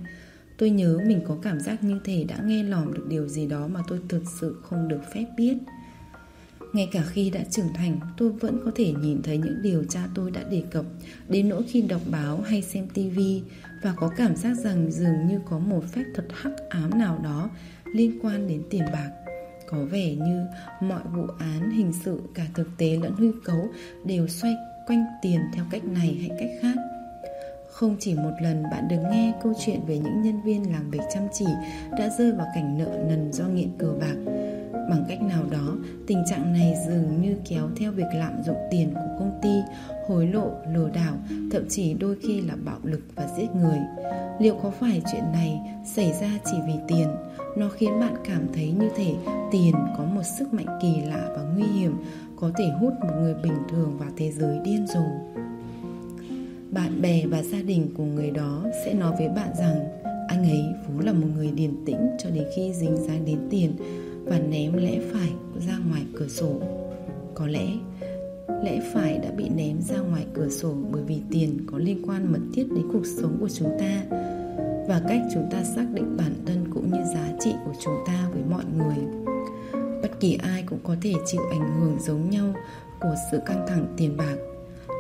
Tôi nhớ mình có cảm giác như thể đã nghe lỏm được điều gì đó mà tôi thực sự không được phép biết. Ngay cả khi đã trưởng thành, tôi vẫn có thể nhìn thấy những điều cha tôi đã đề cập, đến nỗi khi đọc báo hay xem tivi và có cảm giác rằng dường như có một phép thuật hắc ám nào đó liên quan đến tiền bạc. Có vẻ như mọi vụ án hình sự cả thực tế lẫn hư cấu đều xoay quanh tiền theo cách này hay cách khác. Không chỉ một lần bạn được nghe câu chuyện về những nhân viên làm việc chăm chỉ đã rơi vào cảnh nợ nần do nghiện cờ bạc Bằng cách nào đó, tình trạng này dường như kéo theo việc lạm dụng tiền của công ty, hối lộ, lừa đảo, thậm chí đôi khi là bạo lực và giết người. Liệu có phải chuyện này xảy ra chỉ vì tiền? Nó khiến bạn cảm thấy như thể tiền có một sức mạnh kỳ lạ và nguy hiểm, có thể hút một người bình thường vào thế giới điên rồ. Bạn bè và gia đình của người đó sẽ nói với bạn rằng, anh ấy vốn là một người điềm tĩnh cho đến khi dính dáng đến tiền và ném lẽ phải ra ngoài cửa sổ. Có lẽ lẽ phải đã bị ném ra ngoài cửa sổ bởi vì tiền có liên quan mật thiết đến cuộc sống của chúng ta và cách chúng ta xác định bản thân cũng như giá trị của chúng ta với mọi người. Bất kỳ ai cũng có thể chịu ảnh hưởng giống nhau của sự căng thẳng tiền bạc.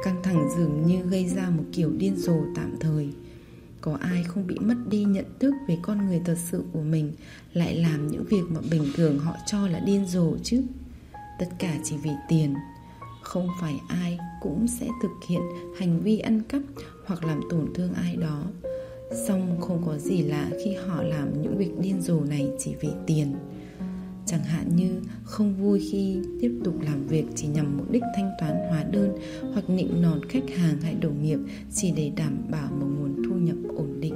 Căng thẳng dường như gây ra một kiểu điên rồ tạm thời. Có ai không bị mất đi nhận thức về con người thật sự của mình, lại làm những việc mà bình thường họ cho là điên rồ chứ? Tất cả chỉ vì tiền. Không phải ai cũng sẽ thực hiện hành vi ăn cắp hoặc làm tổn thương ai đó. Song không có gì lạ khi họ làm những việc điên rồ này chỉ vì tiền chẳng hạn như không vui khi tiếp tục làm việc chỉ nhằm mục đích thanh toán hóa đơn hoặc nịnh nọt khách hàng hay đồng nghiệp chỉ để đảm bảo một nguồn thu nhập ổn định.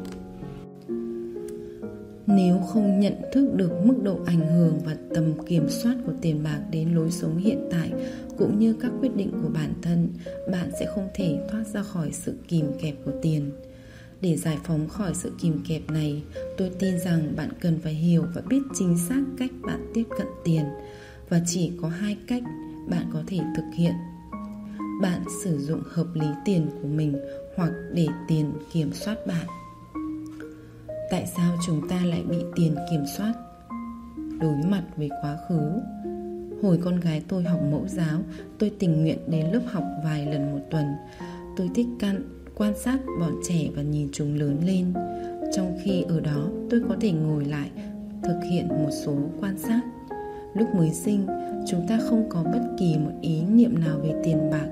Nếu không nhận thức được mức độ ảnh hưởng và tầm kiểm soát của tiền bạc đến lối sống hiện tại cũng như các quyết định của bản thân, bạn sẽ không thể thoát ra khỏi sự kìm kẹp của tiền để giải phóng khỏi sự kìm kẹp này, tôi tin rằng bạn cần phải hiểu và biết chính xác cách bạn tiếp cận tiền. Và chỉ có hai cách bạn có thể thực hiện. Bạn sử dụng hợp lý tiền của mình hoặc để tiền kiểm soát bạn. Tại sao chúng ta lại bị tiền kiểm soát? Đối mặt với quá khứ. Hồi con gái tôi học mẫu giáo, tôi tình nguyện đến lớp học vài lần một tuần. Tôi thích căn quan sát bọn trẻ và nhìn chúng lớn lên. Trong khi ở đó, tôi có thể ngồi lại, thực hiện một số quan sát. Lúc mới sinh, chúng ta không có bất kỳ một ý niệm nào về tiền bạc.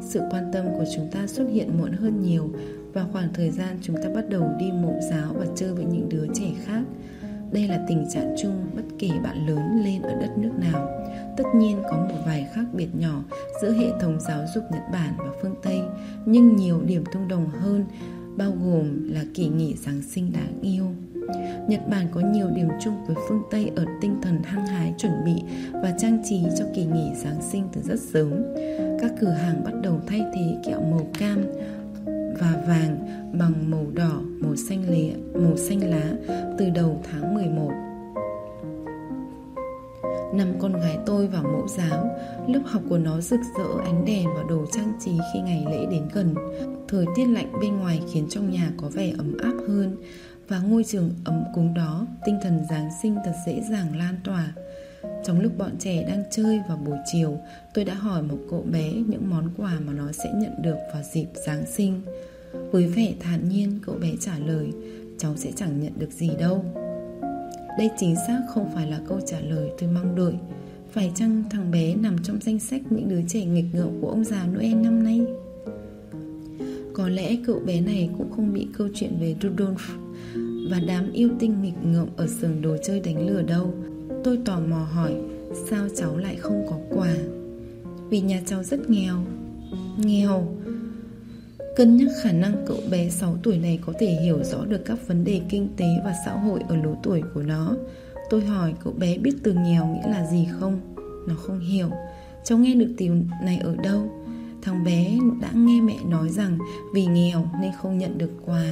Sự quan tâm của chúng ta xuất hiện muộn hơn nhiều và khoảng thời gian chúng ta bắt đầu đi mộ giáo và chơi với những đứa trẻ khác. Đây là tình trạng chung bất kể bạn lớn lên ở đất nước nào. Tất nhiên có một vài khác biệt nhỏ giữa hệ thống giáo dục Nhật Bản và phương Tây, nhưng nhiều điểm tương đồng hơn, bao gồm là kỳ nghỉ Giáng sinh đáng yêu. Nhật Bản có nhiều điểm chung với phương Tây ở tinh thần hăng hái chuẩn bị và trang trí cho kỳ nghỉ Giáng sinh từ rất sớm. Các cửa hàng bắt đầu thay thế kẹo màu cam và vàng bằng màu đỏ, màu xanh lá, màu xanh lá từ đầu tháng 11. Năm con gái tôi vào mẫu giáo, lớp học của nó rực rỡ ánh đèn và đồ trang trí khi ngày lễ đến gần. Thời tiết lạnh bên ngoài khiến trong nhà có vẻ ấm áp hơn và ngôi trường ấm cúng đó, tinh thần Giáng sinh thật dễ dàng lan tỏa. Trong lúc bọn trẻ đang chơi vào buổi chiều, tôi đã hỏi một cậu bé những món quà mà nó sẽ nhận được vào dịp Giáng sinh. Với vẻ thản nhiên, cậu bé trả lời, cháu sẽ chẳng nhận được gì đâu. Đây chính xác không phải là câu trả lời tôi mong đợi. Phải chăng thằng bé nằm trong danh sách những đứa trẻ nghịch ngợm của ông già Noel năm nay? Có lẽ cậu bé này cũng không bị câu chuyện về Rudolph và đám yêu tinh nghịch ngợm ở sườn đồ chơi đánh lừa đâu Tôi tò mò hỏi, Sao cháu lại không có quà Vì nhà cháu rất nghèo Nghèo Cân nhắc khả năng cậu bé 6 tuổi này có thể hiểu rõ được các vấn đề kinh tế và xã hội ở lứa tuổi của nó. Tôi hỏi cậu bé biết từ nghèo nghĩa là gì không? Nó không hiểu. Cháu nghe được từ này ở đâu? Thằng bé đã nghe mẹ nói rằng vì nghèo nên không nhận được quà.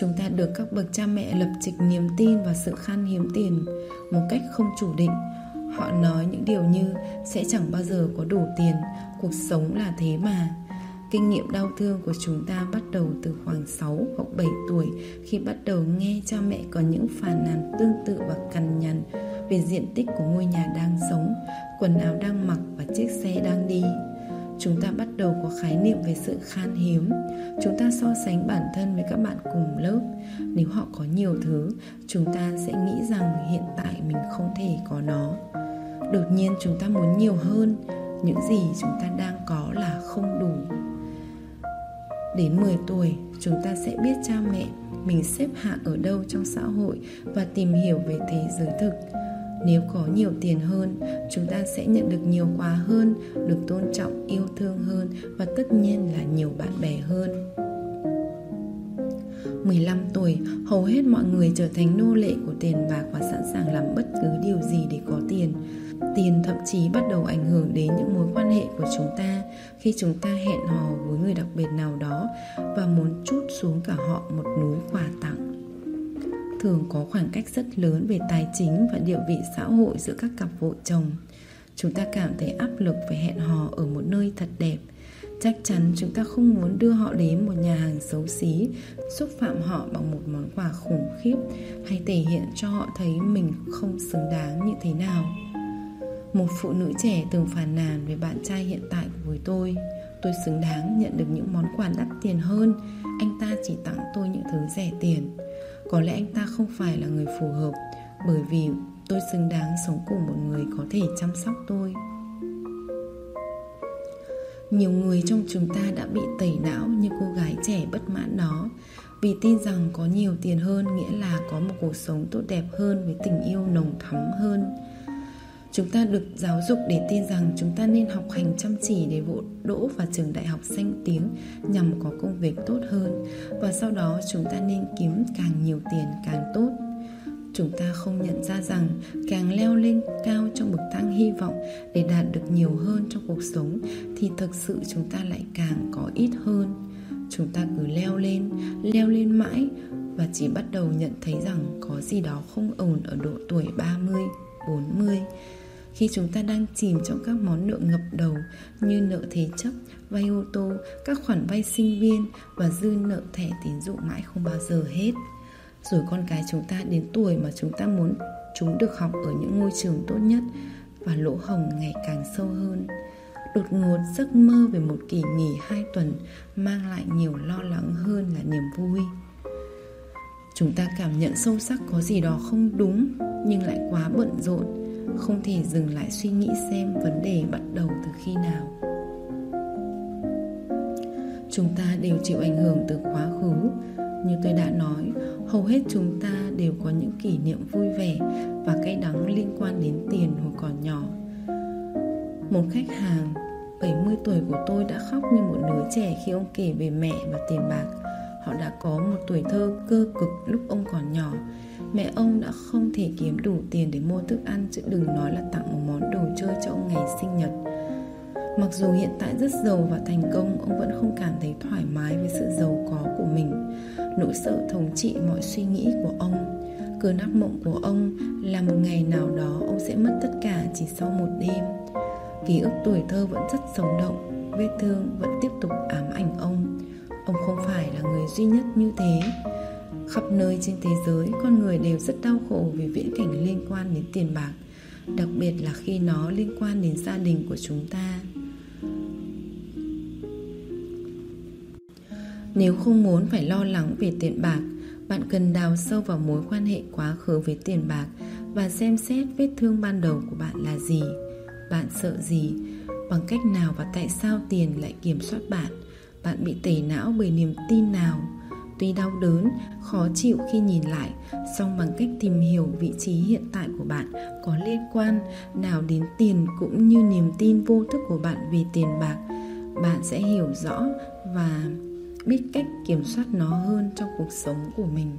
Chúng ta được các bậc cha mẹ lập trịch niềm tin và sự khan hiếm tiền một cách không chủ định. Họ nói những điều như sẽ chẳng bao giờ có đủ tiền, cuộc sống là thế mà. Kinh nghiệm đau thương của chúng ta bắt đầu từ khoảng 6 hoặc 7 tuổi khi bắt đầu nghe cha mẹ có những phàn nàn tương tự và cằn nhằn về diện tích của ngôi nhà đang sống, quần áo đang mặc và chiếc xe đang đi. Chúng ta bắt đầu có khái niệm về sự khan hiếm. Chúng ta so sánh bản thân với các bạn cùng lớp. Nếu họ có nhiều thứ chúng ta sẽ nghĩ rằng hiện tại mình không thể có nó. Đột nhiên chúng ta muốn nhiều hơn. Những gì chúng ta đang có là không đủ đến 10 tuổi chúng ta sẽ biết cha mẹ mình xếp hạng ở đâu trong xã hội và tìm hiểu về thế giới thực. Nếu có nhiều tiền hơn chúng ta sẽ nhận được nhiều quà hơn được tôn trọng yêu thương hơn và tất nhiên là nhiều bạn bè hơn. 15 tuổi, hầu hết mọi người trở thành nô lệ của tiền bạc và sẵn sàng làm bất cứ điều gì để có tiền. Tiền thậm chí bắt đầu ảnh hưởng đến những mối quan hệ của chúng ta khi chúng ta hẹn hò với người đặc biệt nào đó và muốn chút xuống cả họ một núi quà tặng. Thường có khoảng cách rất lớn về tài chính và địa vị xã hội giữa các cặp vợ chồng. Chúng ta cảm thấy áp lực phải hẹn hò ở một nơi thật đẹp. Chắc chắn chúng ta không muốn đưa họ đến một nhà hàng xấu xí, xúc phạm họ bằng một món quà khủng khiếp hay thể hiện cho họ thấy mình không xứng đáng như thế nào một phụ nữ trẻ từng phàn nàn về bạn trai hiện tại với tôi. Tôi xứng đáng nhận được những món quà đắt tiền hơn. Anh ta chỉ tặng tôi những thứ rẻ tiền. Có lẽ anh ta không phải là người phù hợp, bởi vì tôi xứng đáng sống cùng một người có thể chăm sóc tôi. Nhiều người trong chúng ta đã bị tẩy não như cô gái trẻ bất mãn đó. Vì tin rằng có nhiều tiền hơn nghĩa là có một cuộc sống tốt đẹp hơn với tình yêu nồng thắm hơn chúng ta được giáo dục để tin rằng chúng ta nên học hành chăm chỉ để vụ đỗ vào trường đại học danh tiếng nhằm có công việc tốt hơn. Và sau đó chúng ta nên kiếm càng nhiều tiền càng tốt. Chúng ta không nhận ra rằng càng leo lên cao trong bậc thang hy vọng để đạt được nhiều hơn trong cuộc sống thì thực sự chúng ta lại càng có ít hơn. Chúng ta cứ leo lên leo lên mãi và chỉ bắt đầu nhận thấy rằng có gì đó không ổn ở độ tuổi 30, 40 khi chúng ta đang chìm trong các món nợ ngập đầu như nợ thế chấp, vay ô tô, các khoản vay sinh viên và dư nợ thẻ tín dụng mãi không bao giờ hết. Rồi con cái chúng ta đến tuổi mà chúng ta muốn chúng được học ở những ngôi trường tốt nhất và lỗ hồng ngày càng sâu hơn. Đột ngột giấc mơ về một kỳ nghỉ hai tuần mang lại nhiều lo lắng hơn là niềm vui. Chúng ta cảm nhận sâu sắc có gì đó không đúng nhưng lại quá bận rộn không thể dừng lại suy nghĩ xem vấn đề bắt đầu từ khi nào chúng ta đều chịu ảnh hưởng từ quá khứ như tôi đã nói, hầu hết chúng ta đều có những kỷ niệm vui vẻ và cay đắng liên quan đến tiền hồi còn nhỏ. Một khách hàng 70 tuổi của tôi đã khóc như một đứa trẻ khi ông kể về mẹ và tiền bạc. Họ đã có một tuổi thơ cơ cực lúc ông còn nhỏ. Mẹ ông đã không thể kiếm đủ tiền để mua thức ăn chứ đừng nói là tặng một món đồ chơi cho ông ngày sinh nhật. Mặc dù hiện tại rất giàu và thành công, ông vẫn không cảm thấy thoải mái với sự giàu có của mình. Nỗi sợ thống trị mọi suy nghĩ của ông. Cơn ác mộng của ông là một ngày nào đó ông sẽ mất tất cả chỉ sau một đêm. Ký ức tuổi thơ vẫn rất sống động, vết thương vẫn tiếp tục ám ảnh ông. Ông không phải là người duy nhất như thế. Khắp nơi trên thế giới, con người đều rất đau khổ vì viễn cảnh liên quan đến tiền bạc, đặc biệt là khi nó liên quan đến gia đình của chúng ta. Nếu không muốn phải lo lắng về tiền bạc, bạn cần đào sâu vào mối quan hệ quá khứ với tiền bạc và xem xét vết thương ban đầu của bạn là gì. Bạn sợ gì? Bằng cách nào và tại sao tiền lại kiểm soát bạn? Bạn bị tẩy não bởi niềm tin nào? Tuy đau đớn, khó chịu khi nhìn lại, song bằng cách tìm hiểu vị trí hiện tại của bạn có liên quan nào đến tiền cũng như niềm tin vô thức của bạn về tiền bạc, bạn sẽ hiểu rõ và biết cách kiểm soát nó hơn trong cuộc sống của mình.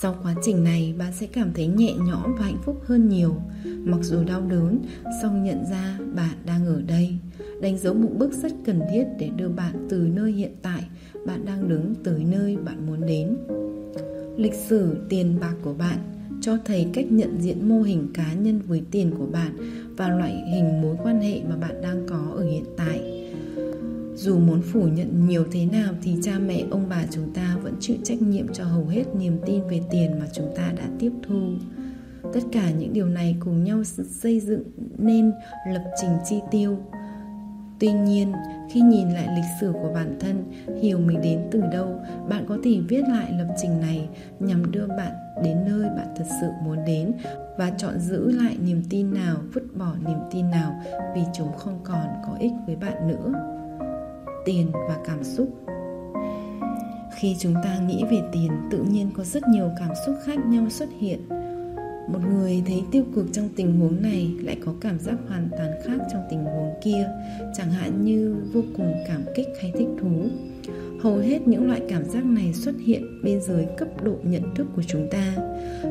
Sau quá trình này bạn sẽ cảm thấy nhẹ nhõm và hạnh phúc hơn nhiều. Mặc dù đau đớn song nhận ra bạn đang ở đây đánh dấu một bước rất cần thiết để đưa bạn từ nơi hiện tại bạn đang đứng tới nơi bạn muốn đến. Lịch sử tiền bạc của bạn cho thấy cách nhận diện mô hình cá nhân với tiền của bạn và loại hình mối quan hệ mà bạn đang có ở hiện tại. Dù muốn phủ nhận nhiều thế nào thì cha mẹ, ông bà chúng ta vẫn chịu trách nhiệm cho hầu hết niềm tin về tiền mà chúng ta đã tiếp thu. Tất cả những điều này cùng nhau xây dựng nên lập trình chi tiêu tuy nhiên, khi nhìn lại lịch sử của bản thân, hiểu mình đến từ đâu, bạn có thể viết lại lập trình này nhằm đưa bạn đến nơi bạn thật sự muốn đến và chọn giữ lại niềm tin nào, vứt bỏ niềm tin nào vì chúng không còn có ích với bạn nữa. Tiền và cảm xúc. Khi chúng ta nghĩ về tiền, tự nhiên có rất nhiều cảm xúc khác nhau xuất hiện một người thấy tiêu cực trong tình huống này lại có cảm giác hoàn toàn khác trong tình huống kia, chẳng hạn như vô cùng cảm kích hay thích thú. Hầu hết những loại cảm giác này xuất hiện bên dưới cấp độ nhận thức của chúng ta.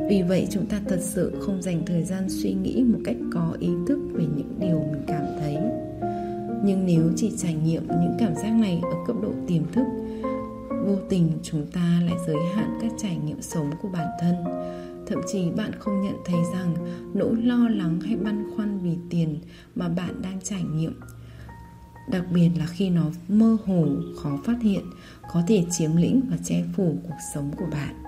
Vì vậy, chúng ta thật sự không dành thời gian suy nghĩ một cách có ý thức về những điều mình cảm thấy. Nhưng nếu chỉ trải nghiệm những cảm giác này ở cấp độ tiềm thức, vô tình chúng ta lại giới hạn các trải nghiệm sống của bản thân thậm chí bạn không nhận thấy rằng nỗi lo lắng hay băn khoăn vì tiền mà bạn đang trải nghiệm, đặc biệt là khi nó mơ hồ, khó phát hiện, có thể chiếm lĩnh và che phủ cuộc sống của bạn.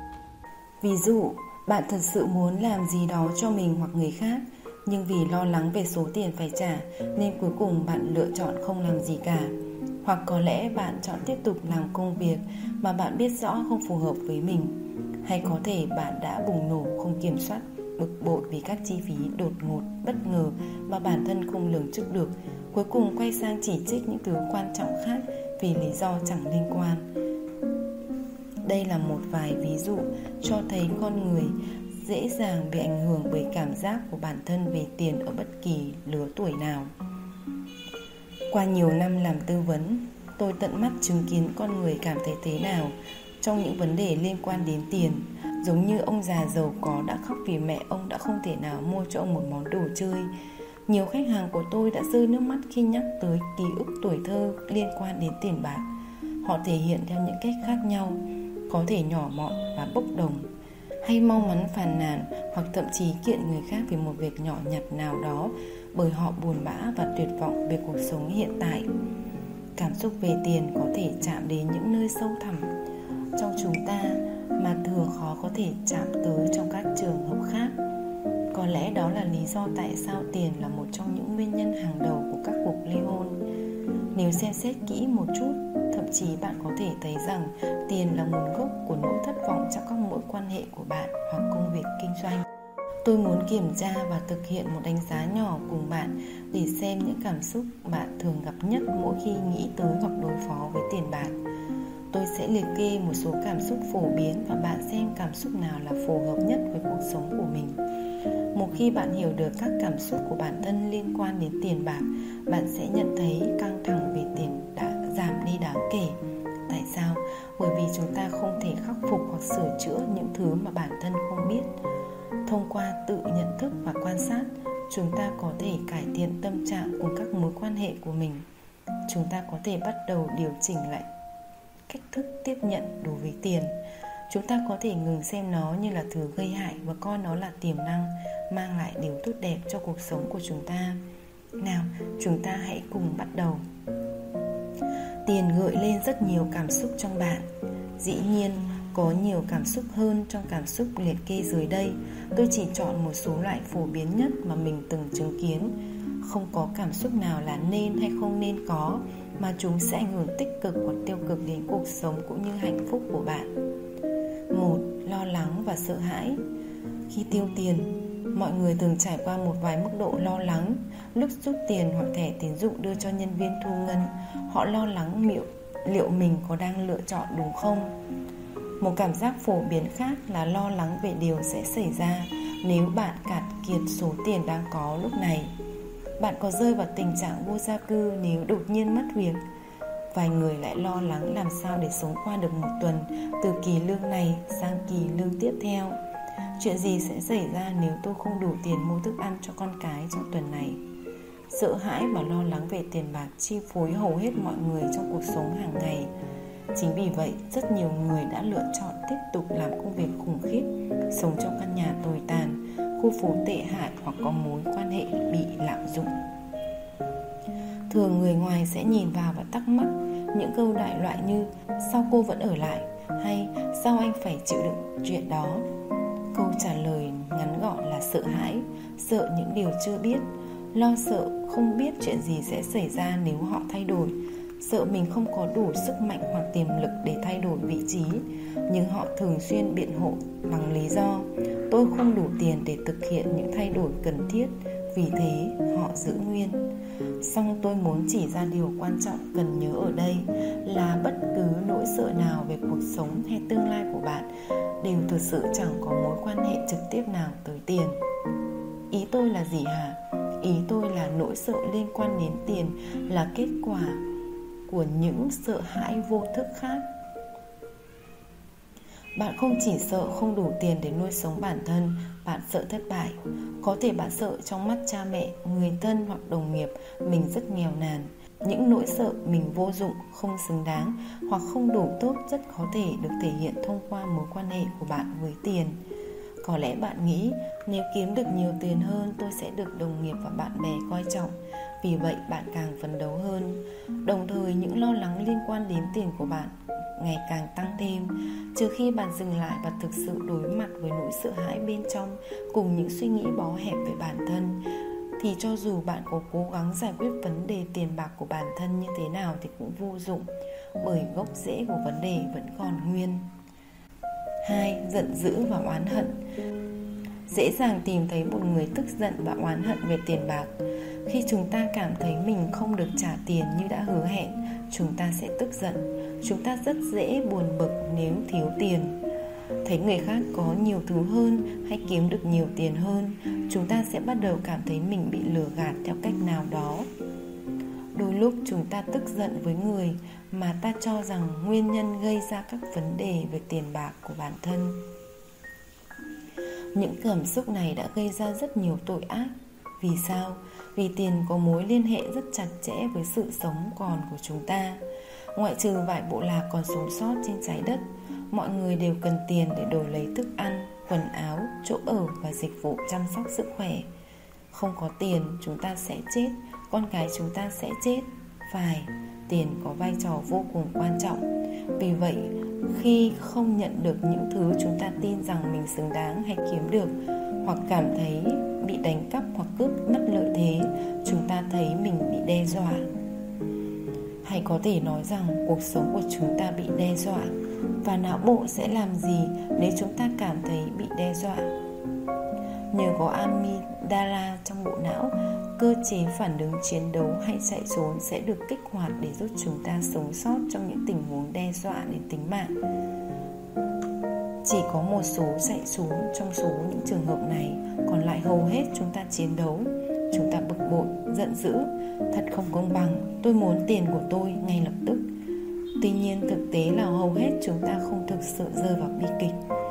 Ví dụ, bạn thật sự muốn làm gì đó cho mình hoặc người khác, nhưng vì lo lắng về số tiền phải trả nên cuối cùng bạn lựa chọn không làm gì cả. Hoặc có lẽ bạn chọn tiếp tục làm công việc mà bạn biết rõ không phù hợp với mình hay có thể bạn đã bùng nổ không kiểm soát bực bội vì các chi phí đột ngột, bất ngờ mà bản thân không lường trước được, cuối cùng quay sang chỉ trích những thứ quan trọng khác vì lý do chẳng liên quan. Đây là một vài ví dụ cho thấy con người dễ dàng bị ảnh hưởng bởi cảm giác của bản thân về tiền ở bất kỳ lứa tuổi nào. Qua nhiều năm làm tư vấn, tôi tận mắt chứng kiến con người cảm thấy thế nào trong những vấn đề liên quan đến tiền. Giống như ông già giàu có đã khóc vì mẹ ông đã không thể nào mua cho ông một món đồ chơi. Nhiều khách hàng của tôi đã rơi nước mắt khi nhắc tới ký ức tuổi thơ liên quan đến tiền bạc. Họ thể hiện theo những cách khác nhau, có thể nhỏ mọn và bốc đồng, hay mau mắn phàn nàn, hoặc thậm chí kiện người khác về một việc nhỏ nhặt nào đó bởi họ buồn bã và tuyệt vọng về cuộc sống hiện tại. Cảm xúc về tiền có thể chạm đến những nơi sâu thẳm trong chúng ta mà thường khó có thể chạm tới trong các trường hợp khác. Có lẽ đó là lý do tại sao tiền là một trong những nguyên nhân hàng đầu của các cuộc ly hôn. Nếu xem xét kỹ một chút, thậm chí bạn có thể thấy rằng tiền là nguồn gốc của nỗi thất vọng trong các mối quan hệ của bạn hoặc công việc kinh doanh. Tôi muốn kiểm tra và thực hiện một đánh giá nhỏ cùng bạn để xem những cảm xúc bạn thường gặp nhất mỗi khi nghĩ tới hoặc đối phó với tiền bạc tôi sẽ liệt kê một số cảm xúc phổ biến và bạn xem cảm xúc nào là phù hợp nhất với cuộc sống của mình. Một khi bạn hiểu được các cảm xúc của bản thân liên quan đến tiền bạc, bạn sẽ nhận thấy căng thẳng về tiền đã giảm đi đáng kể. Tại sao? Bởi vì chúng ta không thể khắc phục hoặc sửa chữa những thứ mà bản thân không biết. Thông qua tự nhận thức và quan sát, chúng ta có thể cải thiện tâm trạng cùng các mối quan hệ của mình. Chúng ta có thể bắt đầu điều chỉnh lại cách thức tiếp nhận đối với tiền. Chúng ta có thể ngừng xem nó như là thứ gây hại và coi nó là tiềm năng, mang lại điều tốt đẹp cho cuộc sống của chúng ta. Nào, chúng ta hãy cùng bắt đầu. Tiền gợi lên rất nhiều cảm xúc trong bạn. Dĩ nhiên, có nhiều cảm xúc hơn trong cảm xúc liệt kê dưới đây. Tôi chỉ chọn một số loại phổ biến nhất mà mình từng chứng kiến. Không có cảm xúc nào là nên hay không nên có mà chúng sẽ ảnh hưởng tích cực hoặc tiêu cực đến cuộc sống cũng như hạnh phúc của bạn. Một, lo lắng và sợ hãi. Khi tiêu tiền, mọi người thường trải qua một vài mức độ lo lắng, lúc rút tiền hoặc thẻ tín dụng đưa cho nhân viên thu ngân, họ lo lắng liệu liệu mình có đang lựa chọn đúng không. Một cảm giác phổ biến khác là lo lắng về điều sẽ xảy ra nếu bạn cạn kiệt số tiền đang có lúc này bạn có rơi vào tình trạng vô gia cư nếu đột nhiên mất việc? Vài người lại lo lắng làm sao để sống qua được một tuần, từ kỳ lương này sang kỳ lương tiếp theo. Chuyện gì sẽ xảy ra nếu tôi không đủ tiền mua thức ăn cho con cái trong tuần này? Sợ hãi và lo lắng về tiền bạc chi phối hầu hết mọi người trong cuộc sống hàng ngày. Chính vì vậy, rất nhiều người đã lựa chọn tiếp tục làm công việc khủng khiếp, sống trong căn nhà tồi tàn khu phố tệ hại hoặc có mối quan hệ bị lạm dụng. Thường người ngoài sẽ nhìn vào và tắc mắc những câu đại loại như sao cô vẫn ở lại? hay sao anh phải chịu đựng chuyện đó? Câu trả lời ngắn gọn là sợ hãi, sợ những điều chưa biết, lo sợ không biết chuyện gì sẽ xảy ra nếu họ thay đổi sợ mình không có đủ sức mạnh hoặc tiềm lực để thay đổi vị trí, nhưng họ thường xuyên biện hộ bằng lý do, tôi không đủ tiền để thực hiện những thay đổi cần thiết, vì thế họ giữ nguyên. Song tôi muốn chỉ ra điều quan trọng cần nhớ ở đây là bất cứ nỗi sợ nào về cuộc sống hay tương lai của bạn đều thực sự chẳng có mối quan hệ trực tiếp nào tới tiền. Ý tôi là gì hả? Ý tôi là nỗi sợ liên quan đến tiền là kết quả của những sợ hãi vô thức khác. Bạn không chỉ sợ không đủ tiền để nuôi sống bản thân, bạn sợ thất bại. Có thể bạn sợ trong mắt cha mẹ, người thân hoặc đồng nghiệp mình rất nghèo nàn. Những nỗi sợ mình vô dụng, không xứng đáng hoặc không đủ tốt rất có thể được thể hiện thông qua mối quan hệ của bạn với tiền. Có lẽ bạn nghĩ, nếu kiếm được nhiều tiền hơn, tôi sẽ được đồng nghiệp và bạn bè coi trọng vì vậy bạn càng phấn đấu hơn. Đồng thời những lo lắng liên quan đến tiền của bạn ngày càng tăng thêm. Trừ khi bạn dừng lại và thực sự đối mặt với nỗi sợ hãi bên trong cùng những suy nghĩ bó hẹp về bản thân, thì cho dù bạn có cố gắng giải quyết vấn đề tiền bạc của bản thân như thế nào thì cũng vô dụng, bởi gốc rễ của vấn đề vẫn còn nguyên. 2. Giận dữ và oán hận. Dễ dàng tìm thấy một người tức giận và oán hận về tiền bạc. Khi chúng ta cảm thấy mình không được trả tiền như đã hứa hẹn, Chúng ta sẽ tức giận. Chúng ta rất dễ buồn bực nếu thiếu tiền. Thấy người khác có nhiều thứ hơn hay kiếm được nhiều tiền hơn, Chúng ta sẽ bắt đầu cảm thấy mình bị lừa gạt theo cách nào đó. Đôi lúc chúng ta tức giận với người mà ta cho rằng nguyên nhân gây ra các vấn đề về tiền bạc của bản thân những cảm xúc này đã gây ra rất nhiều tội ác. Vì sao? Vì tiền có mối liên hệ rất chặt chẽ với sự sống còn của chúng ta. Ngoại trừ vài bộ lạc còn sống sót trên trái đất, mọi người đều cần tiền để đổi lấy thức ăn, quần áo, chỗ ở và dịch vụ chăm sóc sức khỏe. Không có tiền, chúng ta sẽ chết, con cái chúng ta sẽ chết. Phải, tiền có vai trò vô cùng quan trọng. Vì vậy khi không nhận được những thứ chúng ta tin rằng mình xứng đáng hay kiếm được, hoặc cảm thấy bị đánh cắp hoặc cướp mất lợi thế, chúng ta thấy mình bị đe dọa. Hay có thể nói rằng cuộc sống của chúng ta bị đe dọa, và não bộ sẽ làm gì nếu chúng ta cảm thấy bị đe dọa? Nhờ có amygdala trong bộ não, cơ chế phản ứng chiến đấu hay chạy trốn sẽ được kích hoạt để giúp chúng ta sống sót trong những tình huống đe dọa đến tính mạng. Chỉ có một số chạy trốn trong số những trường hợp này, còn lại hầu hết chúng ta chiến đấu, chúng ta bực bội, giận dữ, thật không công bằng. Tôi muốn tiền của tôi ngay lập tức. Tuy nhiên thực tế là hầu hết chúng ta không thực sự rơi vào bi kịch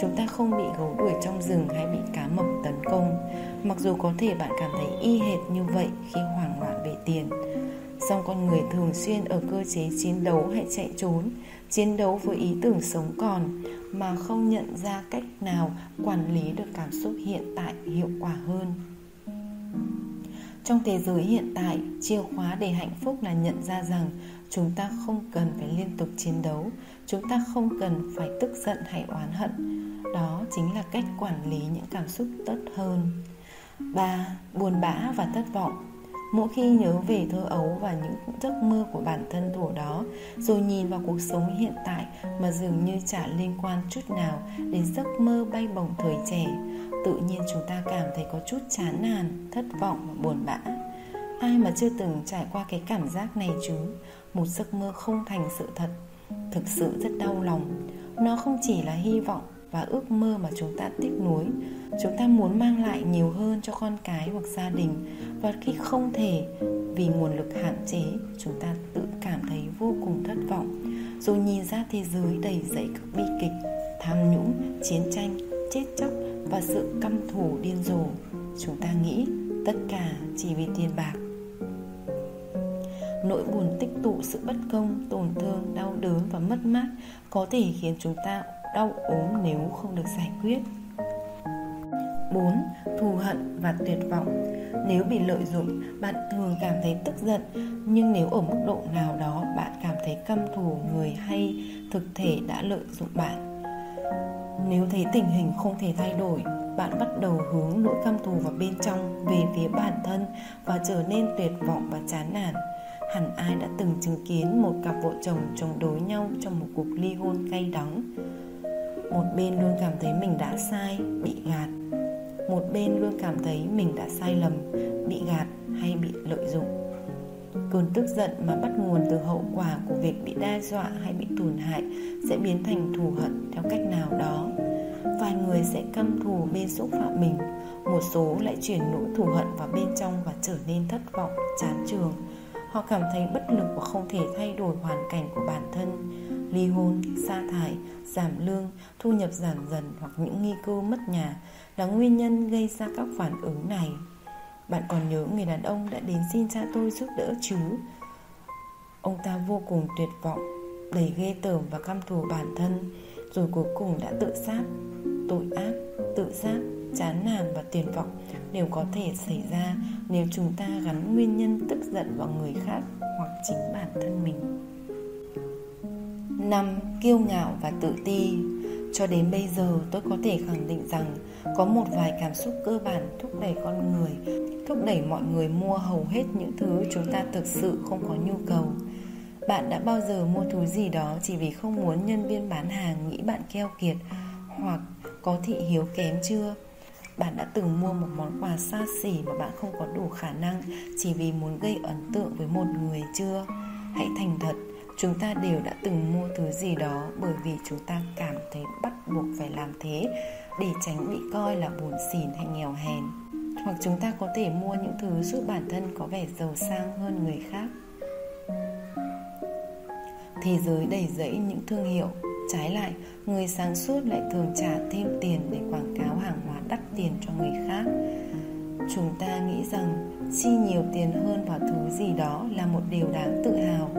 chúng ta không bị gấu đuổi trong rừng hay bị cá mập tấn công. Mặc dù có thể bạn cảm thấy y hệt như vậy khi hoảng loạn về tiền, song con người thường xuyên ở cơ chế chiến đấu hay chạy trốn, chiến đấu với ý tưởng sống còn mà không nhận ra cách nào quản lý được cảm xúc hiện tại hiệu quả hơn. Trong thế giới hiện tại, chìa khóa để hạnh phúc là nhận ra rằng chúng ta không cần phải liên tục chiến đấu chúng ta không cần phải tức giận hay oán hận. Đó chính là cách quản lý những cảm xúc tốt hơn. Ba, buồn bã và thất vọng. Mỗi khi nhớ về thơ ấu và những giấc mơ của bản thân tuổi đó rồi nhìn vào cuộc sống hiện tại mà dường như chả liên quan chút nào đến giấc mơ bay bổng thời trẻ, tự nhiên chúng ta cảm thấy có chút chán nản, thất vọng và buồn bã. Ai mà chưa từng trải qua cái cảm giác này chứ? Một giấc mơ không thành sự thật thực sự rất đau lòng. Nó không chỉ là hy vọng và ước mơ mà chúng ta tiếc nuối. Chúng ta muốn mang lại nhiều hơn cho con cái hoặc gia đình. Và khi không thể, vì nguồn lực hạn chế, chúng ta tự cảm thấy vô cùng thất vọng. Rồi nhìn ra thế giới đầy dẫy các bi kịch, tham nhũng, chiến tranh, chết chóc và sự căm thù điên rồ, chúng ta nghĩ tất cả chỉ vì tiền bạc nỗi buồn tích tụ sự bất công tổn thương đau đớn và mất mát có thể khiến chúng ta đau ốm nếu không được giải quyết. 4. Thù hận và tuyệt vọng. Nếu bị lợi dụng, bạn thường cảm thấy tức giận Nhưng nếu ở mức độ nào đó bạn cảm thấy căm thù người hay thực thể đã lợi dụng bạn. Nếu thấy tình hình không thể thay đổi Bạn bắt đầu hướng nỗi căm thù vào bên trong về phía bản thân Và trở nên tuyệt vọng và chán nản. Hẳn ai đã từng chứng kiến một cặp vợ chồng chống đối nhau trong một cuộc ly hôn cay đắng? Một bên luôn cảm thấy mình đã sai, bị gạt. Một bên luôn cảm thấy mình đã sai lầm, bị gạt hay bị lợi dụng. Cơn tức giận mà bắt nguồn từ hậu quả của việc bị đe dọa hay bị tổn hại sẽ biến thành thù hận theo cách nào đó. Vài người sẽ căm thù bên xúc phạm mình, một số lại chuyển nỗi thù hận vào bên trong và trở nên thất vọng, chán trường họ cảm thấy bất lực và không thể thay đổi hoàn cảnh của bản thân. Ly hôn, sa thải, giảm lương, thu nhập giảm dần hoặc những nghi cơ mất nhà là nguyên nhân gây ra các phản ứng này. Bạn còn nhớ người đàn ông đã đến xin cha tôi giúp đỡ chứ? Ông ta vô cùng tuyệt vọng, đầy ghê tởm và căm thù bản thân, rồi cuối cùng đã tự sát. Tội ác, tự sát chán nản và tuyệt vọng đều có thể xảy ra nếu chúng ta gắn nguyên nhân tức giận vào người khác hoặc chính bản thân mình. 5. Kiêu ngạo và tự ti. Cho đến bây giờ, tôi có thể khẳng định rằng có một vài cảm xúc cơ bản thúc đẩy con người, thúc đẩy mọi người mua hầu hết những thứ chúng ta thực sự không có nhu cầu. Bạn đã bao giờ mua thứ gì đó chỉ vì không muốn nhân viên bán hàng nghĩ bạn keo kiệt hoặc có thị hiếu kém chưa? Bạn đã từng mua một món quà xa xỉ mà bạn không có đủ khả năng chỉ vì muốn gây ấn tượng với một người chưa? Hãy thành thật, chúng ta đều đã từng mua thứ gì đó bởi vì chúng ta cảm thấy bắt buộc phải làm thế để tránh bị coi là buồn xỉn hay nghèo hèn. Hoặc chúng ta có thể mua những thứ giúp bản thân có vẻ giàu sang hơn người khác. Thế giới đầy rẫy những thương hiệu. Trái lại người sáng suốt lại thường trả thêm tiền để quảng cáo hàng hóa đắt tiền cho người khác chúng ta nghĩ rằng chi nhiều tiền hơn vào thứ gì đó là một điều đáng tự hào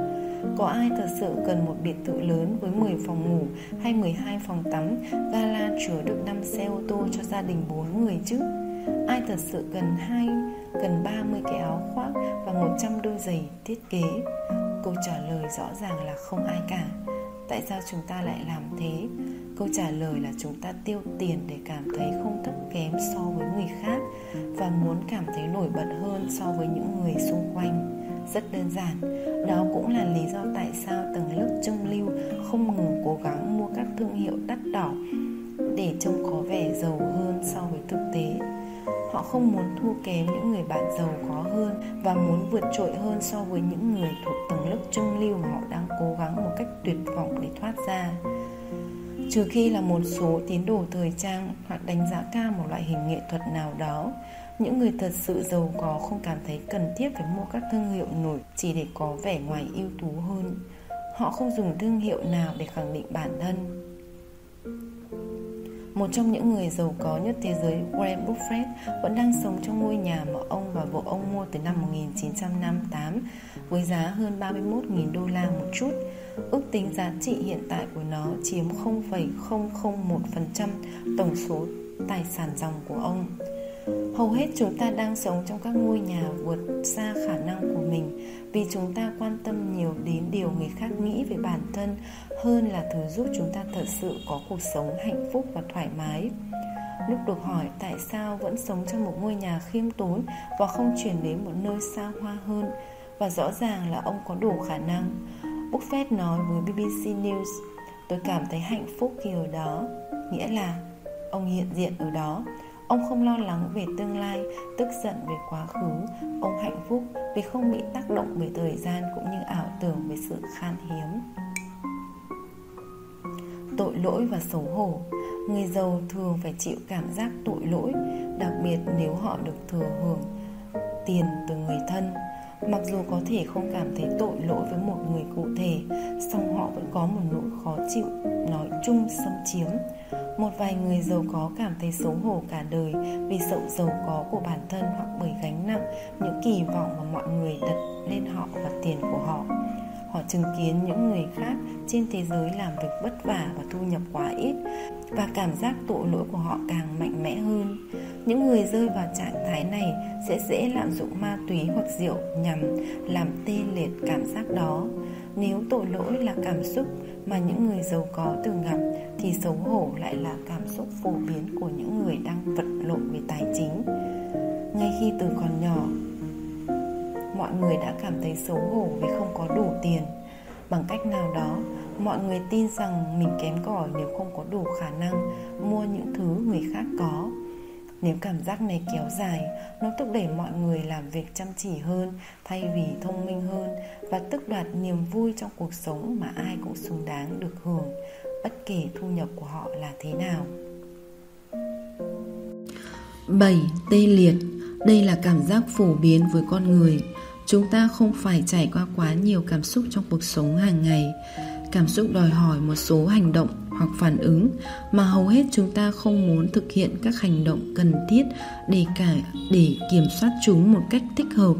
có ai thật sự cần một biệt thự lớn với 10 phòng ngủ hay 12 phòng tắm, gala chứa được 5 xe ô tô cho gia đình 4 người chứ? Ai thật sự cần hai, cần 30 cái áo khoác và 100 đôi giày thiết kế? Câu trả lời rõ ràng là không ai cả. Tại sao chúng ta lại làm thế? Câu trả lời là chúng ta tiêu tiền để cảm thấy không thấp kém so với người khác và muốn cảm thấy nổi bật hơn so với những người xung quanh rất đơn giản, đó cũng là lý do tại sao tầng lớp trung lưu không ngừng cố gắng mua các thương hiệu đắt đỏ để trông có vẻ giàu hơn so với thực tế Họ không muốn thua kém những người bạn giàu có hơn và muốn vượt trội hơn so với những người thuộc tầng lớp trung lưu mà họ đang cố gắng một cách tuyệt vọng để thoát ra. Trừ khi là một số tín đồ thời trang hoặc đánh giá cao một loại hình nghệ thuật nào đó, những người thật sự giàu có không cảm thấy cần thiết phải mua các thương hiệu nổi chỉ để có vẻ ngoài ưu tú hơn. Họ không dùng thương hiệu nào để khẳng định bản thân một trong những người giàu có nhất thế giới, Warren Buffett, vẫn đang sống trong ngôi nhà mà ông và vợ ông mua từ năm 1958 với giá hơn 31.000 đô la một chút. Ước tính giá trị hiện tại của nó chiếm 0,001% tổng số tài sản dòng của ông. Hầu hết chúng ta đang sống trong các ngôi nhà vượt xa khả năng của mình vì chúng ta quan tâm nhiều đến điều người khác nghĩ về bản thân hơn là thứ giúp chúng ta thật sự có cuộc sống hạnh phúc và thoải mái. Lúc được hỏi tại sao vẫn sống trong một ngôi nhà khiêm tốn và không chuyển đến một nơi xa hoa hơn và rõ ràng là ông có đủ khả năng. Buffett nói với BBC News, tôi cảm thấy hạnh phúc khi ở đó, nghĩa là ông hiện diện ở đó Ông không lo lắng về tương lai, tức giận về quá khứ. Ông hạnh phúc vì không bị tác động bởi thời gian cũng như ảo tưởng về sự khan hiếm. Tội lỗi và xấu hổ. Người giàu thường phải chịu cảm giác tội lỗi Đặc biệt nếu họ được thừa hưởng tiền từ người thân. Mặc dù có thể không cảm thấy tội lỗi với một người cụ thể, song họ vẫn có một nỗi khó chịu, nói chung xâm chiếm. Một vài người giàu có cảm thấy xấu hổ cả đời vì sự giàu có của bản thân hoặc bởi gánh nặng những kỳ vọng mà mọi người đặt lên họ và tiền của họ họ chứng kiến những người khác trên thế giới làm việc vất vả và thu nhập quá ít và cảm giác tội lỗi của họ càng mạnh mẽ hơn. Những người rơi vào trạng thái này sẽ dễ lạm dụng ma túy hoặc rượu nhằm làm tê liệt cảm giác đó. Nếu tội lỗi là cảm xúc mà những người giàu có thường gặp, thì xấu hổ lại là cảm xúc phổ biến của những người đang vật lộn về tài chính. Ngay khi từ còn nhỏ mọi người đã cảm thấy xấu hổ vì không có đủ tiền. Bằng cách nào đó, mọi người tin rằng mình kém cỏi nếu không có đủ khả năng mua những thứ người khác có. Nếu cảm giác này kéo dài, nó thúc đẩy mọi người làm việc chăm chỉ hơn, thay vì thông minh hơn và tức đoạt niềm vui trong cuộc sống mà ai cũng xứng đáng được hưởng, bất kể thu nhập của họ là thế nào. 7. Tê liệt. Đây là cảm giác phổ biến với con người. Chúng ta không phải trải qua quá nhiều cảm xúc trong cuộc sống hàng ngày Cảm xúc đòi hỏi một số hành động hoặc phản ứng mà hầu hết chúng ta không muốn thực hiện các hành động cần thiết để cả để kiểm soát chúng một cách thích hợp.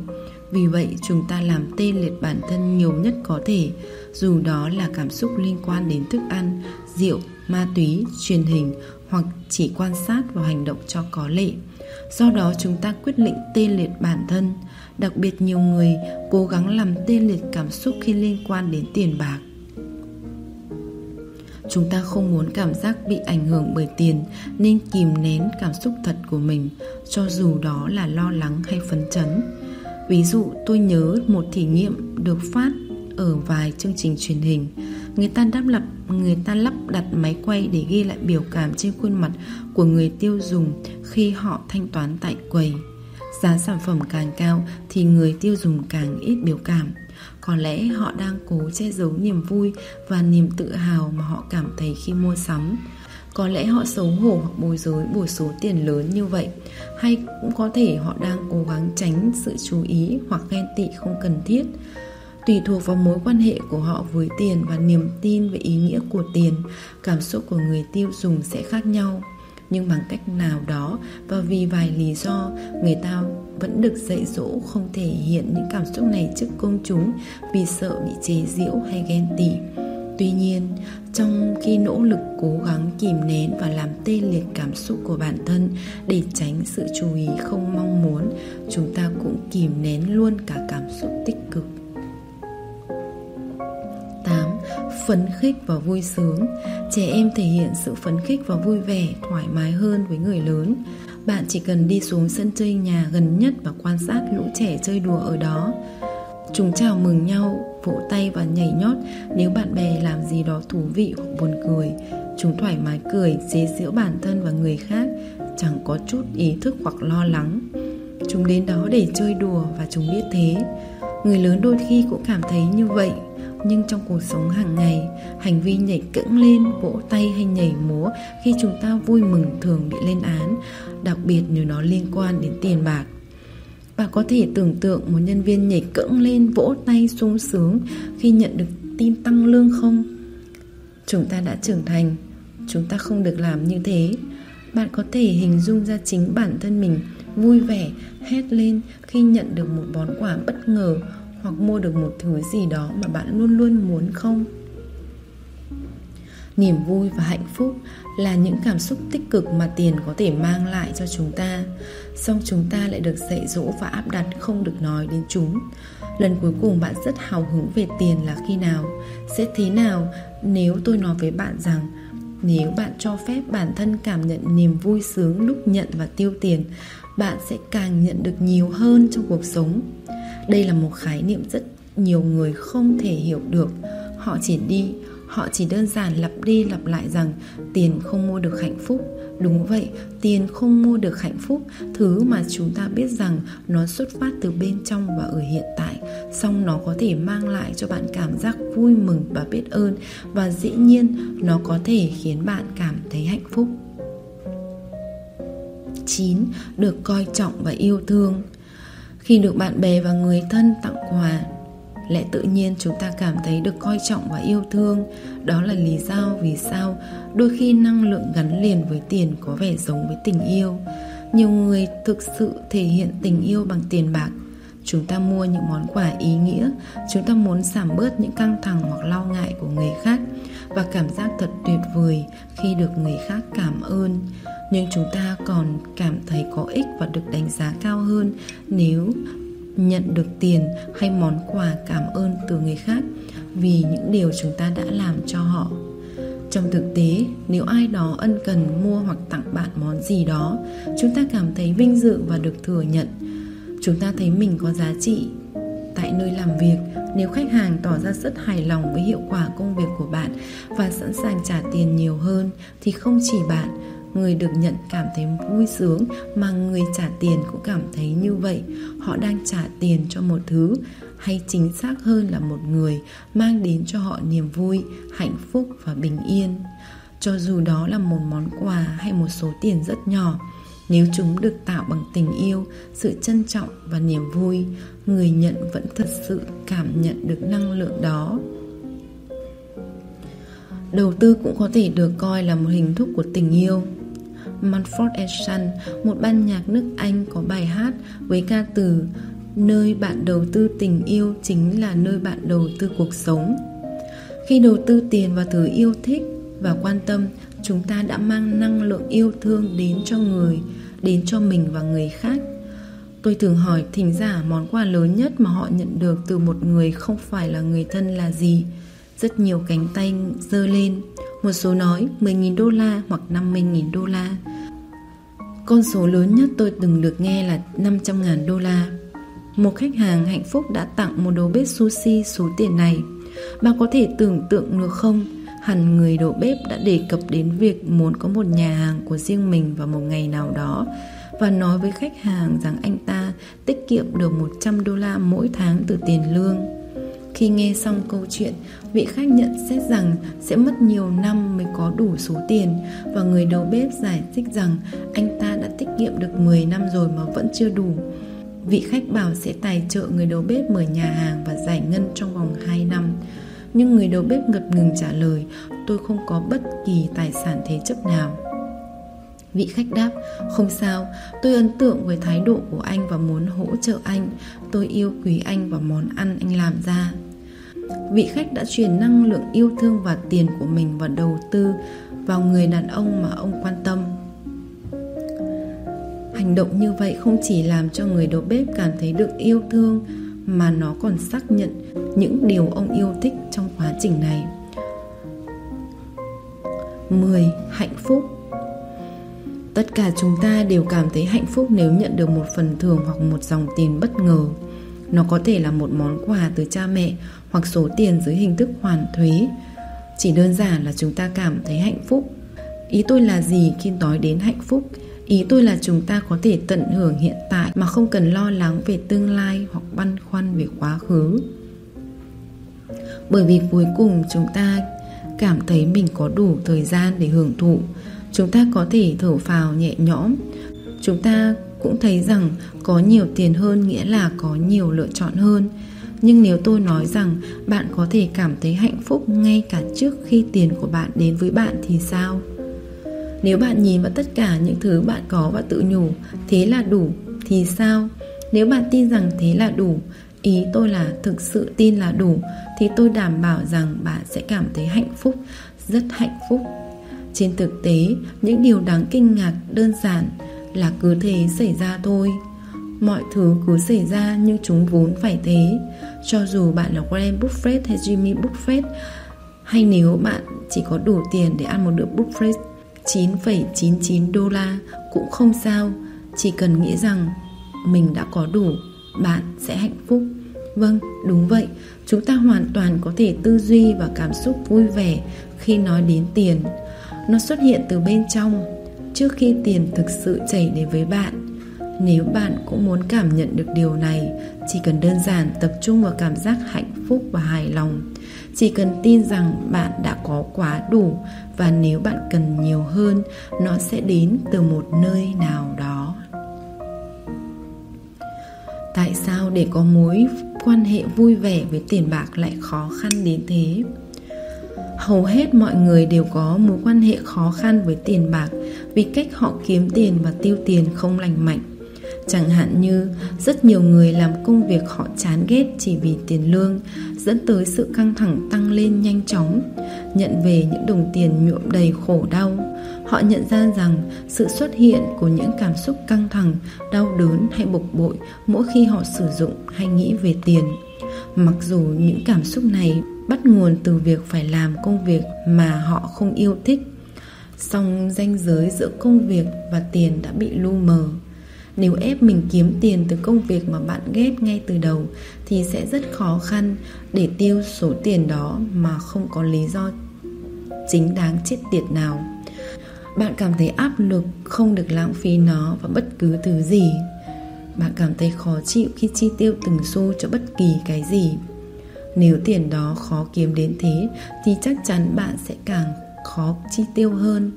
Vì vậy, chúng ta làm tê liệt bản thân nhiều nhất có thể, dù đó là cảm xúc liên quan đến thức ăn, rượu, ma túy, truyền hình hoặc chỉ quan sát vào hành động cho có lệ. Do đó chúng ta quyết định tê liệt bản thân, đặc biệt nhiều người cố gắng làm tê liệt cảm xúc khi liên quan đến tiền bạc. Chúng ta không muốn cảm giác bị ảnh hưởng bởi tiền nên kìm nén cảm xúc thật của mình, cho dù đó là lo lắng hay phấn chấn. Ví dụ tôi nhớ một thí nghiệm được phát ở vài chương trình truyền hình người ta đáp lập người ta lắp đặt máy quay để ghi lại biểu cảm trên khuôn mặt của người tiêu dùng khi họ thanh toán tại quầy giá sản phẩm càng cao thì người tiêu dùng càng ít biểu cảm. Có lẽ họ đang cố che giấu niềm vui và niềm tự hào mà họ cảm thấy khi mua sắm. Có lẽ họ xấu hổ hoặc bối rối bồi số tiền lớn như vậy. Hay cũng có thể họ đang cố gắng tránh sự chú ý hoặc ghen tị không cần thiết. Tùy thuộc vào mối quan hệ của họ với tiền và niềm tin về ý nghĩa của tiền, cảm xúc của người tiêu dùng sẽ khác nhau nhưng bằng cách nào đó và vì vài lý do, người ta vẫn được dạy dỗ không thể hiện những cảm xúc này trước công chúng vì sợ bị chế giễu hay ghen tị. Tuy nhiên, trong khi nỗ lực cố gắng kìm nén và làm tê liệt cảm xúc của bản thân để tránh sự chú ý không mong muốn, chúng ta cũng kìm nén luôn cả cảm xúc tích cực. Phấn khích và vui sướng. Trẻ em thể hiện sự phấn khích và vui vẻ, thoải mái hơn với người lớn. Bạn chỉ cần đi xuống sân chơi nhà gần nhất và quan sát lũ trẻ chơi đùa ở đó. Chúng chào mừng nhau, vỗ tay và nhảy nhót. Nếu bạn bè làm gì đó thú vị hoặc buồn cười, chúng thoải mái cười chế giễu bản thân và người khác, chẳng có chút ý thức hoặc lo lắng. Chúng đến đó để chơi đùa và chúng biết thế. Người lớn đôi khi cũng cảm thấy như vậy nhưng trong cuộc sống hàng ngày, hành vi nhảy cẫng lên, vỗ tay hay nhảy múa khi chúng ta vui mừng thường bị lên án, đặc biệt nếu nó liên quan đến tiền bạc. Bạn có thể tưởng tượng một nhân viên nhảy cẫng lên, vỗ tay sung sướng khi nhận được tin tăng lương không? Chúng ta đã trưởng thành, chúng ta không được làm như thế. Bạn có thể hình dung ra chính bản thân mình vui vẻ, hét lên khi nhận được một món quà bất ngờ hoặc mua được một thứ gì đó mà bạn luôn luôn muốn không? Niềm vui và hạnh phúc là những cảm xúc tích cực mà tiền có thể mang lại cho chúng ta. Song chúng ta lại được dạy dỗ và áp đặt không được nói đến chúng. Lần cuối cùng bạn rất hào hứng về tiền là khi nào? Sẽ thế nào? Nếu tôi nói với bạn rằng, nếu bạn cho phép bản thân cảm nhận niềm vui sướng lúc nhận và tiêu tiền, bạn sẽ càng nhận được nhiều hơn trong cuộc sống đây là một khái niệm rất nhiều người không thể hiểu được. Họ chỉ đi, họ chỉ đơn giản lặp đi lặp lại rằng, tiền không mua được hạnh phúc. Đúng vậy, tiền không mua được hạnh phúc. Thứ mà chúng ta biết rằng nó xuất phát từ bên trong và ở hiện tại. Song nó có thể mang lại cho bạn cảm giác vui mừng và biết ơn. Và dĩ nhiên, nó có thể khiến bạn cảm thấy hạnh phúc. 9. Được coi trọng và yêu thương. Khi được bạn bè và người thân tặng quà, lẽ tự nhiên chúng ta cảm thấy được coi trọng và yêu thương. Đó là lý do vì sao đôi khi năng lượng gắn liền với tiền có vẻ giống với tình yêu. Nhiều người thực sự thể hiện tình yêu bằng tiền bạc. Chúng ta mua những món quà ý nghĩa. Chúng ta muốn giảm bớt những căng thẳng hoặc lo ngại của người khác. Và cảm giác thật tuyệt vời khi được người khác cảm ơn nhưng chúng ta còn cảm thấy có ích và được đánh giá cao hơn nếu nhận được tiền hay món quà cảm ơn từ người khác, vì những điều chúng ta đã làm cho họ. Trong thực tế, nếu ai đó ân cần mua hoặc tặng bạn món gì đó, chúng ta cảm thấy vinh dự và được thừa nhận. Chúng ta thấy mình có giá trị tại nơi làm việc. Nếu khách hàng tỏ ra rất hài lòng với hiệu quả công việc của bạn và sẵn sàng trả tiền nhiều hơn thì không chỉ bạn người được nhận cảm thấy vui sướng mà người trả tiền cũng cảm thấy như vậy. Họ đang trả tiền cho một thứ, hay chính xác hơn là một người mang đến cho họ niềm vui, hạnh phúc và bình yên. Cho dù đó là một món quà hay một số tiền rất nhỏ, nếu chúng được tạo bằng tình yêu, sự trân trọng và niềm vui, người nhận vẫn thật sự cảm nhận được năng lượng đó. Đầu tư cũng có thể được coi là một hình thức của tình yêu. Manford Son, một ban nhạc nước Anh có bài hát với ca từ Nơi bạn đầu tư tình yêu chính là nơi bạn đầu tư cuộc sống. Khi đầu tư tiền vào thứ yêu thích và quan tâm, chúng ta đã mang năng lượng yêu thương đến cho người, đến cho mình và người khác. Tôi thường hỏi thỉnh giả món quà lớn nhất mà họ nhận được từ một người không phải là người thân là gì. Rất nhiều cánh tay dơ lên. Một số nói 10.000 đô la hoặc 50.000 đô la. Con số lớn nhất tôi từng được nghe là 500.000 đô la. Một khách hàng hạnh phúc đã tặng một đầu bếp sushi số tiền này. Bạn có thể tưởng tượng được không? Hẳn người đầu bếp đã đề cập đến việc muốn có một nhà hàng của riêng mình vào một ngày nào đó và nói với khách hàng rằng anh ta tiết kiệm được 100 đô la mỗi tháng từ tiền lương. Khi nghe xong câu chuyện, vị khách nhận xét rằng sẽ mất nhiều năm mới có đủ số tiền và người đầu bếp giải thích rằng anh ta đã tiết kiệm được 10 năm rồi mà vẫn chưa đủ. Vị khách bảo sẽ tài trợ người đầu bếp mở nhà hàng và giải ngân trong vòng 2 năm. Nhưng người đầu bếp ngập ngừng trả lời, tôi không có bất kỳ tài sản thế chấp nào. Vị khách đáp Không sao, tôi ấn tượng với thái độ của anh và muốn hỗ trợ anh Tôi yêu quý anh và món ăn anh làm ra Vị khách đã truyền năng lượng yêu thương và tiền của mình và đầu tư vào người đàn ông mà ông quan tâm Hành động như vậy không chỉ làm cho người đầu bếp cảm thấy được yêu thương, Mà nó còn xác nhận những điều ông yêu thích trong quá trình này 10. Hạnh phúc Tất cả chúng ta đều cảm thấy hạnh phúc nếu nhận được một phần thưởng hoặc một dòng tiền bất ngờ. Nó có thể là một món quà từ cha mẹ hoặc số tiền dưới hình thức hoàn thuế. Chỉ đơn giản là chúng ta cảm thấy hạnh phúc. Ý tôi là gì khi nói đến hạnh phúc? Ý tôi là chúng ta có thể tận hưởng hiện tại mà không cần lo lắng về tương lai hoặc băn khoăn về quá khứ. Bởi vì cuối cùng chúng ta cảm thấy mình có đủ thời gian để hưởng thụ, chúng ta có thể thở phào nhẹ nhõm. Chúng ta cũng thấy rằng có nhiều tiền hơn nghĩa là có nhiều lựa chọn hơn. Nhưng nếu tôi nói rằng bạn có thể cảm thấy hạnh phúc ngay cả trước khi tiền của bạn đến với bạn thì sao? Nếu bạn nhìn vào tất cả những thứ bạn có và tự nhủ, Thế là đủ, Thì sao? Nếu bạn tin rằng thế là đủ, Ý tôi là thực sự tin là đủ, Thì tôi đảm bảo rằng bạn sẽ cảm thấy hạnh phúc, Rất hạnh phúc. Trên thực tế, Những điều đáng kinh ngạc đơn giản Là cứ thế xảy ra thôi. Mọi thứ cứ xảy ra như chúng vốn phải thế. Cho dù bạn là Warren Buffett hay Jimmy Buffett Hay nếu bạn chỉ có đủ tiền để ăn một bữa buffet 9,99 đô la cũng không sao. Chỉ cần nghĩ rằng mình đã có đủ Bạn sẽ hạnh phúc. Vâng, đúng vậy. Chúng ta hoàn toàn có thể tư duy và cảm xúc vui vẻ khi nói đến tiền. Nó xuất hiện từ bên trong. Trước khi tiền thực sự chảy đến với bạn nếu bạn cũng muốn cảm nhận được điều này, Chỉ cần đơn giản tập trung vào cảm giác hạnh phúc và hài lòng. Chỉ cần tin rằng bạn đã có quá đủ và nếu bạn cần nhiều hơn, nó sẽ đến từ một nơi nào đó. Tại sao để có mối quan hệ vui vẻ với tiền bạc lại khó khăn đến thế? Hầu hết mọi người đều có mối quan hệ khó khăn với tiền bạc vì cách họ kiếm tiền và tiêu tiền không lành mạnh. Chẳng hạn như rất nhiều người làm công việc họ chán ghét chỉ vì tiền lương dẫn tới sự căng thẳng tăng lên nhanh chóng, nhận về những đồng tiền nhuộm đầy khổ đau. Họ nhận ra rằng sự xuất hiện của những cảm xúc căng thẳng, đau đớn hay bực bội mỗi khi họ sử dụng hay nghĩ về tiền. Mặc dù những cảm xúc này bắt nguồn từ việc phải làm công việc mà họ không yêu thích, song ranh giới giữa công việc và tiền đã bị lu mờ nếu ép mình kiếm tiền từ công việc mà bạn ghét ngay từ đầu, thì sẽ rất khó khăn để tiêu số tiền đó mà không có lý do chính đáng chết tiệt nào. Bạn cảm thấy áp lực không được lãng phí nó và bất cứ thứ gì. Bạn cảm thấy khó chịu khi chi tiêu từng xu cho bất kỳ cái gì. Nếu tiền đó khó kiếm đến thế, thì chắc chắn bạn sẽ càng khó chi tiêu hơn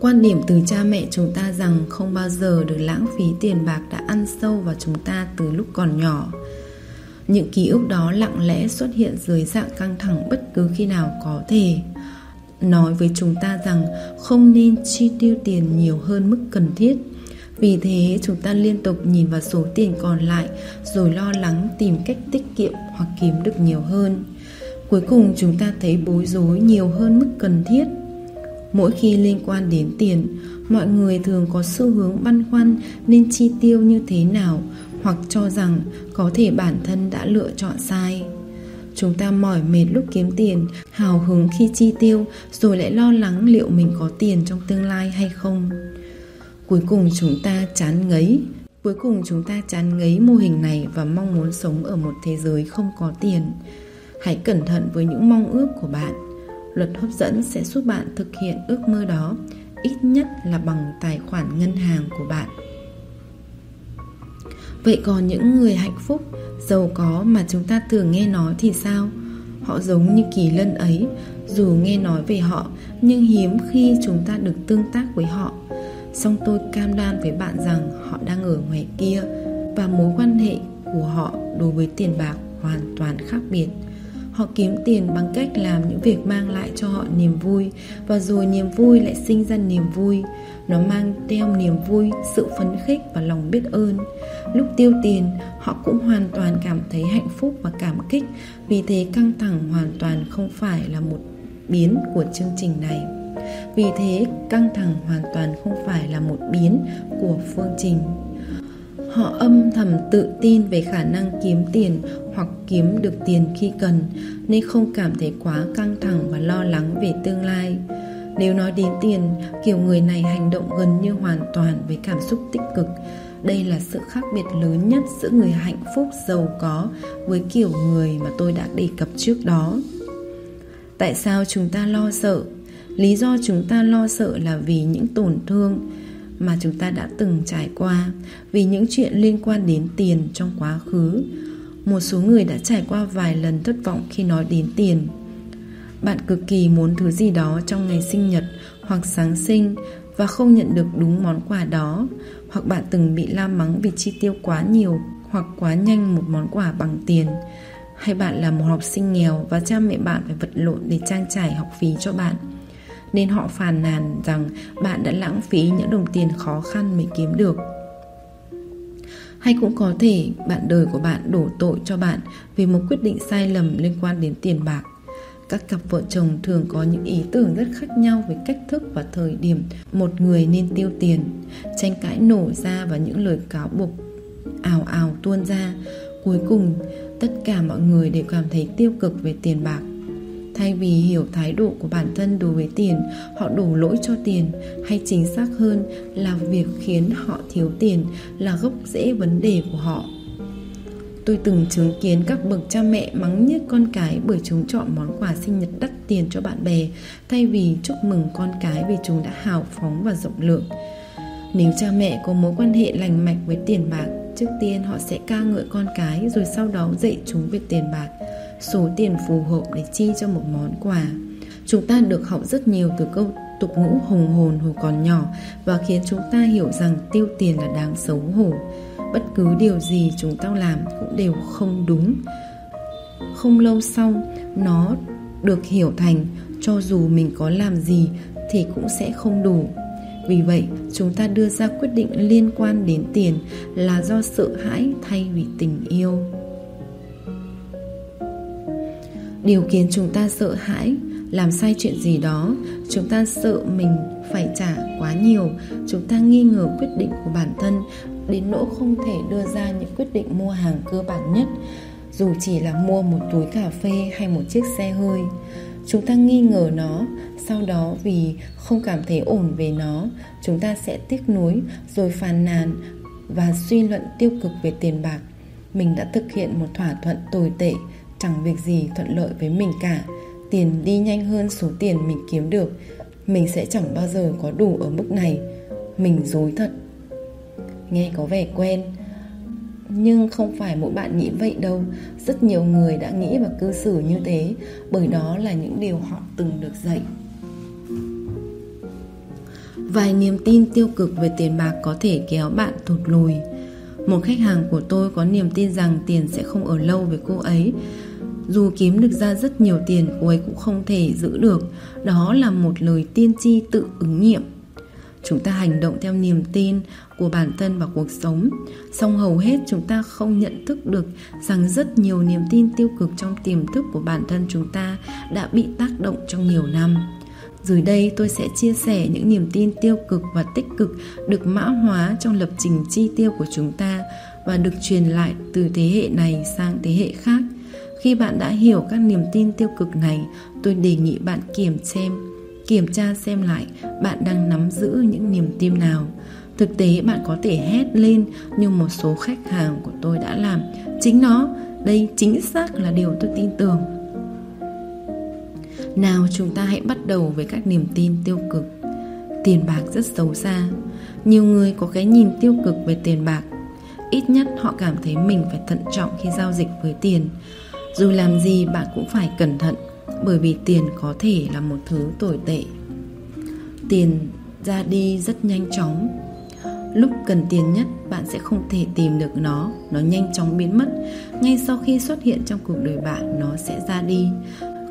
Quan điểm từ cha mẹ chúng ta rằng không bao giờ được lãng phí tiền bạc đã ăn sâu vào chúng ta từ lúc còn nhỏ. Những ký ức đó lặng lẽ xuất hiện dưới dạng căng thẳng bất cứ khi nào có thể. Nói với chúng ta rằng không nên chi tiêu tiền nhiều hơn mức cần thiết. Vì thế, chúng ta liên tục nhìn vào số tiền còn lại rồi lo lắng tìm cách tiết kiệm hoặc kiếm được nhiều hơn. Cuối cùng, chúng ta thấy bối rối nhiều hơn mức cần thiết Mỗi khi liên quan đến tiền, mọi người thường có xu hướng băn khoăn nên chi tiêu như thế nào hoặc cho rằng có thể bản thân đã lựa chọn sai. Chúng ta mỏi mệt lúc kiếm tiền, hào hứng khi chi tiêu rồi lại lo lắng liệu mình có tiền trong tương lai hay không. Cuối cùng chúng ta chán ngấy, cuối cùng chúng ta chán ngấy mô hình này và mong muốn sống ở một thế giới không có tiền. Hãy cẩn thận với những mong ước của bạn luật hấp dẫn sẽ giúp bạn thực hiện ước mơ đó, ít nhất là bằng tài khoản ngân hàng của bạn. Vậy còn những người hạnh phúc, giàu có mà chúng ta thường nghe nói thì sao? Họ giống như kỳ lân ấy, dù nghe nói về họ, nhưng hiếm khi chúng ta được tương tác với họ. Song tôi cam đoan với bạn rằng họ đang ở ngoài kia và mối quan hệ của họ đối với tiền bạc hoàn toàn khác biệt. Họ kiếm tiền bằng cách làm những việc mang lại cho họ niềm vui Và rồi niềm vui lại sinh ra niềm vui Nó mang theo niềm vui, sự phấn khích và lòng biết ơn. Lúc tiêu tiền, họ cũng hoàn toàn cảm thấy hạnh phúc và cảm kích Vì thế căng thẳng hoàn toàn không phải là một biến của chương trình này. Vì thế căng thẳng hoàn toàn không phải là một biến của phương trình họ âm thầm tự tin về khả năng kiếm tiền hoặc kiếm được tiền khi cần, nên không cảm thấy quá căng thẳng và lo lắng về tương lai. Nếu nói đến tiền, kiểu người này hành động gần như hoàn toàn với cảm xúc tích cực. Đây là sự khác biệt lớn nhất giữa người hạnh phúc giàu có với kiểu người mà tôi đã đề cập trước đó. Tại sao chúng ta lo sợ? Lý do chúng ta lo sợ là vì những tổn thương mà chúng ta đã từng trải qua vì những chuyện liên quan đến tiền trong quá khứ. Một số người đã trải qua vài lần thất vọng khi nói đến tiền. Bạn cực kỳ muốn thứ gì đó trong ngày sinh nhật hoặc sáng sinh và không nhận được đúng món quà đó, hoặc bạn từng bị la mắng vì chi tiêu quá nhiều hoặc quá nhanh một món quà bằng tiền, hay bạn là một học sinh nghèo và cha mẹ bạn phải vật lộn để trang trải học phí cho bạn nên họ phàn nàn rằng bạn đã lãng phí những đồng tiền khó khăn mới kiếm được. Hay cũng có thể bạn đời của bạn đổ tội cho bạn vì một quyết định sai lầm liên quan đến tiền bạc. Các cặp vợ chồng thường có những ý tưởng rất khác nhau về cách thức và thời điểm một người nên tiêu tiền, tranh cãi nổ ra và những lời cáo buộc ào ào tuôn ra. Cuối cùng, tất cả mọi người đều cảm thấy tiêu cực về tiền bạc thay vì hiểu thái độ của bản thân đối với tiền, họ đổ lỗi cho tiền, hay chính xác hơn là việc khiến họ thiếu tiền là gốc rễ vấn đề của họ. Tôi từng chứng kiến các bậc cha mẹ mắng nhiếc con cái bởi chúng chọn món quà sinh nhật đắt tiền cho bạn bè, thay vì chúc mừng con cái vì chúng đã hào phóng và rộng lượng. Nếu cha mẹ có mối quan hệ lành mạnh với tiền bạc, trước tiên họ sẽ ca ngợi con cái rồi sau đó dạy chúng về tiền bạc số tiền phù hợp để chi cho một món quà. Chúng ta được học rất nhiều từ câu tục ngữ hùng hồn hồi còn nhỏ và khiến chúng ta hiểu rằng tiêu tiền là đáng xấu hổ. Bất cứ điều gì chúng ta làm cũng đều không đúng. Không lâu sau, nó được hiểu thành cho dù mình có làm gì thì cũng sẽ không đủ. Vì vậy, chúng ta đưa ra quyết định liên quan đến tiền là do sợ hãi thay vì tình yêu điều khiến chúng ta sợ hãi, làm sai chuyện gì đó, chúng ta sợ mình phải trả quá nhiều. Chúng ta nghi ngờ quyết định của bản thân, đến nỗi không thể đưa ra những quyết định mua hàng cơ bản nhất. Dù chỉ là mua một túi cà phê hay một chiếc xe hơi, chúng ta nghi ngờ nó. Sau đó, vì không cảm thấy ổn về nó, chúng ta sẽ tiếc nuối, rồi phàn nàn và suy luận tiêu cực về tiền bạc. Mình đã thực hiện một thỏa thuận tồi tệ chẳng việc gì thuận lợi với mình cả. Tiền đi nhanh hơn số tiền mình kiếm được. Mình sẽ chẳng bao giờ có đủ ở mức này. Mình dối thật. Nghe có vẻ quen. Nhưng không phải mỗi bạn nghĩ vậy đâu. Rất nhiều người đã nghĩ và cư xử như thế. Bởi đó là những điều họ từng được dạy. Vài niềm tin tiêu cực về tiền bạc có thể kéo bạn thụt lùi. Một khách hàng của tôi có niềm tin rằng tiền sẽ không ở lâu với cô ấy dù kiếm được ra rất nhiều tiền, cô ấy cũng không thể giữ được. Đó là một lời tiên tri tự ứng nghiệm. Chúng ta hành động theo niềm tin của bản thân và cuộc sống. Song hầu hết chúng ta không nhận thức được rằng rất nhiều niềm tin tiêu cực trong tiềm thức của bản thân chúng ta đã bị tác động trong nhiều năm. Dưới đây tôi sẽ chia sẻ những niềm tin tiêu cực và tích cực được mã hóa trong lập trình chi tiêu của chúng ta và được truyền lại từ thế hệ này sang thế hệ khác khi bạn đã hiểu các niềm tin tiêu cực này, tôi đề nghị bạn kiểm xem, kiểm tra xem lại bạn đang nắm giữ những niềm tin nào. Thực tế bạn có thể hét lên như một số khách hàng của tôi đã làm. Chính nó, đây chính xác là điều tôi tin tưởng. Nào, chúng ta hãy bắt đầu với các niềm tin tiêu cực. Tiền bạc rất xấu xa. Nhiều người có cái nhìn tiêu cực về tiền bạc. Ít nhất họ cảm thấy mình phải thận trọng khi giao dịch với tiền dù làm gì bạn cũng phải cẩn thận, bởi vì tiền có thể là một thứ tồi tệ. Tiền ra đi rất nhanh chóng. Lúc cần tiền nhất, bạn sẽ không thể tìm được nó. Nó nhanh chóng biến mất. Ngay sau khi xuất hiện trong cuộc đời bạn, nó sẽ ra đi.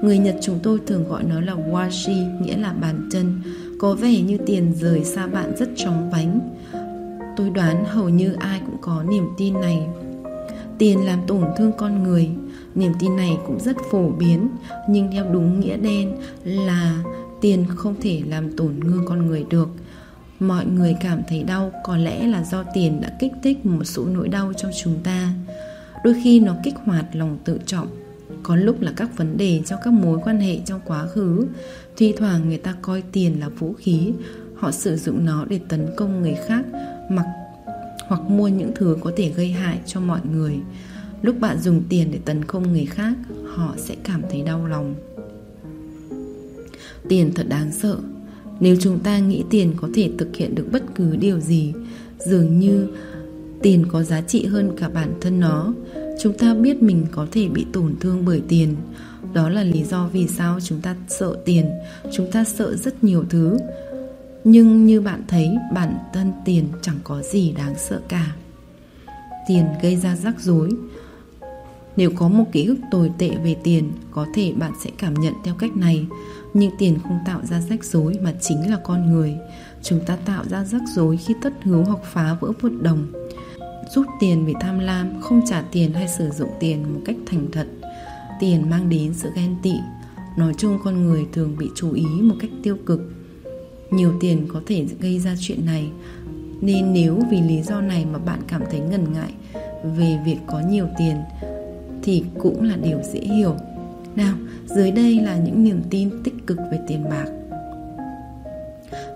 Người nhật chúng tôi thường gọi nó là washi, nghĩa là bàn chân. Có vẻ như tiền rời xa bạn rất chóng vánh. Tôi đoán hầu như ai cũng có niềm tin này. Tiền làm tổn thương con người niềm tin này cũng rất phổ biến, nhưng theo đúng nghĩa đen là tiền không thể làm tổn thương con người được. Mọi người cảm thấy đau có lẽ là do tiền đã kích thích một số nỗi đau trong chúng ta. Đôi khi nó kích hoạt lòng tự trọng. Có lúc là các vấn đề trong các mối quan hệ trong quá khứ, thi thoảng người ta coi tiền là vũ khí. Họ sử dụng nó để tấn công người khác, mặc hoặc mua những thứ có thể gây hại cho mọi người lúc bạn dùng tiền để tấn công người khác, họ sẽ cảm thấy đau lòng. Tiền thật đáng sợ. Nếu chúng ta nghĩ tiền có thể thực hiện được bất cứ điều gì, Dường như tiền có giá trị hơn cả bản thân nó, Chúng ta biết mình có thể bị tổn thương bởi tiền. Đó là lý do vì sao chúng ta sợ tiền, Chúng ta sợ rất nhiều thứ. Nhưng như bạn thấy, bản thân tiền chẳng có gì đáng sợ cả. Tiền gây ra rắc rối nếu có một ký ức tồi tệ về tiền, có thể bạn sẽ cảm nhận theo cách này. Nhưng tiền không tạo ra rắc rối mà chính là con người. Chúng ta tạo ra rắc rối khi tất hứa hoặc phá vỡ vượt đồng. Rút tiền vì tham lam, không trả tiền hay sử dụng tiền một cách thành thật. Tiền mang đến sự ghen tị. Nói chung con người thường bị chú ý một cách tiêu cực. Nhiều tiền có thể gây ra chuyện này. Nên nếu vì lý do này mà bạn cảm thấy ngần ngại về việc có nhiều tiền thì cũng là điều dễ hiểu. Nào, dưới đây là những niềm tin tích cực về tiền bạc.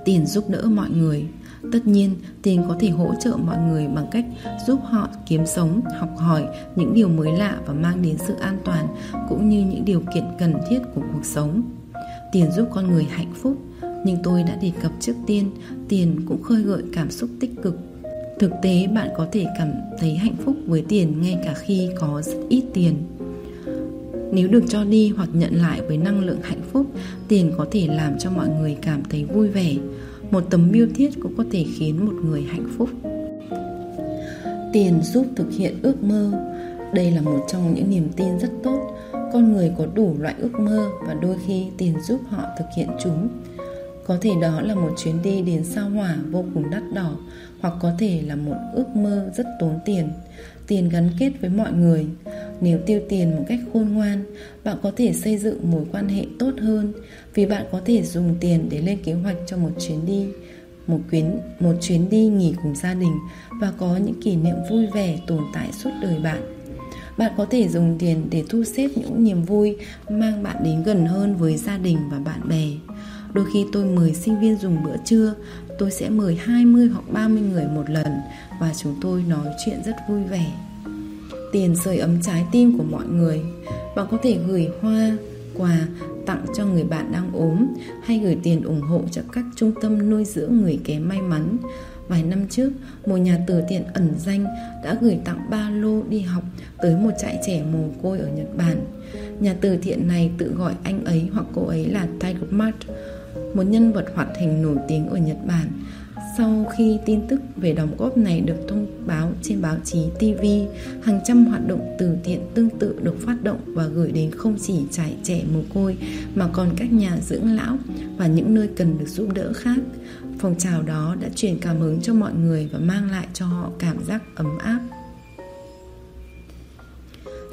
Tiền giúp đỡ mọi người. Tất nhiên, tiền có thể hỗ trợ mọi người bằng cách giúp họ kiếm sống, học hỏi những điều mới lạ và mang đến sự an toàn cũng như những điều kiện cần thiết của cuộc sống. Tiền giúp con người hạnh phúc, nhưng tôi đã đề cập trước tiên, tiền cũng khơi gợi cảm xúc tích cực Thực tế bạn có thể cảm thấy hạnh phúc với tiền ngay cả khi có rất ít tiền. Nếu được cho đi hoặc nhận lại với năng lượng hạnh phúc, tiền có thể làm cho mọi người cảm thấy vui vẻ. Một tấm biêu thiết cũng có thể khiến một người hạnh phúc. Tiền giúp thực hiện ước mơ. Đây là một trong những niềm tin rất tốt. Con người có đủ loại ước mơ và đôi khi tiền giúp họ thực hiện chúng. Có thể đó là một chuyến đi đến sao hỏa vô cùng đắt đỏ hoặc có thể là một ước mơ rất tốn tiền tiền gắn kết với mọi người. Nếu tiêu tiền một cách khôn ngoan, bạn có thể xây dựng mối quan hệ tốt hơn vì bạn có thể dùng tiền để lên kế hoạch cho một chuyến đi, một chuyến một chuyến đi nghỉ cùng gia đình và có những kỷ niệm vui vẻ tồn tại suốt đời bạn. Bạn có thể dùng tiền để thu xếp những niềm vui mang bạn đến gần hơn với gia đình và bạn bè. Đôi khi tôi mời sinh viên dùng bữa trưa Tôi sẽ mời 20 hoặc 30 người một lần Và chúng tôi nói chuyện rất vui vẻ Tiền sưởi ấm trái tim của mọi người Bạn có thể gửi hoa, quà tặng cho người bạn đang ốm hay gửi tiền ủng hộ cho các trung tâm nuôi dưỡng người kém may mắn. Vài năm trước, một nhà từ thiện ẩn danh đã gửi tặng ba lô đi học tới một trại trẻ mồ côi ở Nhật Bản. Nhà từ thiện này tự gọi anh ấy hoặc cô ấy là Tiger Mart, một nhân vật hoạt hình nổi tiếng ở Nhật Bản. Sau khi tin tức về đóng góp này được thông báo trên báo chí TV, hàng trăm hoạt động từ thiện tương tự được phát động và gửi đến không chỉ trại trẻ mồ côi mà còn các nhà dưỡng lão và những nơi cần được giúp đỡ khác. Phong trào đó đã truyền cảm hứng cho mọi người và mang lại cho họ cảm giác ấm áp.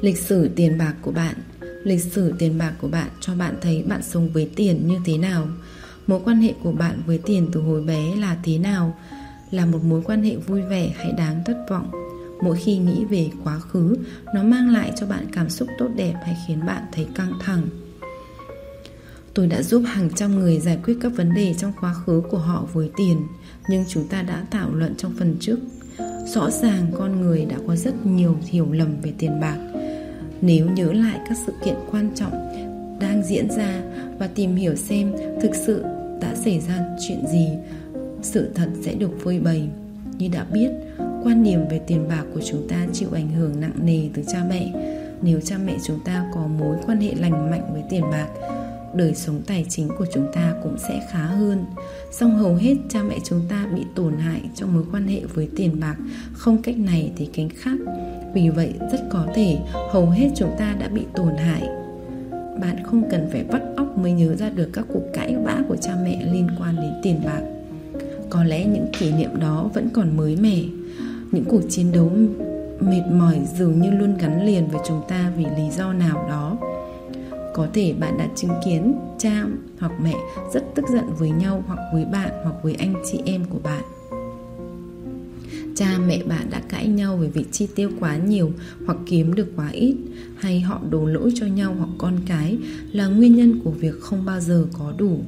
Lịch sử tiền bạc của bạn Lịch sử tiền bạc của bạn cho bạn thấy bạn sống với tiền như thế nào Mối quan hệ của bạn với tiền từ hồi bé là thế nào? Là một mối quan hệ vui vẻ hay đáng thất vọng? Mỗi khi nghĩ về quá khứ, nó mang lại cho bạn cảm xúc tốt đẹp hay khiến bạn thấy căng thẳng? Tôi đã giúp hàng trăm người giải quyết các vấn đề trong quá khứ của họ với tiền, nhưng chúng ta đã thảo luận trong phần trước. Rõ ràng con người đã có rất nhiều hiểu lầm về tiền bạc. Nếu nhớ lại các sự kiện quan trọng đang diễn ra và tìm hiểu xem thực sự đã xảy ra chuyện gì, sự thật sẽ được phơi bày. Như đã biết, quan điểm về tiền bạc của chúng ta chịu ảnh hưởng nặng nề từ cha mẹ. Nếu cha mẹ chúng ta có mối quan hệ lành mạnh với tiền bạc, đời sống tài chính của chúng ta cũng sẽ khá hơn. Song hầu hết cha mẹ chúng ta bị tổn hại trong mối quan hệ với tiền bạc không cách này thì cách khác. Vì vậy, rất có thể hầu hết chúng ta đã bị tổn hại bạn không cần phải vắt óc mới nhớ ra được các cuộc cãi vã của cha mẹ liên quan đến tiền bạc. Có lẽ những kỷ niệm đó vẫn còn mới mẻ. Những cuộc chiến đấu mệt mỏi dường như luôn gắn liền với chúng ta vì lý do nào đó. Có thể bạn đã chứng kiến cha hoặc mẹ rất tức giận với nhau hoặc với bạn hoặc với anh chị em của bạn cha mẹ bạn đã cãi nhau về việc chi tiêu quá nhiều hoặc kiếm được quá ít, hay họ đổ lỗi cho nhau hoặc con cái là nguyên nhân của việc không bao giờ có đủ.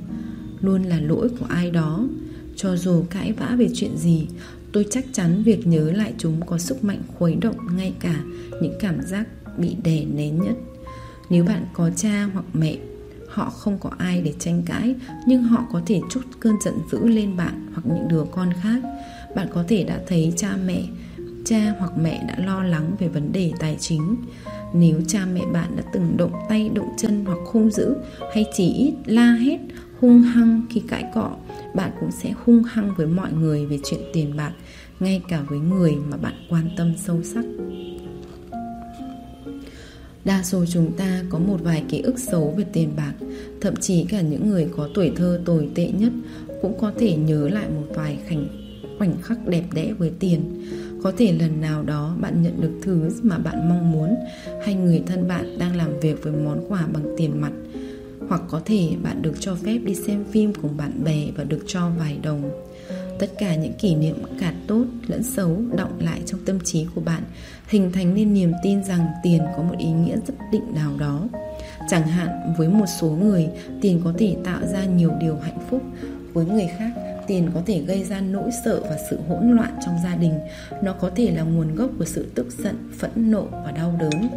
Luôn là lỗi của ai đó. Cho dù cãi vã về chuyện gì, tôi chắc chắn việc nhớ lại chúng có sức mạnh khuấy động ngay cả những cảm giác bị đè nén nhất. Nếu bạn có cha hoặc mẹ, họ không có ai để tranh cãi, nhưng họ có thể chút cơn giận dữ lên bạn hoặc những đứa con khác bạn có thể đã thấy cha mẹ cha hoặc mẹ đã lo lắng về vấn đề tài chính. Nếu cha mẹ bạn đã từng động tay động chân hoặc hung dữ hay chỉ ít la hét hung hăng khi cãi cọ bạn cũng sẽ hung hăng với mọi người về chuyện tiền bạc ngay cả với người mà bạn quan tâm sâu sắc. Đa số chúng ta có một vài ký ức xấu về tiền bạc thậm chí cả những người có tuổi thơ tồi tệ nhất cũng có thể nhớ lại một vài khoảnh, khoảnh khắc đẹp đẽ với tiền. Có thể lần nào đó bạn nhận được thứ mà bạn mong muốn, hay người thân bạn đang làm việc với món quà bằng tiền mặt, hoặc có thể bạn được cho phép đi xem phim cùng bạn bè và được cho vài đồng. Tất cả những kỷ niệm cả tốt lẫn xấu động lại trong tâm trí của bạn, hình thành nên niềm tin rằng tiền có một ý nghĩa rất định nào đó. Chẳng hạn, với một số người, tiền có thể tạo ra nhiều điều hạnh phúc, với người khác tiền có thể gây ra nỗi sợ và sự hỗn loạn trong gia đình. Nó có thể là nguồn gốc của sự tức giận, phẫn nộ và đau đớn.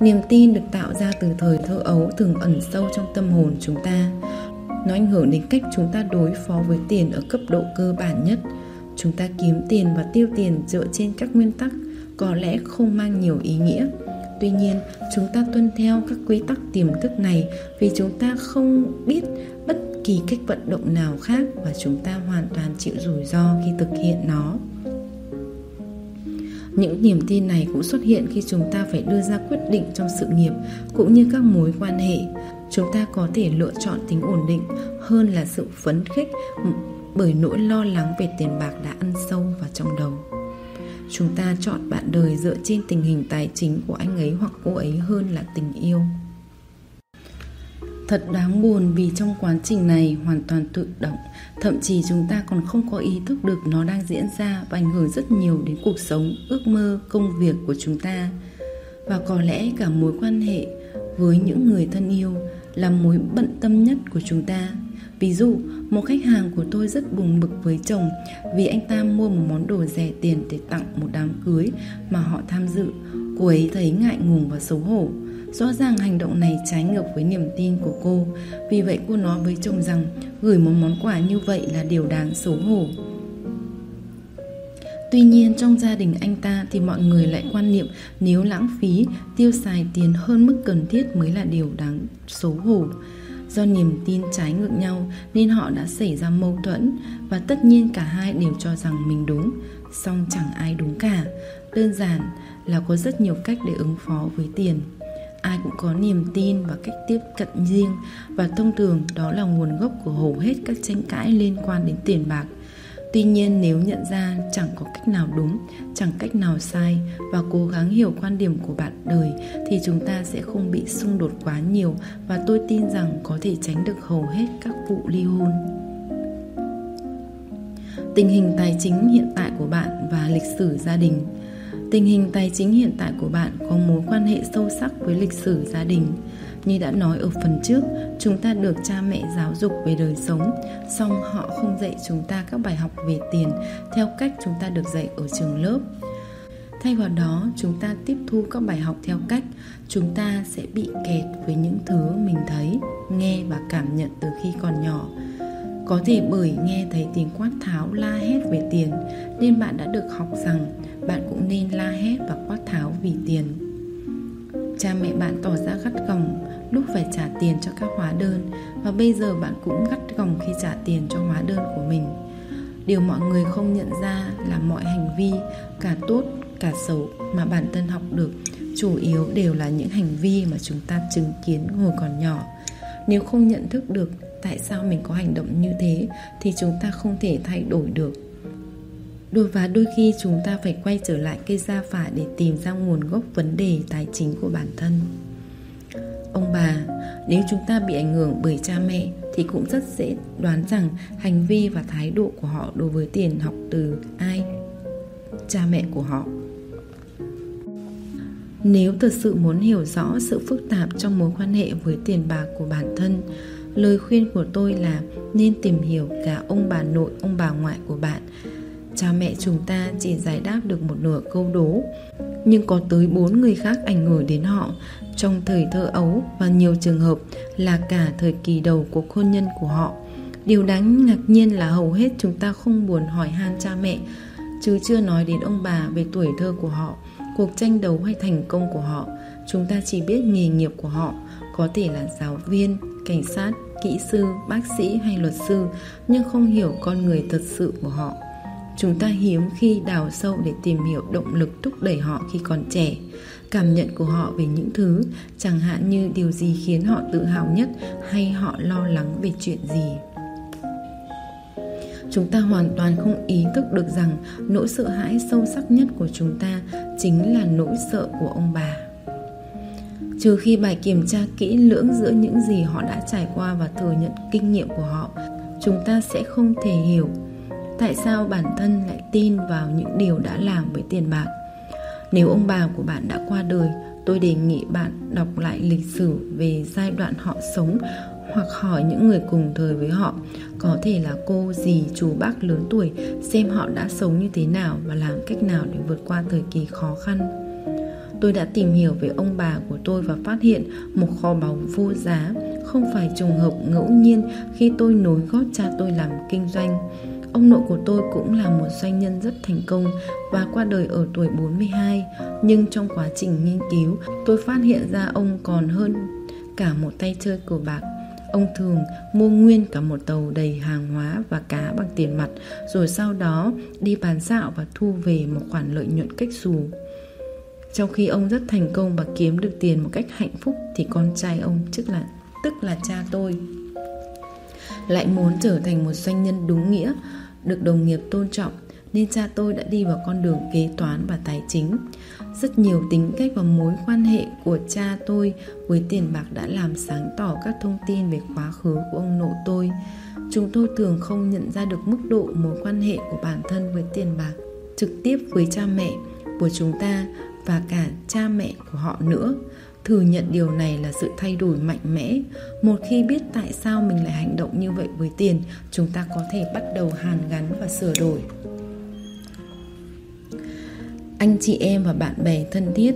Niềm tin được tạo ra từ thời thơ ấu thường ẩn sâu trong tâm hồn chúng ta. Nó ảnh hưởng đến cách chúng ta đối phó với tiền ở cấp độ cơ bản nhất. Chúng ta kiếm tiền và tiêu tiền dựa trên các nguyên tắc có lẽ không mang nhiều ý nghĩa. Tuy nhiên, chúng ta tuân theo các quy tắc tiềm thức này vì chúng ta không biết bất kỳ cách vận động nào khác và chúng ta hoàn toàn chịu rủi ro khi thực hiện nó. Những niềm tin này cũng xuất hiện khi chúng ta phải đưa ra quyết định trong sự nghiệp cũng như các mối quan hệ. Chúng ta có thể lựa chọn tính ổn định hơn là sự phấn khích bởi nỗi lo lắng về tiền bạc đã ăn sâu vào trong đầu. Chúng ta chọn bạn đời dựa trên tình hình tài chính của anh ấy hoặc cô ấy hơn là tình yêu. Thật đáng buồn vì trong quá trình này hoàn toàn tự động Thậm chí chúng ta còn không có ý thức được nó đang diễn ra Và ảnh hưởng rất nhiều đến cuộc sống, ước mơ, công việc của chúng ta Và có lẽ cả mối quan hệ với những người thân yêu Là mối bận tâm nhất của chúng ta Ví dụ, một khách hàng của tôi rất buồn bực với chồng vì anh ta mua một món đồ rẻ tiền để tặng một đám cưới mà họ tham dự. Cô ấy thấy ngại ngùng và xấu hổ. Rõ ràng hành động này trái ngược với niềm tin của cô Vì vậy cô nói với chồng rằng Gửi một món quà như vậy là điều đáng xấu hổ Tuy nhiên trong gia đình anh ta thì mọi người lại quan niệm nếu lãng phí, tiêu xài tiền hơn mức cần thiết mới là điều đáng xấu hổ. Do niềm tin trái ngược nhau nên họ đã xảy ra mâu thuẫn và tất nhiên cả hai đều cho rằng mình đúng, song chẳng ai đúng cả. Đơn giản là có rất nhiều cách để ứng phó với tiền ai cũng có niềm tin và cách tiếp cận riêng. Và thông thường, đó là nguồn gốc của hầu hết các tranh cãi liên quan đến tiền bạc. Tuy nhiên, nếu nhận ra chẳng có cách nào đúng, chẳng cách nào sai và cố gắng hiểu quan điểm của bạn đời, thì chúng ta sẽ không bị xung đột quá nhiều và tôi tin rằng có thể tránh được hầu hết các vụ ly hôn. Tình hình tài chính hiện tại của bạn và lịch sử gia đình. Tình hình tài chính hiện tại của bạn có mối quan hệ sâu sắc với lịch sử gia đình. Như đã nói ở phần trước, chúng ta được cha mẹ giáo dục về đời sống, song họ không dạy chúng ta các bài học về tiền theo cách chúng ta được dạy ở trường lớp. Thay vào đó, chúng ta tiếp thu các bài học theo cách chúng ta sẽ bị kẹt với những thứ mình thấy, nghe và cảm nhận từ khi còn nhỏ. Có thể bởi nghe thấy tiếng quát tháo la hét về tiền nên bạn đã được học rằng bạn cũng nên la hét và quát tháo vì tiền. Cha mẹ bạn tỏ ra gắt gỏng lúc phải trả tiền cho các hóa đơn và bây giờ bạn cũng gắt gỏng khi trả tiền cho hóa đơn của mình. Điều mọi người không nhận ra là mọi hành vi, cả tốt, cả xấu mà bản thân học được chủ yếu đều là những hành vi mà chúng ta chứng kiến hồi còn nhỏ. Nếu không nhận thức được tại sao mình có hành động như thế thì chúng ta không thể thay đổi được đôi và đôi khi chúng ta phải quay trở lại cây gia phả để tìm ra nguồn gốc vấn đề tài chính của bản thân. Ông bà, nếu chúng ta bị ảnh hưởng bởi cha mẹ thì cũng rất dễ đoán rằng hành vi và thái độ của họ đối với tiền học từ ai? Cha mẹ của họ. Nếu thật sự muốn hiểu rõ sự phức tạp trong mối quan hệ với tiền bạc của bản thân, lời khuyên của tôi là nên tìm hiểu cả ông bà nội, ông bà ngoại của bạn cha mẹ chúng ta chỉ giải đáp được một nửa câu đố. Nhưng có tới bốn người khác ảnh hưởng đến họ. Trong thời thơ ấu và nhiều trường hợp là cả thời kỳ đầu cuộc hôn nhân của họ. Điều đáng ngạc nhiên là hầu hết chúng ta không buồn hỏi han cha mẹ. Chứ chưa nói đến ông bà về tuổi thơ của họ, cuộc tranh đấu hay thành công của họ. Chúng ta chỉ biết nghề nghiệp của họ. Có thể là giáo viên, cảnh sát, kỹ sư, bác sĩ hay luật sư, nhưng không hiểu con người thật sự của họ chúng ta hiếm khi đào sâu để tìm hiểu động lực thúc đẩy họ khi còn trẻ. Cảm nhận của họ về những thứ, chẳng hạn như điều gì khiến họ tự hào nhất hay họ lo lắng về chuyện gì. Chúng ta hoàn toàn không ý thức được rằng nỗi sợ hãi sâu sắc nhất của chúng ta chính là nỗi sợ của ông bà. Trừ khi bài kiểm tra kỹ lưỡng giữa những gì họ đã trải qua và thừa nhận kinh nghiệm của họ, chúng ta sẽ không thể hiểu tại sao bản thân lại tin vào những điều đã làm với tiền bạc? Nếu ông bà của bạn đã qua đời, tôi đề nghị bạn đọc lại lịch sử về giai đoạn họ sống hoặc hỏi những người cùng thời với họ. Có thể là cô dì chú bác lớn tuổi xem họ đã sống như thế nào và làm cách nào để vượt qua thời kỳ khó khăn. Tôi đã tìm hiểu về ông bà của tôi và phát hiện một kho báu vô giá, không phải trùng hợp ngẫu nhiên khi tôi nối gót cha tôi làm kinh doanh. Ông nội của tôi cũng là một doanh nhân rất thành công và qua đời ở tuổi 42, nhưng trong quá trình nghiên cứu, tôi phát hiện ra ông còn hơn cả một tay chơi cờ bạc. Ông thường mua nguyên cả một tàu đầy hàng hóa và cá bằng tiền mặt, rồi sau đó đi bán dạo và thu về một khoản lợi nhuận cách xù. Trong khi ông rất thành công và kiếm được tiền một cách hạnh phúc thì con trai ông tức là tức là cha tôi lại muốn trở thành một doanh nhân đúng nghĩa được đồng nghiệp tôn trọng, nên cha tôi đã đi vào con đường kế toán và tài chính. Rất nhiều tính cách và mối quan hệ của cha tôi với tiền bạc đã làm sáng tỏ các thông tin về quá khứ của ông nội tôi. Chúng tôi thường không nhận ra được mức độ mối quan hệ của bản thân với tiền bạc trực tiếp với cha mẹ của chúng ta và cả cha mẹ của họ nữa thừa nhận điều này là sự thay đổi mạnh mẽ. Một khi biết tại sao mình lại hành động như vậy với tiền, chúng ta có thể bắt đầu hàn gắn và sửa đổi. Anh chị em và bạn bè thân thiết,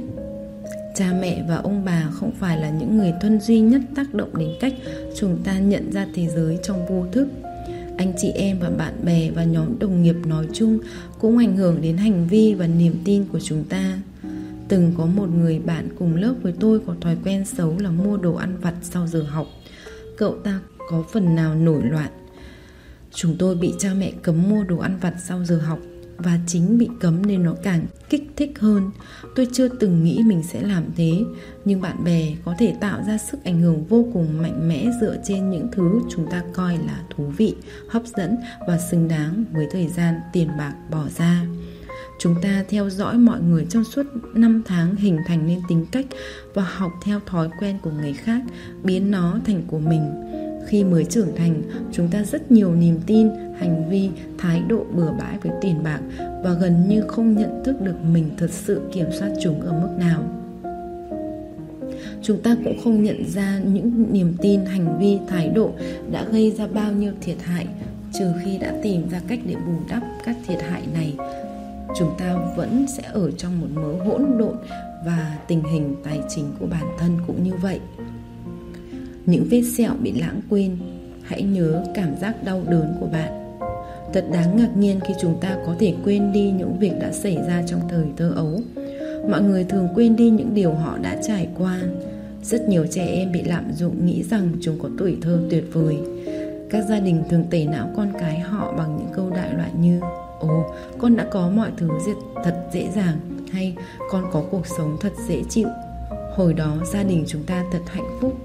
cha mẹ và ông bà không phải là những người thân duy nhất tác động đến cách chúng ta nhận ra thế giới trong vô thức. Anh chị em và bạn bè và nhóm đồng nghiệp nói chung cũng ảnh hưởng đến hành vi và niềm tin của chúng ta. Từng có một người bạn cùng lớp với tôi có thói quen xấu là mua đồ ăn vặt sau giờ học. Cậu ta có phần nào nổi loạn. Chúng tôi bị cha mẹ cấm mua đồ ăn vặt sau giờ học Và chính bị cấm nên nó càng kích thích hơn. Tôi chưa từng nghĩ mình sẽ làm thế Nhưng bạn bè có thể tạo ra sức ảnh hưởng vô cùng mạnh mẽ Dựa trên những thứ chúng ta coi là thú vị, hấp dẫn và xứng đáng với thời gian tiền bạc bỏ ra. Chúng ta theo dõi mọi người trong suốt 5 tháng hình thành nên tính cách và học theo thói quen của người khác, biến nó thành của mình. Khi mới trưởng thành, chúng ta rất nhiều niềm tin, hành vi, thái độ bừa bãi với tiền bạc và gần như không nhận thức được mình thật sự kiểm soát chúng ở mức nào. Chúng ta cũng không nhận ra những niềm tin, hành vi, thái độ đã gây ra bao nhiêu thiệt hại trừ khi đã tìm ra cách để bù đắp các thiệt hại này chúng ta vẫn sẽ ở trong một mớ hỗn độn và tình hình tài chính của bản thân cũng như vậy. Những vết sẹo bị lãng quên, hãy nhớ cảm giác đau đớn của bạn. Thật đáng ngạc nhiên khi chúng ta có thể quên đi những việc đã xảy ra trong thời thơ ấu. Mọi người thường quên đi những điều họ đã trải qua. Rất nhiều trẻ em bị lạm dụng nghĩ rằng chúng có tuổi thơ tuyệt vời. Các gia đình thường tẩy não con cái họ bằng những câu đại loại như ồ, con đã có mọi thứ thật dễ dàng. Hay con có cuộc sống thật dễ chịu. Hồi đó gia đình chúng ta thật hạnh phúc.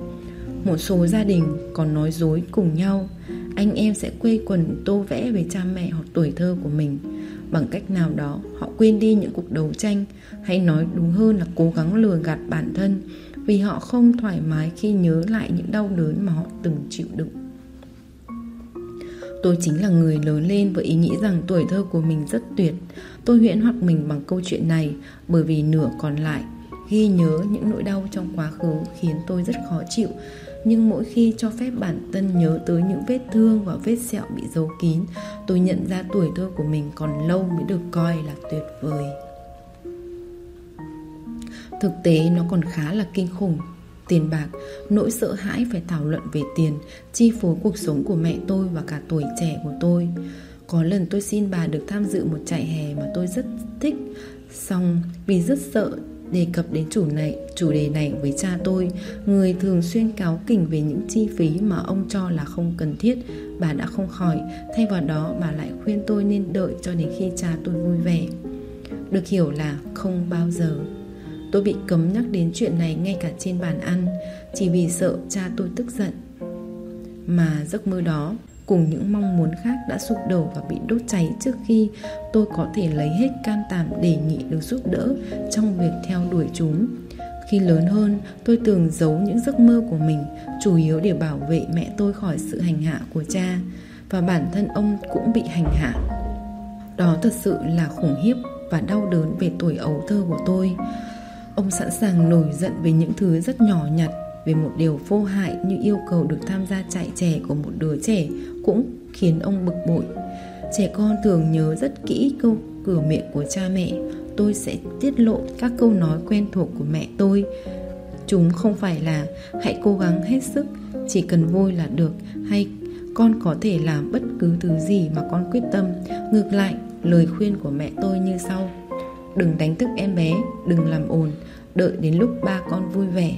Một số gia đình còn nói dối cùng nhau. Anh em sẽ quây quần, tô vẽ về cha mẹ hoặc tuổi thơ của mình. Bằng cách nào đó, họ quên đi những cuộc đấu tranh. Hay nói đúng hơn là cố gắng lừa gạt bản thân. Vì họ không thoải mái khi nhớ lại những đau đớn mà họ từng chịu đựng. Tôi chính là người lớn lên với ý nghĩ rằng tuổi thơ của mình rất tuyệt. Tôi huyễn hoặc mình bằng câu chuyện này Bởi vì nửa còn lại. Ghi nhớ những nỗi đau trong quá khứ khiến tôi rất khó chịu. Nhưng mỗi khi cho phép bản thân nhớ tới những vết thương và vết sẹo bị giấu kín, Tôi nhận ra tuổi thơ của mình còn lâu mới được coi là tuyệt vời. Thực tế nó còn khá là kinh khủng. Tiền bạc, nỗi sợ hãi phải thảo luận về tiền Chi phối cuộc sống của mẹ tôi và cả tuổi trẻ của tôi. Có lần tôi xin bà được tham dự một trại hè mà tôi rất thích Xong vì rất sợ đề cập đến chủ này chủ đề này với cha tôi người thường xuyên cáo kỉnh về những chi phí mà ông cho là không cần thiết bà đã không khỏi. Thay vào đó bà lại khuyên tôi nên đợi cho đến khi cha tôi vui vẻ. Được hiểu là không bao giờ tôi bị cấm nhắc đến chuyện này ngay cả trên bàn ăn chỉ vì sợ cha tôi tức giận mà giấc mơ đó cùng những mong muốn khác đã sụp đổ và bị đốt cháy trước khi tôi có thể lấy hết can đảm đề nghị được giúp đỡ trong việc theo đuổi chúng. Khi lớn hơn, tôi thường giấu những giấc mơ của mình, chủ yếu để bảo vệ mẹ tôi khỏi sự hành hạ của cha, và bản thân ông cũng bị hành hạ. Đó thật sự là khủng khiếp và đau đớn về tuổi ấu thơ của tôi. Ông sẵn sàng nổi giận về những thứ rất nhỏ nhặt về một điều vô hại như yêu cầu được tham gia chạy trẻ của một đứa trẻ cũng khiến ông bực bội. Trẻ con thường nhớ rất kỹ câu cửa miệng của cha mẹ. Tôi sẽ tiết lộ các câu nói quen thuộc của mẹ tôi. Chúng không phải là hãy cố gắng hết sức, chỉ cần vui là được hay con có thể làm bất cứ thứ gì mà con quyết tâm. Ngược lại, lời khuyên của mẹ tôi như sau. Đừng đánh thức em bé, đừng làm ồn, đợi đến lúc ba con vui vẻ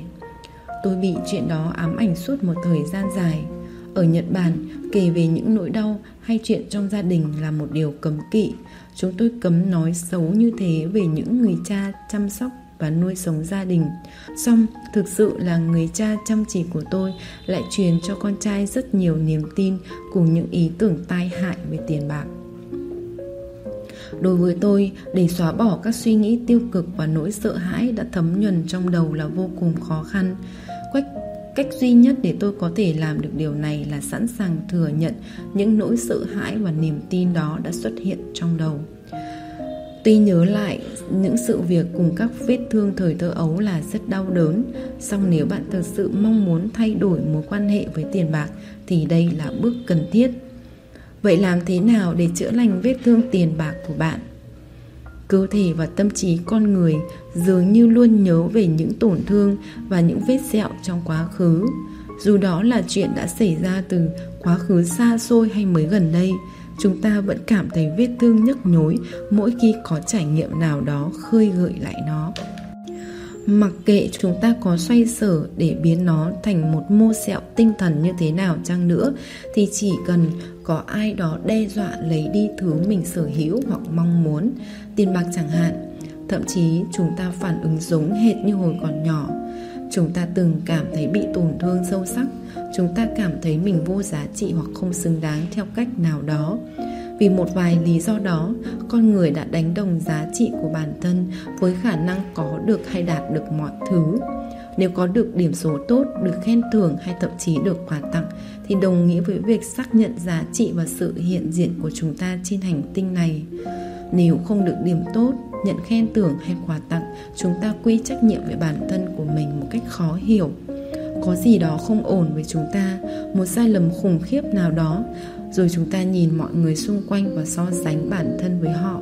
Tôi bị chuyện đó ám ảnh suốt một thời gian dài. Ở Nhật Bản, kể về những nỗi đau hay chuyện trong gia đình là một điều cấm kỵ. Chúng tôi cấm nói xấu như thế về những người cha chăm sóc và nuôi sống gia đình. Xong, thực sự là người cha chăm chỉ của tôi lại truyền cho con trai rất nhiều niềm tin cùng những ý tưởng tai hại về tiền bạc. Đối với tôi, để xóa bỏ các suy nghĩ tiêu cực và nỗi sợ hãi đã thấm nhuần trong đầu là vô cùng khó khăn. Cách, cách duy nhất để tôi có thể làm được điều này là sẵn sàng thừa nhận những nỗi sợ hãi và niềm tin đó đã xuất hiện trong đầu. Tuy nhớ lại những sự việc cùng các vết thương thời thơ ấu là rất đau đớn, song nếu bạn thực sự mong muốn thay đổi mối quan hệ với tiền bạc thì đây là bước cần thiết. Vậy làm thế nào để chữa lành vết thương tiền bạc của bạn? cơ thể và tâm trí con người dường như luôn nhớ về những tổn thương và những vết sẹo trong quá khứ dù đó là chuyện đã xảy ra từ quá khứ xa xôi hay mới gần đây, chúng ta vẫn cảm thấy vết thương nhức nhối mỗi khi có trải nghiệm nào đó khơi gợi lại nó mặc kệ chúng ta có xoay sở để biến nó thành một mô sẹo tinh thần như thế nào chăng nữa, thì chỉ cần có ai đó đe dọa lấy đi thứ mình sở hữu hoặc mong muốn. Tiền bạc chẳng hạn, thậm chí chúng ta phản ứng giống hệt như hồi còn nhỏ. Chúng ta từng cảm thấy bị tổn thương sâu sắc. Chúng ta cảm thấy mình vô giá trị hoặc không xứng đáng theo cách nào đó vì một vài lý do đó, con người đã đánh đồng giá trị của bản thân với khả năng có được hay đạt được mọi thứ. Nếu có được điểm số tốt, được khen thưởng hay thậm chí được quà tặng, thì đồng nghĩa với việc xác nhận giá trị và sự hiện diện của chúng ta trên hành tinh này. Nếu không được điểm tốt, nhận khen thưởng hay quà tặng, chúng ta quy trách nhiệm về bản thân của mình một cách khó hiểu. Có gì đó không ổn với chúng ta, một sai lầm khủng khiếp nào đó rồi chúng ta nhìn mọi người xung quanh và so sánh bản thân với họ.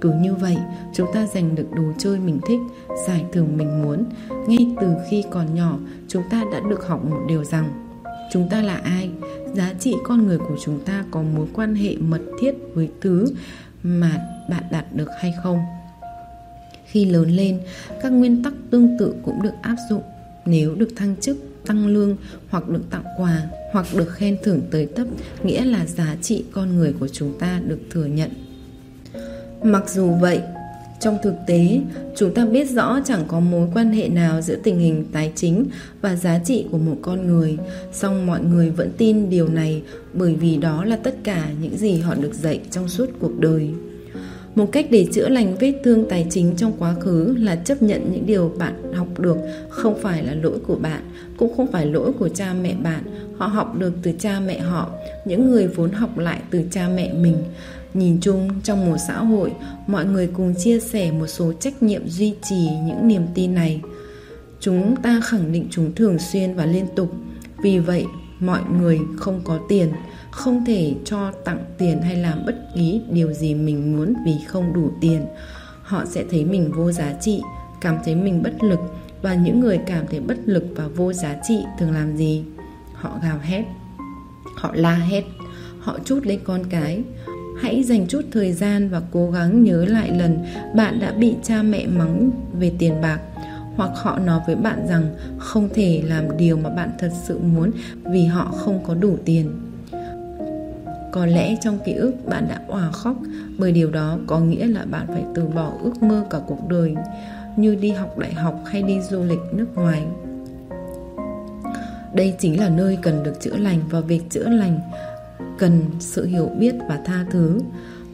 Cứ như vậy, chúng ta giành được đồ chơi mình thích, giải thưởng mình muốn. Ngay từ khi còn nhỏ, chúng ta đã được học một điều rằng, chúng ta là ai? Giá trị con người của chúng ta có mối quan hệ mật thiết với thứ mà bạn đạt được hay không? Khi lớn lên, các nguyên tắc tương tự cũng được áp dụng. Nếu được thăng chức, tăng lương hoặc được tặng quà hoặc được khen thưởng tới tấp, nghĩa là giá trị con người của chúng ta được thừa nhận. Mặc dù vậy, trong thực tế, chúng ta biết rõ chẳng có mối quan hệ nào giữa tình hình tài chính và giá trị của một con người, song mọi người vẫn tin điều này bởi vì đó là tất cả những gì họ được dạy trong suốt cuộc đời. Một cách để chữa lành vết thương tài chính trong quá khứ là chấp nhận những điều bạn học được không phải là lỗi của bạn, cũng không phải lỗi của cha mẹ bạn họ học được từ cha mẹ họ những người vốn học lại từ cha mẹ mình. Nhìn chung trong một xã hội mọi người cùng chia sẻ một số trách nhiệm duy trì những niềm tin này. Chúng ta khẳng định chúng thường xuyên và liên tục. Vì vậy, mọi người không có tiền không thể cho tặng tiền hay làm bất kỳ điều gì mình muốn vì không đủ tiền. Họ sẽ thấy mình vô giá trị cảm thấy mình bất lực. Và những người cảm thấy bất lực và vô giá trị thường làm gì? Họ gào hét họ la hét, họ chút lấy con cái. Hãy dành chút thời gian và cố gắng nhớ lại lần bạn đã bị cha mẹ mắng về tiền bạc, hoặc họ nói với bạn rằng không thể làm điều mà bạn thật sự muốn vì họ không có đủ tiền. Có lẽ trong ký ức bạn đã òa khóc, bởi điều đó có nghĩa là bạn phải từ bỏ ước mơ cả cuộc đời, như đi học đại học hay đi du lịch nước ngoài đây chính là nơi cần được chữa lành và việc chữa lành cần sự hiểu biết và tha thứ.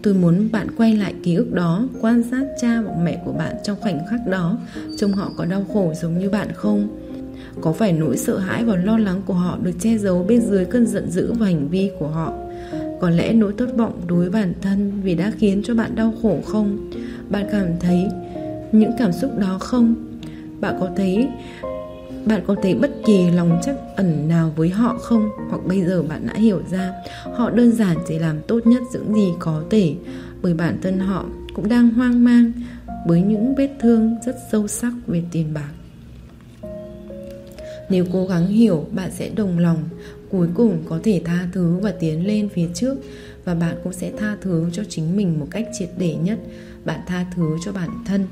Tôi muốn bạn quay lại ký ức đó, quan sát cha và mẹ của bạn trong khoảnh khắc đó, trông họ có đau khổ giống như bạn không? Có phải nỗi sợ hãi và lo lắng của họ được che giấu bên dưới cơn giận dữ và hành vi của họ? Có lẽ nỗi thất vọng đối với bản thân vì đã khiến cho bạn đau khổ không? Bạn cảm thấy những cảm xúc đó không? Bạn có thấy bạn có thấy bất kỳ lòng chắc ẩn nào với họ không? Hoặc bây giờ bạn đã hiểu ra, họ đơn giản chỉ làm tốt nhất những gì có thể. Bởi bản thân họ cũng đang hoang mang với những vết thương rất sâu sắc về tiền bạc. Nếu cố gắng hiểu, bạn sẽ đồng lòng, cuối cùng có thể tha thứ và tiến lên phía trước. Và bạn cũng sẽ tha thứ cho chính mình một cách triệt để nhất. Bạn tha thứ cho bản thân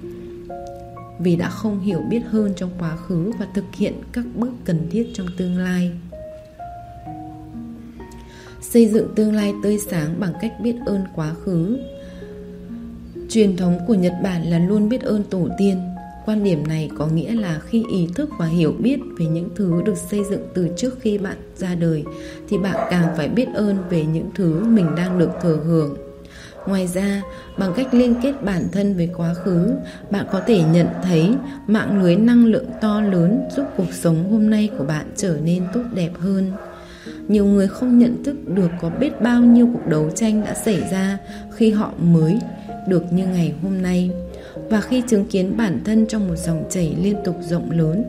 vì đã không hiểu biết hơn trong quá khứ và thực hiện các bước cần thiết trong tương lai. Xây dựng tương lai tươi sáng bằng cách biết ơn quá khứ. Truyền thống của nhật bản là luôn biết ơn tổ tiên. Quan điểm này có nghĩa là khi ý thức và hiểu biết về những thứ được xây dựng từ trước khi bạn ra đời, thì bạn càng phải biết ơn về những thứ mình đang được thừa hưởng ngoài ra, bằng cách liên kết bản thân với quá khứ, bạn có thể nhận thấy mạng lưới năng lượng to lớn giúp cuộc sống hôm nay của bạn trở nên tốt đẹp hơn. Nhiều người không nhận thức được có biết bao nhiêu cuộc đấu tranh đã xảy ra khi họ mới được như ngày hôm nay. Và khi chứng kiến bản thân trong một dòng chảy liên tục rộng lớn,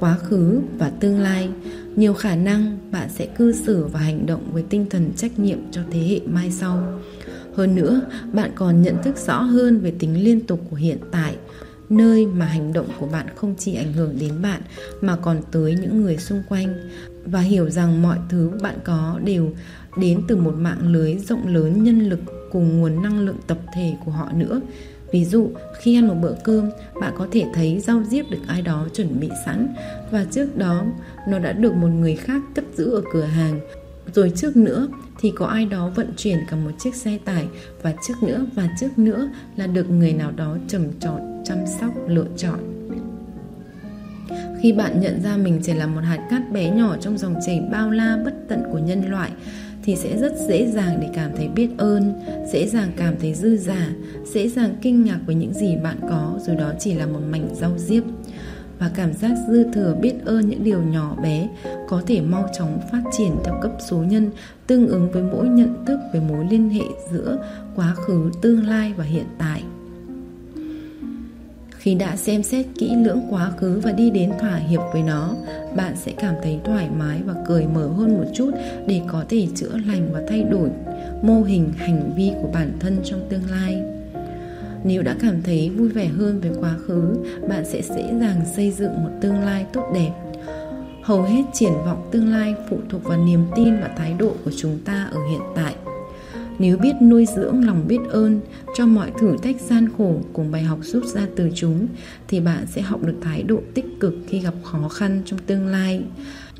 quá khứ và tương lai, nhiều khả năng bạn sẽ cư xử và hành động với tinh thần trách nhiệm cho thế hệ mai sau hơn nữa bạn còn nhận thức rõ hơn về tính liên tục của hiện tại nơi mà hành động của bạn không chỉ ảnh hưởng đến bạn mà còn tới những người xung quanh. Và hiểu rằng mọi thứ bạn có đều đến từ một mạng lưới rộng lớn nhân lực cùng nguồn năng lượng tập thể của họ nữa. Ví dụ, khi ăn một bữa cơm, bạn có thể thấy rau diếp được ai đó chuẩn bị sẵn. Và trước đó nó đã được một người khác cất giữ ở cửa hàng. Rồi trước nữa thì có ai đó vận chuyển cả một chiếc xe tải và trước nữa và trước nữa là được người nào đó trầm trọt, chăm sóc, lựa chọn. Khi bạn nhận ra mình chỉ là một hạt cát bé nhỏ trong dòng chảy bao la bất tận của nhân loại thì sẽ rất dễ dàng để cảm thấy biết ơn, dễ dàng cảm thấy dư giả, dễ dàng kinh ngạc với những gì bạn có rồi đó chỉ là một mảnh rau diếp. Và cảm giác dư thừa biết ơn những điều nhỏ bé có thể mau chóng phát triển theo cấp số nhân tương ứng với mỗi nhận thức về mối liên hệ giữa quá khứ, tương lai và hiện tại. Khi đã xem xét kỹ lưỡng quá khứ và đi đến thỏa hiệp với nó, bạn sẽ cảm thấy thoải mái và cởi mở hơn một chút để có thể chữa lành và thay đổi mô hình hành vi của bản thân trong tương lai. Nếu đã cảm thấy vui vẻ hơn về quá khứ, bạn sẽ dễ dàng xây dựng một tương lai tốt đẹp. Hầu hết triển vọng tương lai phụ thuộc vào niềm tin và thái độ của chúng ta ở hiện tại. Nếu biết nuôi dưỡng lòng biết ơn cho mọi thử thách gian khổ cùng bài học rút ra từ chúng thì bạn sẽ học được thái độ tích cực khi gặp khó khăn trong tương lai.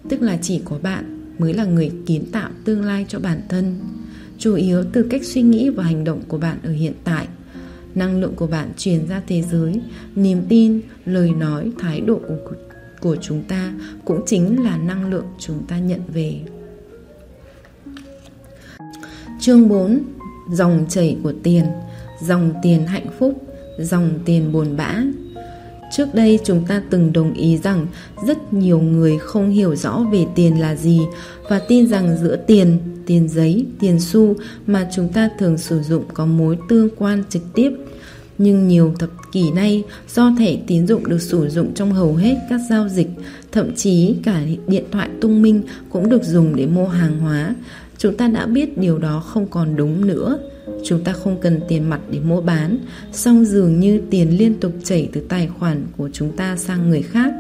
Tức là chỉ có bạn mới là người kiến tạo tương lai cho bản thân. Chủ yếu từ cách suy nghĩ và hành động của bạn ở hiện tại năng lượng của bạn truyền ra thế giới. Niềm tin lời nói thái độ của, của chúng ta cũng chính là năng lượng chúng ta nhận về. Chương 4 Dòng chảy của tiền. Dòng tiền hạnh phúc Dòng tiền buồn bã. Trước đây chúng ta từng đồng ý rằng rất nhiều người không hiểu rõ về tiền là gì và tin rằng giữa tiền, tiền giấy, tiền xu mà chúng ta thường sử dụng có mối tương quan trực tiếp. Nhưng nhiều thập kỷ nay, do thẻ tín dụng được sử dụng trong hầu hết các giao dịch, thậm chí cả điện thoại tung minh cũng được dùng để mua hàng hóa, chúng ta đã biết điều đó không còn đúng nữa. Chúng ta không cần tiền mặt để mua bán, song dường như tiền liên tục chảy từ tài khoản của chúng ta sang người khác.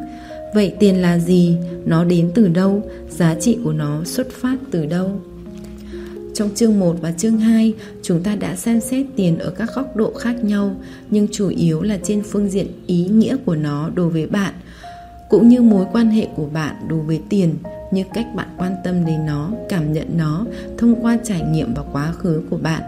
Vậy tiền là gì? Nó đến từ đâu? Giá trị của nó xuất phát từ đâu? Trong chương 1 và chương 2, chúng ta đã xem xét tiền ở các góc độ khác nhau, nhưng chủ yếu là trên phương diện ý nghĩa của nó đối với bạn, cũng như mối quan hệ của bạn đối với tiền, như cách bạn quan tâm đến nó, cảm nhận nó thông qua trải nghiệm và quá khứ của bạn.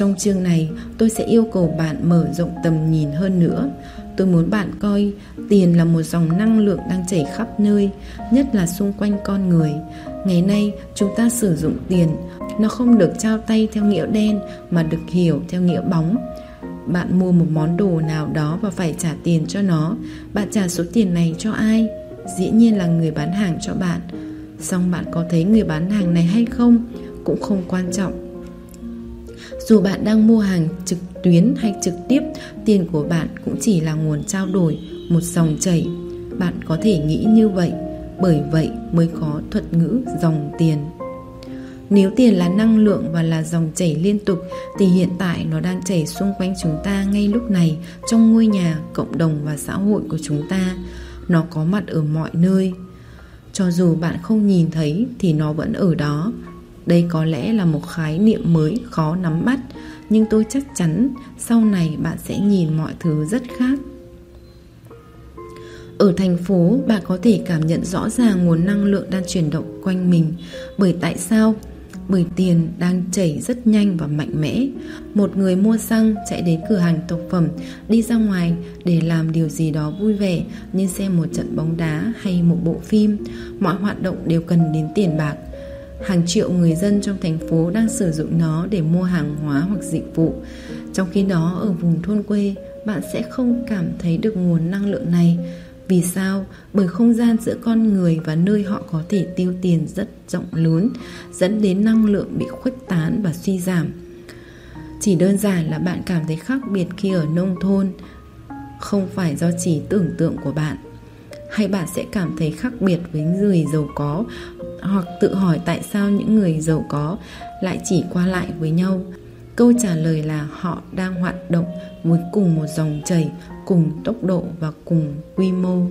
Trong chương này, tôi sẽ yêu cầu bạn mở rộng tầm nhìn hơn nữa. Tôi muốn bạn coi tiền là một dòng năng lượng đang chảy khắp nơi, nhất là xung quanh con người. Ngày nay, chúng ta sử dụng tiền, nó không được trao tay theo nghĩa đen mà được hiểu theo nghĩa bóng. Bạn mua một món đồ nào đó và phải trả tiền cho nó. Bạn trả số tiền này cho ai? Dĩ nhiên là người bán hàng cho bạn. song bạn có thấy người bán hàng này hay không cũng không quan trọng dù bạn đang mua hàng trực tuyến hay trực tiếp, tiền của bạn cũng chỉ là nguồn trao đổi, một dòng chảy. Bạn có thể nghĩ như vậy, bởi vậy mới có thuật ngữ dòng tiền. Nếu tiền là năng lượng và là dòng chảy liên tục thì hiện tại nó đang chảy xung quanh chúng ta ngay lúc này trong ngôi nhà, cộng đồng và xã hội của chúng ta. Nó có mặt ở mọi nơi. Cho dù bạn không nhìn thấy thì nó vẫn ở đó đây có lẽ là một khái niệm mới khó nắm bắt Nhưng tôi chắc chắn sau này bạn sẽ nhìn mọi thứ rất khác ở thành phố, bạn có thể cảm nhận rõ ràng nguồn năng lượng đang chuyển động quanh mình. Bởi tại sao? Bởi tiền đang chảy rất nhanh và mạnh mẽ. Một người mua xăng chạy đến cửa hàng thực phẩm, đi ra ngoài để làm điều gì đó vui vẻ như xem một trận bóng đá hay một bộ phim. Mọi hoạt động đều cần đến tiền bạc. Hàng triệu người dân trong thành phố đang sử dụng nó để mua hàng hóa hoặc dịch vụ. Trong khi đó ở vùng thôn quê, bạn sẽ không cảm thấy được nguồn năng lượng này. Vì sao? Bởi không gian giữa con người và nơi họ có thể tiêu tiền rất rộng lớn, dẫn đến năng lượng bị khuếch tán và suy giảm. Chỉ đơn giản là bạn cảm thấy khác biệt khi ở nông thôn, không phải do chỉ tưởng tượng của bạn hay bạn sẽ cảm thấy khác biệt với người giàu có? Hoặc tự hỏi tại sao những người giàu có lại chỉ qua lại với nhau? Câu trả lời là họ đang hoạt động với cùng một dòng chảy, cùng tốc độ và cùng quy mô.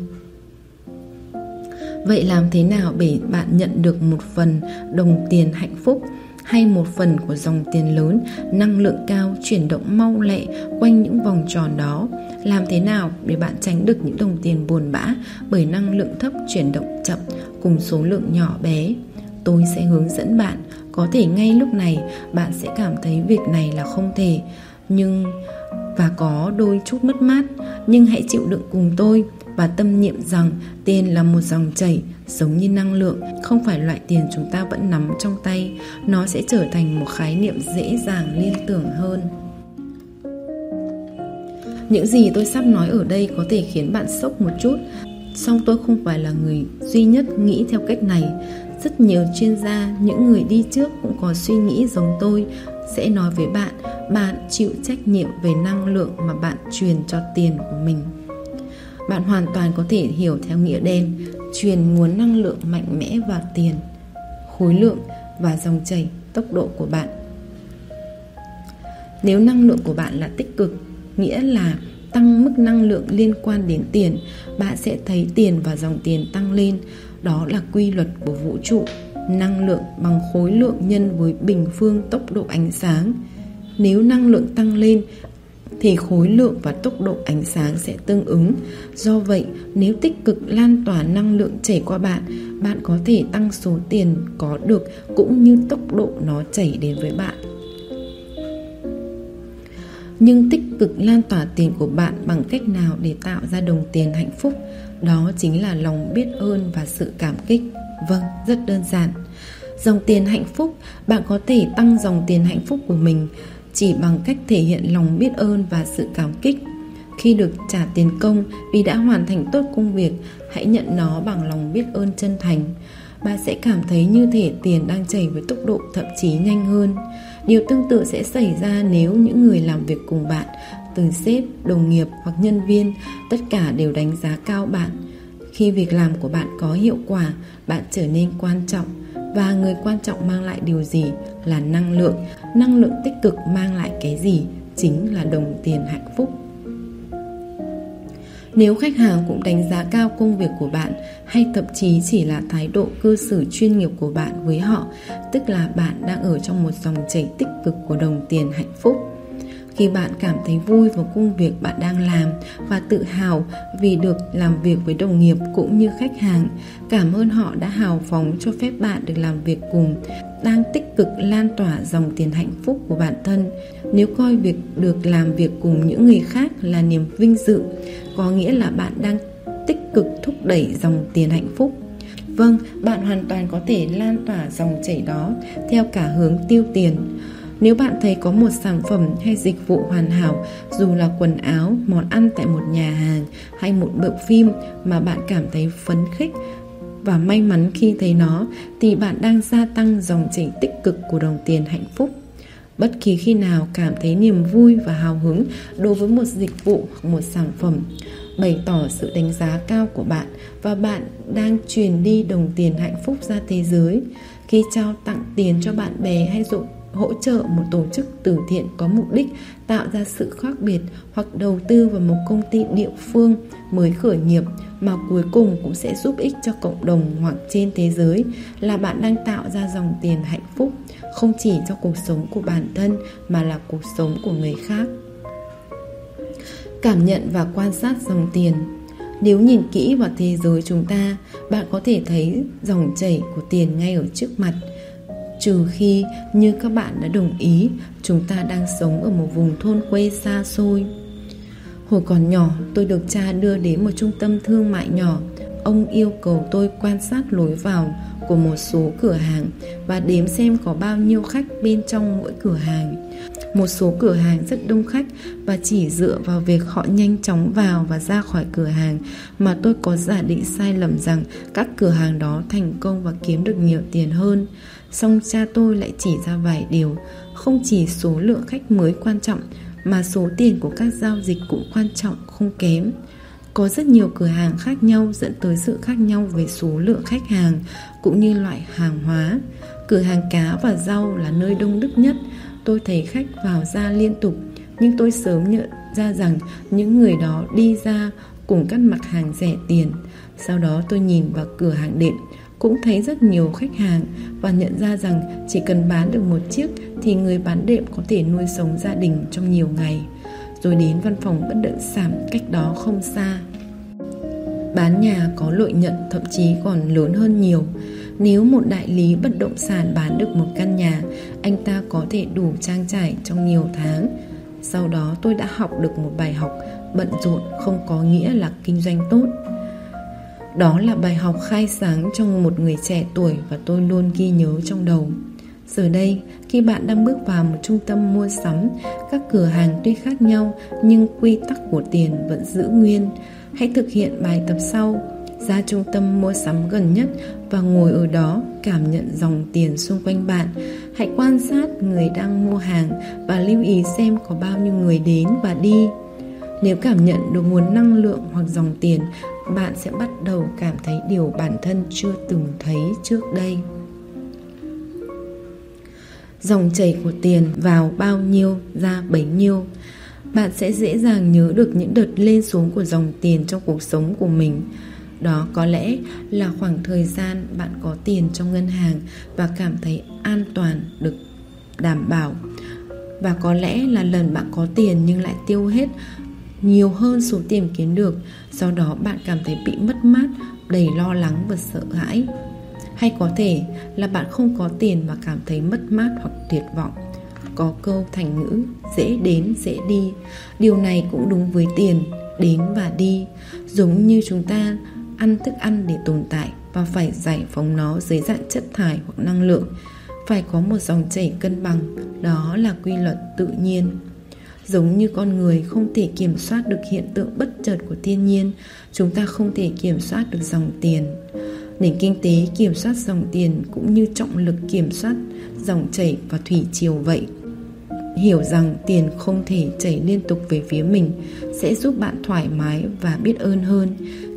Vậy làm thế nào để bạn nhận được một phần đồng tiền hạnh phúc? Hay một phần của dòng tiền lớn, năng lượng cao chuyển động mau lẹ quanh những vòng tròn đó. Làm thế nào để bạn tránh được những đồng tiền buồn bã bởi năng lượng thấp chuyển động chậm cùng số lượng nhỏ bé? Tôi sẽ hướng dẫn bạn. Có thể ngay lúc này, bạn sẽ cảm thấy việc này là không thể. Nhưng, và có đôi chút mất mát, nhưng hãy chịu đựng cùng tôi và tâm niệm rằng tiền là một dòng chảy giống như năng lượng, không phải loại tiền chúng ta vẫn nắm trong tay. Nó sẽ trở thành một khái niệm dễ dàng liên tưởng hơn. Những gì tôi sắp nói ở đây có thể khiến bạn sốc một chút, song tôi không phải là người duy nhất nghĩ theo cách này. Rất nhiều chuyên gia, những người đi trước cũng có suy nghĩ giống tôi. Sẽ nói với bạn bạn chịu trách nhiệm về năng lượng mà bạn truyền cho tiền của mình bạn hoàn toàn có thể hiểu theo nghĩa đen, truyền nguồn năng lượng mạnh mẽ vào tiền, khối lượng và dòng chảy, tốc độ của bạn. Nếu năng lượng của bạn là tích cực, nghĩa là tăng mức năng lượng liên quan đến tiền, bạn sẽ thấy tiền và dòng tiền tăng lên. Đó là quy luật của vũ trụ, năng lượng bằng khối lượng nhân với bình phương tốc độ ánh sáng. Nếu năng lượng tăng lên thì khối lượng và tốc độ ánh sáng sẽ tương ứng. Do vậy, nếu tích cực lan tỏa năng lượng chảy qua bạn, bạn có thể tăng số tiền có được cũng như tốc độ nó chảy đến với bạn. Nhưng tích cực lan tỏa tiền của bạn bằng cách nào để tạo ra đồng tiền hạnh phúc? Đó chính là lòng biết ơn và sự cảm kích. Vâng rất đơn giản. Dòng tiền hạnh phúc bạn có thể tăng dòng tiền hạnh phúc của mình chỉ bằng cách thể hiện lòng biết ơn và sự cảm kích. Khi được trả tiền công vì đã hoàn thành tốt công việc hãy nhận nó bằng lòng biết ơn chân thành. Bạn sẽ cảm thấy như thể tiền đang chảy với tốc độ thậm chí nhanh hơn. Điều tương tự sẽ xảy ra nếu những người làm việc cùng bạn từ sếp, đồng nghiệp hoặc nhân viên, tất cả đều đánh giá cao bạn. Khi việc làm của bạn có hiệu quả, bạn trở nên quan trọng và người quan trọng mang lại điều gì là năng lượng, năng lượng tích cực mang lại cái gì chính là đồng tiền hạnh phúc. Nếu khách hàng cũng đánh giá cao công việc của bạn hay thậm chí chỉ là thái độ cư xử chuyên nghiệp của bạn với họ, tức là bạn đang ở trong một dòng chảy tích cực của đồng tiền hạnh phúc. Khi bạn cảm thấy vui với công việc bạn đang làm và tự hào vì được làm việc với đồng nghiệp cũng như khách hàng, cảm ơn họ đã hào phóng cho phép bạn được làm việc cùng, đang tích cực lan tỏa dòng tiền hạnh phúc của bản thân. Nếu coi việc được làm việc cùng những người khác là niềm vinh dự, có nghĩa là bạn đang tích cực thúc đẩy dòng tiền hạnh phúc Vâng, bạn hoàn toàn có thể lan tỏa dòng chảy đó theo cả hướng tiêu tiền. Nếu bạn thấy có một sản phẩm hay dịch vụ hoàn hảo, dù là quần áo, món ăn tại một nhà hàng hay một bộ phim mà bạn cảm thấy phấn khích và may mắn khi thấy nó thì bạn đang gia tăng dòng chảy tích cực của đồng tiền hạnh phúc. Bất kỳ khi nào cảm thấy niềm vui và hào hứng đối với một dịch vụ hoặc một sản phẩm, bày tỏ sự đánh giá cao của bạn và bạn đang truyền đi đồng tiền hạnh phúc ra thế giới. Khi trao tặng tiền cho bạn bè hay dụng hỗ trợ một tổ chức từ thiện có mục đích tạo ra sự khác biệt hoặc đầu tư vào một công ty địa phương mới khởi nghiệp mà cuối cùng cũng sẽ giúp ích cho cộng đồng hoặc trên thế giới là bạn đang tạo ra dòng tiền hạnh phúc, không chỉ cho cuộc sống của bản thân mà là cuộc sống của người khác. Cảm nhận và quan sát dòng tiền. Nếu nhìn kỹ vào thế giới chúng ta, bạn có thể thấy dòng chảy của tiền ngay ở trước mặt trừ khi, như các bạn đã đồng ý, chúng ta đang sống ở một vùng thôn quê xa xôi. Hồi còn nhỏ, tôi được cha đưa đến một trung tâm thương mại nhỏ. Ông yêu cầu tôi quan sát lối vào của một số cửa hàng và đếm xem có bao nhiêu khách bên trong mỗi cửa hàng. Một số cửa hàng rất đông khách và chỉ dựa vào việc họ nhanh chóng vào và ra khỏi cửa hàng mà tôi có giả định sai lầm rằng các cửa hàng đó thành công và kiếm được nhiều tiền hơn. Song cha tôi lại chỉ ra vài điều, Không chỉ số lượng khách mới quan trọng, Mà số tiền của các giao dịch cũng quan trọng, không kém. Có rất nhiều cửa hàng khác nhau dẫn tới sự khác nhau về số lượng khách hàng, Cũng như loại hàng hóa. Cửa hàng cá và rau là nơi đông đúc nhất. Tôi thấy khách vào ra liên tục, Nhưng tôi sớm nhận ra rằng những người đó đi ra cùng các mặt hàng rẻ tiền. Sau đó tôi nhìn vào cửa hàng đệm cũng thấy rất nhiều khách hàng và nhận ra rằng chỉ cần bán được một chiếc thì người bán đệm có thể nuôi sống gia đình trong nhiều ngày. Rồi đến văn phòng bất động sản cách đó không xa. Bán nhà có lợi nhuận thậm chí còn lớn hơn nhiều. Nếu một đại lý bất động sản bán được một căn nhà, anh ta có thể đủ trang trải trong nhiều tháng. Sau đó tôi đã học được một bài học bận rộn không có nghĩa là kinh doanh tốt đó là bài học khai sáng trong một người trẻ tuổi và tôi luôn ghi nhớ trong đầu. Giờ đây, khi bạn đang bước vào một trung tâm mua sắm, các cửa hàng tuy khác nhau nhưng quy tắc của tiền vẫn giữ nguyên. Hãy thực hiện bài tập sau, ra trung tâm mua sắm gần nhất và ngồi ở đó cảm nhận dòng tiền xung quanh bạn. Hãy quan sát người đang mua hàng và lưu ý xem có bao nhiêu người đến và đi. Nếu cảm nhận được nguồn năng lượng hoặc dòng tiền, bạn sẽ bắt đầu cảm thấy điều bản thân chưa từng thấy trước đây. Dòng chảy của tiền vào bao nhiêu, ra bấy nhiêu. Bạn sẽ dễ dàng nhớ được những đợt lên xuống của dòng tiền trong cuộc sống của mình. Đó có lẽ là khoảng thời gian bạn có tiền trong ngân hàng và cảm thấy an toàn được đảm bảo. Và có lẽ là lần bạn có tiền nhưng lại tiêu hết nhiều hơn số tiền kiếm được, do đó bạn cảm thấy bị mất mát, đầy lo lắng và sợ hãi. Hay có thể là bạn không có tiền và cảm thấy mất mát hoặc tuyệt vọng. Có câu thành ngữ, dễ đến, dễ đi. Điều này cũng đúng với tiền, đến và đi. Giống như chúng ta ăn thức ăn để tồn tại và phải giải phóng nó dưới dạng chất thải hoặc năng lượng. Phải có một dòng chảy cân bằng, đó là quy luật tự nhiên. Giống như con người không thể kiểm soát được hiện tượng bất chợt của thiên nhiên, chúng ta không thể kiểm soát được dòng tiền. Nền kinh tế kiểm soát dòng tiền cũng như trọng lực kiểm soát dòng chảy và thủy triều vậy. hiểu rằng tiền không thể chảy liên tục về phía mình sẽ giúp bạn thoải mái và biết ơn hơn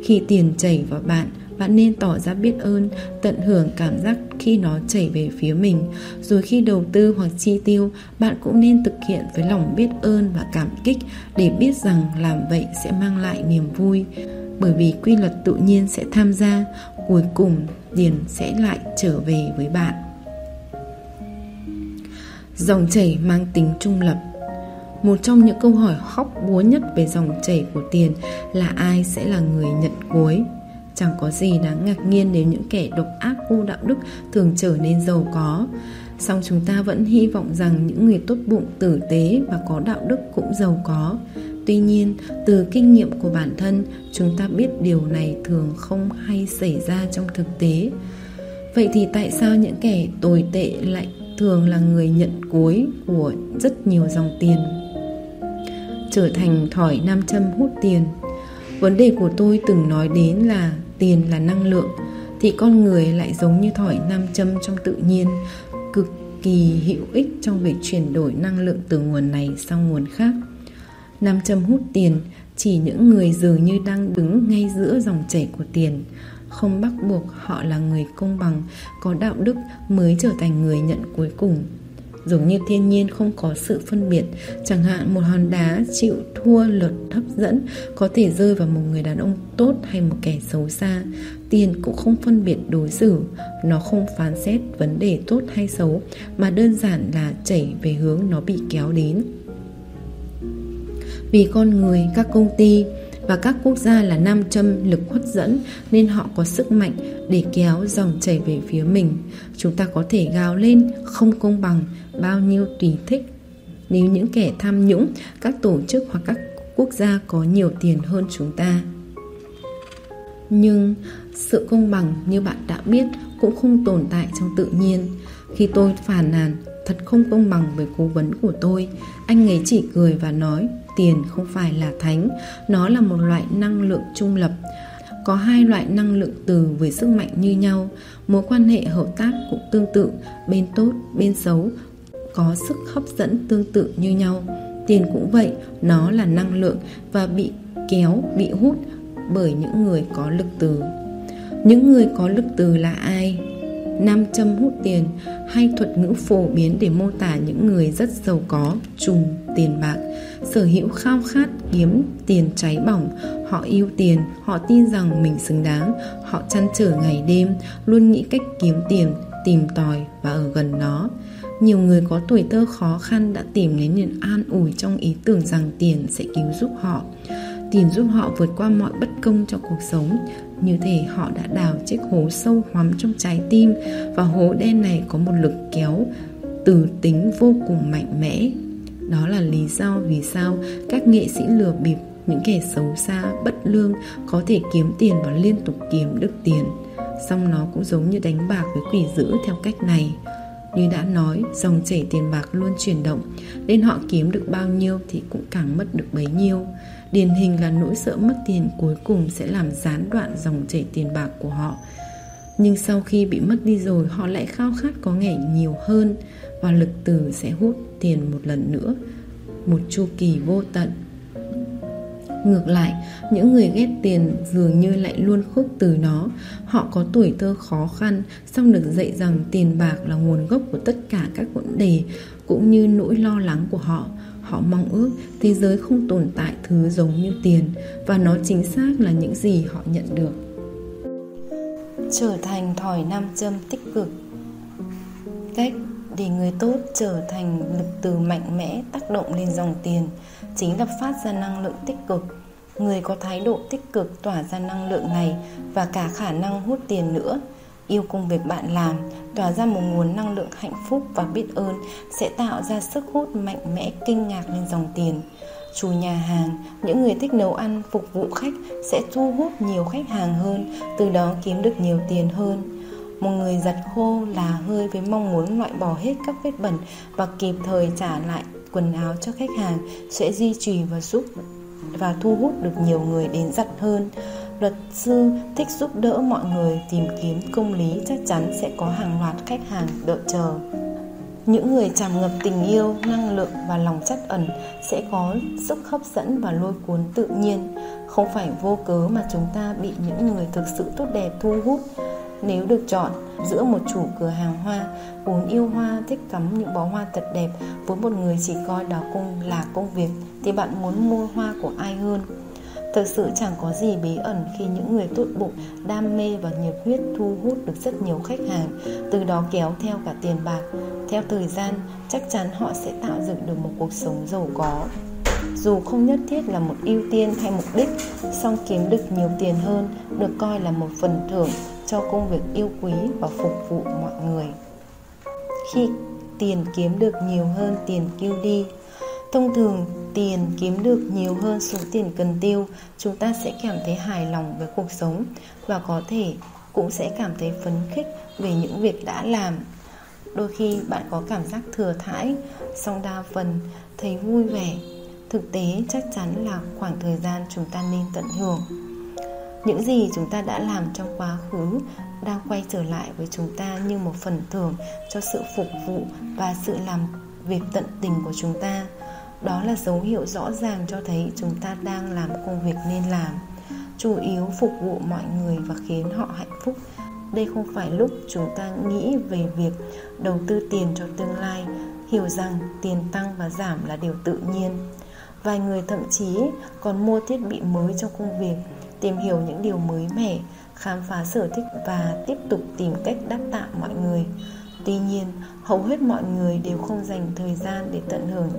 khi tiền chảy vào bạn bạn nên tỏ ra biết ơn, tận hưởng cảm giác khi nó chảy về phía mình. Rồi khi đầu tư hoặc chi tiêu, bạn cũng nên thực hiện với lòng biết ơn và cảm kích để biết rằng làm vậy sẽ mang lại niềm vui. Bởi vì quy luật tự nhiên sẽ tham gia, cuối cùng tiền sẽ lại trở về với bạn. Dòng chảy mang tính trung lập. Một trong những câu hỏi khóc búa nhất về dòng chảy của tiền là ai sẽ là người nhận cuối? Chẳng có gì đáng ngạc nhiên nếu những kẻ độc ác vô đạo đức thường trở nên giàu có. Song chúng ta vẫn hy vọng rằng những người tốt bụng, tử tế và có đạo đức cũng giàu có. Tuy nhiên, từ kinh nghiệm của bản thân, chúng ta biết điều này thường không hay xảy ra trong thực tế. Vậy thì tại sao những kẻ tồi tệ lại thường là người nhận cuối của rất nhiều dòng tiền? Trở thành thỏi nam châm hút tiền. Vấn đề của tôi từng nói đến là tiền là năng lượng, thì con người lại giống như thỏi nam châm trong tự nhiên, cực kỳ hữu ích trong việc chuyển đổi năng lượng từ nguồn này sang nguồn khác. Nam châm hút tiền, chỉ những người dường như đang đứng ngay giữa dòng chảy của tiền. Không bắt buộc họ là người công bằng, có đạo đức mới trở thành người nhận cuối cùng giống như thiên nhiên không có sự phân biệt, chẳng hạn một hòn đá chịu thua luật hấp dẫn, có thể rơi vào một người đàn ông tốt hay một kẻ xấu xa tiền cũng không phân biệt đối xử, nó không phán xét vấn đề tốt hay xấu, mà đơn giản là chảy về hướng nó bị kéo đến vì con người, các công ty và các quốc gia là nam châm lực hút dẫn nên họ có sức mạnh để kéo dòng chảy về phía mình. Chúng ta có thể gào lên không công bằng bao nhiêu tùy thích. Nếu những kẻ tham nhũng, các tổ chức hoặc các quốc gia có nhiều tiền hơn chúng ta. Nhưng sự công bằng như bạn đã biết cũng không tồn tại trong tự nhiên. Khi tôi phàn nàn thật không công bằng với cố vấn của tôi, anh ấy chỉ cười và nói tiền không phải là thánh nó là một loại năng lượng trung lập có hai loại năng lượng từ với sức mạnh như nhau mối quan hệ hợp tác cũng tương tự bên tốt bên xấu có sức hấp dẫn tương tự như nhau. Tiền cũng vậy, nó là năng lượng và bị kéo, bị hút bởi những người có lực từ. Những người có lực từ là ai? Nam châm hút tiền hay thuật ngữ phổ biến để mô tả những người rất giàu có, trùng tiền bạc, sở hữu khao khát, kiếm tiền cháy bỏng. Họ yêu tiền, họ tin rằng mình xứng đáng, họ chăn trở ngày đêm, luôn nghĩ cách kiếm tiền, tìm tòi và ở gần nó nhiều người có tuổi thơ khó khăn đã tìm đến niềm an ủi trong ý tưởng rằng tiền sẽ cứu giúp họ tiền giúp họ vượt qua mọi bất công trong cuộc sống như thể họ đã đào chiếc hố sâu hoắm trong trái tim và hố đen này có một lực kéo từ tính vô cùng mạnh mẽ đó là lý do vì sao các nghệ sĩ lừa bịp những kẻ xấu xa, bất lương có thể kiếm tiền và liên tục kiếm được tiền. song nó cũng giống như đánh bạc với quỷ dữ theo cách này. Như đã nói, dòng chảy tiền bạc luôn chuyển động, nên họ kiếm được bao nhiêu thì cũng càng mất được bấy nhiêu. Điển hình là nỗi sợ mất tiền cuối cùng sẽ làm gián đoạn dòng chảy tiền bạc của họ. Nhưng sau khi bị mất đi rồi, họ lại khao khát có ngày nhiều hơn và lực từ sẽ hút tiền một lần nữa một chu kỳ vô tận ngược lại, những người ghét tiền dường như lại luôn khước từ nó. Họ có tuổi thơ khó khăn, song được dạy rằng tiền bạc là nguồn gốc của tất cả các vấn đề, cũng như nỗi lo lắng của họ. Họ mong ước thế giới không tồn tại thứ giống như tiền, và nó chính xác là những gì họ nhận được. Trở thành thỏi nam châm tích cực. Cách để người tốt trở thành lực từ mạnh mẽ tác động lên dòng tiền chính là phát ra năng lượng tích cực. Người có thái độ tích cực tỏa ra năng lượng này và cả khả năng hút tiền nữa. Yêu công việc bạn làm, tỏa ra một nguồn năng lượng hạnh phúc và biết ơn sẽ tạo ra sức hút mạnh mẽ, kinh ngạc lên dòng tiền. Chủ nhà hàng, những người thích nấu ăn, phục vụ khách sẽ thu hút nhiều khách hàng hơn, từ đó kiếm được nhiều tiền hơn. Một người giặt khô là hơi với mong muốn loại bỏ hết các vết bẩn và kịp thời trả lại quần áo cho khách hàng sẽ duy trì và giúp và thu hút được nhiều người đến giặt hơn luật sư thích giúp đỡ mọi người tìm kiếm công lý chắc chắn sẽ có hàng loạt khách hàng đợi chờ những người tràn ngập tình yêu, năng lượng và lòng trắc ẩn sẽ có sức hấp dẫn và lôi cuốn tự nhiên. Không phải vô cớ mà chúng ta bị những người thực sự tốt đẹp thu hút. Nếu được chọn giữa một chủ cửa hàng hoa vốn yêu hoa thích cắm những bó hoa thật đẹp với một người chỉ coi đó công là công việc thì bạn muốn mua hoa của ai hơn? Thực sự chẳng có gì bí ẩn khi những người tốt bụng, đam mê và nhiệt huyết thu hút được rất nhiều khách hàng, từ đó kéo theo cả tiền bạc. Theo thời gian, chắc chắn họ sẽ tạo dựng được một cuộc sống giàu có. Dù không nhất thiết là một ưu tiên hay mục đích, song kiếm được nhiều tiền hơn được coi là một phần thưởng cho công việc yêu quý và phục vụ mọi người. Khi tiền kiếm được nhiều hơn tiền tiêu đi, Thông thường, tiền kiếm được nhiều hơn số tiền cần tiêu, chúng ta sẽ cảm thấy hài lòng với cuộc sống và có thể cũng sẽ cảm thấy phấn khích về những việc đã làm. Đôi khi bạn có cảm giác thừa thãi, song đa phần thấy vui vẻ. Thực tế chắc chắn là khoảng thời gian chúng ta nên tận hưởng. Những gì chúng ta đã làm trong quá khứ đang quay trở lại với chúng ta như một phần thưởng cho sự phục vụ và sự làm việc tận tình của chúng ta. Đó là dấu hiệu rõ ràng cho thấy chúng ta đang làm công việc nên làm. Chủ yếu phục vụ mọi người và khiến họ hạnh phúc. Đây không phải lúc chúng ta nghĩ về việc đầu tư tiền cho tương lai, hiểu rằng tiền tăng và giảm là điều tự nhiên. Vài người thậm chí còn mua thiết bị mới cho công việc tìm hiểu những điều mới mẻ, khám phá sở thích và tiếp tục tìm cách đáp tạ mọi người. Tuy nhiên, hầu hết mọi người đều không dành thời gian để tận hưởng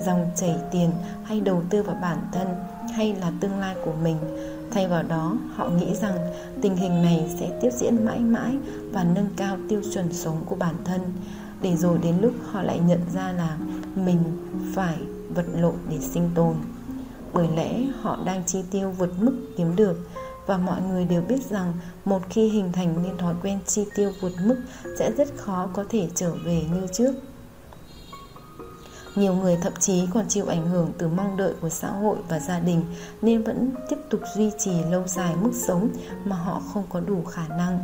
dòng chảy tiền hay đầu tư vào bản thân hay là tương lai của mình. Thay vào đó, họ nghĩ rằng tình hình này sẽ tiếp diễn mãi mãi và nâng cao tiêu chuẩn sống của bản thân. Để rồi đến lúc họ lại nhận ra là mình phải vật lộn để sinh tồn bởi lẽ họ đang chi tiêu vượt mức kiếm được và mọi người đều biết rằng một khi hình thành nên thói quen chi tiêu vượt mức sẽ rất khó có thể trở về như trước nhiều người thậm chí còn chịu ảnh hưởng từ mong đợi của xã hội và gia đình nên vẫn tiếp tục duy trì lâu dài mức sống mà họ không có đủ khả năng.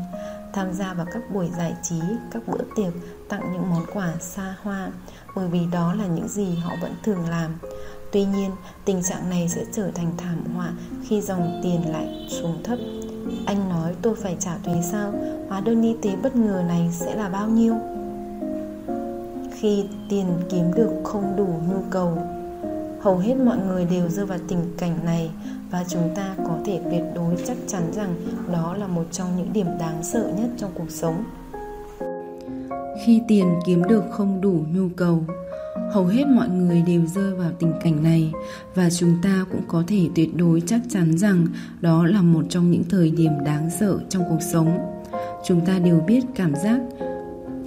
Tham gia vào các buổi giải trí, các bữa tiệc, tặng những món quà xa hoa bởi vì đó là những gì họ vẫn thường làm. Tuy nhiên, tình trạng này sẽ trở thành thảm họa khi dòng tiền lại xuống thấp. Anh nói tôi phải trả thuế sao? Hóa đơn y tế bất ngờ này sẽ là bao nhiêu? khi tiền kiếm được không đủ nhu cầu hầu hết mọi người đều rơi vào tình cảnh này và chúng ta có thể tuyệt đối chắc chắn rằng đó là một trong những điểm đáng sợ nhất trong cuộc sống khi tiền kiếm được không đủ nhu cầu hầu hết mọi người đều rơi vào tình cảnh này và chúng ta cũng có thể tuyệt đối chắc chắn rằng đó là một trong những thời điểm đáng sợ trong cuộc sống. Chúng ta đều biết cảm giác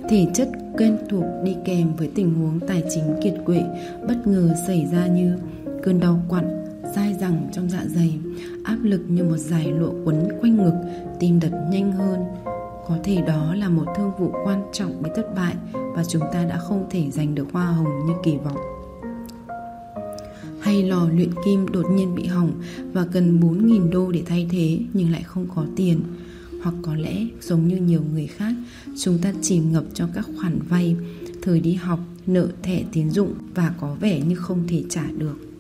thể chất quen thuộc đi kèm với tình huống tài chính kiệt quệ, bất ngờ xảy ra như cơn đau quặn, dai dẳng trong dạ dày, áp lực như một dải lụa quấn quanh ngực, tim đập nhanh hơn có thể đó là một thương vụ quan trọng bị thất bại và chúng ta đã không thể giành được hoa hồng như kỳ vọng. Hay lò luyện kim đột nhiên bị hỏng và cần 4.000 đô để thay thế nhưng lại không có tiền. Hoặc có lẽ, giống như nhiều người khác, chúng ta chìm ngập trong các khoản vay, thời đi học, nợ thẻ tín dụng và có vẻ như không thể trả được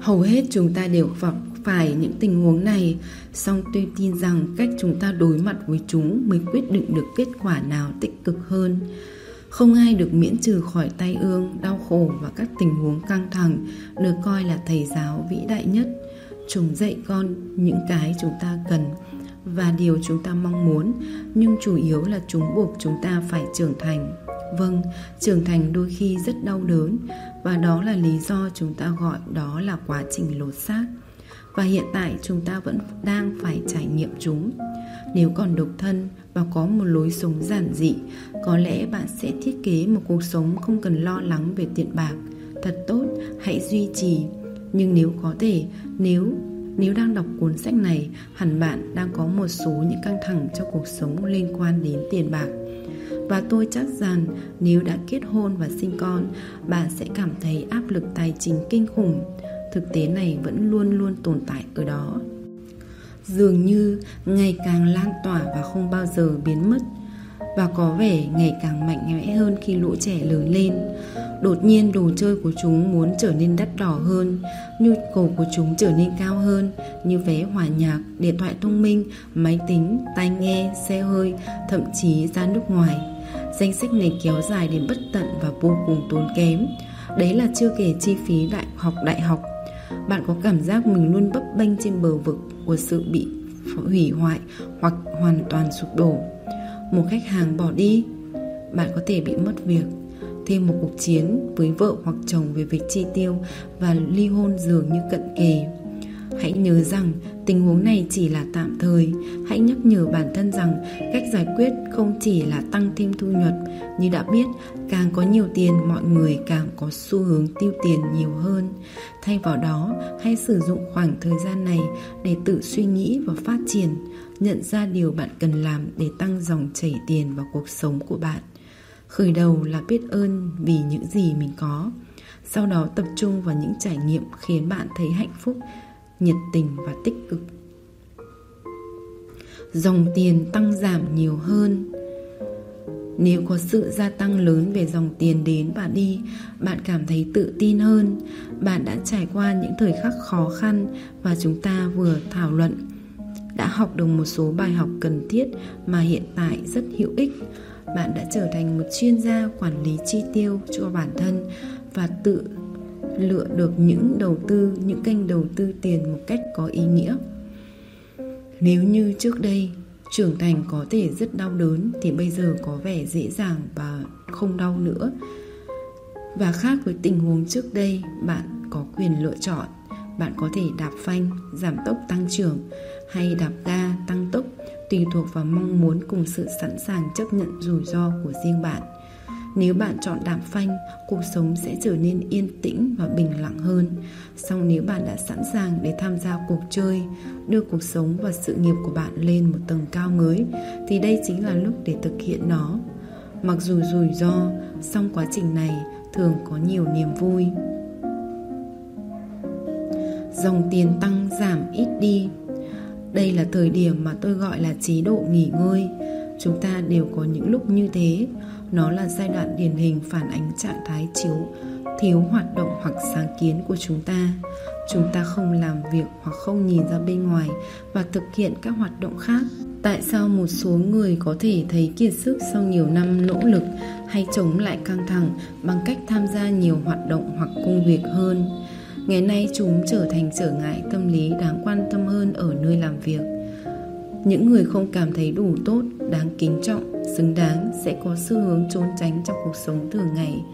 hầu hết chúng ta đều gặp phải những tình huống này, song tôi tin rằng cách chúng ta đối mặt với chúng mới quyết định được kết quả nào tích cực hơn. Không ai được miễn trừ khỏi tai ương, đau khổ và các tình huống căng thẳng được coi là thầy giáo vĩ đại nhất. Chúng dạy con những cái chúng ta cần và điều chúng ta mong muốn, nhưng chủ yếu là chúng buộc chúng ta phải trưởng thành vâng trưởng thành đôi khi rất đau đớn và đó là lý do chúng ta gọi đó là quá trình lột xác. Và hiện tại chúng ta vẫn đang phải trải nghiệm chúng. Nếu còn độc thân và có một lối sống giản dị có lẽ bạn sẽ thiết kế một cuộc sống không cần lo lắng về tiền bạc. Thật tốt hãy duy trì. Nhưng nếu có thể nếu nếu đang đọc cuốn sách này, hẳn bạn đang có một số những căng thẳng trong cuộc sống liên quan đến tiền bạc. Và tôi chắc rằng nếu đã kết hôn và sinh con, bạn sẽ cảm thấy áp lực tài chính kinh khủng. Thực tế này vẫn luôn luôn tồn tại ở đó. Dường như ngày càng lan tỏa và không bao giờ biến mất. và có vẻ ngày càng mạnh mẽ hơn khi lũ trẻ lớn lên. Đột nhiên đồ chơi của chúng muốn trở nên đắt đỏ hơn, nhu cầu của chúng trở nên cao hơn như vé hòa nhạc, điện thoại thông minh, máy tính, tai nghe, xe hơi, thậm chí ra nước ngoài. Danh sách này kéo dài đến bất tận và vô cùng tốn kém. Đấy là chưa kể chi phí đại học đại học. Bạn có cảm giác mình luôn bấp bênh trên bờ vực của sự bị hủy hoại hoặc hoàn toàn sụp đổ một khách hàng bỏ đi, bạn có thể bị mất việc, thêm một cuộc chiến với vợ hoặc chồng về việc chi tiêu và ly hôn dường như cận kề hãy nhớ rằng, tình huống này chỉ là tạm thời. Hãy nhắc nhở bản thân rằng, cách giải quyết không chỉ là tăng thêm thu nhập. Như đã biết, càng có nhiều tiền, mọi người càng có xu hướng tiêu tiền nhiều hơn. Thay vào đó, hãy sử dụng khoảng thời gian này để tự suy nghĩ và phát triển. Nhận ra điều bạn cần làm để tăng dòng chảy tiền vào cuộc sống của bạn. Khởi đầu là biết ơn vì những gì mình có. Sau đó tập trung vào những trải nghiệm khiến bạn thấy hạnh phúc nhiệt tình và tích cực. Dòng tiền tăng giảm nhiều hơn. Nếu có sự gia tăng lớn về dòng tiền đến và đi, bạn cảm thấy tự tin hơn. Bạn đã trải qua những thời khắc khó khăn và chúng ta vừa thảo luận. Đã học được một số bài học cần thiết mà hiện tại rất hữu ích. Bạn đã trở thành một chuyên gia quản lý chi tiêu cho bản thân và tự lựa được những đầu tư, những kênh đầu tư tiền một cách có ý nghĩa. Nếu như trước đây trưởng thành có thể rất đau đớn thì bây giờ có vẻ dễ dàng và không đau nữa. Và khác với tình huống trước đây, bạn có quyền lựa chọn. Bạn có thể đạp phanh, giảm tốc tăng trưởng hay đạp ga tăng tốc tùy thuộc vào mong muốn cùng sự sẵn sàng chấp nhận rủi ro của riêng bạn nếu bạn chọn đạp phanh, cuộc sống sẽ trở nên yên tĩnh và bình lặng hơn. Song nếu bạn đã sẵn sàng để tham gia cuộc chơi, đưa cuộc sống và sự nghiệp của bạn lên một tầng cao mới, thì đây chính là lúc để thực hiện nó. Mặc dù rủi ro, song quá trình này thường có nhiều niềm vui. Dòng tiền tăng, giảm ít đi. Đây là thời điểm mà tôi gọi là chế độ nghỉ ngơi. Chúng ta đều có những lúc như thế nó là giai đoạn điển hình phản ánh trạng thái chiếu, thiếu hoạt động hoặc sáng kiến của chúng ta. Chúng ta không làm việc hoặc không nhìn ra bên ngoài và thực hiện các hoạt động khác. Tại sao một số người có thể thấy kiệt sức sau nhiều năm nỗ lực hay chống lại căng thẳng bằng cách tham gia nhiều hoạt động hoặc công việc hơn? Ngày nay chúng trở thành trở ngại tâm lý đáng quan tâm hơn ở nơi làm việc những người không cảm thấy đủ tốt, đáng kính trọng, xứng đáng sẽ có xu hướng trốn tránh trong cuộc sống thường ngày.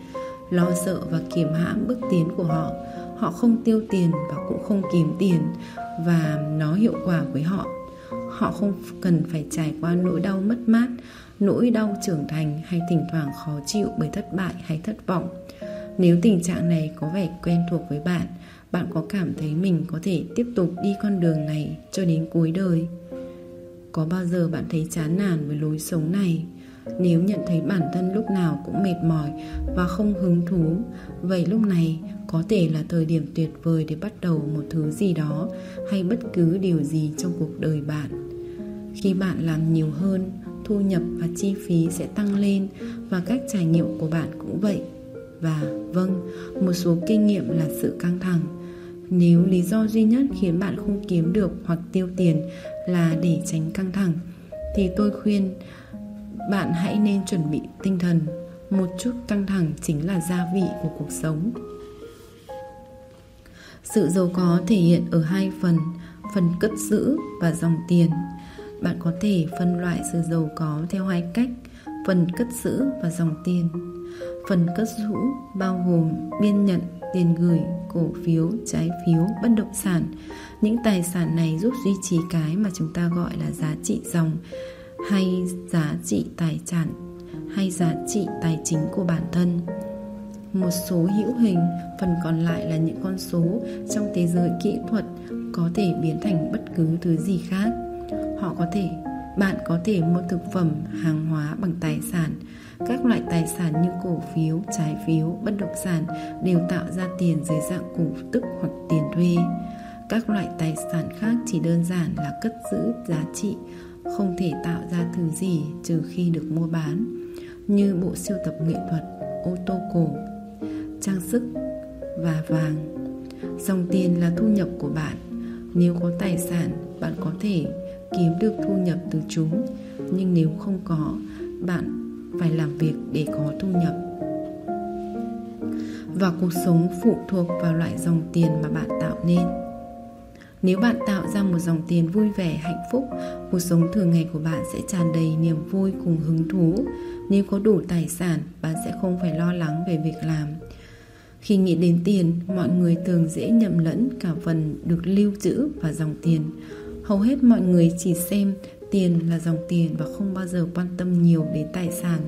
Lo sợ và kiềm hãm bước tiến của họ họ không tiêu tiền và cũng không kiếm tiền và nó hiệu quả với họ. Họ không cần phải trải qua nỗi đau mất mát, nỗi đau trưởng thành hay thỉnh thoảng khó chịu bởi thất bại hay thất vọng. Nếu tình trạng này có vẻ quen thuộc với bạn bạn có cảm thấy mình có thể tiếp tục đi con đường này cho đến cuối đời? Có bao giờ bạn thấy chán nản với lối sống này? Nếu nhận thấy bản thân lúc nào cũng mệt mỏi và không hứng thú, vậy lúc này có thể là thời điểm tuyệt vời để bắt đầu một thứ gì đó hay bất cứ điều gì trong cuộc đời bạn. Khi bạn làm nhiều hơn, thu nhập và chi phí sẽ tăng lên và các trải nghiệm của bạn cũng vậy. Và vâng một số kinh nghiệm là sự căng thẳng. Nếu lý do duy nhất khiến bạn không kiếm được hoặc tiêu tiền là để tránh căng thẳng, thì tôi khuyên bạn hãy nên chuẩn bị tinh thần. Một chút căng thẳng chính là gia vị của cuộc sống. Sự giàu có thể hiện ở hai phần phần cất giữ và dòng tiền. Bạn có thể phân loại sự giàu có theo hai cách, phần cất giữ và dòng tiền. Phần cất giữ bao gồm biên nhận tiền gửi, cổ phiếu, trái phiếu, bất động sản những tài sản này giúp duy trì cái mà chúng ta gọi là giá trị dòng, hay giá trị tài sản, hay giá trị tài chính của bản thân. Một số hữu hình phần còn lại là những con số trong thế giới kỹ thuật có thể biến thành bất cứ thứ gì khác. Họ có thể, bạn có thể mua thực phẩm, hàng hóa bằng tài sản. Các loại tài sản như cổ phiếu, trái phiếu, bất động sản đều tạo ra tiền dưới dạng cổ tức hoặc tiền thuê các loại tài sản khác chỉ đơn giản là cất giữ giá trị không thể tạo ra thứ gì trừ khi được mua bán như bộ siêu tập nghệ thuật, ô tô cổ, trang sức và vàng. Dòng tiền là thu nhập của bạn. Nếu có tài sản, bạn có thể kiếm được thu nhập từ chúng, nhưng nếu không có, bạn phải làm việc để có thu nhập. Và cuộc sống phụ thuộc vào loại dòng tiền mà bạn tạo nên. Nếu bạn tạo ra một dòng tiền vui vẻ, hạnh phúc, cuộc sống thường ngày của bạn sẽ tràn đầy niềm vui cùng hứng thú. Nếu có đủ tài sản, bạn sẽ không phải lo lắng về việc làm. Khi nghĩ đến tiền, mọi người thường dễ nhầm lẫn cả phần được lưu trữ và dòng tiền. Hầu hết mọi người chỉ xem tiền là dòng tiền và không bao giờ quan tâm nhiều đến tài sản.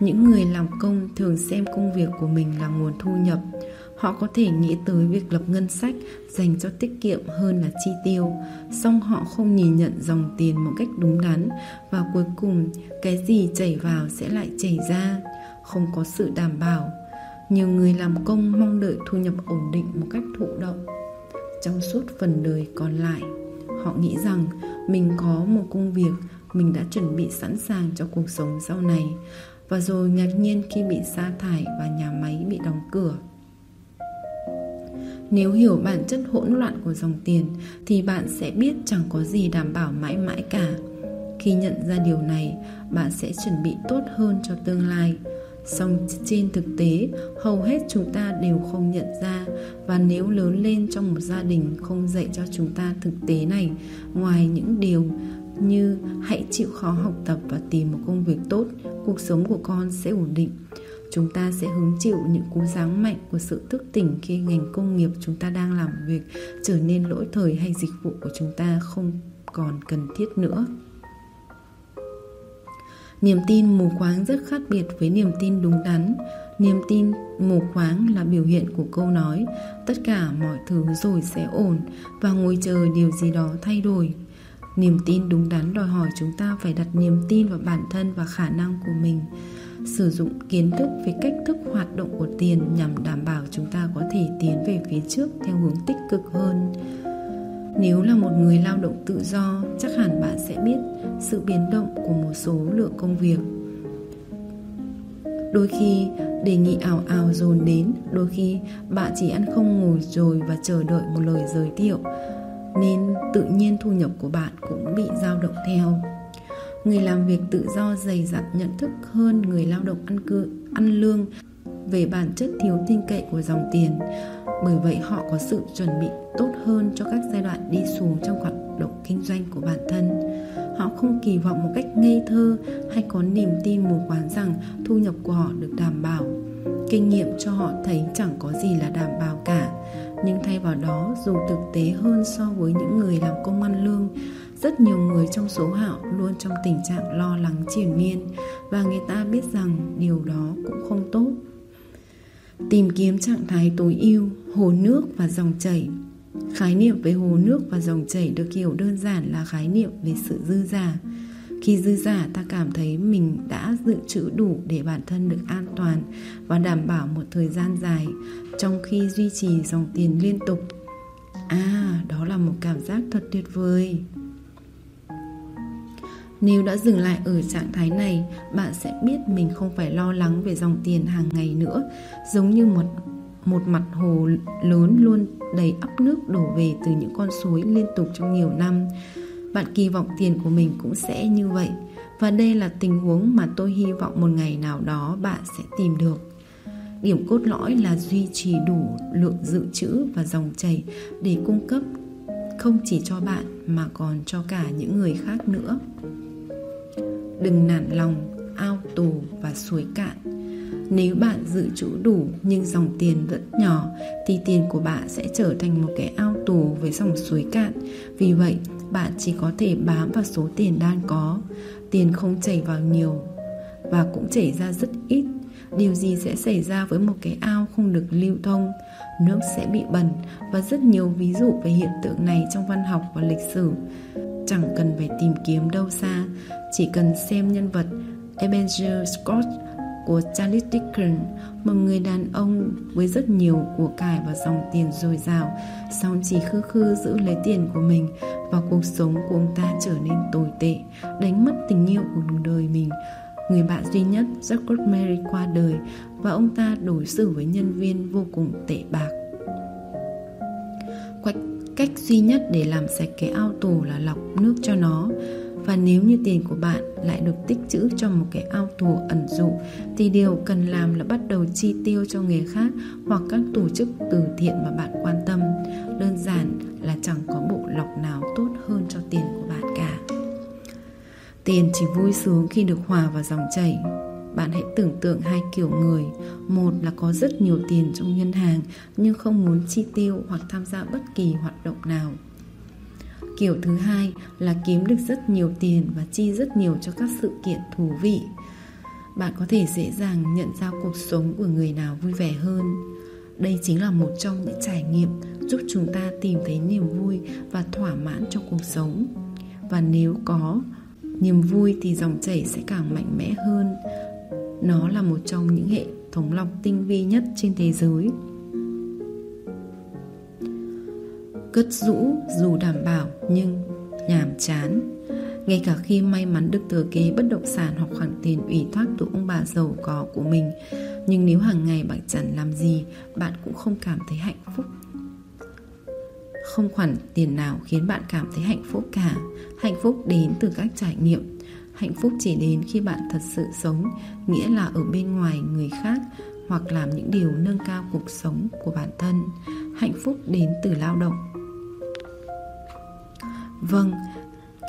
Những người làm công thường xem công việc của mình là nguồn thu nhập Họ có thể nghĩ tới việc lập ngân sách dành cho tiết kiệm hơn là chi tiêu, song họ không nhìn nhận dòng tiền một cách đúng đắn và cuối cùng cái gì chảy vào sẽ lại chảy ra, không có sự đảm bảo. Nhiều người làm công mong đợi thu nhập ổn định một cách thụ động. Trong suốt phần đời còn lại, họ nghĩ rằng mình có một công việc, mình đã chuẩn bị sẵn sàng cho cuộc sống sau này và rồi ngạc nhiên khi bị sa thải và nhà máy bị đóng cửa. Nếu hiểu bản chất hỗn loạn của dòng tiền thì bạn sẽ biết chẳng có gì đảm bảo mãi mãi cả. Khi nhận ra điều này, bạn sẽ chuẩn bị tốt hơn cho tương lai. Song trên thực tế, hầu hết chúng ta đều không nhận ra và nếu lớn lên trong một gia đình không dạy cho chúng ta thực tế này, ngoài những điều như hãy chịu khó học tập và tìm một công việc tốt, cuộc sống của con sẽ ổn định chúng ta sẽ hứng chịu những cú giáng mạnh của sự thức tỉnh khi ngành công nghiệp chúng ta đang làm việc, trở nên lỗi thời hay dịch vụ của chúng ta không còn cần thiết nữa. Niềm tin mù quáng rất khác biệt với niềm tin đúng đắn. Niềm tin mù quáng là biểu hiện của câu nói, tất cả mọi thứ rồi sẽ ổn và ngồi chờ điều gì đó thay đổi. Niềm tin đúng đắn đòi hỏi chúng ta phải đặt niềm tin vào bản thân và khả năng của mình sử dụng kiến thức về cách thức hoạt động của tiền nhằm đảm bảo chúng ta có thể tiến về phía trước theo hướng tích cực hơn. Nếu là một người lao động tự do, chắc hẳn bạn sẽ biết sự biến động của một số lượng công việc. Đôi khi, đề nghị ảo ảo dồn đến, đôi khi bạn chỉ ăn không ngồi rồi và chờ đợi một lời giới thiệu, nên tự nhiên thu nhập của bạn cũng bị dao động theo người làm việc tự do dày dặn nhận thức hơn người lao động ăn cư, ăn lương về bản chất thiếu tin cậy của dòng tiền. Bởi vậy họ có sự chuẩn bị tốt hơn cho các giai đoạn đi xuống trong hoạt động kinh doanh của bản thân. Họ không kỳ vọng một cách ngây thơ hay có niềm tin mù quáng rằng thu nhập của họ được đảm bảo. Kinh nghiệm cho họ thấy chẳng có gì là đảm bảo cả. Nhưng thay vào đó, dù thực tế hơn so với những người làm công ăn lương rất nhiều người trong số họ luôn trong tình trạng lo lắng triền miên và người ta biết rằng điều đó cũng không tốt. Tìm kiếm trạng thái tối ưu, hồ nước và dòng chảy. Khái niệm về hồ nước và dòng chảy được hiểu đơn giản là khái niệm về sự dư giả khi dư giả ta cảm thấy mình đã dự trữ đủ để bản thân được an toàn và đảm bảo một thời gian dài, trong khi duy trì dòng tiền liên tục. À đó là một cảm giác thật tuyệt vời nếu đã dừng lại ở trạng thái này, bạn sẽ biết mình không phải lo lắng về dòng tiền hàng ngày nữa, giống như một một mặt hồ lớn luôn đầy ắp nước đổ về từ những con suối liên tục trong nhiều năm. Bạn kỳ vọng tiền của mình cũng sẽ như vậy. Và đây là tình huống mà tôi hy vọng một ngày nào đó bạn sẽ tìm được. Điểm cốt lõi là duy trì đủ lượng dự trữ và dòng chảy để cung cấp không chỉ cho bạn mà còn cho cả những người khác nữa đừng nản lòng, ao tù và suối cạn. Nếu bạn dự trữ đủ nhưng dòng tiền vẫn nhỏ, thì tiền của bạn sẽ trở thành một cái ao tù với dòng suối cạn. Vì vậy, bạn chỉ có thể bám vào số tiền đang có. Tiền không chảy vào nhiều và cũng chảy ra rất ít. Điều gì sẽ xảy ra với một cái ao không được lưu thông? Nước sẽ bị bẩn và rất nhiều ví dụ về hiện tượng này trong văn học và lịch sử. Chẳng cần phải tìm kiếm đâu xa chỉ cần xem nhân vật Ebenezer Scott của Charles Dickens, một người đàn ông với rất nhiều của cải và dòng tiền dồi dào, song chỉ khư khư giữ lấy tiền của mình và cuộc sống của ông ta trở nên tồi tệ, đánh mất tình yêu của đời mình. Người bạn duy nhất, Jacob Mary qua đời và ông ta đối xử với nhân viên vô cùng tệ bạc. Cách duy nhất để làm sạch cái ao tù là lọc nước cho nó và nếu như tiền của bạn lại được tích trữ cho một cái ao tù ẩn dụ, thì điều cần làm là bắt đầu chi tiêu cho người khác hoặc các tổ chức từ thiện mà bạn quan tâm. Đơn giản là chẳng có bộ lọc nào tốt hơn cho tiền của bạn cả. Tiền chỉ vui sướng khi được hòa vào dòng chảy. Bạn hãy tưởng tượng hai kiểu người. Một là có rất nhiều tiền trong ngân hàng, nhưng không muốn chi tiêu hoặc tham gia bất kỳ hoạt động nào. Kiểu thứ hai là kiếm được rất nhiều tiền và chi rất nhiều cho các sự kiện thú vị. Bạn có thể dễ dàng nhận ra cuộc sống của người nào vui vẻ hơn. Đây chính là một trong những trải nghiệm giúp chúng ta tìm thấy niềm vui và thỏa mãn trong cuộc sống. Và nếu có, niềm vui thì dòng chảy sẽ càng mạnh mẽ hơn. Nó là một trong những hệ thống lọc tinh vi nhất trên thế giới. Cất rũ dù đảm bảo nhưng nhàm chán. Ngay cả khi may mắn được thừa kế bất động sản hoặc khoản tiền ủy thác từ ông bà giàu có của mình, nhưng nếu hàng ngày bạn chẳng làm gì, bạn cũng không cảm thấy hạnh phúc. Không khoản tiền nào khiến bạn cảm thấy hạnh phúc cả. Hạnh phúc đến từ các trải nghiệm. Hạnh phúc chỉ đến khi bạn thật sự sống, nghĩa là ở bên ngoài người khác hoặc làm những điều nâng cao cuộc sống của bản thân. Hạnh phúc đến từ lao động. Vâng,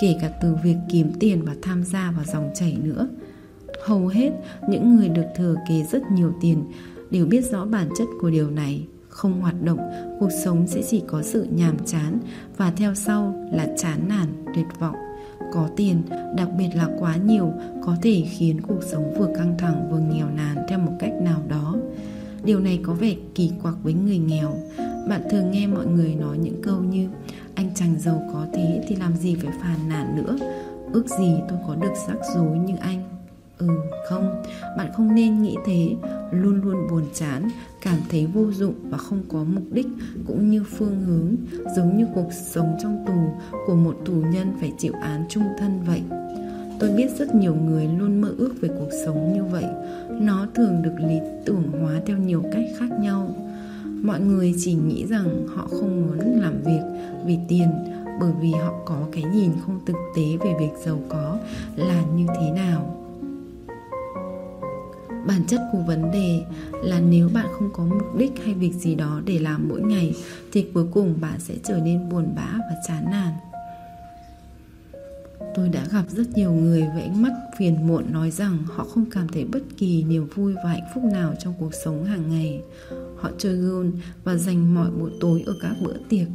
kể cả từ việc kiếm tiền và tham gia vào dòng chảy nữa. Hầu hết những người được thừa kế rất nhiều tiền đều biết rõ bản chất của điều này. Không hoạt động, cuộc sống sẽ chỉ có sự nhàm chán và theo sau là chán nản, tuyệt vọng. Có tiền, đặc biệt là quá nhiều, có thể khiến cuộc sống vừa căng thẳng vừa nghèo nàn theo một cách nào đó. Điều này có vẻ kỳ quặc với người nghèo. Bạn thường nghe mọi người nói những câu như anh chàng giàu có thế thì làm gì phải phàn nàn nữa. Ước gì tôi có được rắc rối như anh. Ừ không, bạn không nên nghĩ thế. Luôn luôn buồn chán, cảm thấy vô dụng và không có mục đích Cũng như phương hướng. Giống như cuộc sống trong tù của một tù nhân phải chịu án trung thân vậy. Tôi biết rất nhiều người luôn mơ ước về cuộc sống như vậy. Nó thường được lý tưởng hóa theo nhiều cách khác nhau mọi người chỉ nghĩ rằng họ không muốn làm việc vì tiền, bởi vì họ có cái nhìn không thực tế về việc giàu có là như thế nào. Bản chất của vấn đề là nếu bạn không có mục đích hay việc gì đó để làm mỗi ngày, thì cuối cùng bạn sẽ trở nên buồn bã và chán nản. Tôi đã gặp rất nhiều người với ánh mắt phiền muộn nói rằng họ không cảm thấy bất kỳ niềm vui và hạnh phúc nào trong cuộc sống hàng ngày. Họ chơi gôn và dành mọi buổi tối ở các bữa tiệc.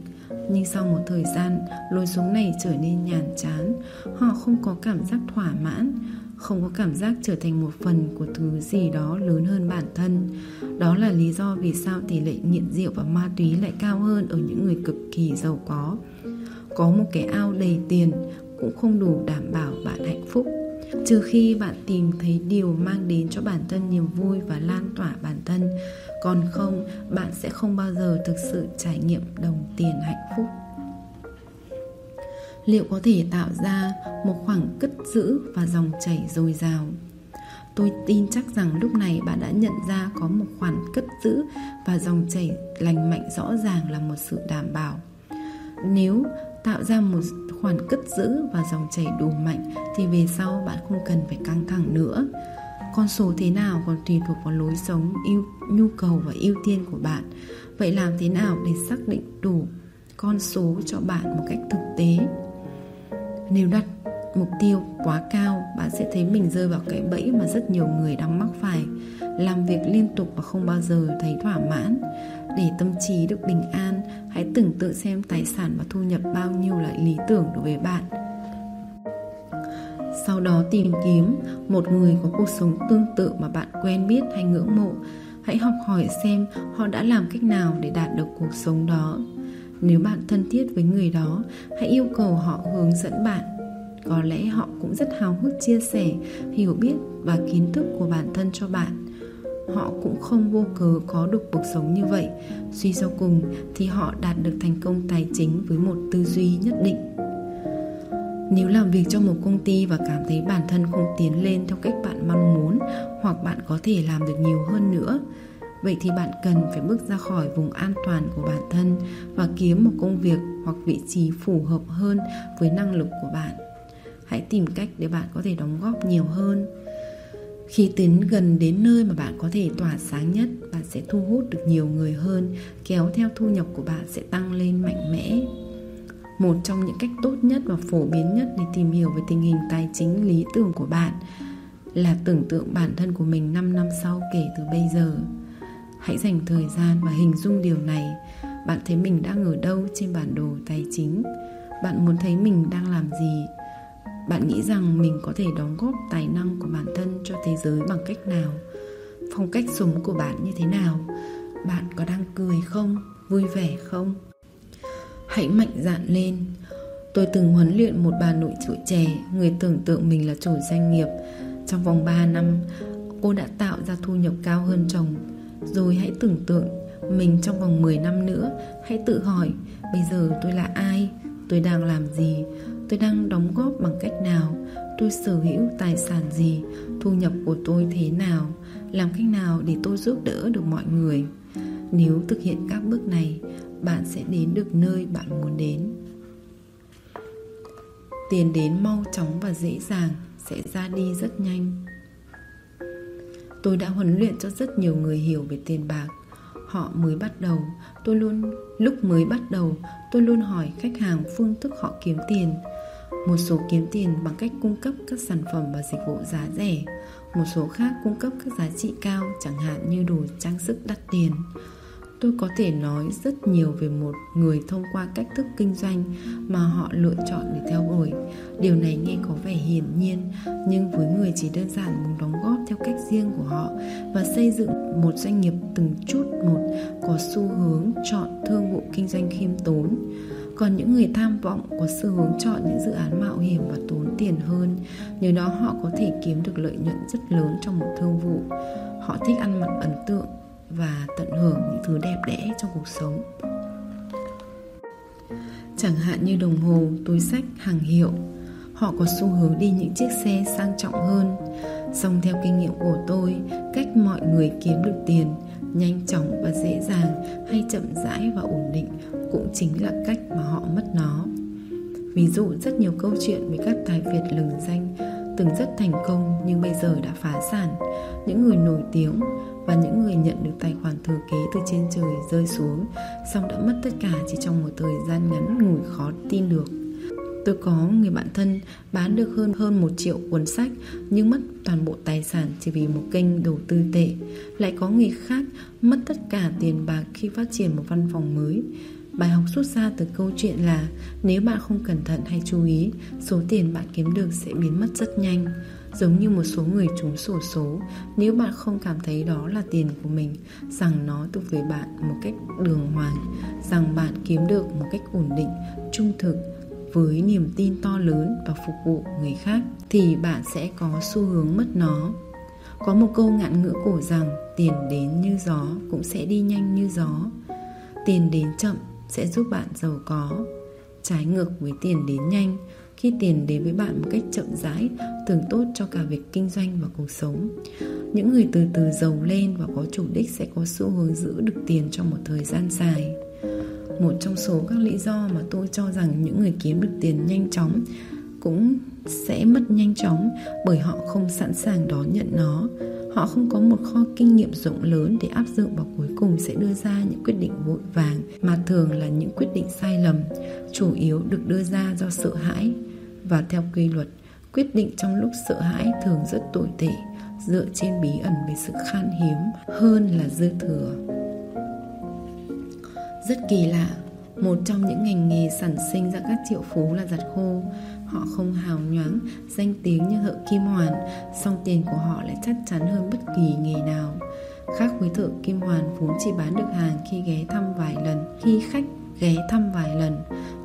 Nhưng sau một thời gian, lối sống này trở nên nhàn chán. Họ không có cảm giác thỏa mãn Không có cảm giác trở thành một phần của thứ gì đó lớn hơn bản thân. Đó là lý do vì sao tỷ lệ nghiện rượu và ma túy lại cao hơn ở những người cực kỳ giàu có. Có một cái ao đầy tiền cũng không đủ đảm bảo bạn hạnh phúc. Trừ khi bạn tìm thấy điều mang đến cho bản thân niềm vui và lan tỏa bản thân còn không, bạn sẽ không bao giờ thực sự trải nghiệm đồng tiền hạnh phúc. Liệu có thể tạo ra một khoảng cất giữ và dòng chảy dồi dào? Tôi tin chắc rằng lúc này bạn đã nhận ra có một khoản cất giữ và dòng chảy lành mạnh rõ ràng là một sự đảm bảo. Nếu tạo ra một khoản cất giữ và dòng chảy đủ mạnh, thì về sau bạn không cần phải căng thẳng nữa con số thế nào còn tùy thuộc vào lối sống, yêu, nhu cầu và ưu tiên của bạn. Vậy làm thế nào để xác định đủ con số cho bạn một cách thực tế? Nếu đặt mục tiêu quá cao, bạn sẽ thấy mình rơi vào cái bẫy mà rất nhiều người đang mắc phải. Làm việc liên tục và không bao giờ thấy thỏa mãn. Để tâm trí được bình an, hãy tưởng tượng xem tài sản và thu nhập bao nhiêu là lý tưởng đối với bạn sau đó tìm kiếm một người có cuộc sống tương tự mà bạn quen biết hay ngưỡng mộ. Hãy học hỏi xem họ đã làm cách nào để đạt được cuộc sống đó. Nếu bạn thân thiết với người đó, hãy yêu cầu họ hướng dẫn bạn. Có lẽ họ cũng rất hào hức chia sẻ, hiểu biết và kiến thức của bản thân cho bạn. Họ cũng không vô cớ có được cuộc sống như vậy. Suy cho cùng thì họ đạt được thành công tài chính với một tư duy nhất định nếu làm việc trong một công ty và cảm thấy bản thân không tiến lên theo cách bạn mong muốn, hoặc bạn có thể làm được nhiều hơn nữa, vậy thì bạn cần phải bước ra khỏi vùng an toàn của bản thân và kiếm một công việc hoặc vị trí phù hợp hơn với năng lực của bạn. Hãy tìm cách để bạn có thể đóng góp nhiều hơn. Khi tiến gần đến nơi mà bạn có thể tỏa sáng nhất, bạn sẽ thu hút được nhiều người hơn, kéo theo thu nhập của bạn sẽ tăng lên mạnh mẽ một trong những cách tốt nhất và phổ biến nhất để tìm hiểu về tình hình tài chính, lý tưởng của bạn là tưởng tượng bản thân của mình 5 năm sau kể từ bây giờ. Hãy dành thời gian và hình dung điều này. Bạn thấy mình đang ở đâu trên bản đồ tài chính? Bạn muốn thấy mình đang làm gì? Bạn nghĩ rằng mình có thể đóng góp tài năng của bản thân cho thế giới bằng cách nào? Phong cách sống của bạn như thế nào? Bạn có đang cười không? Vui vẻ không? Hãy mạnh dạn lên. Tôi từng huấn luyện một bà nội trợ trẻ, Người tưởng tượng mình là chủ doanh nghiệp. Trong vòng 3 năm, Cô đã tạo ra thu nhập cao hơn chồng. Rồi hãy tưởng tượng Mình trong vòng 10 năm nữa. Hãy tự hỏi, Bây giờ tôi là ai? Tôi đang làm gì? Tôi đang đóng góp bằng cách nào? Tôi sở hữu tài sản gì? Thu nhập của tôi thế nào? Làm cách nào để tôi giúp đỡ được mọi người? Nếu thực hiện các bước này bạn sẽ đến được nơi bạn muốn đến. Tiền đến mau chóng và dễ dàng sẽ ra đi rất nhanh. Tôi đã huấn luyện cho rất nhiều người hiểu về tiền bạc. Họ mới bắt đầu. Tôi luôn, lúc mới bắt đầu, tôi luôn hỏi khách hàng phương thức họ kiếm tiền. Một số kiếm tiền bằng cách cung cấp các sản phẩm và dịch vụ giá rẻ. Một số khác cung cấp các giá trị cao, chẳng hạn như đồ trang sức đắt tiền tôi có thể nói rất nhiều về một người thông qua cách thức kinh doanh mà họ lựa chọn để theo đuổi. Điều này nghe có vẻ hiển nhiên, nhưng với người chỉ đơn giản muốn đóng góp theo cách riêng của họ và xây dựng một doanh nghiệp từng chút một có xu hướng chọn thương vụ kinh doanh khiêm tốn. Còn những người tham vọng có xu hướng chọn những dự án mạo hiểm và tốn tiền hơn, nhờ đó họ có thể kiếm được lợi nhuận rất lớn trong một thương vụ. Họ thích ăn mặc ấn tượng và tận hưởng những thứ đẹp đẽ trong cuộc sống. Chẳng hạn như đồng hồ, túi sách, hàng hiệu, họ có xu hướng đi những chiếc xe sang trọng hơn. Song theo kinh nghiệm của tôi, cách mọi người kiếm được tiền nhanh chóng và dễ dàng hay chậm rãi và ổn định cũng chính là cách mà họ mất nó. Ví dụ, rất nhiều câu chuyện về các tài việt lừng danh từng rất thành công nhưng bây giờ đã phá sản. Những người nổi tiếng và những người nhận được tài khoản thừa kế từ trên trời rơi xuống, xong đã mất tất cả chỉ trong một thời gian ngắn ngủi khó tin được. Tôi có người bạn thân bán được hơn hơn một triệu cuốn sách nhưng mất toàn bộ tài sản chỉ vì một kênh đầu tư tệ. Lại có người khác mất tất cả tiền bạc khi phát triển một văn phòng mới. Bài học rút ra từ câu chuyện là nếu bạn không cẩn thận hay chú ý, số tiền bạn kiếm được sẽ biến mất rất nhanh. Giống như một số người trúng sổ số, nếu bạn không cảm thấy đó là tiền của mình, rằng nó thuộc về bạn một cách đường hoàng, rằng bạn kiếm được một cách ổn định, trung thực, với niềm tin to lớn và phục vụ người khác, thì bạn sẽ có xu hướng mất nó. Có một câu ngạn ngữ cổ rằng tiền đến như gió cũng sẽ đi nhanh như gió. Tiền đến chậm sẽ giúp bạn giàu có. Trái ngược với tiền đến nhanh, khi tiền đến với bạn một cách chậm rãi, thường tốt cho cả việc kinh doanh và cuộc sống. Những người từ từ giàu lên và có chủ đích sẽ có xu hướng giữ được tiền trong một thời gian dài. Một trong số các lý do mà tôi cho rằng những người kiếm được tiền nhanh chóng cũng sẽ mất nhanh chóng bởi họ không sẵn sàng đón nhận nó họ không có một kho kinh nghiệm rộng lớn để áp dụng và cuối cùng sẽ đưa ra những quyết định vội vàng, mà thường là những quyết định sai lầm, chủ yếu được đưa ra do sợ hãi. Và theo quy luật, quyết định trong lúc sợ hãi thường rất tồi tệ, dựa trên bí ẩn về sự khan hiếm hơn là dư thừa. Rất kỳ lạ, một trong những ngành nghề sản sinh ra các triệu phú là giặt khô. Họ không hào nhoáng, danh tiếng như thợ kim hoàn song tiền của họ lại chắc chắn hơn bất kỳ nghề nào. Khác với thợ kim hoàn vốn chỉ bán được hàng khi ghé thăm vài lần Khi khách ghé thăm vài lần.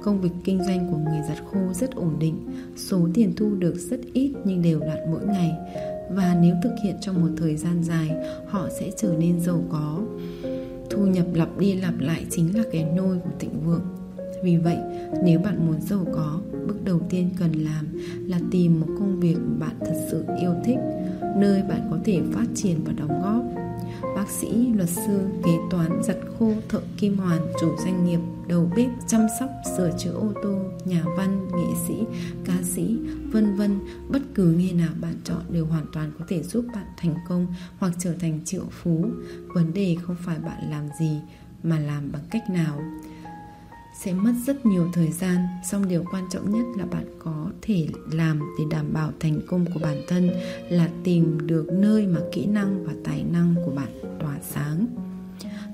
Công việc kinh doanh của người giặt khô rất ổn định Số tiền thu được rất ít nhưng đều đặn mỗi ngày. Và nếu thực hiện trong một thời gian dài Họ sẽ trở nên giàu có. Thu nhập lặp đi lặp lại chính là cái nôi của thịnh vượng vì vậy, nếu bạn muốn giàu có, bước đầu tiên cần làm là tìm một công việc bạn thật sự yêu thích, nơi bạn có thể phát triển và đóng góp. Bác sĩ, luật sư, kế toán, giặt khô, thợ kim hoàn, chủ doanh nghiệp, đầu bếp, chăm sóc, sửa chữa ô tô, nhà văn, nghệ sĩ, ca sĩ, vân vân, bất cứ nghề nào bạn chọn đều hoàn toàn có thể giúp bạn thành công hoặc trở thành triệu phú. Vấn đề không phải bạn làm gì mà làm bằng cách nào sẽ mất rất nhiều thời gian. Song điều quan trọng nhất là bạn có thể làm để đảm bảo thành công của bản thân là tìm được nơi mà kỹ năng và tài năng của bạn tỏa sáng.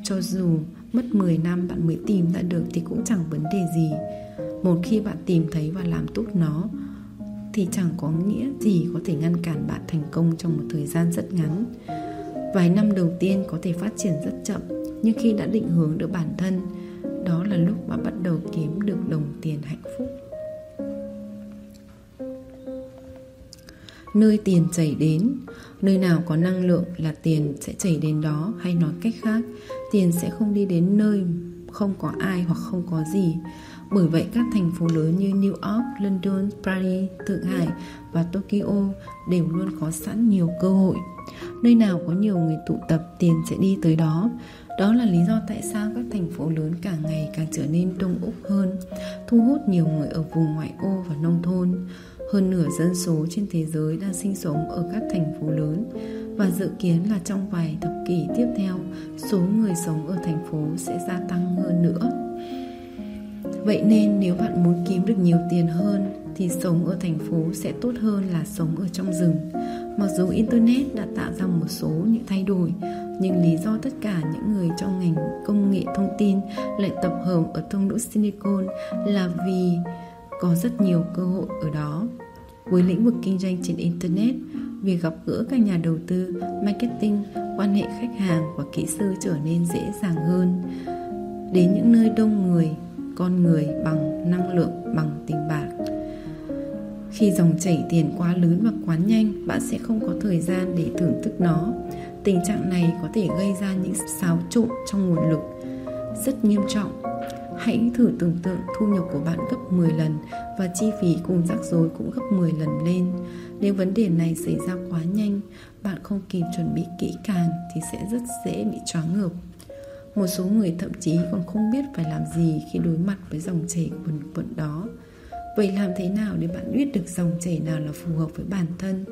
Cho dù mất 10 năm bạn mới tìm ra được thì cũng chẳng vấn đề gì. Một khi bạn tìm thấy và làm tốt nó, thì chẳng có nghĩa gì có thể ngăn cản bạn thành công trong một thời gian rất ngắn. Vài năm đầu tiên có thể phát triển rất chậm, nhưng khi đã định hướng được bản thân đó là lúc bạn bắt đầu kiếm được đồng tiền hạnh phúc nơi tiền chảy đến nơi nào có năng lượng là tiền sẽ chảy đến đó hay nói cách khác tiền sẽ không đi đến nơi không có ai hoặc không có gì bởi vậy các thành phố lớn như New York, London, Paris, Thượng Hải và Tokyo đều luôn có sẵn nhiều cơ hội. Nơi nào có nhiều người tụ tập, tiền sẽ đi tới đó. Đó là lý do tại sao các thành phố lớn càng ngày càng trở nên đông úc hơn, thu hút nhiều người ở vùng ngoại ô và nông thôn. Hơn nửa dân số trên thế giới đang sinh sống ở các thành phố lớn và dự kiến là trong vài thập kỷ tiếp theo, số người sống ở thành phố sẽ gia tăng hơn nữa. Vậy nên nếu bạn muốn kiếm được nhiều tiền hơn thì sống ở thành phố sẽ tốt hơn là sống ở trong rừng. Mặc dù internet đã tạo ra một số những thay đổi, nhưng lý do tất cả những người trong ngành công nghệ thông tin lại tập hợp ở thung lũng Silicon là vì có rất nhiều cơ hội ở đó. Với lĩnh vực kinh doanh trên internet, việc gặp gỡ các nhà đầu tư, marketing, quan hệ khách hàng và kỹ sư trở nên dễ dàng hơn. Đến những nơi đông người, con người bằng năng lượng, bằng tình bạc. Khi dòng chảy tiền quá lớn và quá nhanh, bạn sẽ không có thời gian để thưởng thức nó. Tình trạng này có thể gây ra những xáo trộn trong nguồn lực rất nghiêm trọng. Hãy thử tưởng tượng thu nhập của bạn gấp 10 lần và chi phí cùng rắc rối cũng gấp 10 lần lên. Nếu vấn đề này xảy ra quá nhanh, bạn không kịp chuẩn bị kỹ càng thì sẽ rất dễ bị choáng ngợp. Một số người thậm chí còn không biết phải làm gì khi đối mặt với dòng chảy quần quận đó. Vậy làm thế nào để bạn biết được dòng chảy nào là phù hợp với bản thân?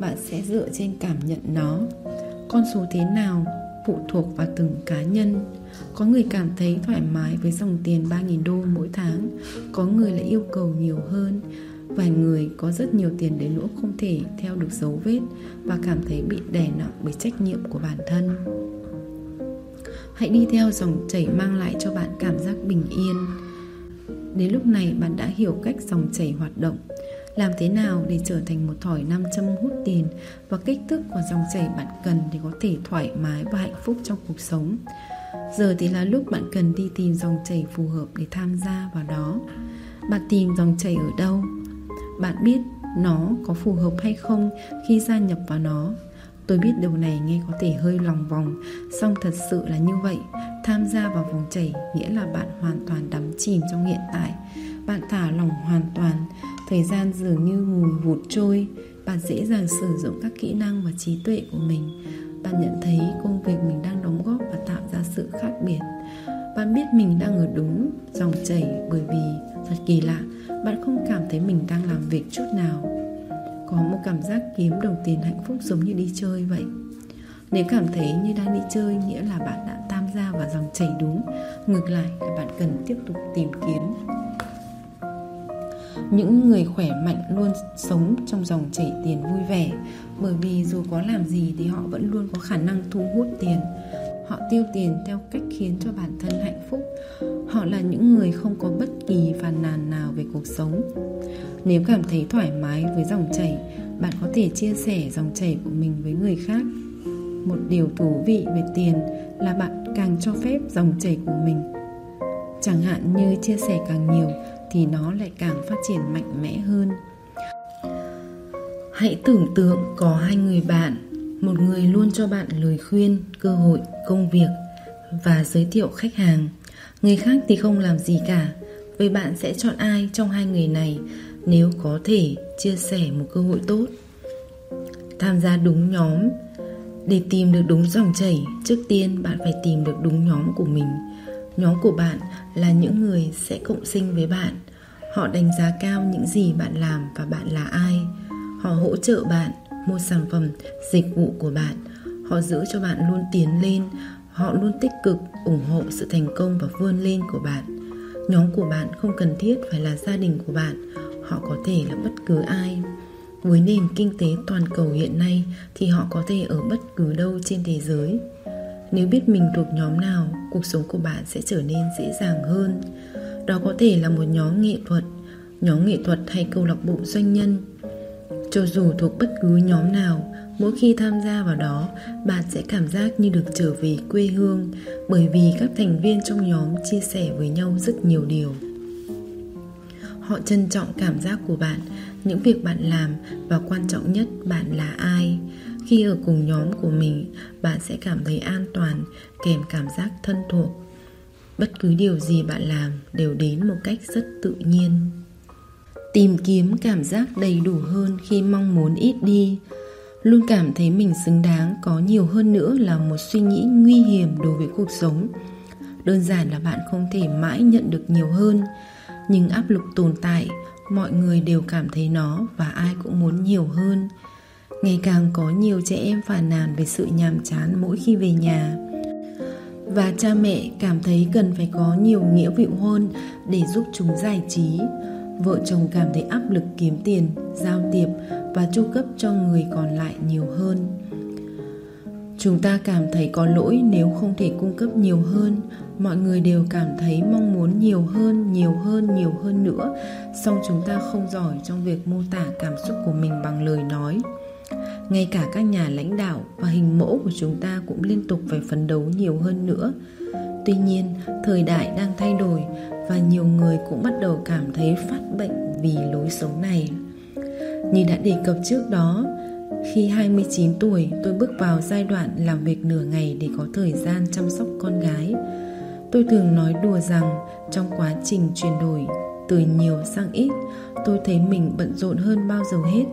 Bạn sẽ dựa trên cảm nhận nó. Con số thế nào phụ thuộc vào từng cá nhân. Có người cảm thấy thoải mái với dòng tiền 3.000 đô mỗi tháng, có người lại yêu cầu nhiều hơn. Vài người có rất nhiều tiền đến nỗi không thể theo được dấu vết và cảm thấy bị đè nặng bởi trách nhiệm của bản thân. Hãy đi theo dòng chảy mang lại cho bạn cảm giác bình yên. Đến lúc này bạn đã hiểu cách dòng chảy hoạt động làm thế nào để trở thành một thỏi nam châm hút tiền và kích thước của dòng chảy bạn cần để có thể thoải mái và hạnh phúc trong cuộc sống. Giờ thì là lúc bạn cần đi tìm dòng chảy phù hợp để tham gia vào đó. Bạn tìm dòng chảy ở đâu? Bạn biết nó có phù hợp hay không khi gia nhập vào nó Tôi biết điều này nghe có thể hơi lòng vòng, song thật sự là như vậy Tham gia vào vòng chảy nghĩa là bạn hoàn toàn đắm chìm trong hiện tại Bạn thả lỏng hoàn toàn Thời gian dường như ngùn vụt trôi, Bạn dễ dàng sử dụng các kỹ năng và trí tuệ của mình. Bạn nhận thấy công việc mình đang đóng góp và tạo ra sự khác biệt. Bạn biết mình đang ở đúng dòng chảy bởi vì, thật kỳ lạ, Bạn không cảm thấy mình đang làm việc chút nào. Có một cảm giác kiếm đồng tiền hạnh phúc giống như đi chơi vậy. Nếu cảm thấy như đang đi chơi nghĩa là bạn đã tham gia vào dòng chảy đúng, ngược lại là bạn cần tiếp tục tìm kiếm những người khỏe mạnh luôn sống trong dòng chảy tiền vui vẻ. Bởi vì dù có làm gì thì họ vẫn luôn có khả năng thu hút tiền. Họ tiêu tiền theo cách khiến cho bản thân hạnh phúc. Họ là những người không có bất kỳ phàn nàn nào về cuộc sống. Nếu cảm thấy thoải mái với dòng chảy, bạn có thể chia sẻ dòng chảy của mình với người khác. Một điều thú vị về tiền là bạn càng cho phép dòng chảy của mình. Chẳng hạn như chia sẻ càng nhiều thì nó lại càng phát triển mạnh mẽ hơn. Hãy tưởng tượng có hai người bạn, một người luôn cho bạn lời khuyên, cơ hội, công việc và giới thiệu khách hàng. Người khác thì không làm gì cả. Vậy bạn sẽ chọn ai trong hai người này nếu có thể chia sẻ một cơ hội tốt? Tham gia đúng nhóm. Để tìm được đúng dòng chảy, trước tiên bạn phải tìm được đúng nhóm của mình nhóm của bạn là những người sẽ cộng sinh với bạn. Họ đánh giá cao những gì bạn làm và bạn là ai. Họ hỗ trợ bạn mua sản phẩm, dịch vụ của bạn. Họ giữ cho bạn luôn tiến lên. Họ luôn tích cực ủng hộ sự thành công và vươn lên của bạn. Nhóm của bạn không cần thiết phải là gia đình của bạn. Họ có thể là bất cứ ai. Với nền kinh tế toàn cầu hiện nay thì họ có thể ở bất cứ đâu trên thế giới nếu biết mình thuộc nhóm nào, cuộc sống của bạn sẽ trở nên dễ dàng hơn. Đó có thể là một nhóm nghệ thuật, nhóm nghệ thuật hay câu lạc bộ doanh nhân. Cho dù thuộc bất cứ nhóm nào, mỗi khi tham gia vào đó, bạn sẽ cảm giác như được trở về quê hương, bởi vì các thành viên trong nhóm chia sẻ với nhau rất nhiều điều. Họ trân trọng cảm giác của bạn, những việc bạn làm và quan trọng nhất bạn là ai khi ở cùng nhóm của mình, bạn sẽ cảm thấy an toàn, kèm cảm giác thân thuộc. Bất cứ điều gì bạn làm đều đến một cách rất tự nhiên. Tìm kiếm cảm giác đầy đủ hơn khi mong muốn ít đi. Luôn cảm thấy mình xứng đáng có nhiều hơn nữa là một suy nghĩ nguy hiểm đối với cuộc sống. Đơn giản là bạn không thể mãi nhận được nhiều hơn, nhưng áp lực tồn tại, mọi người đều cảm thấy nó và ai cũng muốn nhiều hơn ngày càng có nhiều trẻ em phàn nàn về sự nhàm chán mỗi khi về nhà. Và cha mẹ cảm thấy cần phải có nhiều nghĩa vụ hơn để giúp chúng giải trí. Vợ chồng cảm thấy áp lực kiếm tiền, giao tiếp và chu cấp cho người còn lại nhiều hơn. Chúng ta cảm thấy có lỗi nếu không thể cung cấp nhiều hơn. Mọi người đều cảm thấy mong muốn nhiều hơn nhiều hơn nhiều hơn nữa. Song chúng ta không giỏi trong việc mô tả cảm xúc của mình bằng lời nói ngay cả các nhà lãnh đạo và hình mẫu của chúng ta cũng liên tục phải phấn đấu nhiều hơn nữa tuy nhiên thời đại đang thay đổi và nhiều người cũng bắt đầu cảm thấy phát bệnh vì lối sống này như đã đề cập trước đó khi 29 tuổi, tôi bước vào giai đoạn làm việc nửa ngày để có thời gian chăm sóc con gái. Tôi thường nói đùa rằng trong quá trình chuyển đổi từ nhiều sang ít, tôi thấy mình bận rộn hơn bao giờ hết.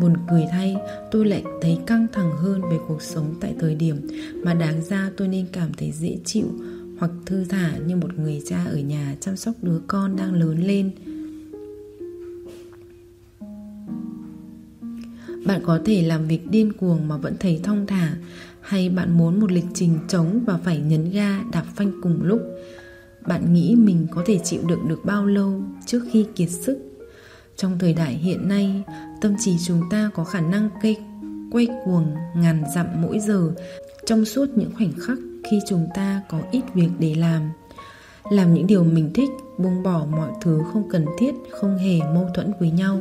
Buồn cười thay, tôi lại thấy căng thẳng hơn về cuộc sống tại thời điểm mà đáng ra tôi nên cảm thấy dễ chịu hoặc thư thả như một người cha ở nhà chăm sóc đứa con đang lớn lên. Bạn có thể làm việc điên cuồng mà vẫn thấy thong thả hay bạn muốn một lịch trình trống và phải nhấn ga đạp phanh cùng lúc. Bạn nghĩ mình có thể chịu đựng được bao lâu trước khi kiệt sức? Trong thời đại hiện nay tâm trí chúng ta có khả năng cây, quay cuồng ngàn dặm mỗi giờ trong suốt những khoảnh khắc khi chúng ta có ít việc để làm. Làm những điều mình thích, buông bỏ mọi thứ không cần thiết, không hề mâu thuẫn với nhau.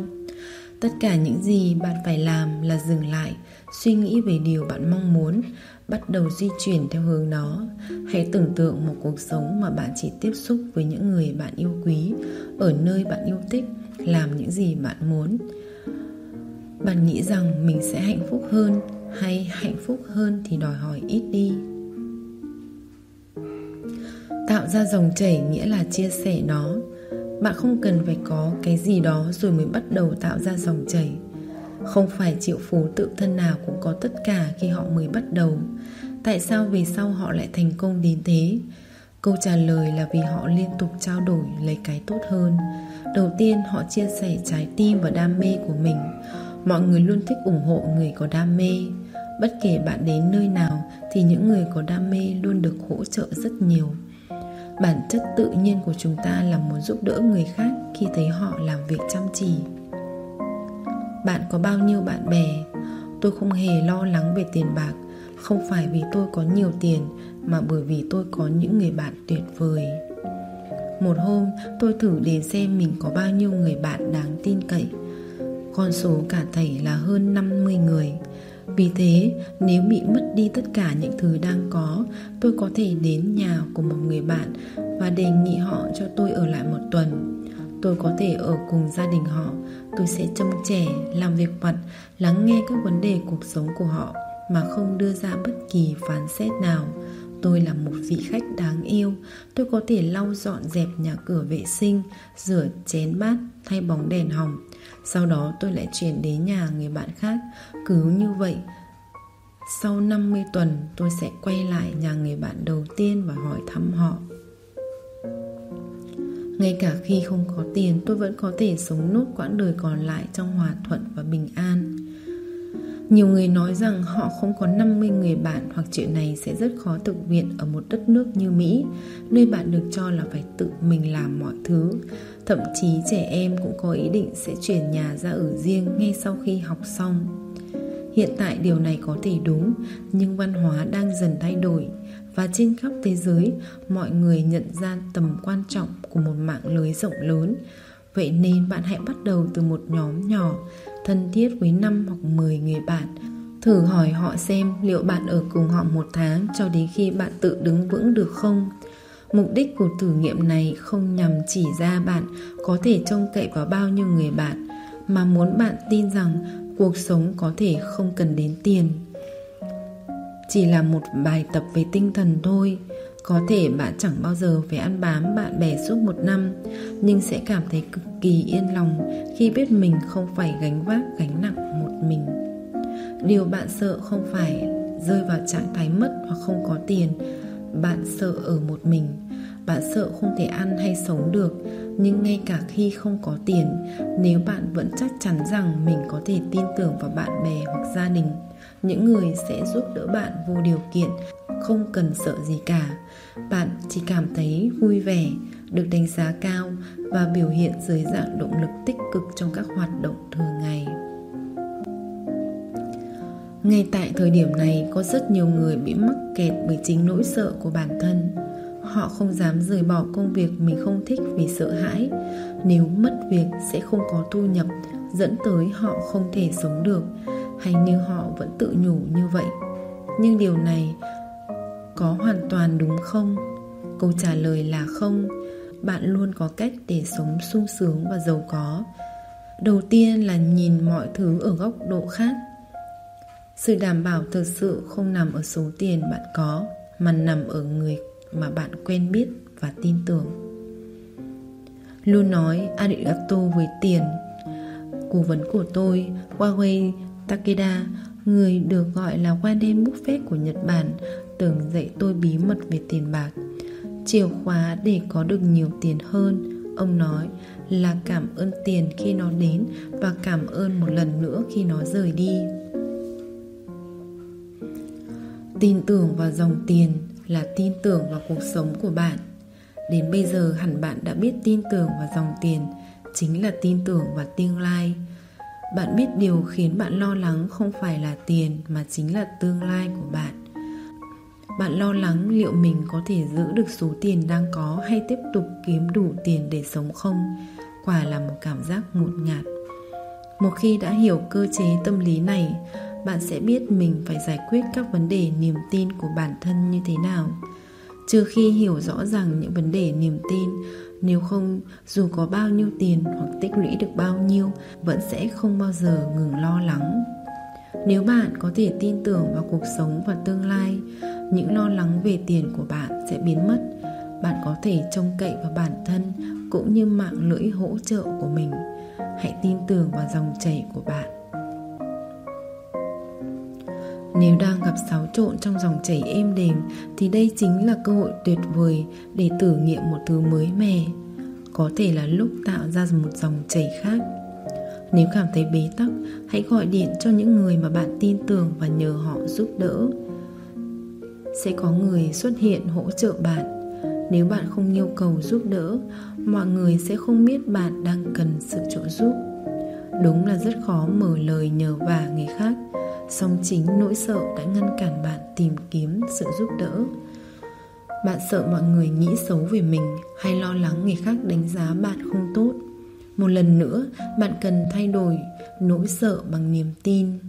Tất cả những gì bạn phải làm là dừng lại, suy nghĩ về điều bạn mong muốn, bắt đầu di chuyển theo hướng đó. Hãy tưởng tượng một cuộc sống mà bạn chỉ tiếp xúc với những người bạn yêu quý, ở nơi bạn yêu thích, làm những gì bạn muốn bạn nghĩ rằng mình sẽ hạnh phúc hơn hay hạnh phúc hơn thì đòi hỏi ít đi. Tạo ra dòng chảy nghĩa là chia sẻ nó. Bạn không cần phải có cái gì đó rồi mới bắt đầu tạo ra dòng chảy. Không phải triệu phú tự thân nào cũng có tất cả khi họ mới bắt đầu. Tại sao về sau họ lại thành công đến thế? Câu trả lời là vì họ liên tục trao đổi lấy cái tốt hơn. Đầu tiên, họ chia sẻ trái tim và đam mê của mình mọi người luôn thích ủng hộ người có đam mê. Bất kể bạn đến nơi nào thì những người có đam mê luôn được hỗ trợ rất nhiều. Bản chất tự nhiên của chúng ta là muốn giúp đỡ người khác khi thấy họ làm việc chăm chỉ. Bạn có bao nhiêu bạn bè? Tôi không hề lo lắng về tiền bạc. Không phải vì tôi có nhiều tiền, mà bởi vì tôi có những người bạn tuyệt vời. Một hôm, tôi thử đến xem mình có bao nhiêu người bạn đáng tin cậy con số cả thảy là hơn 50 người vì thế, nếu bị mất đi tất cả những thứ đang có, tôi có thể đến nhà của một người bạn và đề nghị họ cho tôi ở lại một tuần. Tôi có thể ở cùng gia đình họ, tôi sẽ trông trẻ, làm việc vặt, lắng nghe các vấn đề cuộc sống của họ mà không đưa ra bất kỳ phán xét nào. Tôi là một vị khách đáng yêu Tôi có thể lau dọn dẹp nhà cửa vệ sinh Rửa chén bát Thay bóng đèn hỏng sau đó tôi lại chuyển đến nhà người bạn khác. Cứ như vậy Sau 50 tuần tôi sẽ quay lại nhà người bạn đầu tiên và hỏi thăm họ. Ngay cả khi không có tiền tôi vẫn có thể sống nốt quãng đời còn lại trong hòa thuận và bình an. Nhiều người nói rằng họ không có 50 người bạn hoặc chuyện này sẽ rất khó thực hiện ở một đất nước như Mỹ, nơi bạn được cho là phải tự mình làm mọi thứ. Thậm chí trẻ em cũng có ý định sẽ chuyển nhà ra ở riêng ngay sau khi học xong. Hiện tại điều này có thể đúng, nhưng văn hóa đang dần thay đổi và trên khắp thế giới, mọi người nhận ra tầm quan trọng của một mạng lưới rộng lớn. Vậy nên bạn hãy bắt đầu từ một nhóm nhỏ thân thiết với 5 hoặc 10 người bạn Thử hỏi họ xem liệu bạn ở cùng họ một tháng cho đến khi bạn tự đứng vững được không? Mục đích của thử nghiệm này không nhằm chỉ ra bạn có thể trông cậy vào bao nhiêu người bạn, Mà muốn bạn tin rằng cuộc sống có thể không cần đến tiền. Chỉ là một bài tập về tinh thần thôi. Có thể bạn chẳng bao giờ phải ăn bám bạn bè suốt một năm, Nhưng sẽ cảm thấy cực kỳ yên lòng Khi biết mình không phải gánh vác, gánh nặng một mình. Điều bạn sợ không phải rơi vào trạng thái mất hoặc không có tiền bạn sợ ở một mình, Bạn sợ không thể ăn hay sống được. Nhưng ngay cả khi không có tiền, Nếu bạn vẫn chắc chắn rằng mình có thể tin tưởng vào bạn bè hoặc gia đình, Những người sẽ giúp đỡ bạn vô điều kiện, Không cần sợ gì cả. Bạn chỉ cảm thấy vui vẻ, được đánh giá cao và biểu hiện dưới dạng động lực tích cực trong các hoạt động thường ngày ngay tại thời điểm này, có rất nhiều người bị mắc kẹt bởi chính nỗi sợ của bản thân. Họ không dám rời bỏ công việc mình không thích vì sợ hãi. Nếu mất việc sẽ không có thu nhập, dẫn tới họ không thể sống được, hay như họ vẫn tự nhủ như vậy. Nhưng điều này có hoàn toàn đúng không? Câu trả lời là không. Bạn luôn có cách để sống sung sướng và giàu có. Đầu tiên là nhìn mọi thứ ở góc độ khác sự đảm bảo thực sự không nằm ở số tiền bạn có, mà nằm ở người mà bạn quen biết và tin tưởng. Luôn nói arigato với tiền cố vấn của tôi, Huawei Takeda, người được gọi là Warren Buffett của Nhật Bản, từng dạy tôi bí mật về tiền bạc. Chìa khóa để có được nhiều tiền hơn, ông nói, là cảm ơn tiền khi nó đến và cảm ơn một lần nữa khi nó rời đi tin tưởng vào dòng tiền là tin tưởng vào cuộc sống của bạn. Đến bây giờ hẳn bạn đã biết tin tưởng vào dòng tiền chính là tin tưởng vào tương lai. Bạn biết điều khiến bạn lo lắng không phải là tiền mà chính là tương lai của bạn. Bạn lo lắng liệu mình có thể giữ được số tiền đang có hay tiếp tục kiếm đủ tiền để sống không? Quả là một cảm giác ngột ngạt. Một khi đã hiểu cơ chế tâm lý này bạn sẽ biết mình phải giải quyết các vấn đề niềm tin của bản thân như thế nào. Trừ khi hiểu rõ rằng những vấn đề niềm tin, nếu không, dù có bao nhiêu tiền hoặc tích lũy được bao nhiêu, vẫn sẽ không bao giờ ngừng lo lắng. Nếu bạn có thể tin tưởng vào cuộc sống và tương lai, những lo lắng về tiền của bạn sẽ biến mất. Bạn có thể trông cậy vào bản thân cũng như mạng lưỡi hỗ trợ của mình. Hãy tin tưởng vào dòng chảy của bạn nếu đang gặp xáo trộn trong dòng chảy êm đềm, thì đây chính là cơ hội tuyệt vời để thử nghiệm một thứ mới mẻ. Có thể là lúc tạo ra một dòng chảy khác. Nếu cảm thấy bế tắc, hãy gọi điện cho những người mà bạn tin tưởng và nhờ họ giúp đỡ. Sẽ có người xuất hiện hỗ trợ bạn. Nếu bạn không yêu cầu giúp đỡ, mọi người sẽ không biết bạn đang cần sự trợ giúp. Đúng là rất khó mở lời nhờ vả người khác song chính nỗi sợ đã ngăn cản bạn tìm kiếm sự giúp đỡ. Bạn sợ mọi người nghĩ xấu về mình hay lo lắng người khác đánh giá bạn không tốt. Một lần nữa, bạn cần thay đổi nỗi sợ bằng niềm tin.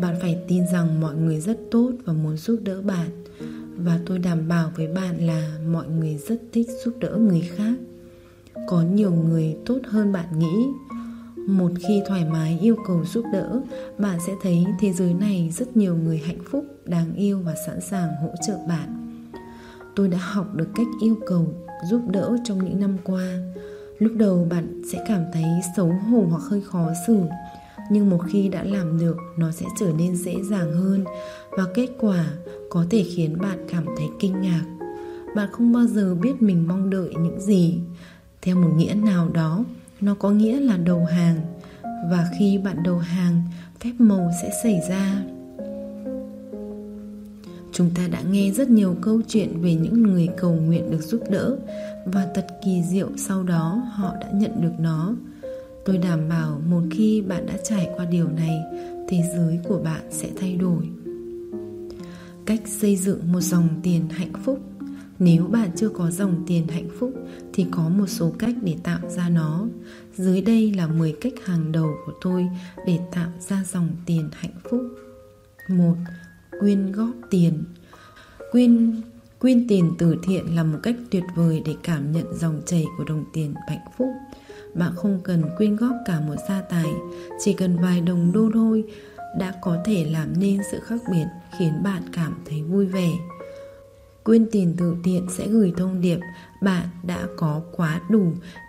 Bạn phải tin rằng mọi người rất tốt và muốn giúp đỡ bạn. Và tôi đảm bảo với bạn là mọi người rất thích giúp đỡ người khác. Có nhiều người tốt hơn bạn nghĩ một khi thoải mái yêu cầu giúp đỡ, bạn sẽ thấy thế giới này rất nhiều người hạnh phúc, đáng yêu và sẵn sàng hỗ trợ bạn. Tôi đã học được cách yêu cầu, giúp đỡ trong những năm qua. Lúc đầu bạn sẽ cảm thấy xấu hổ hoặc hơi khó xử, nhưng một khi đã làm được, nó sẽ trở nên dễ dàng hơn và kết quả có thể khiến bạn cảm thấy kinh ngạc. Bạn không bao giờ biết mình mong đợi những gì. Theo một nghĩa nào đó nó có nghĩa là đầu hàng. Và khi bạn đầu hàng, phép màu sẽ xảy ra. Chúng ta đã nghe rất nhiều câu chuyện về những người cầu nguyện được giúp đỡ. Và thật kỳ diệu sau đó họ đã nhận được nó. Tôi đảm bảo một khi bạn đã trải qua điều này, thế giới của bạn sẽ thay đổi. Cách xây dựng một dòng tiền hạnh phúc nếu bạn chưa có dòng tiền hạnh phúc thì có một số cách để tạo ra nó. Dưới đây là 10 cách hàng đầu của tôi để tạo ra dòng tiền hạnh phúc. 1. Quyên góp tiền. Quyên quyên tiền từ thiện là một cách tuyệt vời để cảm nhận dòng chảy của đồng tiền hạnh phúc. Bạn không cần quyên góp cả một gia tài, chỉ cần vài đồng đô thôi đã có thể làm nên sự khác biệt khiến bạn cảm thấy vui vẻ. Quyên tiền từ thiện sẽ gửi thông điệp bạn đã có quá đủ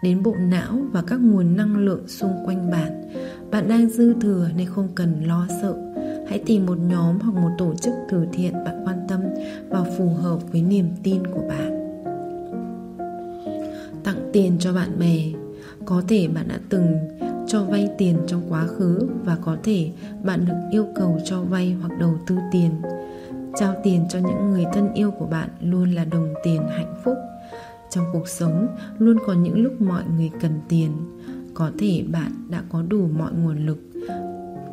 đến bộ não và các nguồn năng lượng xung quanh bạn. Bạn đang dư thừa nên không cần lo sợ. Hãy tìm một nhóm hoặc một tổ chức từ thiện bạn quan tâm và phù hợp với niềm tin của bạn. Tặng tiền cho bạn bè. Có thể bạn đã từng cho vay tiền trong quá khứ và có thể bạn được yêu cầu cho vay hoặc đầu tư tiền trao tiền cho những người thân yêu của bạn luôn là đồng tiền hạnh phúc. Trong cuộc sống, luôn có những lúc mọi người cần tiền. Có thể bạn đã có đủ mọi nguồn lực.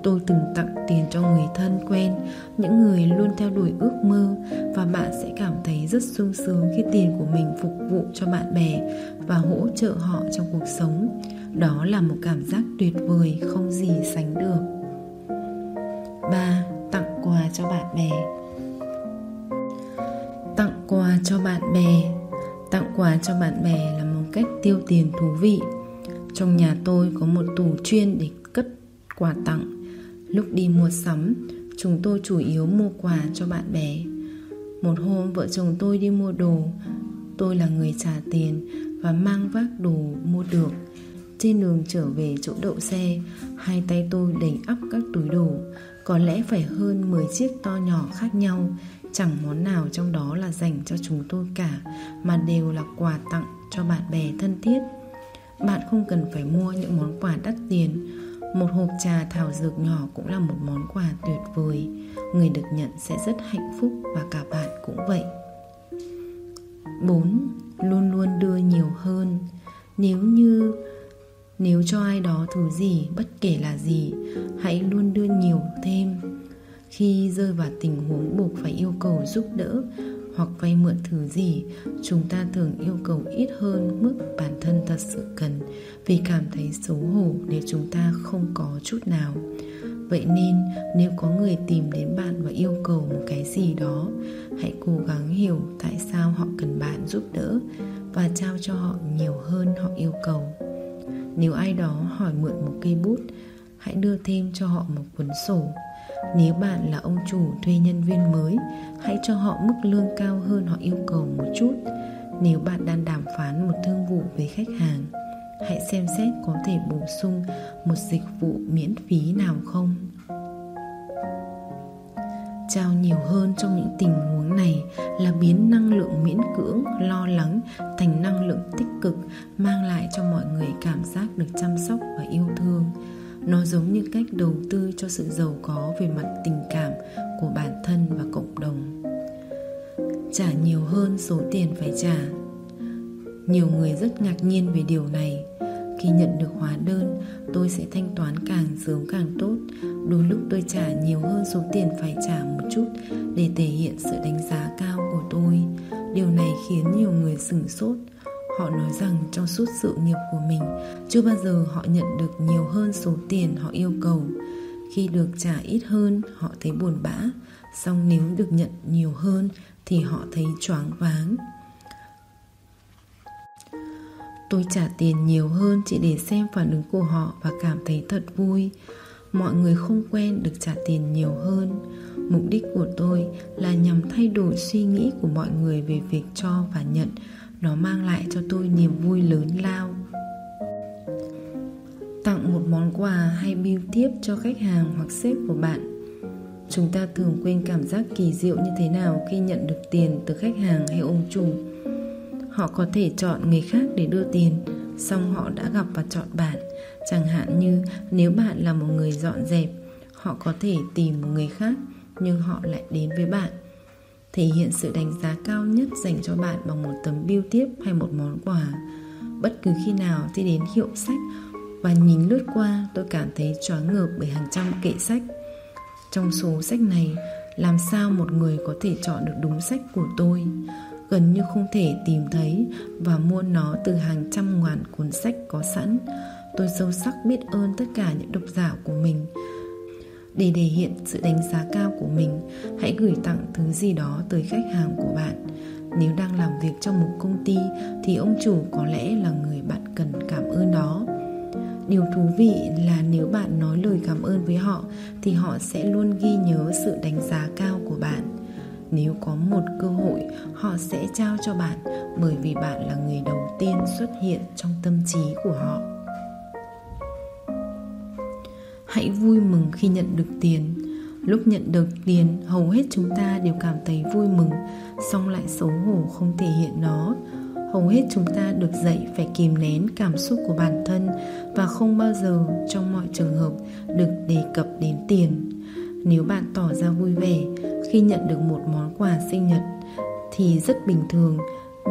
Tôi từng tặng tiền cho người thân quen. Những người luôn theo đuổi ước mơ. Và bạn sẽ cảm thấy rất sung sướng khi tiền của mình phục vụ cho bạn bè và hỗ trợ họ trong cuộc sống. Đó là một cảm giác tuyệt vời không gì sánh được. 3. Tặng quà cho bạn bè quà cho bạn bè. Tặng quà cho bạn bè là một cách tiêu tiền thú vị. Trong nhà tôi có một tủ chuyên để cất quà tặng. Lúc đi mua sắm, chúng tôi chủ yếu mua quà cho bạn bè. Một hôm vợ chồng tôi đi mua đồ. Tôi là người trả tiền và mang vác đồ mua được. Trên đường trở về chỗ đậu xe Hai tay tôi đầy ắp các túi đồ. Có lẽ phải hơn 10 chiếc to nhỏ khác nhau Chẳng món nào trong đó là dành cho chúng tôi cả, Mà đều là quà tặng cho bạn bè thân thiết. Bạn không cần phải mua những món quà đắt tiền. Một hộp trà thảo dược nhỏ cũng là một món quà tuyệt vời. Người được nhận sẽ rất hạnh phúc và cả bạn cũng vậy. 4. Luôn luôn đưa nhiều hơn. Nếu như, nếu cho ai đó thứ gì, bất kể là gì, hãy luôn đưa nhiều thêm khi rơi vào tình huống buộc phải yêu cầu giúp đỡ hoặc vay mượn thứ gì, chúng ta thường yêu cầu ít hơn mức bản thân thật sự cần vì cảm thấy xấu hổ nếu chúng ta không có chút nào. Vậy nên, nếu có người tìm đến bạn và yêu cầu một cái gì đó, hãy cố gắng hiểu tại sao họ cần bạn giúp đỡ và trao cho họ nhiều hơn họ yêu cầu. Nếu ai đó hỏi mượn một cây bút, hãy đưa thêm cho họ một cuốn sổ nếu bạn là ông chủ thuê nhân viên mới, hãy cho họ mức lương cao hơn họ yêu cầu một chút. Nếu bạn đang đàm phán một thương vụ với khách hàng, hãy xem xét có thể bổ sung một dịch vụ miễn phí nào không. Trao nhiều hơn trong những tình huống này là biến năng lượng miễn cưỡng, lo lắng thành năng lượng tích cực, mang lại cho mọi người cảm giác được chăm sóc và yêu thương nó giống như cách đầu tư cho sự giàu có về mặt tình cảm của bản thân và cộng đồng. Trả nhiều hơn số tiền phải trả. Nhiều người rất ngạc nhiên về điều này. Khi nhận được hóa đơn, tôi sẽ thanh toán càng sớm càng tốt. Đôi lúc tôi trả nhiều hơn số tiền phải trả một chút để thể hiện sự đánh giá cao của tôi. Điều này khiến nhiều người sửng sốt họ nói rằng trong suốt sự nghiệp của mình, chưa bao giờ họ nhận được nhiều hơn số tiền họ yêu cầu khi được trả ít hơn, họ thấy buồn bã, song nếu được nhận nhiều hơn thì họ thấy choáng váng Tôi trả tiền nhiều hơn chỉ để xem phản ứng của họ và cảm thấy thật vui. Mọi người không quen được trả tiền nhiều hơn. Mục đích của tôi là nhằm thay đổi suy nghĩ của mọi người về việc cho và nhận. Nó mang lại cho tôi niềm vui lớn lao. Tặng một món quà hay bưu tiếp cho khách hàng hoặc sếp của bạn. Chúng ta thường quên cảm giác kỳ diệu như thế nào khi nhận được tiền từ khách hàng hay ông chủ Họ có thể chọn người khác để đưa tiền, song họ đã gặp và chọn bạn Chẳng hạn như nếu bạn là một người dọn dẹp, Họ có thể tìm một người khác, Nhưng họ lại đến với bạn Thể hiện sự đánh giá cao nhất dành cho bạn bằng một tấm biêu tiếp hay một món quà Bất cứ khi nào tôi đến hiệu sách và nhìn lướt qua, tôi cảm thấy choáng ngợp bởi hàng trăm kệ sách Trong số sách này, làm sao một người có thể chọn được đúng sách của tôi gần như không thể tìm thấy và mua nó từ hàng trăm ngàn cuốn sách có sẵn. Tôi sâu sắc biết ơn tất cả những độc giả của mình. Để thể hiện sự đánh giá cao của mình, hãy gửi tặng thứ gì đó tới khách hàng của bạn. Nếu đang làm việc trong một công ty thì ông chủ có lẽ là người bạn cần cảm ơn đó. Điều thú vị là nếu bạn nói lời cảm ơn với họ thì họ sẽ luôn ghi nhớ sự đánh giá cao của bạn nếu có một cơ hội họ sẽ trao cho bạn bởi vì bạn là người đầu tiên xuất hiện trong tâm trí của họ hãy vui mừng khi nhận được tiền. Lúc nhận được tiền, hầu hết chúng ta đều cảm thấy vui mừng, song lại xấu hổ không thể hiện nó. Hầu hết chúng ta được dạy phải kìm nén cảm xúc của bản thân và không bao giờ trong mọi trường hợp được đề cập đến tiền. Nếu bạn tỏ ra vui vẻ khi nhận được một món quà sinh nhật thì rất bình thường,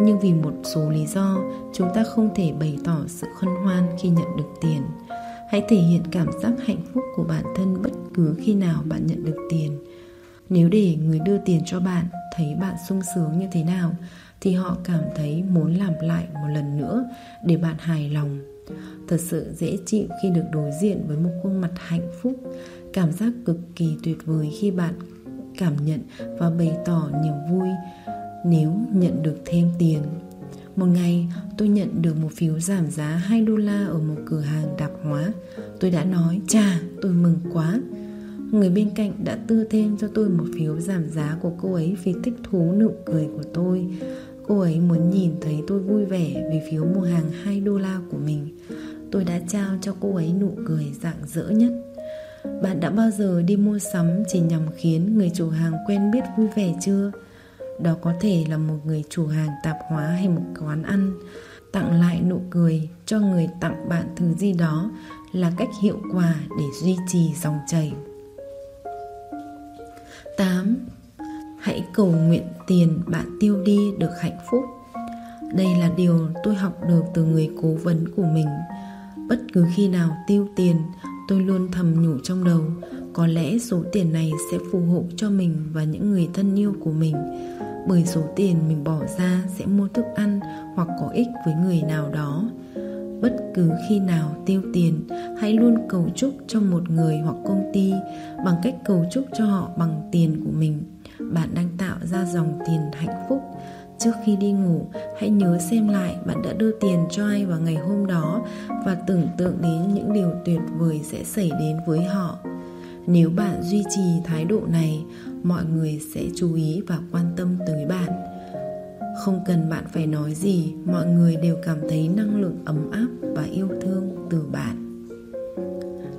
nhưng vì một số lý do, chúng ta không thể bày tỏ sự hân hoan khi nhận được tiền hãy thể hiện cảm giác hạnh phúc của bản thân bất cứ khi nào bạn nhận được tiền nếu để người đưa tiền cho bạn, thấy bạn sung sướng như thế nào, thì họ cảm thấy muốn làm lại một lần nữa để bạn hài lòng thật sự dễ chịu khi được đối diện với một khuôn mặt hạnh phúc, cảm giác cực kỳ tuyệt vời khi bạn cảm nhận và bày tỏ niềm vui nếu nhận được thêm tiền. Một ngày tôi nhận được một phiếu giảm giá 2 đô la ở một cửa hàng đạp hóa. Tôi đã nói, chà, tôi mừng quá. Người bên cạnh đã tư thêm cho tôi một phiếu giảm giá của cô ấy vì thích thú nụ cười của tôi. Cô ấy muốn nhìn thấy tôi vui vẻ vì phiếu mua hàng 2 đô la của mình. Tôi đã trao cho cô ấy nụ cười rạng rỡ nhất. Bạn đã bao giờ đi mua sắm chỉ nhằm khiến người chủ hàng quen biết vui vẻ chưa? Đó có thể là một người chủ hàng tạp hóa hay một quán ăn. Tặng lại nụ cười cho người tặng bạn thứ gì đó là cách hiệu quả để duy trì dòng chảy. 8. Hãy cầu nguyện tiền bạn tiêu đi được hạnh phúc. Đây là điều tôi học được từ người cố vấn của mình. Bất cứ khi nào tiêu tiền, tôi luôn thầm nhủ trong đầu có lẽ số tiền này sẽ phù hộ cho mình và những người thân yêu của mình. Bởi số tiền mình bỏ ra sẽ mua thức ăn hoặc có ích với người nào đó. Bất cứ khi nào tiêu tiền hãy luôn cầu chúc cho một người hoặc công ty bằng cách cầu chúc cho họ bằng tiền của mình. Bạn đang tạo ra dòng tiền hạnh phúc. Trước khi đi ngủ, hãy nhớ xem lại bạn đã đưa tiền cho ai vào ngày hôm đó và tưởng tượng đến những điều tuyệt vời sẽ xảy đến với họ. Nếu bạn duy trì thái độ này, mọi người sẽ chú ý và quan tâm tới bạn. Không cần bạn phải nói gì, mọi người đều cảm thấy năng lượng ấm áp và yêu thương từ bạn.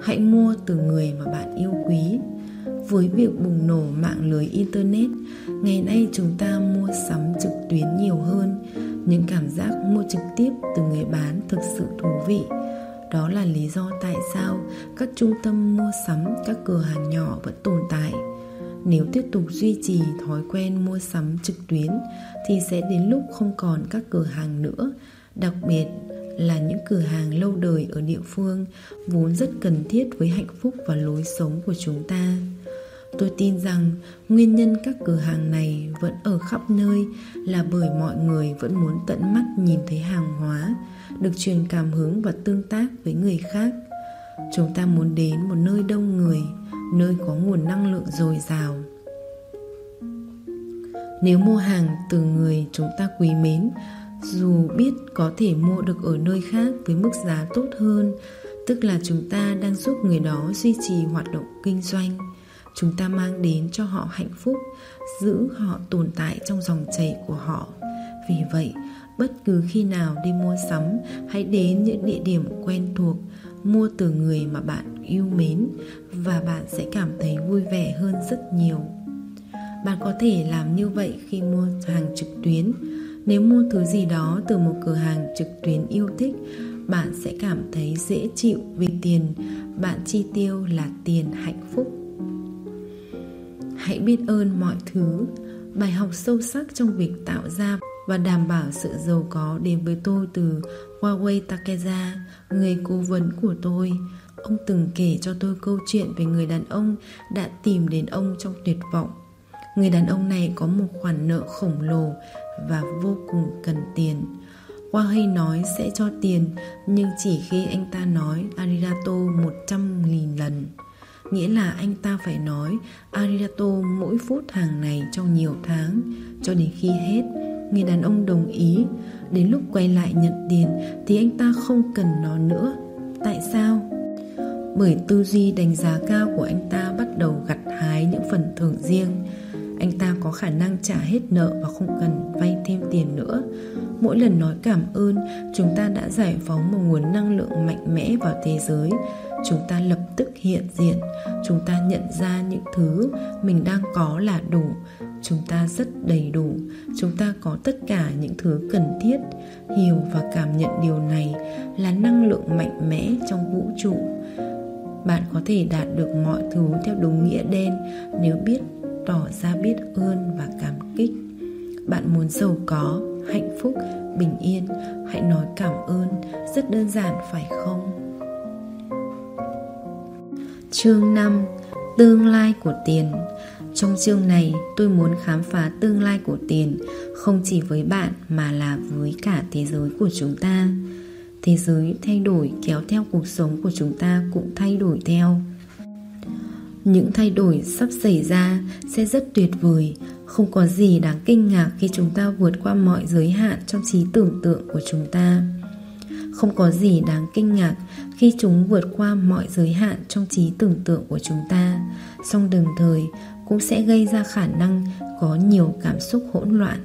Hãy mua từ người mà bạn yêu quý với việc bùng nổ mạng lưới internet ngày nay chúng ta mua sắm trực tuyến nhiều hơn những cảm giác mua trực tiếp từ người bán thực sự thú vị đó là lý do tại sao các trung tâm mua sắm, các cửa hàng nhỏ vẫn tồn tại. Nếu tiếp tục duy trì thói quen mua sắm trực tuyến, thì sẽ đến lúc không còn các cửa hàng nữa. Đặc biệt là những cửa hàng lâu đời ở địa phương vốn rất cần thiết với hạnh phúc và lối sống của chúng ta. Tôi tin rằng nguyên nhân các cửa hàng này vẫn ở khắp nơi là bởi mọi người vẫn muốn tận mắt nhìn thấy hàng hóa được truyền cảm hứng và tương tác với người khác. Chúng ta muốn đến một nơi đông người, nơi có nguồn năng lượng dồi dào. Nếu mua hàng từ người chúng ta quý mến, dù biết có thể mua được ở nơi khác với mức giá tốt hơn, tức là chúng ta đang giúp người đó duy trì hoạt động kinh doanh, chúng ta mang đến cho họ hạnh phúc, giữ họ tồn tại trong dòng chảy của họ. Vì vậy bất cứ khi nào đi mua sắm, hãy đến những địa điểm quen thuộc, mua từ người mà bạn yêu mến và bạn sẽ cảm thấy vui vẻ hơn rất nhiều. Bạn có thể làm như vậy khi mua hàng trực tuyến. Nếu mua thứ gì đó từ một cửa hàng trực tuyến yêu thích, bạn sẽ cảm thấy dễ chịu vì tiền. Bạn chi tiêu là tiền hạnh phúc. Hãy biết ơn mọi thứ. Bài học sâu sắc trong việc tạo ra và đảm bảo sự giàu có đến với tôi từ Huawei Takeda, người cố vấn của tôi. Ông từng kể cho tôi câu chuyện về người đàn ông đã tìm đến ông trong tuyệt vọng. Người đàn ông này có một khoản nợ khổng lồ và vô cùng cần tiền. Huawei nói sẽ cho tiền nhưng chỉ khi anh ta nói arigato 100.000 lần nghĩa là anh ta phải nói arigato mỗi phút hàng ngày trong nhiều tháng cho đến khi hết người đàn ông đồng ý. Đến lúc quay lại nhận tiền thì anh ta không cần nó nữa. Tại sao? Bởi tư duy đánh giá cao của anh ta bắt đầu gặt hái những phần thưởng riêng. Anh ta có khả năng trả hết nợ và không cần vay thêm tiền nữa. Mỗi lần nói cảm ơn, chúng ta đã giải phóng một nguồn năng lượng mạnh mẽ vào thế giới. Chúng ta lập tức hiện diện. Chúng ta nhận ra những thứ mình đang có là đủ chúng ta rất đầy đủ. Chúng ta có tất cả những thứ cần thiết, hiểu và cảm nhận điều này là năng lượng mạnh mẽ trong vũ trụ. Bạn có thể đạt được mọi thứ theo đúng nghĩa đen nếu biết, tỏ ra biết ơn và cảm kích. Bạn muốn giàu có, hạnh phúc, bình yên, hãy nói cảm ơn, rất đơn giản, phải không? Chương 5 Tương lai của tiền. Trong chương này, tôi muốn khám phá tương lai của tiền, Không chỉ với bạn mà là với cả thế giới của chúng ta. Thế giới thay đổi kéo theo cuộc sống của chúng ta cũng thay đổi theo. Những thay đổi sắp xảy ra sẽ rất tuyệt vời. Không có gì đáng kinh ngạc khi chúng ta vượt qua mọi giới hạn trong trí tưởng tượng của chúng ta. Không có gì đáng kinh ngạc khi chúng vượt qua mọi giới hạn trong trí tưởng tượng của chúng ta. Song đồng thời cũng sẽ gây ra khả năng có nhiều cảm xúc hỗn loạn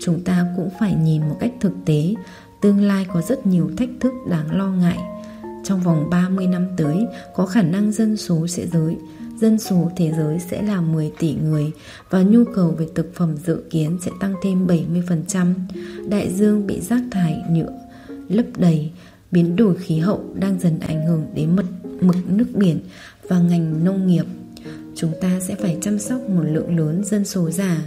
chúng ta cũng phải nhìn một cách thực tế tương lai có rất nhiều thách thức đáng lo ngại trong vòng 30 năm tới có khả năng dân số sẽ giới dân số thế giới sẽ là 10 tỷ người và nhu cầu về thực phẩm dự kiến sẽ tăng thêm 70%. Đại dương bị rác thải nhựa lấp đầy, biến đổi khí hậu đang dần ảnh hưởng đến mật mực nước biển và ngành nông nghiệp. Chúng ta sẽ phải chăm sóc một lượng lớn dân số già,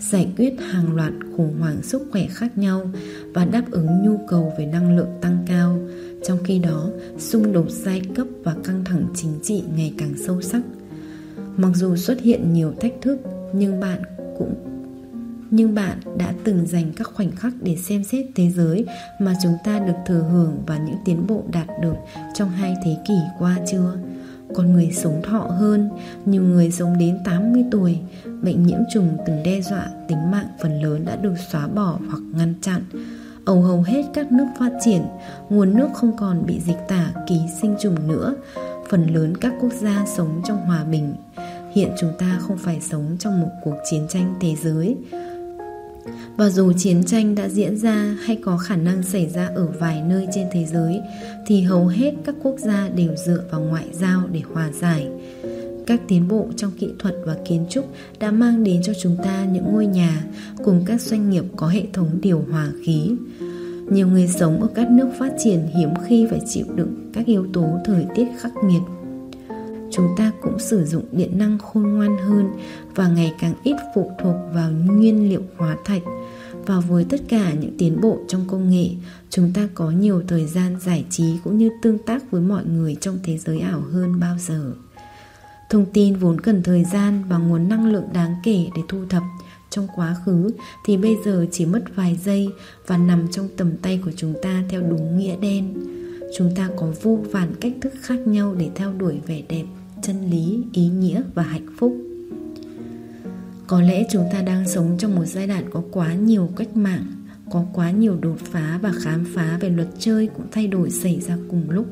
giải quyết hàng loạt khủng hoảng sức khỏe khác nhau và đáp ứng nhu cầu về năng lượng tăng cao. Trong khi đó, xung đột giai cấp và căng thẳng chính trị ngày càng sâu sắc. Mặc dù xuất hiện nhiều thách thức, nhưng bạn cũng nhưng bạn đã từng dành các khoảnh khắc để xem xét thế giới mà chúng ta được thừa hưởng và những tiến bộ đạt được trong hai thế kỷ qua chưa? Con người sống thọ hơn, nhiều người sống đến 80 tuổi, bệnh nhiễm trùng từng đe dọa tính mạng phần lớn đã được xóa bỏ hoặc ngăn chặn. Ở hầu hết các nước phát triển, nguồn nước không còn bị dịch tả ký sinh trùng nữa. Phần lớn các quốc gia sống trong hòa bình. Hiện chúng ta không phải sống trong một cuộc chiến tranh thế giới và dù chiến tranh đã diễn ra hay có khả năng xảy ra ở vài nơi trên thế giới, thì hầu hết các quốc gia đều dựa vào ngoại giao để hòa giải. Các tiến bộ trong kỹ thuật và kiến trúc đã mang đến cho chúng ta những ngôi nhà cùng các doanh nghiệp có hệ thống điều hòa khí. Nhiều người sống ở các nước phát triển hiếm khi phải chịu đựng các yếu tố thời tiết khắc nghiệt chúng ta cũng sử dụng điện năng khôn ngoan hơn và ngày càng ít phụ thuộc vào nguyên liệu hóa thạch và với tất cả những tiến bộ trong công nghệ. Chúng ta có nhiều thời gian giải trí cũng như tương tác với mọi người trong thế giới ảo hơn bao giờ. Thông tin vốn cần thời gian và nguồn năng lượng đáng kể để thu thập. Trong quá khứ thì bây giờ chỉ mất vài giây và nằm trong tầm tay của chúng ta theo đúng nghĩa đen. Chúng ta có vô vàn cách thức khác nhau để theo đuổi vẻ đẹp, chân lý, ý nghĩa và hạnh phúc có lẽ chúng ta đang sống trong một giai đoạn có quá nhiều cách mạng, có quá nhiều đột phá và khám phá về luật chơi cũng thay đổi xảy ra cùng lúc.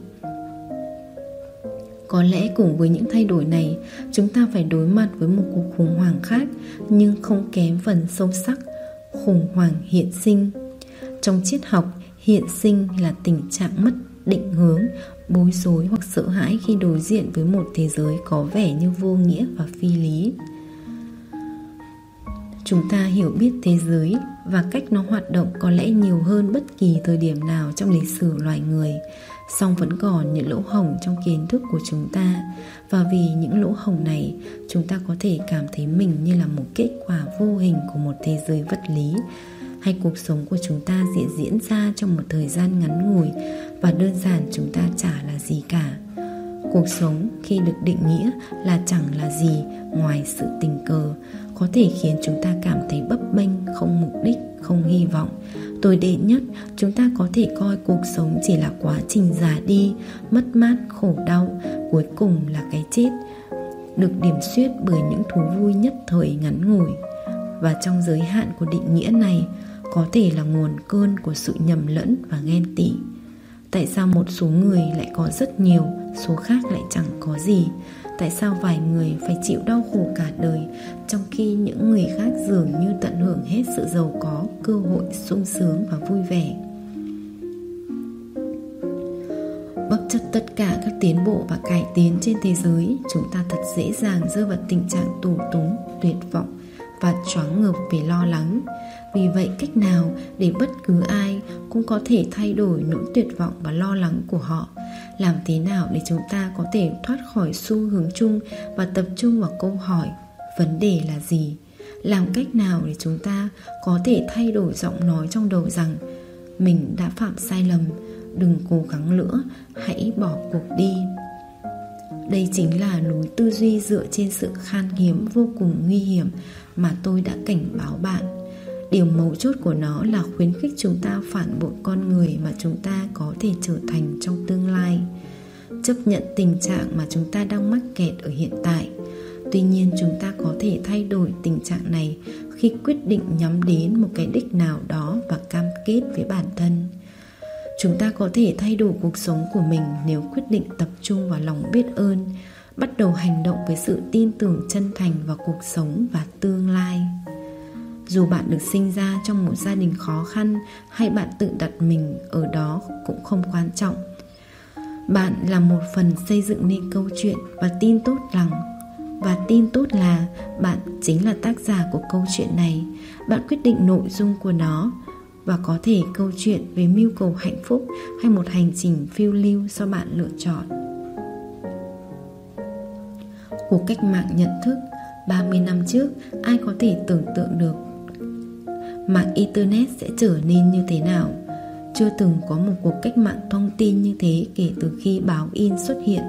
Có lẽ cùng với những thay đổi này, chúng ta phải đối mặt với một cuộc khủng hoảng khác, nhưng không kém phần sâu sắc, khủng hoảng hiện sinh. Trong triết học, hiện sinh là tình trạng mất định hướng, bối rối hoặc sợ hãi khi đối diện với một thế giới có vẻ như vô nghĩa và phi lý chúng ta hiểu biết thế giới và cách nó hoạt động có lẽ nhiều hơn bất kỳ thời điểm nào trong lịch sử loài người. Song vẫn còn những lỗ hổng trong kiến thức của chúng ta. Và vì những lỗ hổng này, chúng ta có thể cảm thấy mình như là một kết quả vô hình của một thế giới vật lý. Hay cuộc sống của chúng ta diễn diễn ra trong một thời gian ngắn ngủi và đơn giản chúng ta chả là gì cả. Cuộc sống khi được định nghĩa là chẳng là gì ngoài sự tình cờ có thể khiến chúng ta cảm thấy bấp bênh, không mục đích, không hy vọng. Tồi tệ nhất, chúng ta có thể coi cuộc sống chỉ là quá trình già đi, mất mát, khổ đau, cuối cùng là cái chết, được điểm xuyết bởi những thú vui nhất thời ngắn ngủi. Và trong giới hạn của định nghĩa này, có thể là nguồn cơn của sự nhầm lẫn và ghen tị. Tại sao một số người lại có rất nhiều, số khác lại chẳng có gì? Tại sao vài người phải chịu đau khổ cả đời, trong khi những người khác dường như tận hưởng hết sự giàu có, cơ hội sung sướng và vui vẻ? Bất chấp tất cả các tiến bộ và cải tiến trên thế giới, chúng ta thật dễ dàng rơi vào tình trạng tù túng, tuyệt vọng và choáng ngợp vì lo lắng. Vì vậy, cách nào để bất cứ ai cũng có thể thay đổi nỗi tuyệt vọng và lo lắng của họ? Làm thế nào để chúng ta có thể thoát khỏi xu hướng chung và tập trung vào câu hỏi, vấn đề là gì? Làm cách nào để chúng ta có thể thay đổi giọng nói trong đầu rằng, mình đã phạm sai lầm, đừng cố gắng nữa, hãy bỏ cuộc đi. Đây chính là lối tư duy dựa trên sự khan hiếm vô cùng nguy hiểm mà tôi đã cảnh báo bạn điều mấu chốt của nó là khuyến khích chúng ta phản bội con người mà chúng ta có thể trở thành trong tương lai. Chấp nhận tình trạng mà chúng ta đang mắc kẹt ở hiện tại. Tuy nhiên, chúng ta có thể thay đổi tình trạng này khi quyết định nhắm đến một cái đích nào đó và cam kết với bản thân. Chúng ta có thể thay đổi cuộc sống của mình nếu quyết định tập trung vào lòng biết ơn, bắt đầu hành động với sự tin tưởng chân thành vào cuộc sống và tương lai dù bạn được sinh ra trong một gia đình khó khăn hay bạn tự đặt mình ở đó cũng không quan trọng. Bạn là một phần xây dựng nên câu chuyện và tin tốt rằng, và tin tốt là bạn chính là tác giả của câu chuyện này. Bạn quyết định nội dung của nó và có thể câu chuyện về mưu cầu hạnh phúc hay một hành trình phiêu lưu do bạn lựa chọn. Cuộc cách mạng nhận thức 30 năm trước, ai có thể tưởng tượng được mạng internet sẽ trở nên như thế nào? Chưa từng có một cuộc cách mạng thông tin như thế kể từ khi báo in xuất hiện.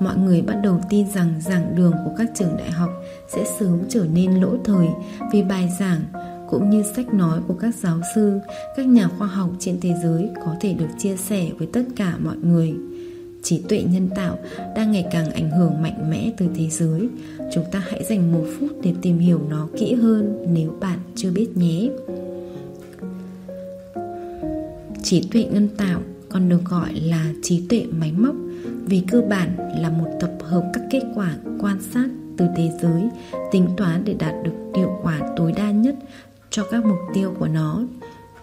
Mọi người bắt đầu tin rằng giảng đường của các trường đại học sẽ sớm trở nên lỗi thời vì bài giảng cũng như sách nói của các giáo sư, các nhà khoa học trên thế giới có thể được chia sẻ với tất cả mọi người trí tuệ nhân tạo đang ngày càng ảnh hưởng mạnh mẽ từ thế giới. Chúng ta hãy dành một phút để tìm hiểu nó kỹ hơn nếu bạn chưa biết nhé. Trí tuệ nhân tạo còn được gọi là trí tuệ máy móc vì cơ bản là một tập hợp các kết quả quan sát từ thế giới, tính toán để đạt được hiệu quả tối đa nhất cho các mục tiêu của nó.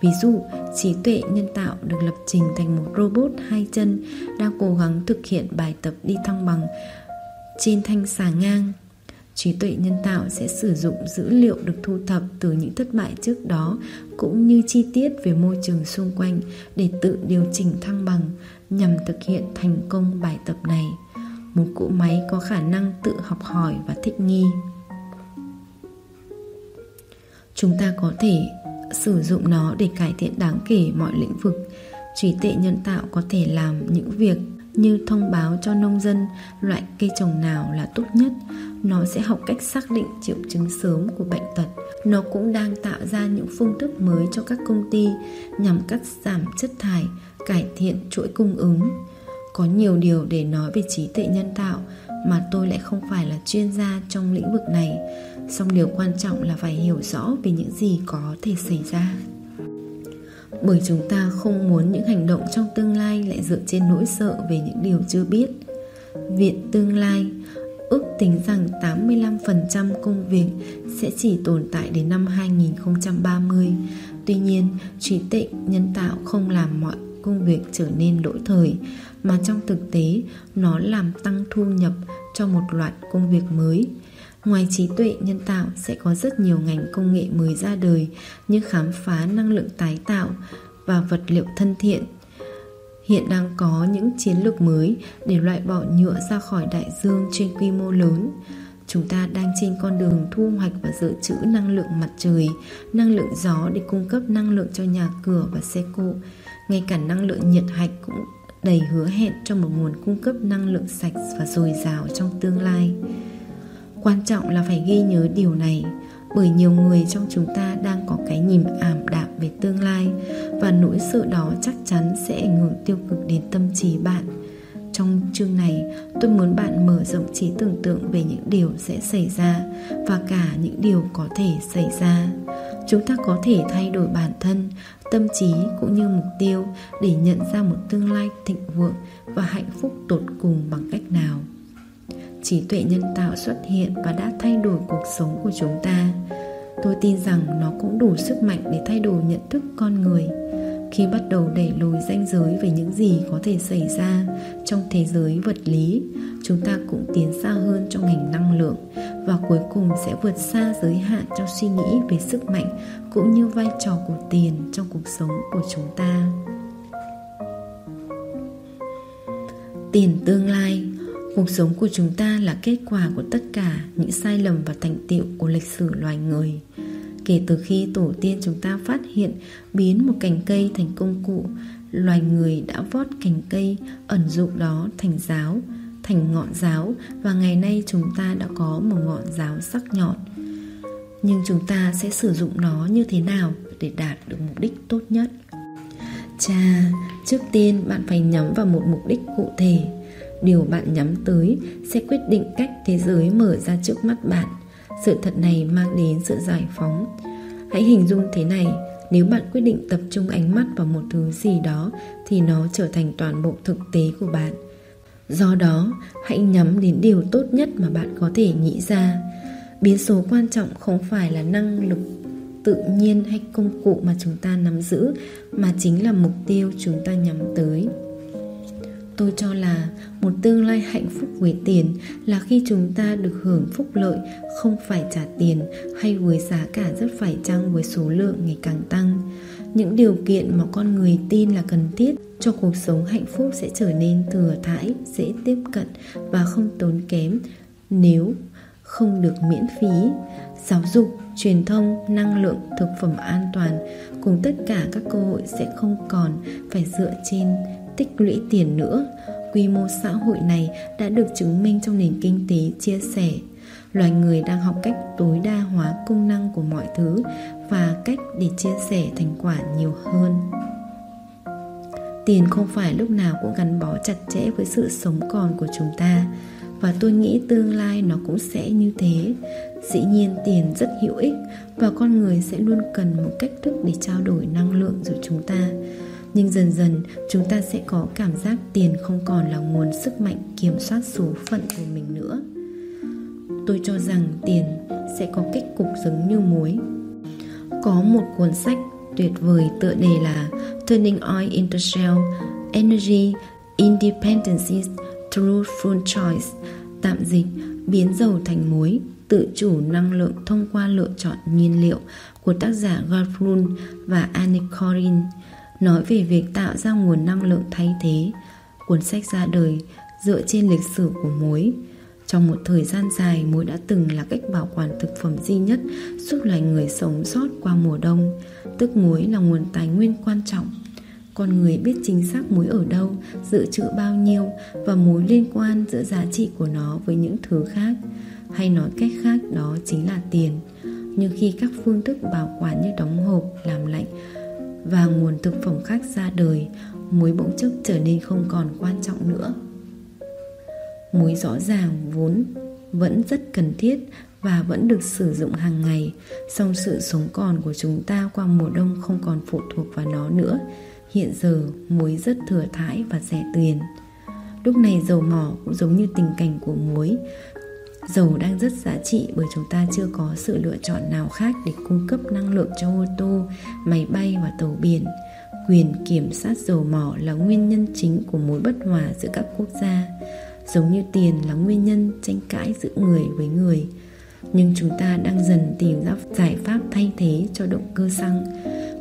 Ví dụ, trí tuệ nhân tạo được lập trình thành một robot hai chân đang cố gắng thực hiện bài tập đi thăng bằng trên thanh xà ngang. Trí tuệ nhân tạo sẽ sử dụng dữ liệu được thu thập từ những thất bại trước đó cũng như chi tiết về môi trường xung quanh để tự điều chỉnh thăng bằng nhằm thực hiện thành công bài tập này. Một cỗ máy có khả năng tự học hỏi và thích nghi. Chúng ta có thể sử dụng nó để cải thiện đáng kể mọi lĩnh vực. Trí tuệ nhân tạo có thể làm những việc như thông báo cho nông dân loại cây trồng nào là tốt nhất. Nó sẽ học cách xác định triệu chứng sớm của bệnh tật. Nó cũng đang tạo ra những phương thức mới cho các công ty nhằm cắt giảm chất thải, cải thiện chuỗi cung ứng. Có nhiều điều để nói về trí tuệ nhân tạo mà tôi lại không phải là chuyên gia trong lĩnh vực này song điều quan trọng là phải hiểu rõ về những gì có thể xảy ra bởi chúng ta không muốn những hành động trong tương lai lại dựa trên nỗi sợ về những điều chưa biết viện tương lai ước tính rằng 85% công việc sẽ chỉ tồn tại đến năm 2030. Tuy nhiên, trí tuệ nhân tạo không làm mọi công việc trở nên lỗi thời, mà trong thực tế nó làm tăng thu nhập cho một loạt công việc mới. Ngoài trí tuệ nhân tạo sẽ có rất nhiều ngành công nghệ mới ra đời như khám phá năng lượng tái tạo và vật liệu thân thiện hiện đang có những chiến lược mới để loại bỏ nhựa ra khỏi đại dương trên quy mô lớn. Chúng ta đang trên con đường thu hoạch và dự trữ năng lượng mặt trời, năng lượng gió để cung cấp năng lượng cho nhà cửa và xe cộ. Ngay cả năng lượng nhiệt hạch cũng đầy hứa hẹn cho một nguồn cung cấp năng lượng sạch và dồi dào trong tương lai. Quan trọng là phải ghi nhớ điều này, bởi nhiều người trong chúng ta đang có cái nhìn ảm đạm về tương lai, và nỗi sợ đó chắc chắn sẽ ảnh hưởng tiêu cực đến tâm trí bạn. Trong chương này, tôi muốn bạn mở rộng trí tưởng tượng về những điều sẽ xảy ra và cả những điều có thể xảy ra. Chúng ta có thể thay đổi bản thân, tâm trí cũng như mục tiêu để nhận ra một tương lai thịnh vượng và hạnh phúc tột cùng bằng cách nào trí tuệ nhân tạo xuất hiện và đã thay đổi cuộc sống của chúng ta. Tôi tin rằng nó cũng đủ sức mạnh để thay đổi nhận thức con người. Khi bắt đầu đẩy lùi ranh giới về những gì có thể xảy ra trong thế giới vật lý, chúng ta cũng tiến xa hơn trong ngành năng lượng và cuối cùng sẽ vượt xa giới hạn trong suy nghĩ về sức mạnh cũng như vai trò của tiền trong cuộc sống của chúng ta. Tiền tương lai cuộc sống của chúng ta là kết quả của tất cả những sai lầm và thành tựu của lịch sử loài người. Kể từ khi tổ tiên chúng ta phát hiện biến một cành cây thành công cụ, loài người đã vót cành cây, ẩn dụ đó thành giáo, thành ngọn giáo và ngày nay chúng ta đã có một ngọn giáo sắc nhọn. Nhưng chúng ta sẽ sử dụng nó như thế nào để đạt được mục đích tốt nhất? Cha trước tiên bạn phải nhắm vào một mục đích cụ thể điều bạn nhắm tới sẽ quyết định cách thế giới mở ra trước mắt bạn. Sự thật này mang đến sự giải phóng. Hãy hình dung thế này, nếu bạn quyết định tập trung ánh mắt vào một thứ gì đó thì nó trở thành toàn bộ thực tế của bạn. Do đó, hãy nhắm đến điều tốt nhất mà bạn có thể nghĩ ra. Biến số quan trọng không phải là năng lực tự nhiên hay công cụ mà chúng ta nắm giữ, mà chính là mục tiêu chúng ta nhắm tới tôi cho là một tương lai hạnh phúc với tiền là khi chúng ta được hưởng phúc lợi, không phải trả tiền hay với giá cả rất phải chăng với số lượng ngày càng tăng. Những điều kiện mà con người tin là cần thiết cho cuộc sống hạnh phúc sẽ trở nên thừa thãi, dễ tiếp cận và không tốn kém nếu không được miễn phí. Giáo dục, truyền thông, năng lượng, thực phẩm an toàn cùng tất cả các cơ hội sẽ không còn phải dựa trên tích lũy tiền nữa. Quy mô xã hội này đã được chứng minh trong nền kinh tế chia sẻ. Loài người đang học cách tối đa hóa công năng của mọi thứ và cách để chia sẻ thành quả nhiều hơn. Tiền không phải lúc nào cũng gắn bó chặt chẽ với sự sống còn của chúng ta, và tôi nghĩ tương lai nó cũng sẽ như thế. Dĩ nhiên tiền rất hữu ích và con người sẽ luôn cần một cách thức để trao đổi năng lượng giữa chúng ta nhưng dần dần, chúng ta sẽ có cảm giác tiền không còn là nguồn sức mạnh kiểm soát số phận của mình nữa. Tôi cho rằng tiền sẽ có kết cục giống như muối. Có một cuốn sách tuyệt vời tựa đề là Turning Oil into Shell, Energy Independence Through Full Choice, tạm dịch biến dầu thành muối, tự chủ năng lượng thông qua lựa chọn nhiên liệu của tác giả Garfunkel và Annie Corin nói về việc tạo ra nguồn năng lượng thay thế. Cuốn sách ra đời dựa trên lịch sử của muối. Trong một thời gian dài, muối đã từng là cách bảo quản thực phẩm duy nhất giúp loài người sống sót qua mùa đông. Tức muối là nguồn tài nguyên quan trọng. Con người biết chính xác muối ở đâu, dự trữ bao nhiêu và mối liên quan giữa giá trị của nó với những thứ khác. Hay nói cách khác đó chính là tiền. Nhưng khi các phương thức bảo quản như đóng hộp, làm lạnh và nguồn thực phẩm khác ra đời, muối bỗng chốc trở nên không còn quan trọng nữa. Muối rõ ràng vốn vẫn rất cần thiết và vẫn được sử dụng hàng ngày, song sự sống còn của chúng ta qua mùa đông không còn phụ thuộc vào nó nữa. Hiện giờ, muối rất thừa thãi và rẻ tiền. Lúc này dầu mỏ cũng giống như tình cảnh của muối dầu đang rất giá trị bởi chúng ta chưa có sự lựa chọn nào khác để cung cấp năng lượng cho ô tô, máy bay và tàu biển. Quyền kiểm soát dầu mỏ là nguyên nhân chính của mối bất hòa giữa các quốc gia, giống như tiền là nguyên nhân tranh cãi giữa người với người. Nhưng chúng ta đang dần tìm ra giải pháp thay thế cho động cơ xăng.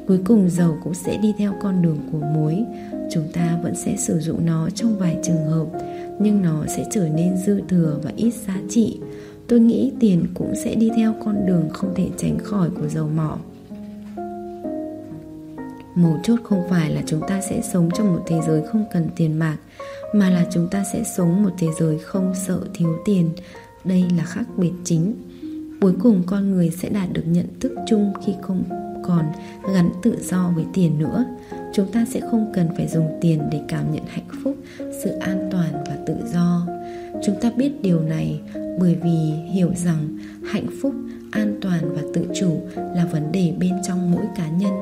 Cuối cùng dầu cũng sẽ đi theo con đường của muối, chúng ta vẫn sẽ sử dụng nó trong vài trường hợp nhưng nó sẽ trở nên dư thừa và ít giá trị. Tôi nghĩ tiền cũng sẽ đi theo con đường không thể tránh khỏi của dầu mỏ. Mấu chốt không phải là chúng ta sẽ sống trong một thế giới không cần tiền bạc, mà là chúng ta sẽ sống một thế giới không sợ thiếu tiền. Đây là khác biệt chính. Cuối cùng, con người sẽ đạt được nhận thức chung khi không còn gắn tự do với tiền nữa chúng ta sẽ không cần phải dùng tiền để cảm nhận hạnh phúc, sự an toàn và tự do. Chúng ta biết điều này bởi vì hiểu rằng hạnh phúc, an toàn và tự chủ là vấn đề bên trong mỗi cá nhân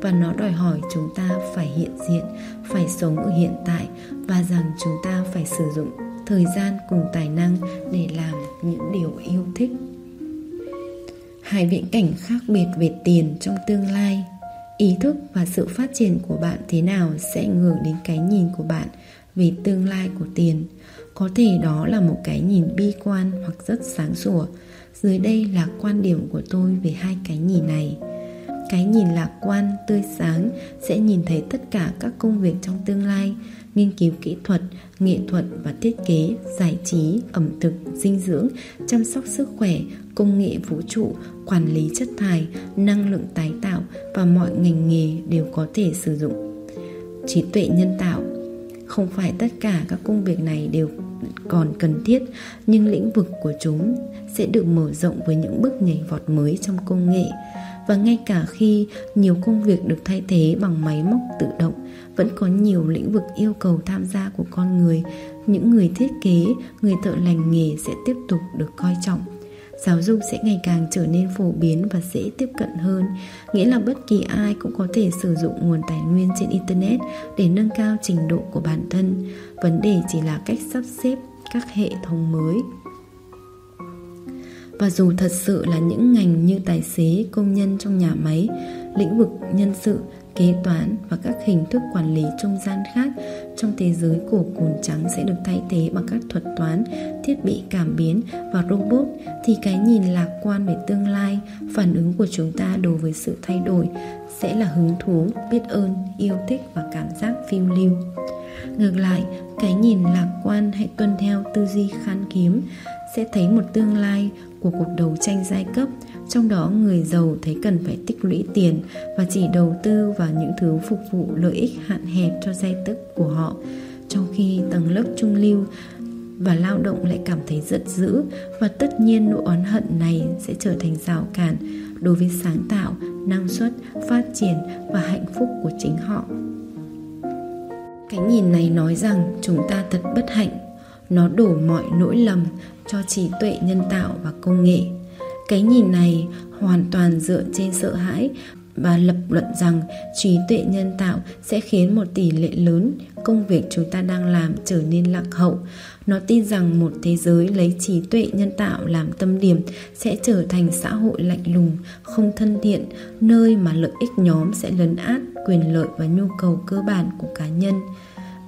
và nó đòi hỏi chúng ta phải hiện diện, phải sống ở hiện tại và rằng chúng ta phải sử dụng thời gian cùng tài năng để làm những điều yêu thích. Hai viễn cảnh khác biệt về tiền trong tương lai ý thức và sự phát triển của bạn thế nào sẽ ảnh hưởng đến cái nhìn của bạn về tương lai của tiền. Có thể đó là một cái nhìn bi quan hoặc rất sáng sủa. Dưới đây là quan điểm của tôi về hai cái nhìn này. Cái nhìn lạc quan, tươi sáng sẽ nhìn thấy tất cả các công việc trong tương lai nghiên cứu kỹ thuật, nghệ thuật và thiết kế, giải trí, ẩm thực, dinh dưỡng, chăm sóc sức khỏe, công nghệ vũ trụ, quản lý chất thải, năng lượng tái tạo và mọi ngành nghề đều có thể sử dụng. Trí tuệ nhân tạo. Không phải tất cả các công việc này đều còn cần thiết, nhưng lĩnh vực của chúng sẽ được mở rộng với những bước nhảy vọt mới trong công nghệ. Và ngay cả khi nhiều công việc được thay thế bằng máy móc tự động vẫn có nhiều lĩnh vực yêu cầu tham gia của con người. Những người thiết kế, người thợ lành nghề sẽ tiếp tục được coi trọng. Giáo dục sẽ ngày càng trở nên phổ biến và dễ tiếp cận hơn. Nghĩa là bất kỳ ai cũng có thể sử dụng nguồn tài nguyên trên internet để nâng cao trình độ của bản thân. Vấn đề chỉ là cách sắp xếp các hệ thống mới. Và dù thật sự là những ngành như tài xế, công nhân trong nhà máy, lĩnh vực nhân sự kế toán và các hình thức quản lý trung gian khác trong thế giới của cồn trắng sẽ được thay thế bằng các thuật toán, thiết bị cảm biến và robot thì cái nhìn lạc quan về tương lai, phản ứng của chúng ta đối với sự thay đổi sẽ là hứng thú, biết ơn, yêu thích và cảm giác phiêu lưu. Ngược lại, cái nhìn lạc quan hãy tuân theo tư duy khan kiếm sẽ thấy một tương lai của cuộc đấu tranh giai cấp trong đó, người giàu thấy cần phải tích lũy tiền và chỉ đầu tư vào những thứ phục vụ lợi ích hạn hẹp cho giai tức của họ. Trong khi tầng lớp trung lưu và lao động lại cảm thấy giận dữ và tất nhiên nỗi oán hận này sẽ trở thành rào cản đối với sáng tạo, năng suất, phát triển và hạnh phúc của chính họ. Cái nhìn này nói rằng chúng ta thật bất hạnh. Nó đổ mọi nỗi lầm cho trí tuệ nhân tạo và công nghệ cái nhìn này hoàn toàn dựa trên sợ hãi và lập luận rằng trí tuệ nhân tạo sẽ khiến một tỷ lệ lớn công việc chúng ta đang làm trở nên lạc hậu. Nó tin rằng một thế giới lấy trí tuệ nhân tạo làm tâm điểm sẽ trở thành xã hội lạnh lùng, không thân thiện, nơi mà lợi ích nhóm sẽ lấn át quyền lợi và nhu cầu cơ bản của cá nhân.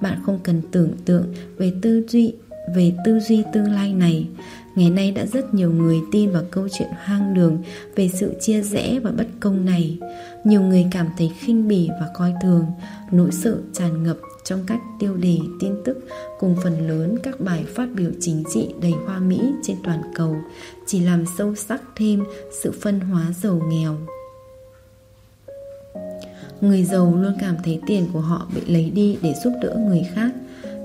Bạn không cần tưởng tượng về tư duy về tư duy tương lai này Ngày nay đã rất nhiều người tin vào câu chuyện hoang đường về sự chia rẽ và bất công này. Nhiều người cảm thấy khinh bỉ và coi thường, nỗi sợ tràn ngập trong các tiêu đề tin tức cùng phần lớn các bài phát biểu chính trị đầy hoa mỹ trên toàn cầu chỉ làm sâu sắc thêm sự phân hóa giàu nghèo. Người giàu luôn cảm thấy tiền của họ bị lấy đi để giúp đỡ người khác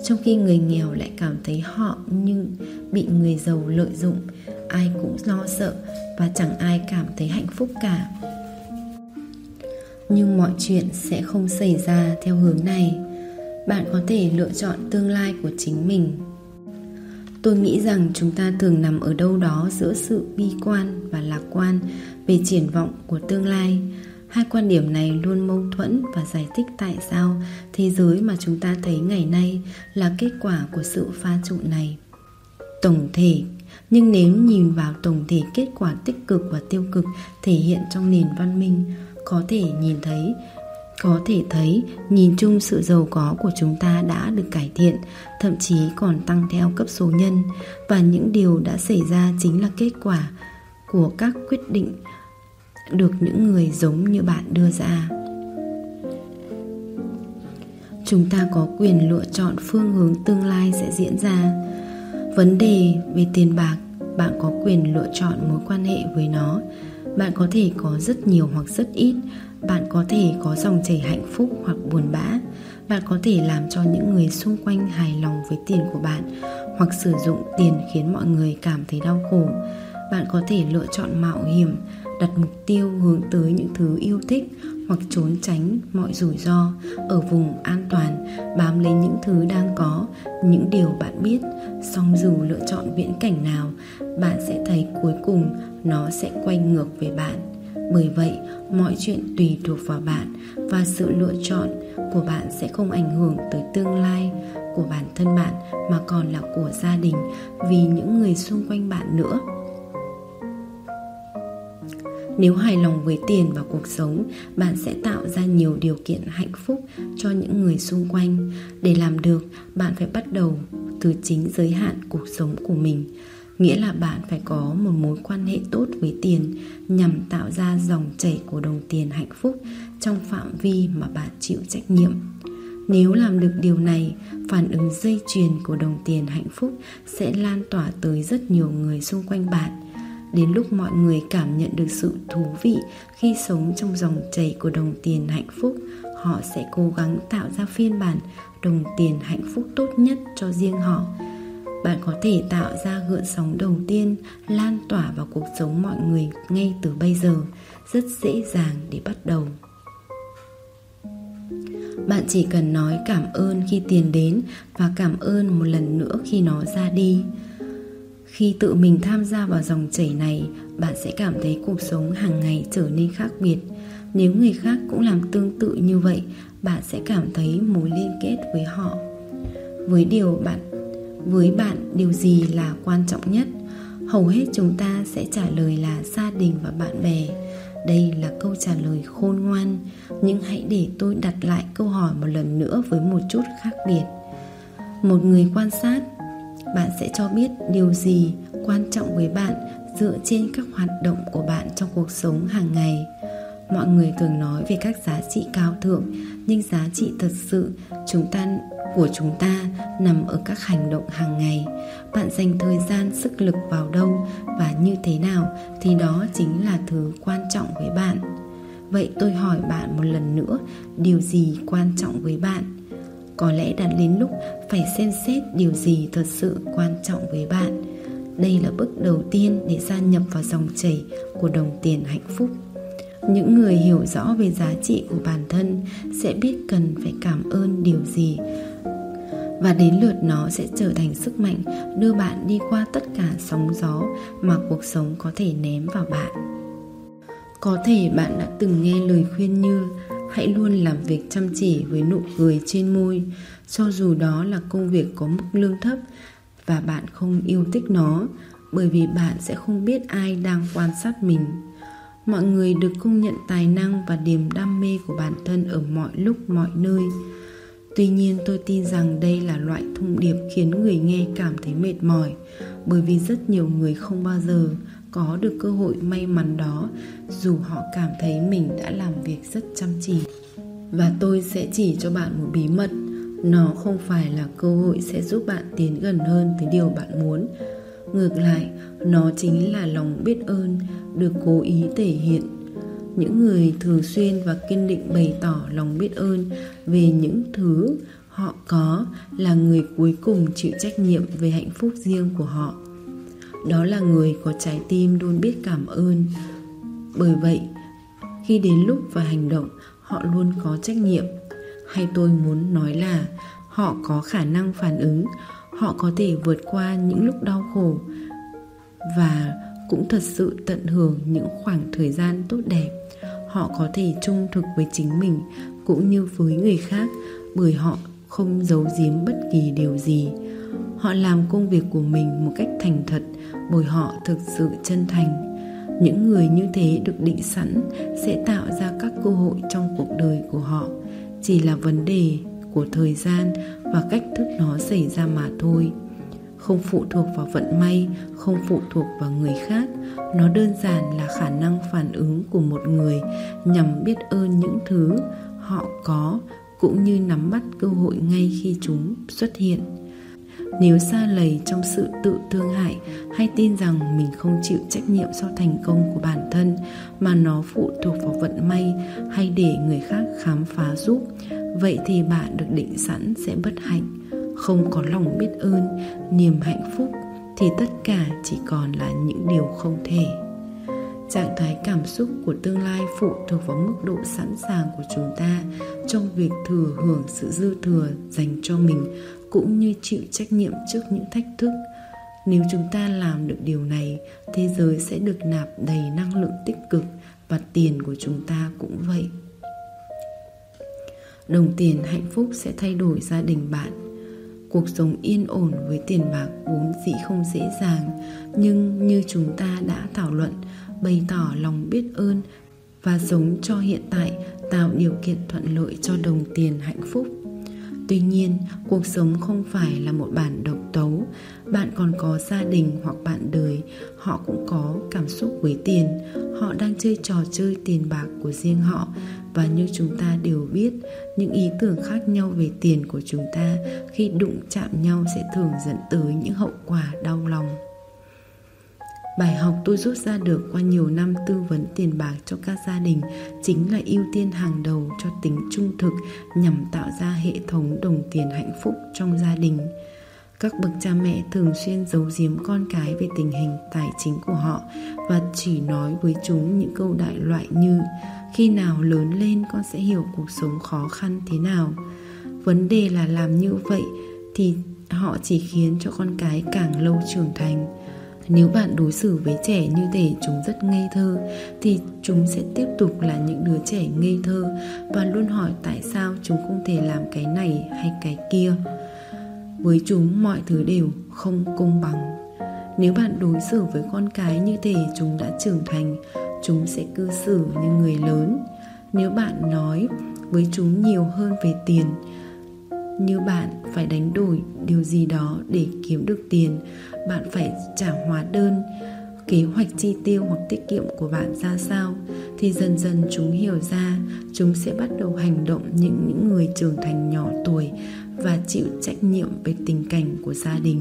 trong khi người nghèo lại cảm thấy họ như bị người giàu lợi dụng, ai cũng lo sợ và chẳng ai cảm thấy hạnh phúc cả. Nhưng mọi chuyện sẽ không xảy ra theo hướng này. Bạn có thể lựa chọn tương lai của chính mình. Tôi nghĩ rằng chúng ta thường nằm ở đâu đó giữa sự bi quan và lạc quan về triển vọng của tương lai. Hai quan điểm này luôn mâu thuẫn và giải thích tại sao thế giới mà chúng ta thấy ngày nay là kết quả của sự pha trộn này. Tổng thể, nhưng nếu nhìn vào tổng thể kết quả tích cực và tiêu cực thể hiện trong nền văn minh, có thể nhìn thấy có thể thấy, nhìn chung sự giàu có của chúng ta đã được cải thiện, thậm chí còn tăng theo cấp số nhân và những điều đã xảy ra chính là kết quả của các quyết định được những người giống như bạn đưa ra. Chúng ta có quyền lựa chọn phương hướng tương lai sẽ diễn ra. Vấn đề về tiền bạc, bạn có quyền lựa chọn mối quan hệ với nó. Bạn có thể có rất nhiều hoặc rất ít bạn có thể có dòng chảy hạnh phúc hoặc buồn bã bạn có thể làm cho những người xung quanh hài lòng với tiền của bạn hoặc sử dụng tiền khiến mọi người cảm thấy đau khổ bạn có thể lựa chọn mạo hiểm đặt mục tiêu hướng tới những thứ yêu thích hoặc trốn tránh mọi rủi ro ở vùng an toàn, bám lấy những thứ đang có, những điều bạn biết. Song dù lựa chọn viễn cảnh nào, bạn sẽ thấy cuối cùng nó sẽ quay ngược về bạn. Bởi vậy, mọi chuyện tùy thuộc vào bạn và sự lựa chọn của bạn sẽ không ảnh hưởng tới tương lai của bản thân bạn mà còn là của gia đình vì những người xung quanh bạn nữa nếu hài lòng với tiền và cuộc sống, bạn sẽ tạo ra nhiều điều kiện hạnh phúc cho những người xung quanh. Để làm được, bạn phải bắt đầu từ chính giới hạn cuộc sống của mình. Nghĩa là bạn phải có một mối quan hệ tốt với tiền nhằm tạo ra dòng chảy của đồng tiền hạnh phúc trong phạm vi mà bạn chịu trách nhiệm. Nếu làm được điều này, phản ứng dây chuyền của đồng tiền hạnh phúc sẽ lan tỏa tới rất nhiều người xung quanh bạn đến lúc mọi người cảm nhận được sự thú vị khi sống trong dòng chảy của đồng tiền hạnh phúc, họ sẽ cố gắng tạo ra phiên bản đồng tiền hạnh phúc tốt nhất cho riêng họ. Bạn có thể tạo ra gợn sóng đầu tiên lan tỏa vào cuộc sống mọi người ngay từ bây giờ, rất dễ dàng để bắt đầu. Bạn chỉ cần nói cảm ơn khi tiền đến và cảm ơn một lần nữa khi nó ra đi khi tự mình tham gia vào dòng chảy này, bạn sẽ cảm thấy cuộc sống hàng ngày trở nên khác biệt. Nếu người khác cũng làm tương tự như vậy, bạn sẽ cảm thấy mối liên kết với họ. Với điều bạn, với bạn, điều gì là quan trọng nhất? Hầu hết chúng ta sẽ trả lời là gia đình và bạn bè. Đây là câu trả lời khôn ngoan, nhưng hãy để tôi đặt lại câu hỏi một lần nữa với một chút khác biệt. Một người quan sát bạn sẽ cho biết điều gì quan trọng với bạn dựa trên các hoạt động của bạn trong cuộc sống hàng ngày. Mọi người thường nói về các giá trị cao thượng, nhưng giá trị thật sự chúng ta, của chúng ta nằm ở các hành động hàng ngày. Bạn dành thời gian, sức lực vào đâu và như thế nào thì đó chính là thứ quan trọng với bạn. Vậy tôi hỏi bạn một lần nữa, điều gì quan trọng với bạn? Có lẽ đã đến lúc phải xem xét điều gì thật sự quan trọng với bạn. Đây là bước đầu tiên để gia nhập vào dòng chảy của đồng tiền hạnh phúc. Những người hiểu rõ về giá trị của bản thân sẽ biết cần phải cảm ơn điều gì. Và đến lượt nó sẽ trở thành sức mạnh đưa bạn đi qua tất cả sóng gió mà cuộc sống có thể ném vào bạn. Có thể bạn đã từng nghe lời khuyên như hãy luôn làm việc chăm chỉ với nụ cười trên môi. Cho dù đó là công việc có mức lương thấp và bạn không yêu thích nó, bởi vì bạn sẽ không biết ai đang quan sát mình. Mọi người được công nhận tài năng và niềm đam mê của bản thân ở mọi lúc, mọi nơi. Tuy nhiên, tôi tin rằng đây là loại thông điệp khiến người nghe cảm thấy mệt mỏi, bởi vì rất nhiều người không bao giờ có được cơ hội may mắn đó, dù họ cảm thấy mình đã làm việc rất chăm chỉ. Và tôi sẽ chỉ cho bạn một bí mật, nó không phải là cơ hội sẽ giúp bạn tiến gần hơn tới điều bạn muốn. Ngược lại, nó chính là lòng biết ơn được cố ý thể hiện. Những người thường xuyên và kiên định bày tỏ lòng biết ơn về những thứ họ có là người cuối cùng chịu trách nhiệm về hạnh phúc riêng của họ đó là người có trái tim luôn biết cảm ơn. Bởi vậy, khi đến lúc và hành động, họ luôn có trách nhiệm. Hay tôi muốn nói là, họ có khả năng phản ứng. Họ có thể vượt qua những lúc đau khổ. Và cũng thật sự tận hưởng những khoảng thời gian tốt đẹp. Họ có thể trung thực với chính mình, cũng như với người khác, bởi họ không giấu giếm bất kỳ điều gì. Họ làm công việc của mình một cách thành thật bởi họ thực sự chân thành. Những người như thế được định sẵn sẽ tạo ra các cơ hội trong cuộc đời của họ. Chỉ là vấn đề của thời gian và cách thức nó xảy ra mà thôi. Không phụ thuộc vào vận may, không phụ thuộc vào người khác. Nó đơn giản là khả năng phản ứng của một người nhằm biết ơn những thứ họ có, cũng như nắm bắt cơ hội ngay khi chúng xuất hiện nếu xa lầy trong sự tự thương hại hay tin rằng mình không chịu trách nhiệm cho thành công của bản thân mà nó phụ thuộc vào vận may hay để người khác khám phá giúp, vậy thì bạn được định sẵn sẽ bất hạnh. Không có lòng biết ơn, niềm hạnh phúc thì tất cả chỉ còn là những điều không thể. Trạng thái cảm xúc của tương lai phụ thuộc vào mức độ sẵn sàng của chúng ta trong việc thừa hưởng sự dư thừa dành cho mình cũng như chịu trách nhiệm trước những thách thức. Nếu chúng ta làm được điều này, thế giới sẽ được nạp đầy năng lượng tích cực và tiền của chúng ta cũng vậy. Đồng tiền hạnh phúc sẽ thay đổi gia đình bạn. Cuộc sống yên ổn với tiền bạc vốn dĩ không dễ dàng, nhưng như chúng ta đã thảo luận, bày tỏ lòng biết ơn và sống cho hiện tại, tạo điều kiện thuận lợi cho đồng tiền hạnh phúc tuy nhiên, cuộc sống không phải là một bản độc tấu. Bạn còn có gia đình hoặc bạn đời, họ cũng có cảm xúc với tiền. Họ đang chơi trò chơi tiền bạc của riêng họ. Và như chúng ta đều biết, những ý tưởng khác nhau về tiền của chúng ta khi đụng chạm nhau sẽ thường dẫn tới những hậu quả đau lòng. Bài học tôi rút ra được qua nhiều năm tư vấn tiền bạc cho các gia đình chính là ưu tiên hàng đầu cho tính trung thực nhằm tạo ra hệ thống đồng tiền hạnh phúc trong gia đình. Các bậc cha mẹ thường xuyên giấu giếm con cái về tình hình tài chính của họ và chỉ nói với chúng những câu đại loại như khi nào lớn lên con sẽ hiểu cuộc sống khó khăn thế nào. Vấn đề là làm như vậy thì họ chỉ khiến cho con cái càng lâu trưởng thành nếu bạn đối xử với trẻ như thể chúng rất ngây thơ, thì chúng sẽ tiếp tục là những đứa trẻ ngây thơ và luôn hỏi tại sao chúng không thể làm cái này hay cái kia. Với chúng, mọi thứ đều không công bằng. Nếu bạn đối xử với con cái như thể chúng đã trưởng thành, chúng sẽ cư xử như người lớn. Nếu bạn nói với chúng nhiều hơn về tiền, như bạn phải đánh đổi điều gì đó để kiếm được tiền bạn phải trả hóa đơn, kế hoạch chi tiêu hoặc tiết kiệm của bạn ra sao. Thì dần dần chúng hiểu ra, chúng sẽ bắt đầu hành động những những người trưởng thành nhỏ tuổi và chịu trách nhiệm về tình cảnh của gia đình.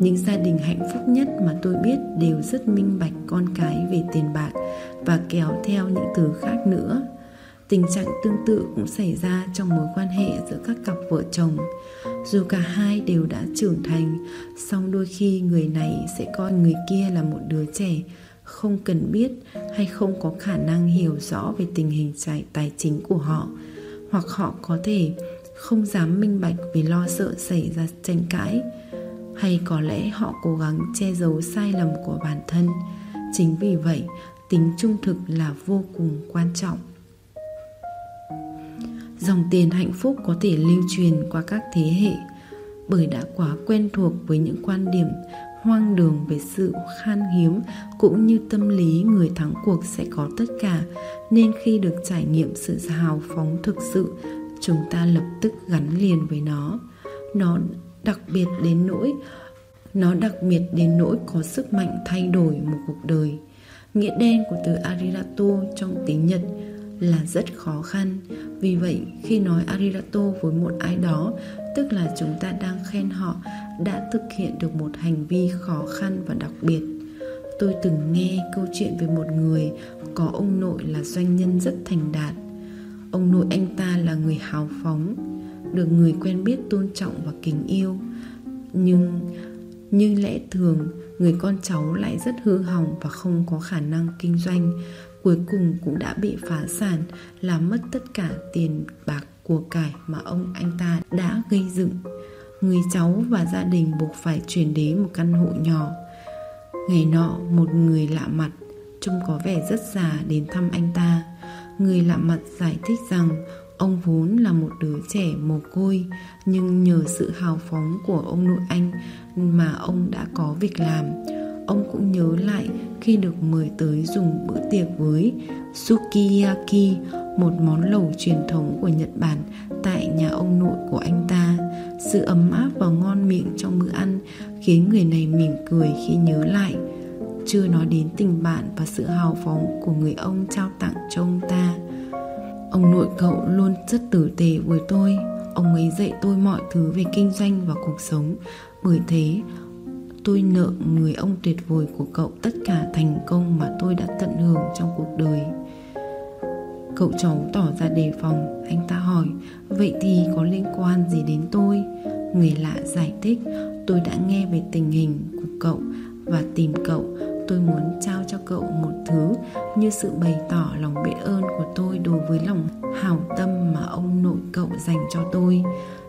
Những gia đình hạnh phúc nhất mà tôi biết đều rất minh bạch con cái về tiền bạc và kéo theo những từ khác nữa tình trạng tương tự cũng xảy ra trong mối quan hệ giữa các cặp vợ chồng. Dù cả hai đều đã trưởng thành, song đôi khi người này sẽ coi người kia là một đứa trẻ không cần biết hay không có khả năng hiểu rõ về tình hình tài tài chính của họ, hoặc họ có thể không dám minh bạch vì lo sợ xảy ra tranh cãi, hay có lẽ họ cố gắng che giấu sai lầm của bản thân. Chính vì vậy, tính trung thực là vô cùng quan trọng dòng tiền hạnh phúc có thể lưu truyền qua các thế hệ. Bởi đã quá quen thuộc với những quan điểm hoang đường về sự khan hiếm cũng như tâm lý người thắng cuộc sẽ có tất cả, nên khi được trải nghiệm sự hào phóng thực sự, chúng ta lập tức gắn liền với nó. Nó đặc biệt đến nỗi, nó đặc biệt đến nỗi có sức mạnh thay đổi một cuộc đời. Nghĩa đen của từ arigato trong tiếng nhật là rất khó khăn. Vì vậy, khi nói arigato với một ai đó, tức là chúng ta đang khen họ, đã thực hiện được một hành vi khó khăn và đặc biệt. Tôi từng nghe câu chuyện về một người có ông nội là doanh nhân rất thành đạt. Ông nội anh ta là người hào phóng, được người quen biết tôn trọng và kính yêu. Nhưng, như lẽ thường, người con cháu lại rất hư hỏng và không có khả năng kinh doanh cuối cùng cũng đã bị phá sản làm mất tất cả tiền bạc của cải mà ông anh ta đã gây dựng người cháu và gia đình buộc phải chuyển đến một căn hộ nhỏ. Ngày nọ, một người lạ mặt, trông có vẻ rất già đến thăm anh ta. Người lạ mặt giải thích rằng ông vốn là một đứa trẻ mồ côi, nhưng nhờ sự hào phóng của ông nội anh mà ông đã có việc làm. Ông cũng nhớ lại khi được mời tới dùng bữa tiệc với sukiyaki, một món lẩu truyền thống của Nhật Bản tại nhà ông nội của anh ta. Sự ấm áp và ngon miệng trong bữa ăn khiến người này mỉm cười khi nhớ lại. Chưa nói đến tình bạn và sự hào phóng của người ông trao tặng cho ông ta. Ông nội cậu luôn rất tử tế với tôi. Ông ấy dạy tôi mọi thứ về kinh doanh và cuộc sống. Bởi thế, tôi nợ người ông tuyệt vời của cậu tất cả thành công mà tôi đã tận hưởng trong cuộc đời. Cậu cháu tỏ ra đề phòng Anh ta hỏi, Vậy thì có liên quan gì đến tôi Người lạ giải thích, Tôi đã nghe về tình hình của cậu Và tìm cậu Tôi muốn trao cho cậu một thứ Như sự bày tỏ lòng biết ơn của tôi Đối với lòng hào tâm Mà ông nội cậu dành cho tôi.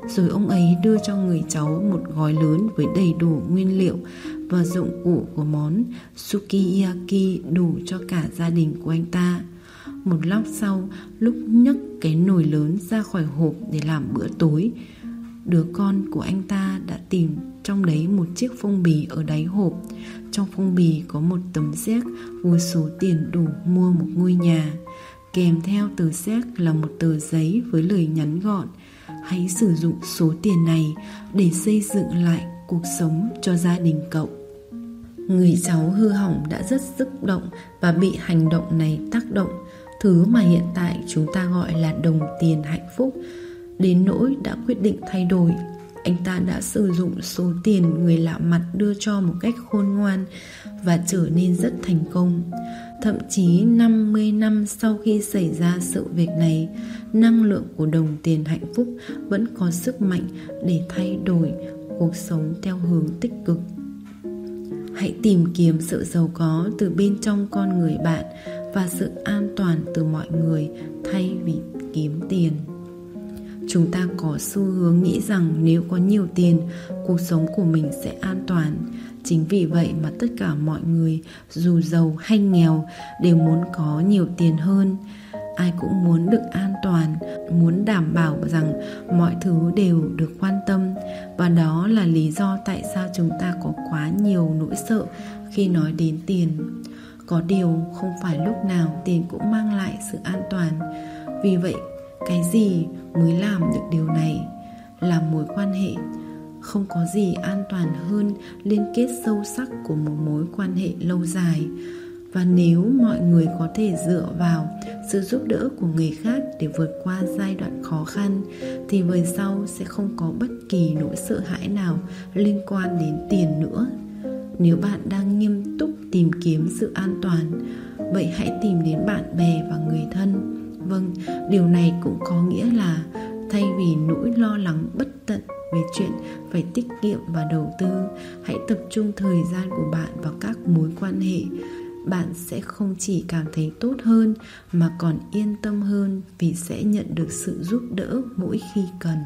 Rồi ông ấy đưa cho người cháu Một gói lớn với đầy đủ nguyên liệu Và dụng cụ của món Sukiyaki đủ cho cả gia đình của anh ta. Một lát sau, lúc nhấc cái nồi lớn ra khỏi hộp để làm bữa tối, đứa con của anh ta đã tìm trong đấy một chiếc phong bì ở đáy hộp. Trong phong bì có một tấm séc với số tiền đủ mua một ngôi nhà. Kèm theo tờ séc là một tờ giấy với lời nhắn gọn Hãy sử dụng số tiền này để xây dựng lại cuộc sống cho gia đình cậu. Người cháu hư hỏng đã rất xúc động và bị hành động này tác động thứ mà hiện tại chúng ta gọi là đồng tiền hạnh phúc đến nỗi đã quyết định thay đổi anh ta đã sử dụng số tiền người lạ mặt đưa cho một cách khôn ngoan và trở nên rất thành công. Thậm chí 50 năm sau khi xảy ra sự việc này, năng lượng của đồng tiền hạnh phúc vẫn có sức mạnh để thay đổi cuộc sống theo hướng tích cực. Hãy tìm kiếm sự giàu có từ bên trong con người bạn và sự an toàn từ mọi người thay vì kiếm tiền chúng ta có xu hướng nghĩ rằng nếu có nhiều tiền, cuộc sống của mình sẽ an toàn. Chính vì vậy mà tất cả mọi người, dù giàu hay nghèo, đều muốn có nhiều tiền hơn. Ai cũng muốn được an toàn, muốn đảm bảo rằng mọi thứ đều được quan tâm. Và đó là lý do tại sao chúng ta có quá nhiều nỗi sợ khi nói đến tiền. Có điều không phải lúc nào tiền cũng mang lại sự an toàn. Vì vậy cái gì mới làm được điều này? Là mối quan hệ không có gì an toàn hơn liên kết sâu sắc của một mối quan hệ lâu dài. Và nếu mọi người có thể dựa vào sự giúp đỡ của người khác để vượt qua giai đoạn khó khăn, thì về sau sẽ không có bất kỳ nỗi sợ hãi nào liên quan đến tiền nữa. Nếu bạn đang nghiêm túc tìm kiếm sự an toàn, vậy hãy tìm đến bạn bè và người thân vâng điều này cũng có nghĩa là thay vì nỗi lo lắng bất tận về chuyện phải tiết kiệm và đầu tư, hãy tập trung thời gian của bạn vào các mối quan hệ. Bạn sẽ không chỉ cảm thấy tốt hơn mà còn yên tâm hơn vì sẽ nhận được sự giúp đỡ mỗi khi cần.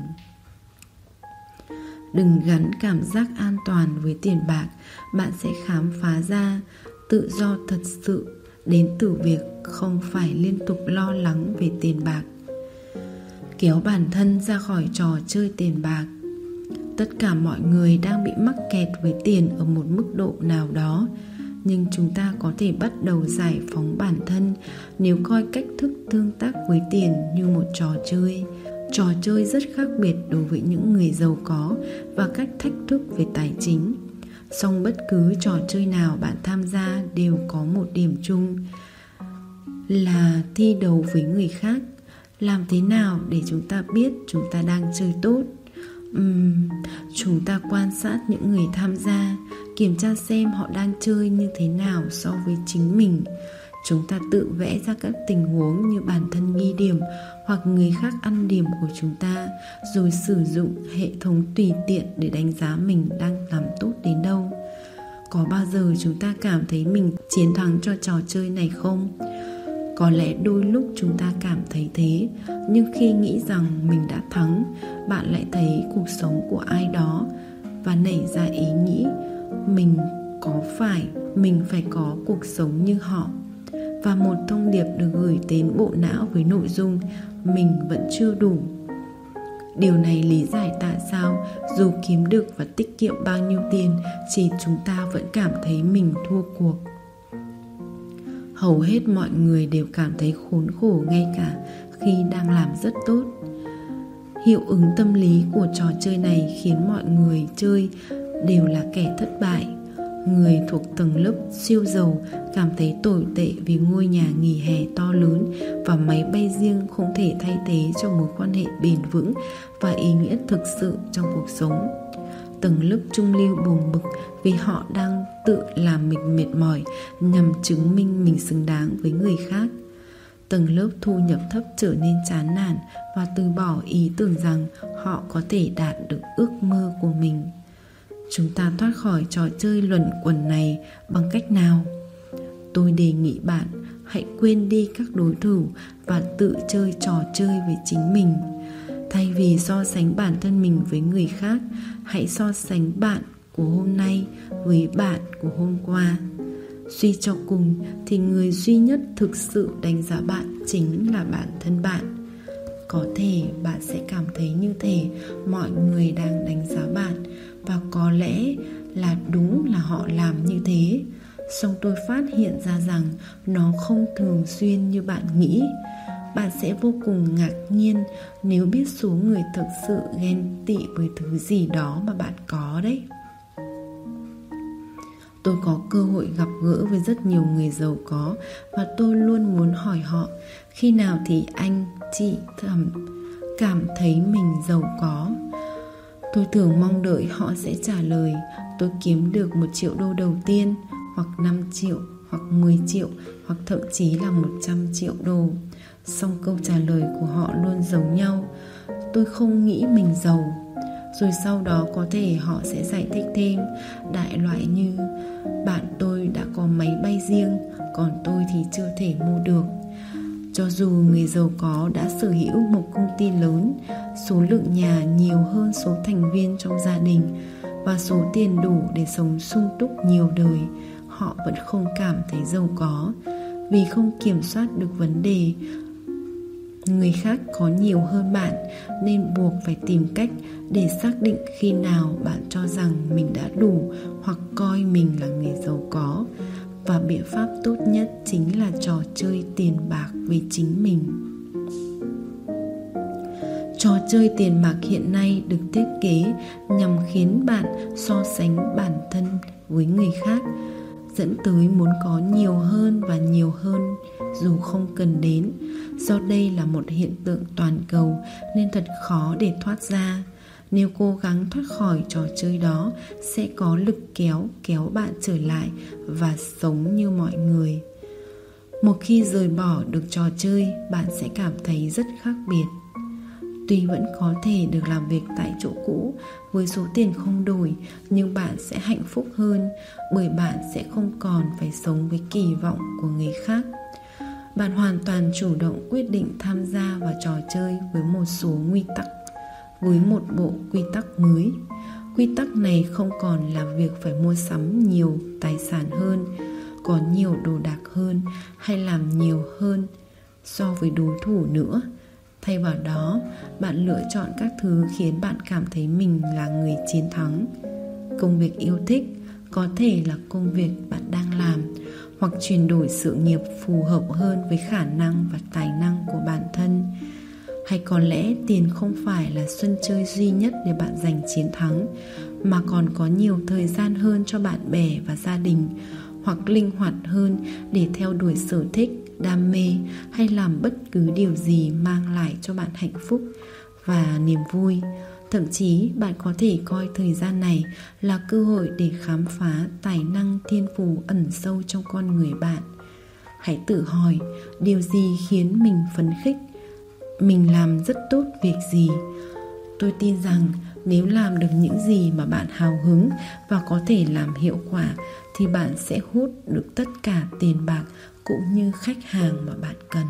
Đừng gắn cảm giác an toàn với tiền bạc, bạn sẽ khám phá ra tự do thật sự đến từ việc không phải liên tục lo lắng về tiền bạc. Kéo bản thân ra khỏi trò chơi tiền bạc, tất cả mọi người đang bị mắc kẹt với tiền ở một mức độ nào đó, nhưng chúng ta có thể bắt đầu giải phóng bản thân nếu coi cách thức tương tác với tiền như một trò chơi. Trò chơi rất khác biệt đối với những người giàu có và cách thách thức về tài chính song bất cứ trò chơi nào bạn tham gia đều có một điểm chung là thi đấu với người khác. Làm thế nào để chúng ta biết chúng ta đang chơi tốt? Uhm, chúng ta quan sát những người tham gia kiểm tra xem họ đang chơi như thế nào so với chính mình chúng ta tự vẽ ra các tình huống như bản thân ghi điểm hoặc người khác ăn điểm của chúng ta, rồi sử dụng hệ thống tùy tiện để đánh giá mình đang làm tốt đến đâu. Có bao giờ chúng ta cảm thấy mình chiến thắng cho trò chơi này không? Có lẽ đôi lúc chúng ta cảm thấy thế, nhưng khi nghĩ rằng mình đã thắng, bạn lại thấy cuộc sống của ai đó và nảy ra ý nghĩ mình có phải, mình phải có cuộc sống như họ và một thông điệp được gửi đến bộ não với nội dung mình vẫn chưa đủ điều này lý giải tại sao dù kiếm được và tiết kiệm bao nhiêu tiền, chỉ chúng ta vẫn cảm thấy mình thua cuộc. Hầu hết mọi người đều cảm thấy khốn khổ ngay cả khi đang làm rất tốt. Hiệu ứng tâm lý của trò chơi này khiến mọi người chơi đều là kẻ thất bại người thuộc tầng lớp siêu giàu cảm thấy tồi tệ vì ngôi nhà nghỉ hè to lớn và máy bay riêng không thể thay thế cho mối quan hệ bền vững và ý nghĩa thực sự trong cuộc sống. Tầng lớp trung lưu buồn bực vì họ đang tự làm mình mệt mỏi nhằm chứng minh mình xứng đáng với người khác. Tầng lớp thu nhập thấp trở nên chán nản và từ bỏ ý tưởng rằng họ có thể đạt được ước mơ của mình chúng ta thoát khỏi trò chơi luẩn quẩn này bằng cách nào? Tôi đề nghị bạn hãy quên đi các đối thủ và tự chơi trò chơi với chính mình. Thay vì so sánh bản thân mình với người khác, hãy so sánh bạn của hôm nay với bạn của hôm qua. Suy cho cùng thì người duy nhất thực sự đánh giá bạn chính là bản thân bạn. Có thể bạn sẽ cảm thấy như thể mọi người đang đánh giá bạn và có lẽ là đúng là họ làm như thế. Song tôi phát hiện ra rằng nó không thường xuyên như bạn nghĩ. Bạn sẽ vô cùng ngạc nhiên nếu biết số người thực sự ghen tị với thứ gì đó mà bạn có đấy. Tôi có cơ hội gặp gỡ với rất nhiều người giàu có và tôi luôn muốn hỏi họ, khi nào thì anh chị thầm cảm thấy mình giàu có? Tôi thường mong đợi họ sẽ trả lời, tôi kiếm được một triệu đô đầu tiên, hoặc 5 triệu, hoặc 10 triệu, hoặc thậm chí là 100 triệu đô. Song câu trả lời của họ luôn giống nhau. Tôi không nghĩ mình giàu. Rồi sau đó có thể họ sẽ giải thích thêm. Đại loại như, bạn tôi đã có máy bay riêng, còn tôi thì chưa thể mua được cho dù người giàu có đã sở hữu một công ty lớn, số lượng nhà nhiều hơn số thành viên trong gia đình và số tiền đủ để sống sung túc nhiều đời, họ vẫn không cảm thấy giàu có. Vì không kiểm soát được vấn đề, người khác có nhiều hơn bạn, nên buộc phải tìm cách để xác định khi nào bạn cho rằng mình đã đủ hoặc coi mình là người giàu có và biện pháp tốt nhất chính là trò chơi tiền bạc với chính mình. Trò chơi tiền bạc hiện nay được thiết kế nhằm khiến bạn so sánh bản thân với người khác, dẫn tới muốn có nhiều hơn và nhiều hơn dù không cần đến. Do đây là một hiện tượng toàn cầu nên thật khó để thoát ra nếu cố gắng thoát khỏi trò chơi đó, sẽ có lực kéo kéo bạn trở lại và sống như mọi người. Một khi rời bỏ được trò chơi, bạn sẽ cảm thấy rất khác biệt. Tuy vẫn có thể được làm việc tại chỗ cũ, với số tiền không đổi, nhưng bạn sẽ hạnh phúc hơn, bởi bạn sẽ không còn phải sống với kỳ vọng của người khác. Bạn hoàn toàn chủ động quyết định tham gia vào trò chơi với một số nguy tắc với một bộ quy tắc mới. Quy tắc này không còn là việc phải mua sắm nhiều tài sản hơn, có nhiều đồ đạc hơn hay làm nhiều hơn so với đối thủ nữa. Thay vào đó, bạn lựa chọn các thứ khiến bạn cảm thấy mình là người chiến thắng. Công việc yêu thích có thể là công việc bạn đang làm hoặc chuyển đổi sự nghiệp phù hợp hơn với khả năng và tài năng của bản thân hay có lẽ tiền không phải là sân chơi duy nhất để bạn giành chiến thắng, mà còn có nhiều thời gian hơn cho bạn bè và gia đình, hoặc linh hoạt hơn để theo đuổi sở thích, đam mê, hay làm bất cứ điều gì mang lại cho bạn hạnh phúc và niềm vui. Thậm chí, bạn có thể coi thời gian này là cơ hội để khám phá tài năng thiên phú ẩn sâu trong con người bạn. Hãy tự hỏi, điều gì khiến mình phấn khích? Mình làm rất tốt việc gì? Tôi tin rằng nếu làm được những gì mà bạn hào hứng và có thể làm hiệu quả thì bạn sẽ hút được tất cả tiền bạc cũng như khách hàng mà bạn cần.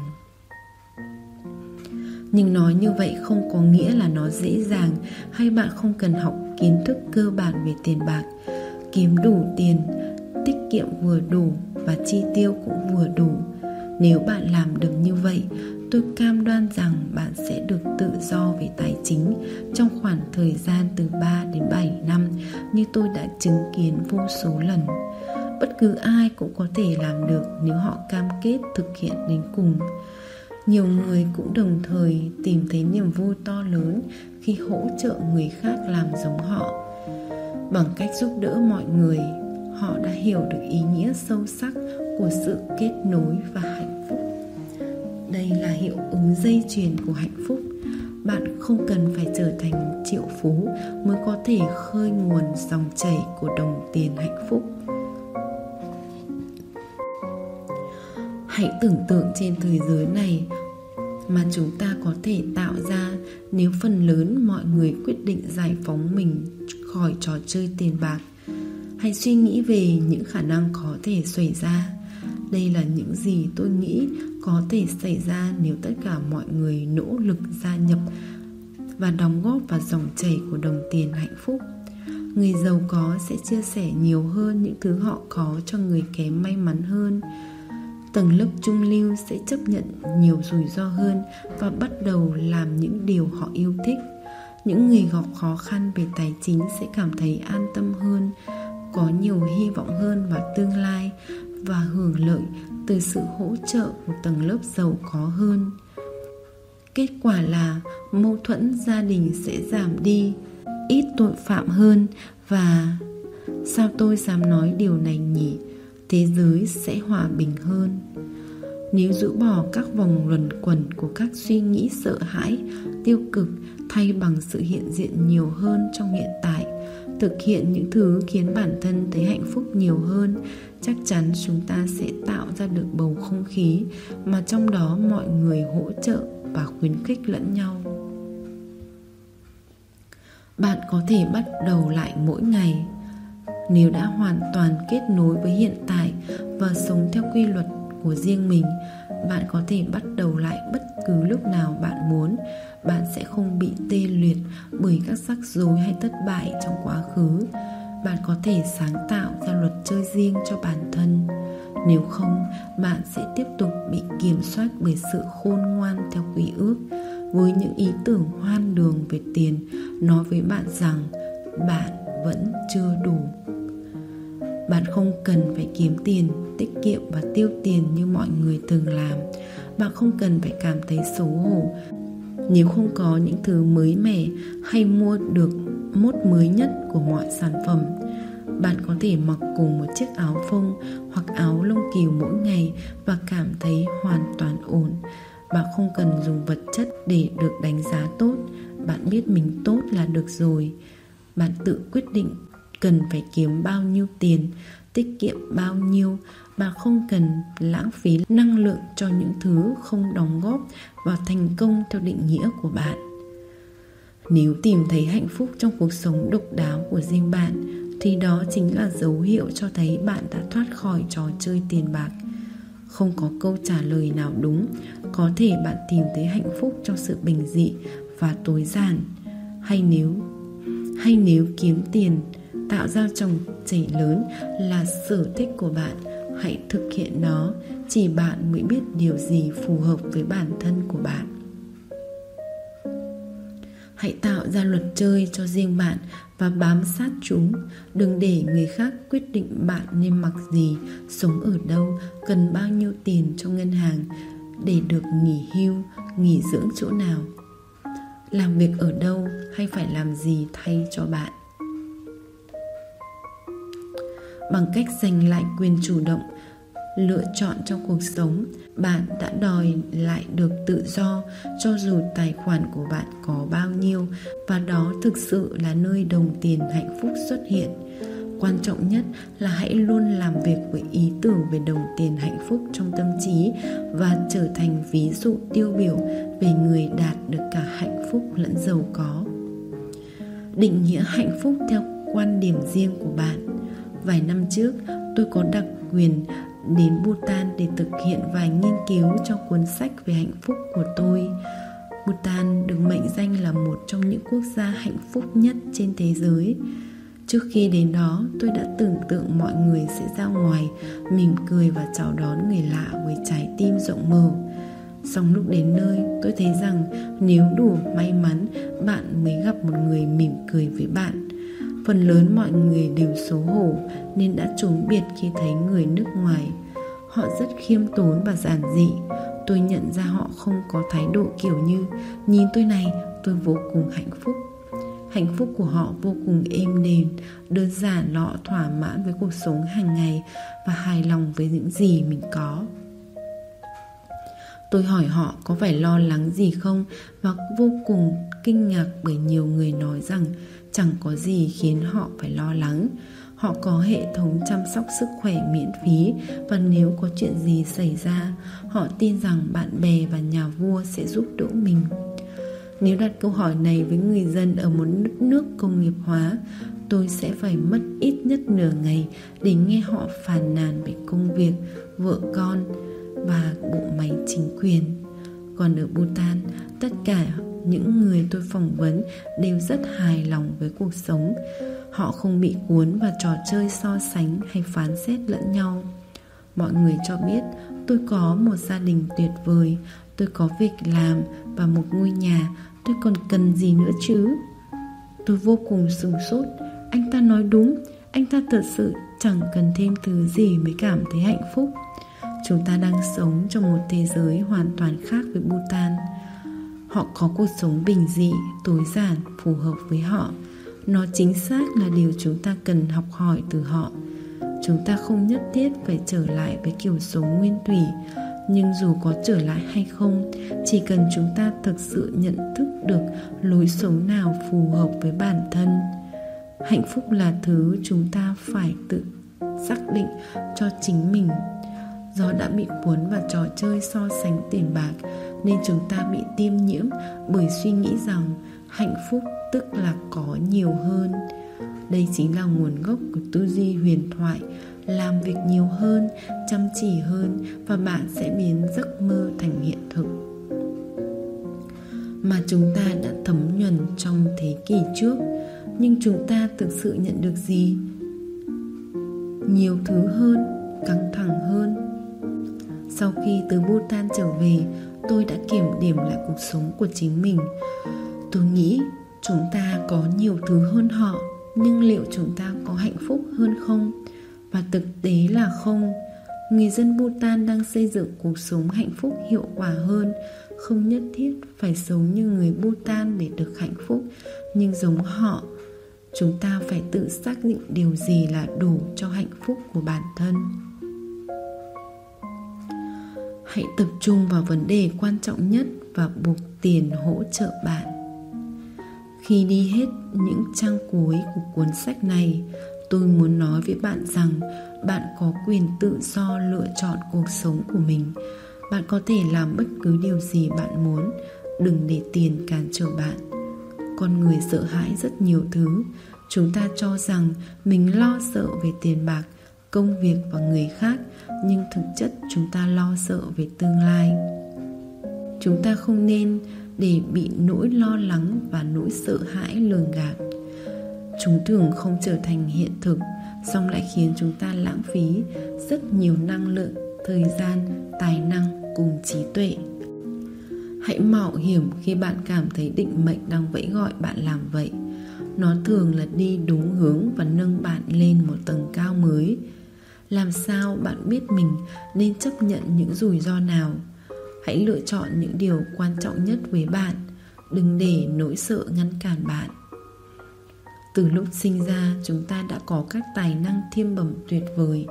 Nhưng nói như vậy không có nghĩa là nó dễ dàng hay bạn không cần học kiến thức cơ bản về tiền bạc. Kiếm đủ tiền, tiết kiệm vừa đủ và chi tiêu cũng vừa đủ. Nếu bạn làm được như vậy tôi cam đoan rằng bạn sẽ được tự do về tài chính trong khoảng thời gian từ 3 đến 7 năm như tôi đã chứng kiến vô số lần. Bất cứ ai cũng có thể làm được nếu họ cam kết thực hiện đến cùng. Nhiều người cũng đồng thời tìm thấy niềm vui to lớn khi hỗ trợ người khác làm giống họ. Bằng cách giúp đỡ mọi người, họ đã hiểu được ý nghĩa sâu sắc của sự kết nối và hạnh đây là hiệu ứng dây chuyền của hạnh phúc. Bạn không cần phải trở thành triệu phú mới có thể khơi nguồn dòng chảy của đồng tiền hạnh phúc. Hãy tưởng tượng trên thế giới này mà chúng ta có thể tạo ra nếu phần lớn mọi người quyết định giải phóng mình khỏi trò chơi tiền bạc. Hãy suy nghĩ về những khả năng có thể xảy ra. Đây là những gì tôi nghĩ có thể xảy ra nếu tất cả mọi người nỗ lực gia nhập và đóng góp vào dòng chảy của đồng tiền hạnh phúc. Người giàu có sẽ chia sẻ nhiều hơn những thứ họ có cho người kém may mắn hơn. Tầng lớp trung lưu sẽ chấp nhận nhiều rủi ro hơn và bắt đầu làm những điều họ yêu thích. Những người gặp khó khăn về tài chính sẽ cảm thấy an tâm hơn, có nhiều hy vọng hơn vào tương lai và hưởng lợi từ sự hỗ trợ của tầng lớp giàu có hơn. Kết quả là mâu thuẫn gia đình sẽ giảm đi, ít tội phạm hơn và sao tôi dám nói điều này nhỉ? Thế giới sẽ hòa bình hơn. Nếu rũ bỏ các vòng luẩn quẩn của các suy nghĩ sợ hãi, tiêu cực thay bằng sự hiện diện nhiều hơn trong hiện tại, thực hiện những thứ khiến bản thân thấy hạnh phúc nhiều hơn chắc chắn chúng ta sẽ tạo ra được bầu không khí mà trong đó mọi người hỗ trợ và khuyến khích lẫn nhau. Bạn có thể bắt đầu lại mỗi ngày. Nếu đã hoàn toàn kết nối với hiện tại và sống theo quy luật của riêng mình, bạn có thể bắt đầu lại bất cứ lúc nào bạn muốn. Bạn sẽ không bị tê liệt bởi các rắc rối hay thất bại trong quá khứ bạn có thể sáng tạo ra luật chơi riêng cho bản thân. Nếu không, bạn sẽ tiếp tục bị kiểm soát bởi sự khôn ngoan theo quy ước. Với những ý tưởng hoan đường về tiền, nói với bạn rằng bạn vẫn chưa đủ. Bạn không cần phải kiếm tiền, tiết kiệm và tiêu tiền như mọi người thường làm. Bạn không cần phải cảm thấy xấu hổ. Nếu không có những thứ mới mẻ hay mua được mốt mới nhất của mọi sản phẩm. Bạn có thể mặc cùng một chiếc áo phông hoặc áo lông cừu mỗi ngày và cảm thấy hoàn toàn ổn. Bạn không cần dùng vật chất để được đánh giá tốt. Bạn biết mình tốt là được rồi. Bạn tự quyết định cần phải kiếm bao nhiêu tiền, tiết kiệm bao nhiêu. Bạn không cần lãng phí năng lượng cho những thứ không đóng góp vào thành công theo định nghĩa của bạn nếu tìm thấy hạnh phúc trong cuộc sống độc đáo của riêng bạn, thì đó chính là dấu hiệu cho thấy bạn đã thoát khỏi trò chơi tiền bạc. Không có câu trả lời nào đúng, có thể bạn tìm thấy hạnh phúc trong sự bình dị và tối giản. Hay nếu hay nếu kiếm tiền tạo ra chồng chảy lớn là sở thích của bạn, hãy thực hiện nó, chỉ bạn mới biết điều gì phù hợp với bản thân của bạn hãy tạo ra luật chơi cho riêng bạn và bám sát chúng. Đừng để người khác quyết định bạn nên mặc gì, sống ở đâu, cần bao nhiêu tiền cho ngân hàng để được nghỉ hưu, nghỉ dưỡng chỗ nào. Làm việc ở đâu hay phải làm gì thay cho bạn. Bằng cách giành lại quyền chủ động lựa chọn trong cuộc sống, bạn đã đòi lại được tự do cho dù tài khoản của bạn có bao nhiêu và đó thực sự là nơi đồng tiền hạnh phúc xuất hiện. Quan trọng nhất là hãy luôn làm việc với ý tưởng về đồng tiền hạnh phúc trong tâm trí và trở thành ví dụ tiêu biểu về người đạt được cả hạnh phúc lẫn giàu có. Định nghĩa hạnh phúc theo quan điểm riêng của bạn. Vài năm trước, tôi có đặc quyền đến Bhutan để thực hiện vài nghiên cứu cho cuốn sách về hạnh phúc của tôi. Bhutan được mệnh danh là một trong những quốc gia hạnh phúc nhất trên thế giới. Trước khi đến đó, tôi đã tưởng tượng mọi người sẽ ra ngoài, mỉm cười và chào đón người lạ với trái tim rộng mở. Xong lúc đến nơi, tôi thấy rằng nếu đủ may mắn, bạn mới gặp một người mỉm cười với bạn. Phần lớn mọi người đều xấu hổ nên đã trốn biệt khi thấy người nước ngoài. Họ rất khiêm tốn và giản dị. Tôi nhận ra họ không có thái độ kiểu như Nhìn tôi này, tôi vô cùng hạnh phúc hạnh phúc của họ vô cùng êm đềm đơn giản lọ thỏa mãn với cuộc sống hàng ngày và hài lòng với những gì mình có tôi hỏi họ có phải lo lắng gì không và vô cùng kinh ngạc bởi nhiều người nói rằng chẳng có gì khiến họ phải lo lắng họ có hệ thống chăm sóc sức khỏe miễn phí và nếu có chuyện gì xảy ra họ tin rằng bạn bè và nhà vua sẽ giúp đỡ mình nếu đặt câu hỏi này với người dân ở một nước công nghiệp hóa, tôi sẽ phải mất ít nhất nửa ngày để nghe họ phàn nàn về công việc, vợ con và bộ máy chính quyền. Còn ở Bhutan, tất cả những người tôi phỏng vấn đều rất hài lòng với cuộc sống. Họ không bị cuốn vào trò chơi so sánh hay phán xét lẫn nhau. Mọi người cho biết tôi có một gia đình tuyệt vời, tôi có việc làm và một ngôi nhà tôi còn cần gì nữa chứ tôi vô cùng sửng sốt anh ta nói đúng anh ta thật sự chẳng cần thêm thứ gì mới cảm thấy hạnh phúc chúng ta đang sống trong một thế giới hoàn toàn khác với bhutan họ có cuộc sống bình dị, tối giản, phù hợp với họ. Nó chính xác là điều chúng ta cần học hỏi từ họ. Chúng ta không nhất thiết phải trở lại với kiểu sống nguyên thủy, nhưng dù có trở lại hay không, chỉ cần chúng ta thực sự nhận thức được lối sống nào phù hợp với bản thân. Hạnh phúc là thứ chúng ta phải tự xác định cho chính mình. Do đã bị cuốn vào trò chơi so sánh tiền bạc nên chúng ta bị tiêm nhiễm bởi suy nghĩ rằng hạnh phúc tức là có nhiều hơn. Đây chính là nguồn gốc của tư duy huyền thoại, làm việc nhiều hơn, chăm chỉ hơn và bạn sẽ biến giấc mơ thành hiện thực. Mà chúng ta đã thấm nhuần trong thế kỷ trước, nhưng chúng ta thực sự nhận được gì? Nhiều thứ hơn, căng thẳng hơn. Sau khi từ bhutan trở về tôi đã kiểm điểm lại cuộc sống của chính mình. Tôi nghĩ chúng ta có nhiều thứ hơn họ, nhưng liệu chúng ta có hạnh phúc hơn không? Và thực tế là không. Người dân bhutan đang xây dựng cuộc sống hạnh phúc hiệu quả hơn. Không nhất thiết phải sống như người bhutan để được hạnh phúc, nhưng giống họ. Chúng ta phải tự xác định điều gì là đủ cho hạnh phúc của bản thân hãy tập trung vào vấn đề quan trọng nhất và buộc tiền hỗ trợ bạn. Khi đi hết những trang cuối của cuốn sách này, tôi muốn nói với bạn rằng bạn có quyền tự do lựa chọn cuộc sống của mình. Bạn có thể làm bất cứ điều gì bạn muốn, đừng để tiền cản trở bạn. Con người sợ hãi rất nhiều thứ. Chúng ta cho rằng mình lo sợ về tiền bạc, công việc và người khác nhưng thực chất chúng ta lo sợ về tương lai. Chúng ta không nên để bị nỗi lo lắng và nỗi sợ hãi lường gạt. Chúng thường không trở thành hiện thực, song lại khiến chúng ta lãng phí rất nhiều năng lượng, thời gian, tài năng cùng trí tuệ. Hãy mạo hiểm khi bạn cảm thấy định mệnh đang vẫy gọi bạn làm vậy. Nó thường là đi đúng hướng và nâng bạn lên một tầng cao mới làm sao bạn biết mình nên chấp nhận những rủi ro nào? Hãy lựa chọn những điều quan trọng nhất với bạn. Đừng để nỗi sợ ngăn cản bạn. Từ lúc sinh ra, chúng ta đã có các tài năng thiêm bẩm tuyệt vời.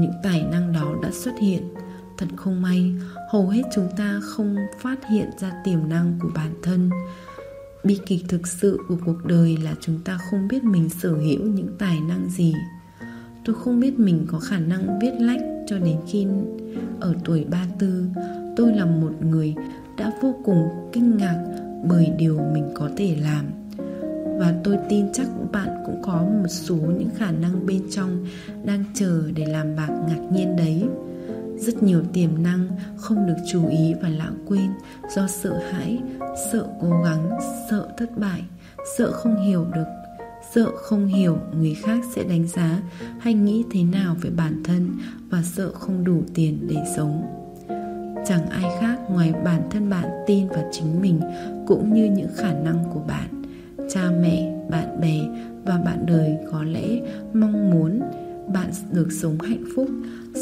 Những tài năng đó đã xuất hiện. Thật không may, hầu hết chúng ta không phát hiện ra tiềm năng của bản thân. Bi kịch thực sự của cuộc đời là chúng ta không biết mình sở hữu những tài năng gì tôi không biết mình có khả năng viết lách cho đến khi ở tuổi 34 tôi là một người đã vô cùng kinh ngạc bởi điều mình có thể làm. Và tôi tin chắc bạn cũng có một số những khả năng bên trong đang chờ để làm bạc ngạc nhiên đấy. Rất nhiều tiềm năng không được chú ý và lãng quên do sợ hãi, sợ cố gắng, sợ thất bại, sợ không hiểu được sợ không hiểu người khác sẽ đánh giá hay nghĩ thế nào về bản thân và sợ không đủ tiền để sống. Chẳng ai khác ngoài bản thân bạn tin vào chính mình cũng như những khả năng của bạn, cha mẹ, bạn bè và bạn đời có lẽ mong muốn bạn được sống hạnh phúc,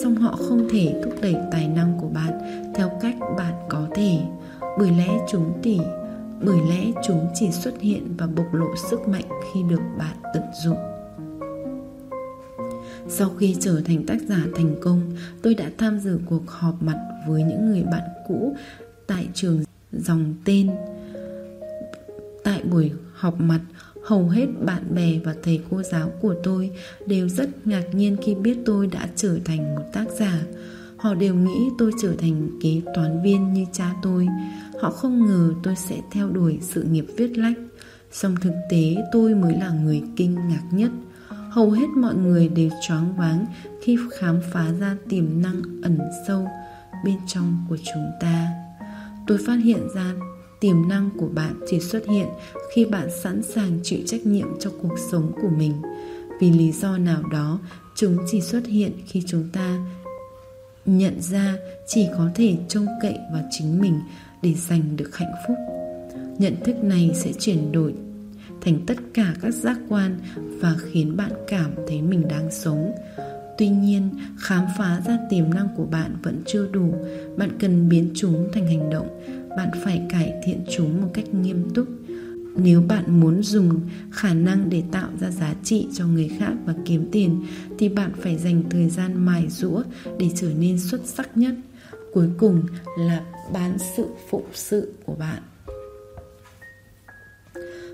song họ không thể thúc đẩy tài năng của bạn theo cách bạn có thể. Bởi lẽ chúng tỉ bởi lẽ chúng chỉ xuất hiện và bộc lộ sức mạnh khi được bạn tận dụng. Sau khi trở thành tác giả thành công, tôi đã tham dự cuộc họp mặt với những người bạn cũ tại trường dòng tên. Tại buổi họp mặt, hầu hết bạn bè và thầy cô giáo của tôi đều rất ngạc nhiên khi biết tôi đã trở thành một tác giả. Họ đều nghĩ tôi trở thành kế toán viên như cha tôi họ không ngờ tôi sẽ theo đuổi sự nghiệp viết lách. Song thực tế, tôi mới là người kinh ngạc nhất. Hầu hết mọi người đều choáng váng khi khám phá ra tiềm năng ẩn sâu bên trong của chúng ta. Tôi phát hiện ra tiềm năng của bạn chỉ xuất hiện khi bạn sẵn sàng chịu trách nhiệm cho cuộc sống của mình. Vì lý do nào đó, chúng chỉ xuất hiện khi chúng ta nhận ra chỉ có thể trông cậy vào chính mình để giành được hạnh phúc. Nhận thức này sẽ chuyển đổi thành tất cả các giác quan và khiến bạn cảm thấy mình đang sống. Tuy nhiên, khám phá ra tiềm năng của bạn vẫn chưa đủ. Bạn cần biến chúng thành hành động. Bạn phải cải thiện chúng một cách nghiêm túc. Nếu bạn muốn dùng khả năng để tạo ra giá trị cho người khác và kiếm tiền, thì bạn phải dành thời gian mài rũa để trở nên xuất sắc nhất. Cuối cùng là bán sự phụng sự của bạn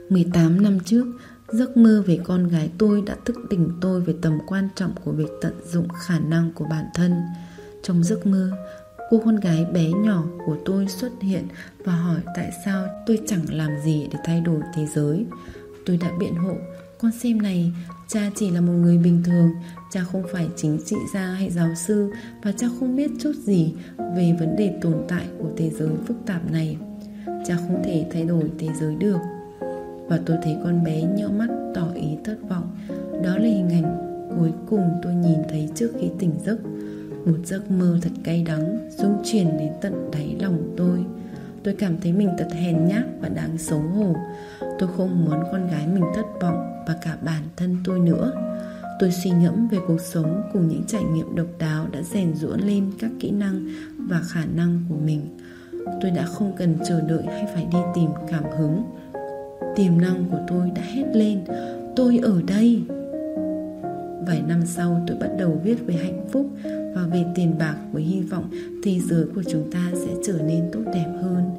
18 năm trước Giấc mơ về con gái tôi đã thức tỉnh tôi về tầm quan trọng của việc tận dụng khả năng của bản thân. Trong giấc mơ, cô con gái bé nhỏ của tôi xuất hiện và hỏi tại sao tôi chẳng làm gì để thay đổi thế giới. Tôi đã biện hộ, con xem này, cha chỉ là một người bình thường, cha không phải chính trị gia hay giáo sư và cha không biết chút gì về vấn đề tồn tại của thế giới phức tạp này. Cha không thể thay đổi thế giới được. Và tôi thấy con bé nheo mắt tỏ ý thất vọng. Đó là hình ảnh cuối cùng tôi nhìn thấy trước khi tỉnh giấc. Một giấc mơ thật cay đắng rung chuyển đến tận đáy lòng tôi. Tôi cảm thấy mình thật hèn nhát và đáng xấu hổ. Tôi không muốn con gái mình thất vọng. Và cả bản thân tôi nữa. Tôi suy ngẫm về cuộc sống cùng những trải nghiệm độc đáo đã rèn rũa lên các kỹ năng và khả năng của mình. Tôi đã không cần chờ đợi hay phải đi tìm cảm hứng. Tiềm năng của tôi đã hét lên, tôi ở đây. Vài năm sau, tôi bắt đầu viết về hạnh phúc và về tiền bạc với hy vọng thế giới của chúng ta sẽ trở nên tốt đẹp hơn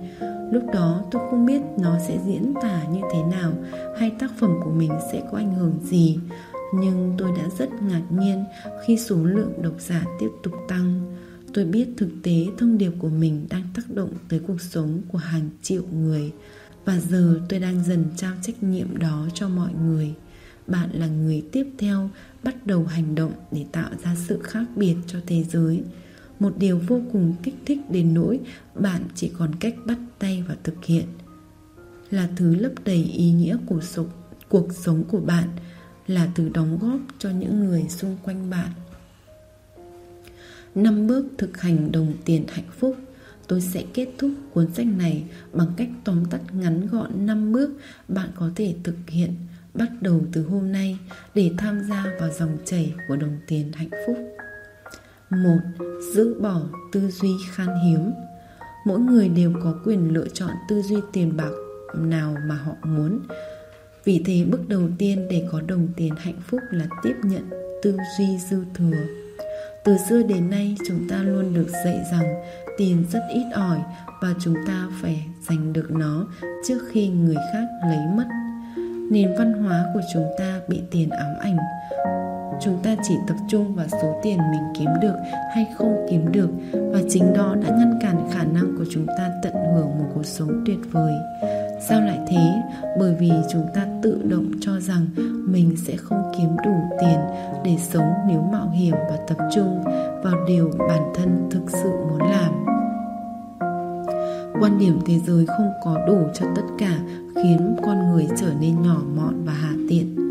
lúc đó tôi không biết nó sẽ diễn tả như thế nào hay tác phẩm của mình sẽ có ảnh hưởng gì. Nhưng tôi đã rất ngạc nhiên khi số lượng độc giả tiếp tục tăng. Tôi biết thực tế thông điệp của mình đang tác động tới cuộc sống của hàng triệu người. Và giờ tôi đang dần trao trách nhiệm đó cho mọi người. Bạn là người tiếp theo bắt đầu hành động để tạo ra sự khác biệt cho thế giới một điều vô cùng kích thích đến nỗi bạn chỉ còn cách bắt tay và thực hiện. Là thứ lấp đầy ý nghĩa của sống, cuộc sống của bạn là thứ đóng góp cho những người xung quanh bạn. Năm bước thực hành đồng tiền hạnh phúc. Tôi sẽ kết thúc cuốn sách này bằng cách tóm tắt ngắn gọn 5 bước bạn có thể thực hiện bắt đầu từ hôm nay để tham gia vào dòng chảy của đồng tiền hạnh phúc. 1. Giữ bỏ tư duy khan hiếm. Mỗi người đều có quyền lựa chọn tư duy tiền bạc nào mà họ muốn. Vì thế, bước đầu tiên để có đồng tiền hạnh phúc là tiếp nhận tư duy dư thừa. Từ xưa đến nay, chúng ta luôn được dạy rằng tiền rất ít ỏi và chúng ta phải giành được nó trước khi người khác lấy mất nền văn hóa của chúng ta bị tiền ám ảnh chúng ta chỉ tập trung vào số tiền mình kiếm được hay không kiếm được và chính đó đã ngăn cản khả năng của chúng ta tận hưởng một cuộc sống tuyệt vời Sao lại thế? Bởi vì chúng ta tự động cho rằng mình sẽ không kiếm đủ tiền để sống nếu mạo hiểm và tập trung vào điều bản thân thực sự muốn làm. Quan điểm thế giới không có đủ cho tất cả khiến con người trở nên nhỏ mọn và hạ tiện.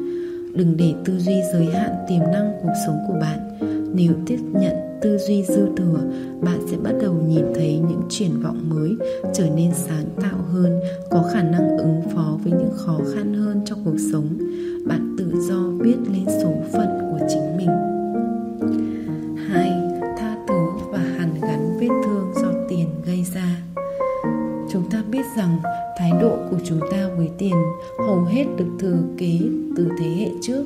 Đừng để tư duy giới hạn tiềm năng cuộc sống của bạn. Nếu tiếp nhận tư duy dư thừa, bạn sẽ bắt đầu nhìn thấy những triển vọng mới trở nên sáng tạo hơn, có khả năng ứng phó với những khó khăn hơn trong cuộc sống. Bạn tự do viết lên số phận của chính mình. Hai, tha thứ và hàn gắn vết thương do tiền gây ra. Chúng ta biết rằng thái độ của chúng ta với tiền hầu hết được thừa kế từ thế hệ trước.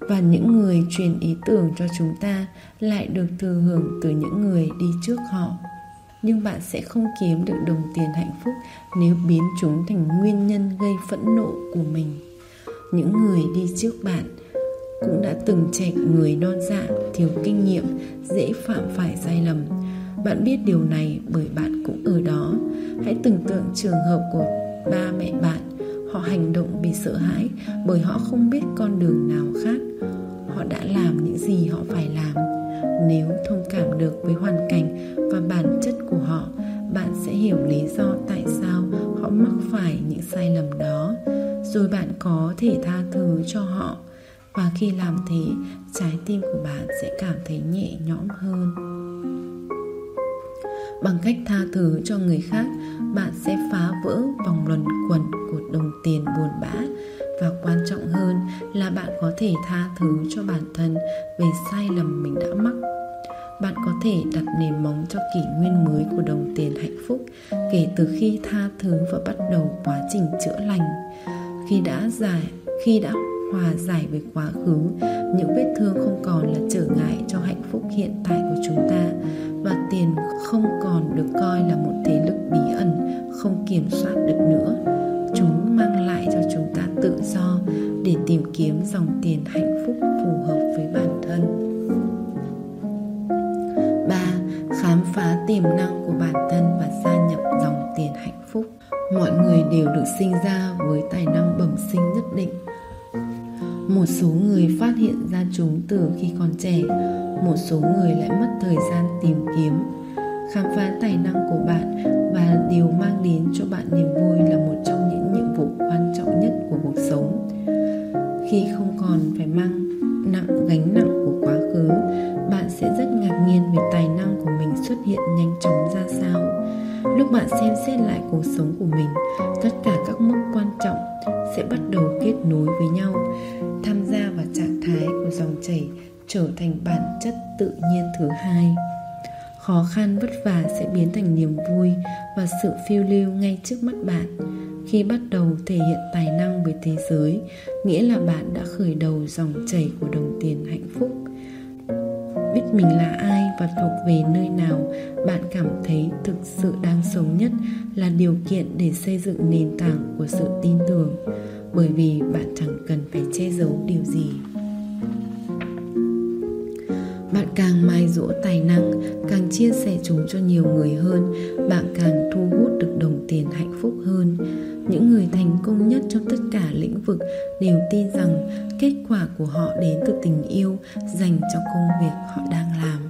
Và những người truyền ý tưởng cho chúng ta lại được thừa hưởng từ những người đi trước họ. Nhưng bạn sẽ không kiếm được đồng tiền hạnh phúc nếu biến chúng thành nguyên nhân gây phẫn nộ của mình. Những người đi trước bạn cũng đã từng chạy người non dạ thiếu kinh nghiệm, dễ phạm phải sai lầm bạn biết điều này bởi bạn cũng ở đó. Hãy tưởng tượng trường hợp của ba mẹ bạn. Họ hành động vì sợ hãi bởi họ không biết con đường nào khác. Họ đã làm những gì họ phải làm. Nếu thông cảm được với hoàn cảnh và bản chất của họ, bạn sẽ hiểu lý do tại sao họ mắc phải những sai lầm đó. Rồi bạn có thể tha thứ cho họ. Và khi làm thế, trái tim của bạn sẽ cảm thấy nhẹ nhõm hơn bằng cách tha thứ cho người khác, bạn sẽ phá vỡ vòng luẩn quẩn của đồng tiền buồn bã. Và quan trọng hơn là bạn có thể tha thứ cho bản thân về sai lầm mình đã mắc. Bạn có thể đặt nền móng cho kỷ nguyên mới của đồng tiền hạnh phúc kể từ khi tha thứ và bắt đầu quá trình chữa lành. Khi đã giải, khi đã hòa giải với quá khứ. Những vết thương không còn là trở ngại cho hạnh phúc hiện tại của chúng ta và tiền không còn được coi là một thế lực bí ẩn, không kiểm soát được nữa. Chúng mang lại cho chúng ta tự do để tìm kiếm dòng tiền hạnh phúc phù hợp với bản thân. 3. Khám phá tiềm năng của bản thân và gia nhập dòng tiền hạnh phúc. Mọi người đều được sinh ra với tài năng bẩm sinh nhất định một số người phát hiện ra chúng từ khi còn trẻ, một số người lại mất thời gian tìm kiếm. Khám phá tài năng của bạn và điều mang đến cho bạn niềm vui là một trong những nhiệm vụ quan trọng nhất của cuộc sống. Khi không còn phải mang nặng gánh nặng của quá khứ, bạn sẽ rất ngạc nhiên về tài năng của mình xuất hiện nhanh chóng ra sao. Lúc bạn xem xét lại cuộc sống của mình, tất cả các mốc quan trọng sẽ bắt đầu kết nối với nhau thái của dòng chảy trở thành bản chất tự nhiên thứ hai. Khó khăn vất vả sẽ biến thành niềm vui và sự phiêu lưu ngay trước mắt bạn. Khi bắt đầu thể hiện tài năng với thế giới, nghĩa là bạn đã khởi đầu dòng chảy của đồng tiền hạnh phúc. Biết mình là ai và thuộc về nơi nào, bạn cảm thấy thực sự đang sống nhất là điều kiện để xây dựng nền tảng của sự tin tưởng. Bởi vì bạn chẳng cần phải che giấu điều gì bạn càng mai dỗ tài năng, càng chia sẻ chúng cho nhiều người hơn, bạn càng thu hút được đồng tiền hạnh phúc hơn những người thành công nhất trong tất cả lĩnh vực đều tin rằng kết quả của họ đến từ tình yêu dành cho công việc họ đang làm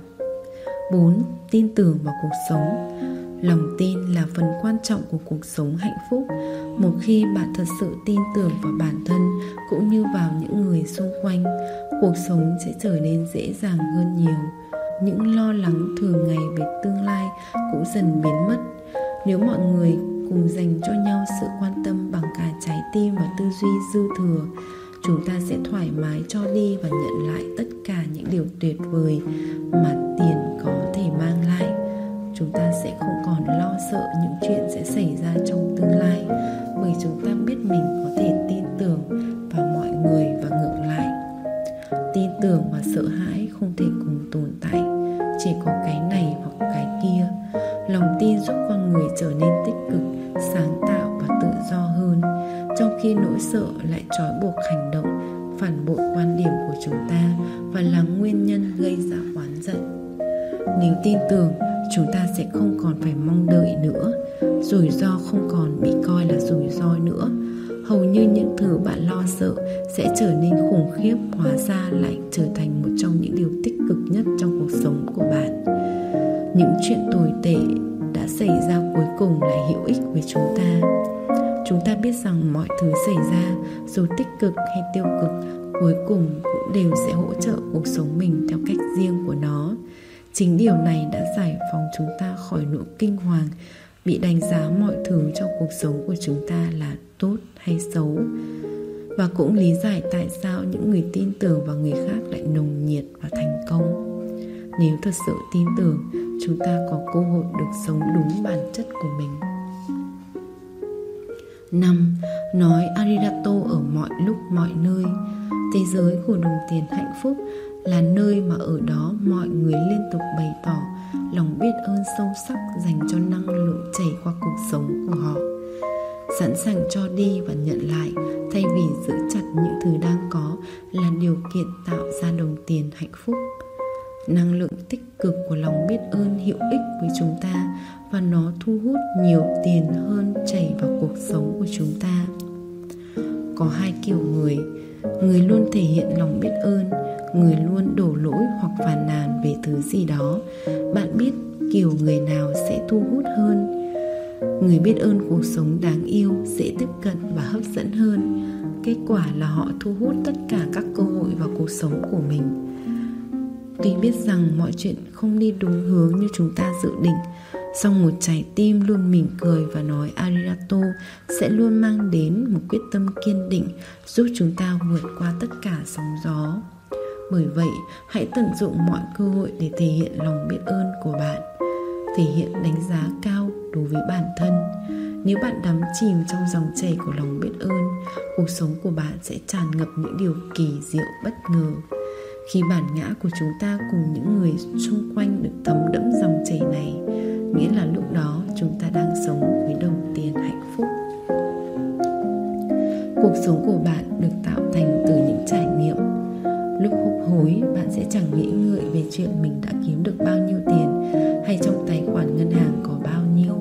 4. Tin tưởng vào cuộc sống lòng tin là phần quan trọng của cuộc sống hạnh phúc. Một khi bạn thật sự tin tưởng vào bản thân cũng như vào những người xung quanh, cuộc sống sẽ trở nên dễ dàng hơn nhiều. Những lo lắng thường ngày về tương lai cũng dần biến mất. Nếu mọi người cùng dành cho nhau sự quan tâm bằng cả trái tim và tư duy dư thừa, chúng ta sẽ thoải mái cho đi và nhận lại tất cả những điều tuyệt vời mà chúng ta sẽ không còn lo sợ những chuyện sẽ xảy ra trong tương lai, bởi chúng ta biết mình có thể tin tưởng vào mọi người và ngược lại. Tin tưởng và sợ hãi không thể cùng tồn tại, chỉ có cái này hoặc cái kia. Lòng tin giúp con người trở nên tích cực, sáng tạo và tự do hơn, trong khi nỗi sợ lại trói buộc hành động, phản bội quan điểm của chúng ta và là nguyên nhân gây ra oán giận. Nếu tin tưởng chúng ta sẽ không còn phải mong đợi nữa, rủi ro không còn bị coi là rủi ro nữa. Hầu như những thứ bạn lo sợ sẽ trở nên khủng khiếp, hóa ra lại trở thành một trong những điều tích cực nhất trong cuộc sống của bạn. Những chuyện tồi tệ đã xảy ra cuối cùng là hữu ích với chúng ta. Chúng ta biết rằng mọi thứ xảy ra, dù tích cực hay tiêu cực, cuối cùng cũng đều sẽ hỗ trợ cuộc sống mình theo cách riêng của nó chính điều này đã giải phóng chúng ta khỏi nỗi kinh hoàng, bị đánh giá mọi thứ trong cuộc sống của chúng ta là tốt hay xấu. Và cũng lý giải tại sao những người tin tưởng vào người khác lại nồng nhiệt và thành công. Nếu thật sự tin tưởng, chúng ta có cơ hội được sống đúng bản chất của mình. 5. Nói arigato ở mọi lúc, mọi nơi. Thế giới của đồng tiền hạnh phúc là nơi mà ở đó mọi người liên tục bày tỏ lòng biết ơn sâu sắc dành cho năng lượng chảy qua cuộc sống của họ. Sẵn sàng cho đi và nhận lại thay vì giữ chặt những thứ đang có là điều kiện tạo ra đồng tiền hạnh phúc. Năng lượng tích cực của lòng biết ơn hữu ích với chúng ta và nó thu hút nhiều tiền hơn chảy vào cuộc sống của chúng ta. Có hai kiểu người người luôn thể hiện lòng biết ơn người luôn đổ lỗi hoặc phàn nàn về thứ gì đó, bạn biết kiểu người nào sẽ thu hút hơn. Người biết ơn cuộc sống đáng yêu dễ tiếp cận và hấp dẫn hơn. Kết quả là họ thu hút tất cả các cơ hội vào cuộc sống của mình. Tuy biết rằng mọi chuyện không đi đúng hướng như chúng ta dự định, song một trái tim luôn mỉm cười và nói arigato sẽ luôn mang đến một quyết tâm kiên định giúp chúng ta vượt qua tất cả sóng gió bởi vậy, hãy tận dụng mọi cơ hội để thể hiện lòng biết ơn của bạn. Thể hiện đánh giá cao đối với bản thân. Nếu bạn đắm chìm trong dòng chảy của lòng biết ơn, cuộc sống của bạn sẽ tràn ngập những điều kỳ diệu bất ngờ. Khi bản ngã của chúng ta cùng những người xung quanh được thấm đẫm dòng chảy này, nghĩa là lúc đó chúng ta đang sống với đồng tiền hạnh phúc. Cuộc sống của bạn được tạo thành từ những trải nghiệm lúc hụt hối, bạn sẽ chẳng nghĩ ngợi về chuyện mình đã kiếm được bao nhiêu tiền hay trong tài khoản ngân hàng có bao nhiêu.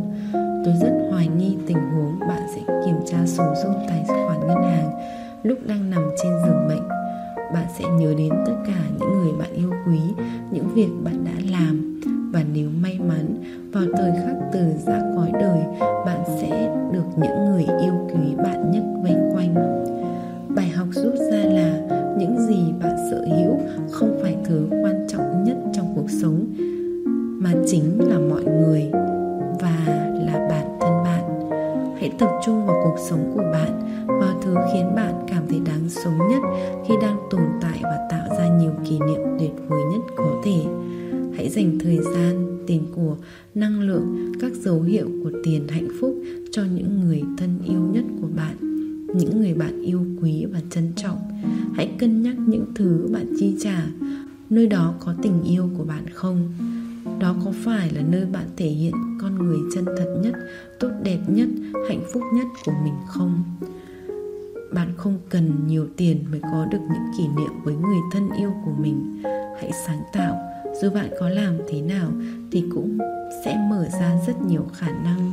Tôi rất hoài nghi tình huống bạn sẽ kiểm tra sổ dung tài khoản ngân hàng lúc đang nằm trên giường bệnh. Bạn sẽ nhớ đến tất cả những người bạn yêu quý, những việc bạn đã làm. Và nếu may mắn, vào thời khắc từ ra cõi đời, bạn sẽ được những người yêu quý bạn nhất vây quanh. Bài học rút ra là những gì bạn sở hữu không phải thứ quan trọng nhất trong cuộc sống, mà chính là mọi người và là bản thân bạn. Hãy tập trung vào cuộc sống của bạn, vào thứ khiến bạn cảm thấy đáng sống nhất khi đang tồn tại và tạo ra nhiều kỷ niệm tuyệt vời nhất có thể. Hãy dành thời gian, tiền của, năng lượng, các dấu hiệu của tiền hạnh phúc cho những người thân yêu nhất của bạn những người bạn yêu quý và trân trọng. Hãy cân nhắc những thứ bạn chi trả, nơi đó có tình yêu của bạn không? Đó có phải là nơi bạn thể hiện con người chân thật nhất, tốt đẹp nhất, hạnh phúc nhất của mình không? Bạn không cần nhiều tiền mới có được những kỷ niệm với người thân yêu của mình. Hãy sáng tạo, dù bạn có làm thế nào thì cũng sẽ mở ra rất nhiều khả năng.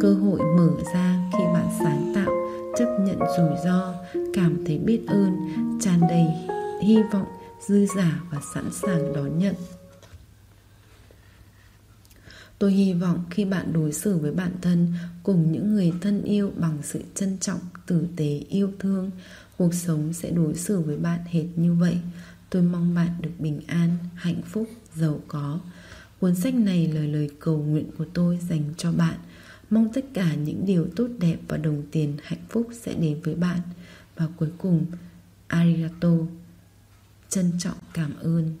Cơ hội mở ra khi bạn sáng tạo chấp nhận rủi ro, cảm thấy biết ơn, tràn đầy hy vọng, dư giả và sẵn sàng đón nhận. Tôi hy vọng khi bạn đối xử với bản thân cùng những người thân yêu bằng sự trân trọng, tử tế, yêu thương, cuộc sống sẽ đối xử với bạn hệt như vậy. Tôi mong bạn được bình an, hạnh phúc, giàu có. Cuốn sách này là lời cầu nguyện của tôi dành cho bạn mong tất cả những điều tốt đẹp và đồng tiền hạnh phúc sẽ đến với bạn. Và cuối cùng, arigato. Trân trọng, cảm ơn.